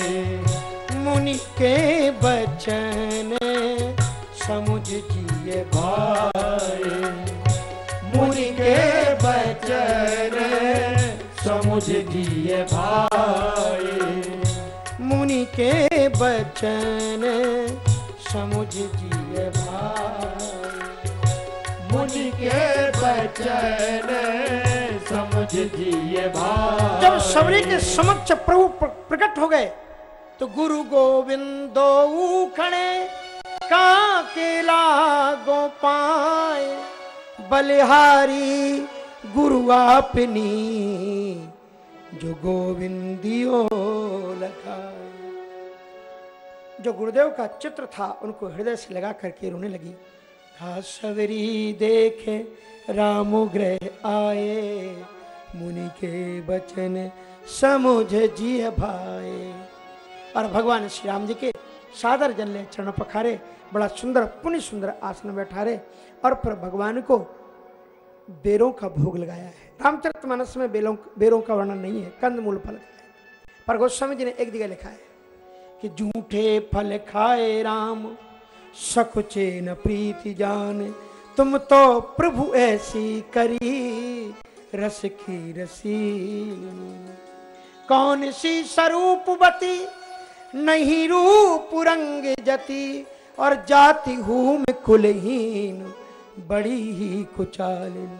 मुनि के बचन समुझ जिए आए समुझ दिए भाई। मुनि के बचन समुझ जिए भाई। मुनि के बचन समझ दिए भाई। जब सबरी के समक्ष प्रभु प्रकट हो गए तो गुरु गोविंदो खड़े का केला गोपाए बलिहारी गुरु आपनी जो गोविंदियो लगा जो गुरुदेव का चित्र था, उनको हृदय से लगा करके रोने लगी। कहा सवरी देखे, राम ग्रह आए, मुनि के बचन समुझ जिय भाई और भगवान श्री राम जी के सादर जल ले चरण पखारे बड़ा सुंदर, पुण्य सुंदर आसन बैठारे और फिर भगवान को बेरों का भोग लगाया है। रामचरित मानस में बेलों, बेरों का वर्णन नहीं है, कंद मूल फल पर गोस्वामी जी ने एक जगह लिखा है कि झूठे फल खाए राम, सकुचे न प्रीति जान। तुम तो प्रभु ऐसी करी, रस की रसी। कौन सी स्वरूपवती नहीं रूप रंग जति, और जाति हूँ मैं कुलहीन, बड़ी ही कुचालिन।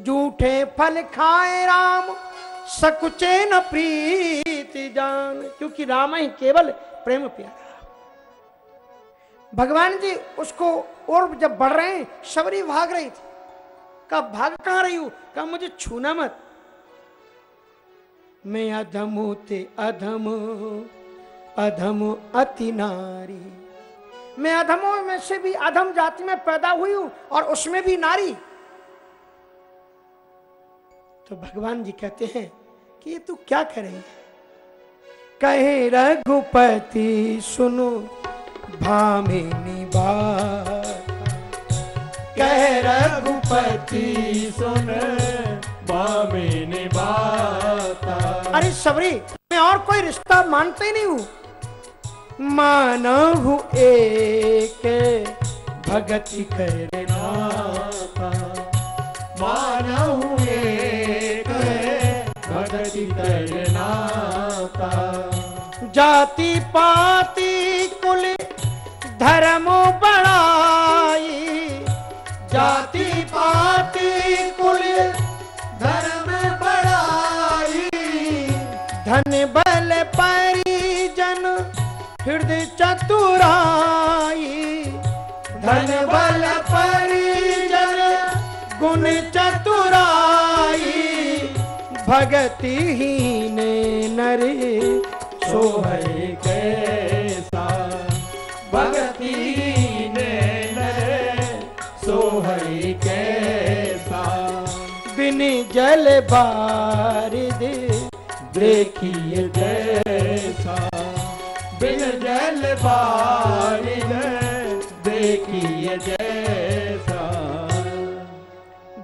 झूठे फल खाए राम, सकुचे न प्रीति जान। क्योंकि राम ही केवल प्रेम प्यारा। भगवान जी उसको और जब बढ़ रहे हैं, शबरी भाग रही थी। कहा भाग कहाँ रही हूँ? कहा, मुझे छूना मत। मैं अधम ते अधम अधम अति नारी। मैं अधमों में से भी अधम जाति में पैदा हुई हूँ और उसमें भी नारी। तो भगवान जी कहते हैं कि ये तू क्या करेंगे? कहे, रघुपति सुनो भामिनी बात कह, रघुपति सुन बामिनी बाता अरे सबरी मैं और कोई रिश्ता मानते ही नहीं हूँ। मानव एक भगति करना एक करनाता जाति पाति कुल धर्म बढ़ाई। जाति पाति कुल धर्म बढ़ाई। धन बल परिजन हृदय चतुराई। धन बल परिजन गुण चतुराई। भगति हीन नर सोहै कैसा? भगति ने नर सोहै कैसा? बिन जल बारिद देखिए जैसा। बिन जल बारिद देखिए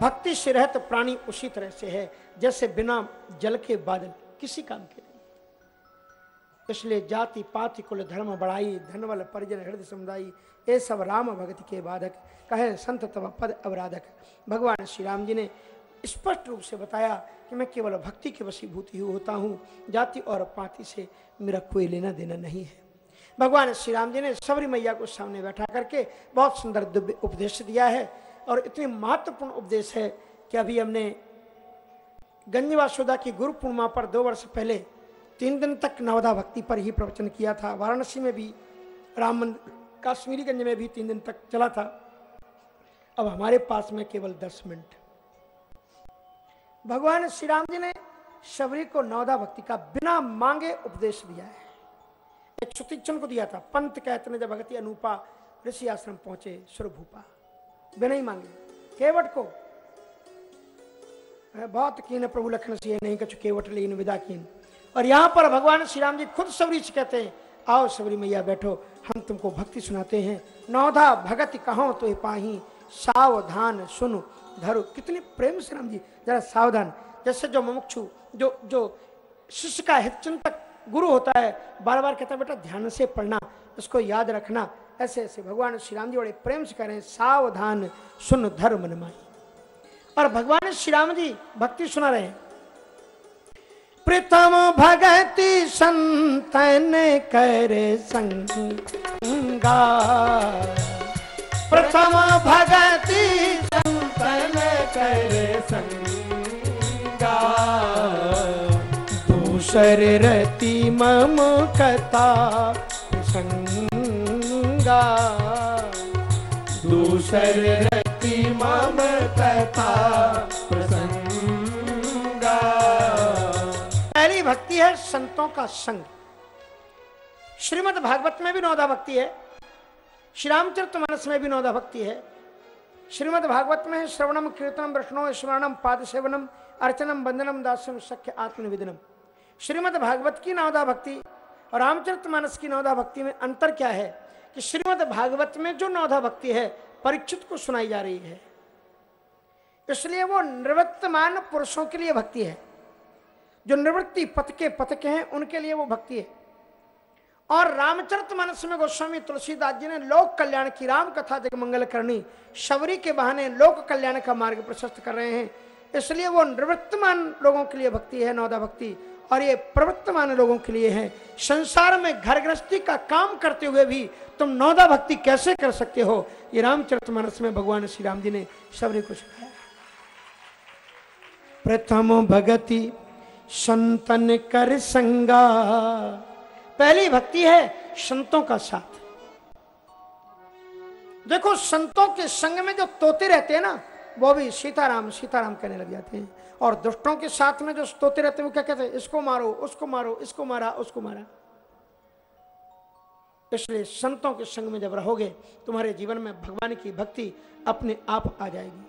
भक्ति से रहत प्राणी उसी तरह से है, जैसे बिना जल के बादल किसी काम के नहीं। इसलिए जाति, पाति, कुल, धर्म बढ़ाई धनवल परिजन, हृदय समुदायी, ये सब राम भगत के बाधक। कहे संत तव पद अवराधक। भगवान श्री राम जी ने स्पष्ट रूप से बताया कि मैं केवल भक्ति के वशीभूत ही होता हूँ, जाति और पाति से मेरा कोई लेना देना नहीं है। भगवान श्री राम जी ने सबरी मैया को सामने बैठा करके बहुत सुंदर उपदेश दिया है। और इतने महत्वपूर्ण उपदेश है कि अभी हमने गंजवासोदा की गुरु पूर्णिमा पर दो वर्ष पहले तीन दिन तक नवदा भक्ति पर ही प्रवचन किया था। वाराणसी में भी, राम मंदिर काश्मीरीगंज में भी तीन दिन तक चला था। अब हमारे पास में केवल दस मिनट। भगवान श्री राम जी ने शबरी को नवदा भक्ति का बिना मांगे उपदेश दिया है। एक सुतीक्षण को दिया था। पंत कहते जब भगति अनुपा ऋषि आश्रम पहुँचे सुरभूपा बिना ही मांगे। केवट को। बहुत कीन प्रभु लखन से नहीं कछु केवट लीन विदा कीन। और यहाँ पर भगवान श्री राम जी खुद सबरी से कहते हैं, आओ सबरी मैया बैठो, हम तुमको भक्ति सुनाते हैं। नौधा, भगत कहो तो पाही, सावधान सुनो, धरो। कितने प्रेम से राम जी, जरा सावधान। जैसे जो मुमुक्षु, जो जो शिष्य का हित चिंतक गुरु होता है बार बार कहता है, बेटा ध्यान से पढ़ना। उसको याद रखना। ऐसे ऐसे भगवान श्री राम जी बड़े प्रेम से करें सावधान सुन धर्म मनमाई और भगवान श्री राम जी भक्ति सुना रहे हैं। प्रथम भगति संतन कर संगा। प्रथम भगति संतन कर संगा। दूसर रति मम कथा संगा। दूसर रति मम कथा प्रसंगा। पहली भक्ति है संतों का संग। श्रीमद् भागवत में भी नौदा भक्ति है। श्री रामचरित मानस में भी नौदा भक्ति है। श्रीमद् भागवत में है श्रवणम कीर्तनम वैष्णव स्मरणम पाद सेवनम अर्चनम बंदनम दासम सख्य आत्मनिवेदनम। श्रीमद् भागवत की नौदा भक्ति और रामचरित मानस की नवदा भक्ति में अंतर क्या है कि श्रीमद् भागवत में जो नवदा भक्ति है, परीक्षित को सुनाई जा रही है। इसलिए वो निवृत्तमान पुरुषों के लिए भक्ति है। जो निवृत्ति पथ के पथक हैं, उनके लिए वो भक्ति है। और रामचरित मानस में गोस्वामी तुलसीदास जी ने लोक कल्याण की राम कथा जग मंगल करनी शबरी के बहाने लोक कल्याण का मार्ग प्रशस्त कर रहे हैं। इसलिए वो निवृत्तमान लोगों के लिए भक्ति है, नौदा भक्ति। और ये प्रवृत्तमान लोगों के लिए है। संसार में घर गृहस्थी का काम करते हुए भी तुम नौदा भक्ति कैसे कर सकते हो? ये रामचरित मानस में भगवान श्री राम जी ने सबने को सिखाया। प्रथम भगति, संतन कर संगा। पहली भक्ति है संतों का साथ। देखो, संतों के संग में जो तोते रहते हैं ना, वो भी सीताराम सीताराम कहने लग जाते हैं। और दुष्टों के साथ में जो तोते रहते हैं, वो क्या कहते हैं? इसको मारो, उसको मारो, इसको मारा, उसको मारा। इसलिए संतों के संग में जब रहोगे, तुम्हारे जीवन में भगवान की भक्ति अपने आप आ जाएगी।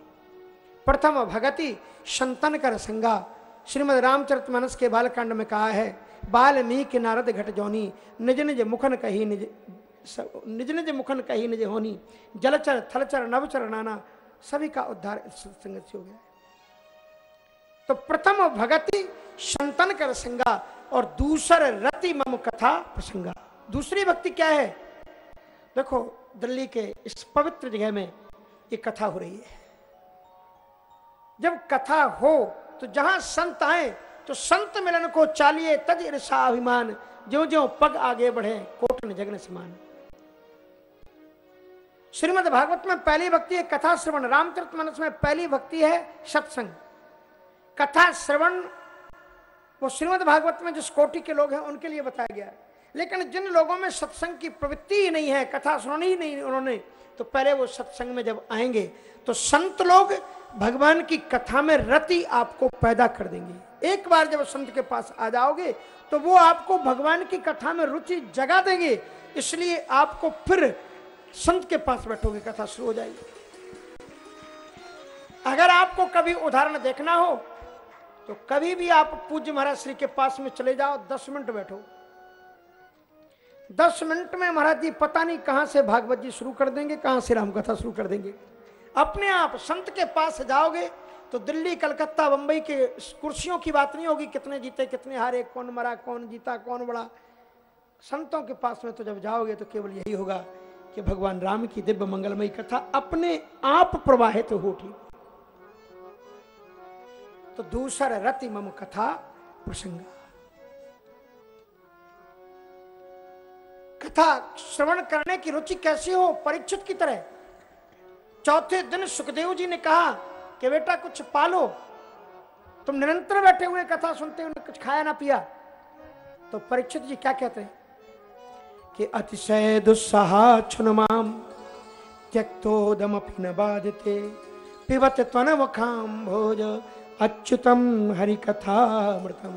प्रथम भगति संतन कर संगा। श्रीमद रामचरित मानस के बालकांड में कहा है, बाल बाल्मीकि नारद घट जौनी, निज निज मुखन कही निज निज निज मुखन कही निज होनी, जलचर थलचर नवचर नाना, सभी का उद्धार संगत से हो गया। तो प्रथम भगति संतन कर संगा और दूसर रति मम कथा प्रसंगा। दूसरी भक्ति क्या है? देखो, दिल्ली के इस पवित्र जगह में ये कथा हो रही है। जब कथा हो तो जहाँ संत आए तो संत मिलन को चालिए तज ईर्षा अभिमान जो जो पग आगे बढ़े कोटन जगन समान। श्रीमद भागवत में पहली भक्ति है कथा श्रवण रामचरित मानस में पहली भक्ति है सत्संग। कथा श्रवण, वो श्रीमद भागवत में जिस कोटि के लोग हैं, उनके लिए बताया गया है। लेकिन जिन लोगों में सत्संग की प्रवृत्ति ही नहीं है, कथा सुनानी ही नहीं उन्होंने तो पहले वो सत्संग में जब आएँगे तो संत लोग भगवान की कथा में रति आपको पैदा कर देंगे। एक बार जब संत के पास आ जाओगे तो वो आपको भगवान की कथा में रुचि जगा देंगे, इसलिए आपको फिर संत के पास बैठोगे, कथा शुरू हो जाएगी। अगर आपको कभी उदाहरण देखना हो तो कभी भी आप पूज्य महाराज श्री के पास में चले जाओ, दस मिनट बैठो। दस मिनट में महाराज जी पता नहीं कहाँ से भागवत जी शुरू कर देंगे, कहाँ से राम कथा शुरू कर देंगे। अपने आप संत के पास जाओगे तो दिल्ली, कलकत्ता, बंबई के कुर्सियों की बात नहीं होगी, कितने जीते, कितने हारे, कौन मरा, कौन जीता, कौन बड़ा। संतों के पास में तो जब जाओगे तो केवल यही होगा कि भगवान राम की दिव्य मंगलमयी कथा अपने आप प्रवाहित तो हो तो दूसर रति मम कथा प्रसंग। कथा श्रवण करने की रुचि कैसी हो? परीक्षित की तरह। चौथे दिन सुखदेव जी ने कहा कि बेटा कुछ पालो। तुम निरंतर बैठे हुए कथा सुनते हो कुछ खाया ना पिया। तो परीक्षित जी क्या कहते हैं? कि अतिशय दुस्साहा छुनमाम त्यक्तोदमपि न बाधते। पिबत त्वनवखाम भोज अच्युतम हरि कथामृतम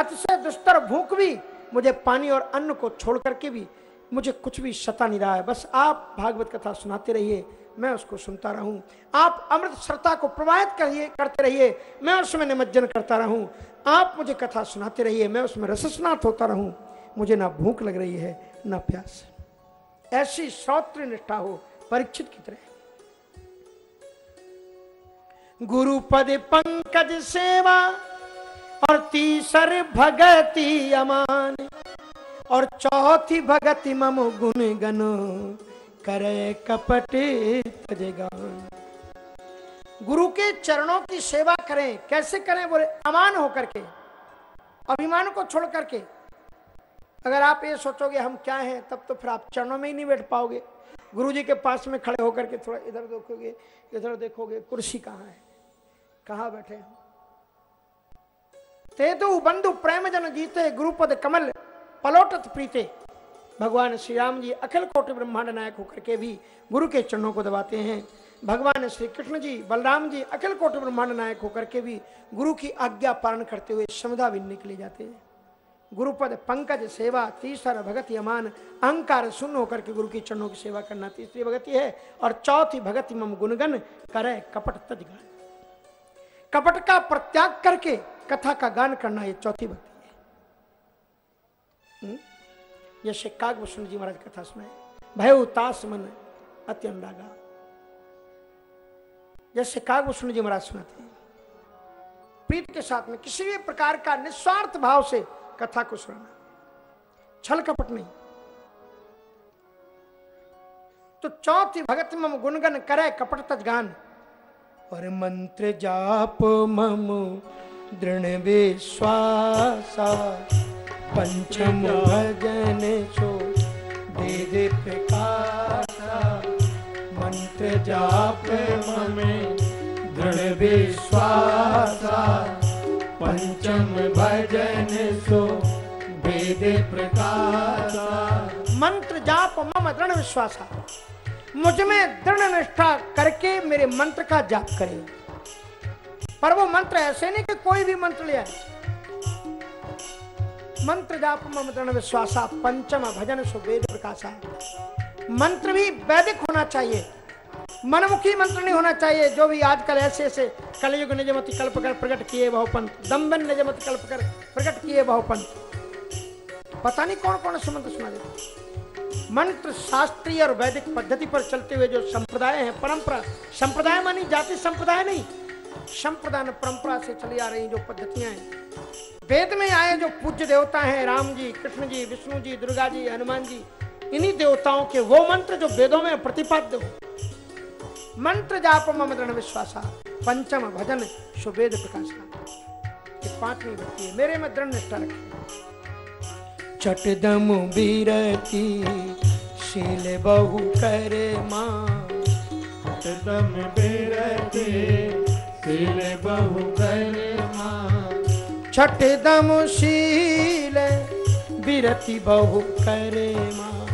अतिशय दुस्तर भूख भी मुझे पानी और अन्न को छोड़ करके भी मुझे कुछ भी सता नहीं रहा है। बस आप भागवत कथा सुनाते रहिए, मैं उसको सुनता रहूँ। आप अमृत श्रद्धा को प्रवाहित करिए, करते रहिए, मैं उसमें निमज्जन करता रहूँ। आप मुझे कथा सुनाते रहिए, मैं उसमें रसस्नात होता रहूँ। मुझे ना भूख लग रही है, ना प्यास। ऐसी श्रोत्र निष्ठा हो, परीक्षित की तरह। गुरु पद पंकज सेवा और तीसर भगति अमान और चौथी भगति मम गुण गण करे कपटे तजगान। गुरु के चरणों की सेवा करें, कैसे करें? बोले, अमान होकर के, अभिमान को छोड़ करके। अगर आप ये सोचोगे हम क्या हैं, तब तो फिर आप चरणों में ही नहीं बैठ पाओगे। गुरु जी के पास में खड़े होकर के थोड़ा इधर देखोगे इधर देखोगे, कुर्सी कहाँ है? कहाँ बैठे हम ते तो बंधु प्रेम जन जीते गुरुपद कमल, पलोटत प्रीते। भगवान श्री राम जी अखिल कोट ब्रह्मांड नायक होकर के भी गुरु के चरणों को दबाते हैं। भगवान श्री कृष्ण जी, बलराम जी अखिल कोट ब्रह्मांड नायक होकर के भी गुरु की आज्ञा पालन करते हुए समुदा बिनने के लिए जाते हैं। गुरुपद पंकज सेवा, तीसरा भगति अमान अहंकार शून्य होकर के गुरु की चरणों की सेवा करना तीसरी भगति है, और चौथी भगति मम गुणगन करे कपट तज गान। कपट का प्रत्याग करके कथा का गान करना ये चौथी भक्ति है? जैसे कागभूषण जी महाराज कथा सुनाए भय उतास मन अति अनुरागा। जैसे कागभूषण जी महाराज सुनाते हैं। प्रीत के साथ में किसी भी प्रकार का निस्वार्थ भाव से कथा को सुनाना। छल कपट नहीं तो चौथी भगत मम गुणगन करे कपट तज गान। और मंत्र जाप मम दृढ़ विश्वासा। पंचम भजन सो वेद प्रकाशा। मंत्र जाप ममे दृढ़ विश्वासा। पंचम भजन सो वेद प्रकाशा। मंत्र जाप मम दृढ़ विश्वासा। मुझमें दृढ़ निष्ठा करके मेरे मंत्र का जाप करें। पर वो मंत्र ऐसे नहीं कि कोई भी मंत्र ले मंत्र जाप मम दृढ़ विश्वासा पंचम भजन सो वेद प्रकाशा। मंत्र भी वैदिक होना चाहिए। मनमुखी मंत्र नहीं होना चाहिए। जो भी आजकल ऐसे ऐसे कलयुग निजमति कल्प कर प्रकट किए बहुपन दम्बन निजमति कल्प कर प्रकट किए बहुपन पता नहीं कौन कौन से मंत्र सुना देते मंत्र शास्त्रीय और वैदिक पद्धति पर चलते हुए जो संप्रदाय है, परंपरा, संप्रदाय मानी जाति, संप्रदाय नहीं, संप्रदाय परंपरा से चली आ रही जो पद्धतियाँ हैं। वेद में आए जो पूज्य देवता हैं, राम जी, कृष्ण जी, विष्णु जी, दुर्गा जी, हनुमान जी, इन्हीं देवताओं के वो मंत्र जो वेदों में प्रतिपाद्य हो। मंत्र जाप मम दृढ़ विश्वासा, पंचम भजन सुवेद प्रकाशा पांचवी भक्ति मेरे में दृढ़ निष्ठा रखी। चटदम बीरती शील बहु कर मां तम बेरते सिल बहु कर मां छठदम शील बिरति बहु करे मां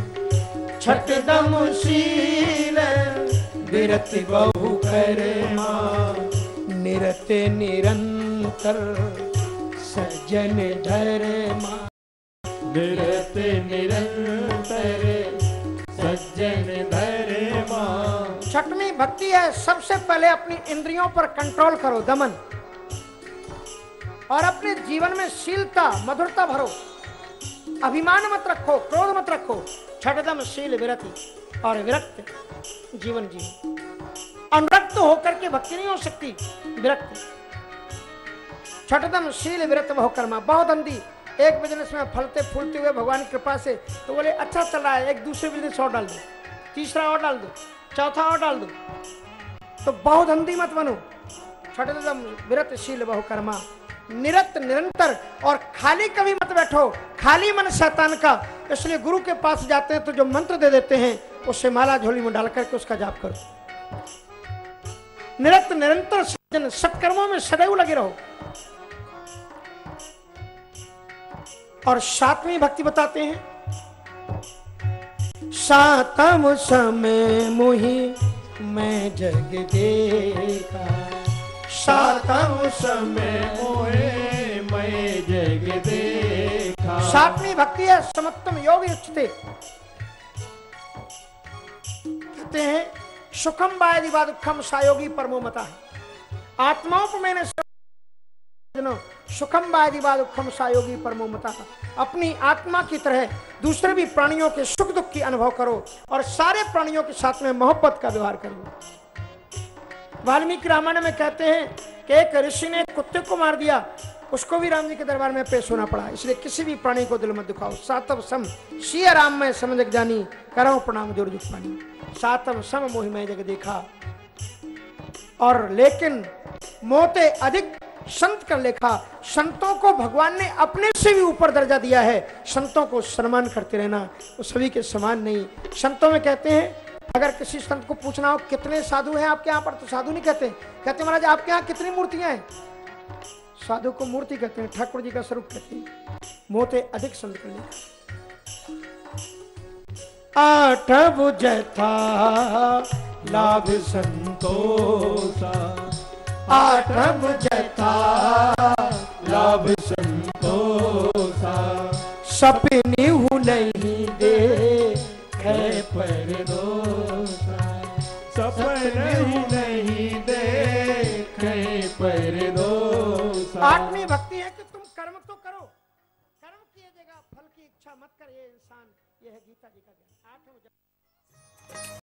छठदम शील बिरति बहु करे मां निरत निरंतर सज्जन धरे मां निरते निरंतर सज्जन भक्ति है, सबसे पहले अपनी इंद्रियों पर कंट्रोल करो, दमन। और अपने जीवन में शीलता, मधुरता भरो। अभिमान मत रखो, क्रोध मत रखो छठदम शील विरति और विरक्त जीवन जी। अनुरक्त होकर के भक्ति नहीं हो सकती, विरक्त। छठदम शील विरत बहु कर्मा बहुत अंधी। एक बिज़नेस में फलते फूलते हुए भगवान की कृपा से तो बोले अच्छा चल रहा है, एक दूसरे बिज़नेस और डाल दो। तीसरा और डाल दो, चौथा और डाल दो। तो बहुत अंधी मत बनो। खड़दम विरतशील बहुकर्मा। निरत, निरंतर और खाली कभी मत बैठो। खाली मन शैतान का। इसलिए गुरु के पास जाते हैं तो जो मंत्र दे देते हैं उसे माला झोली में डाल करके उसका जाप करो। निरत, निरंतर सत्कर्मों में सदैव लगे रहो। और सातवीं भक्ति बताते हैं। सातम समय मोही मैं जग देखा। सातम समय मोहे मैं जग देखा। सातवीं भक्ति है, समत्तम योग उच्चते। कहते हैं, सुखम बाय दिवा दुखम सायोगी परमो मता है। आत्माओं को मैंने जनो सुखम बाय दिवा दुखम सायोगी परमो मता। अपनी आत्मा की तरह दूसरे भी प्राणियों के सुख दुख की अनुभव करो और सारे प्राणियों के साथ में मोहब्बत का व्यवहार करो वाल्मीकि रामायण में कहते हैं कि एक ऋषि ने कुत्ते को मार दिया, उसको भी राम जी के दरबार में पेश होना पड़ा। इसलिए किसी भी प्राणी को दिल मत दुखाओ। सातव सम, सिया राम में समझ जानी करो प्रणाम ज़ोर जुग पानी सातव सम मोहि जग देखा। और लेकिन, मोते अधिक संत का लेखा, संतों को भगवान ने अपने से भी ऊपर दर्जा दिया है। संतों को सम्मान करते रहना, वो सभी के समान नहीं। संतों में कहते हैं, अगर किसी संत को पूछना हो, कितने साधु हैं आपके यहाँ पर तो साधु नहीं कहते। कहते महाराज, आपके यहाँ कितनी मूर्तियाँ हैं? साधु को मूर्ति कहते हैं, ठाकुर जी का स्वरूप कहते हैं, मोते अधिक संत कर लेखा आठ जथा लाभ संतोषा आठ जथा लाभ संतोषा। सपनी हूँ नहीं दे पर नहीं देखे पर आठवीं भक्ति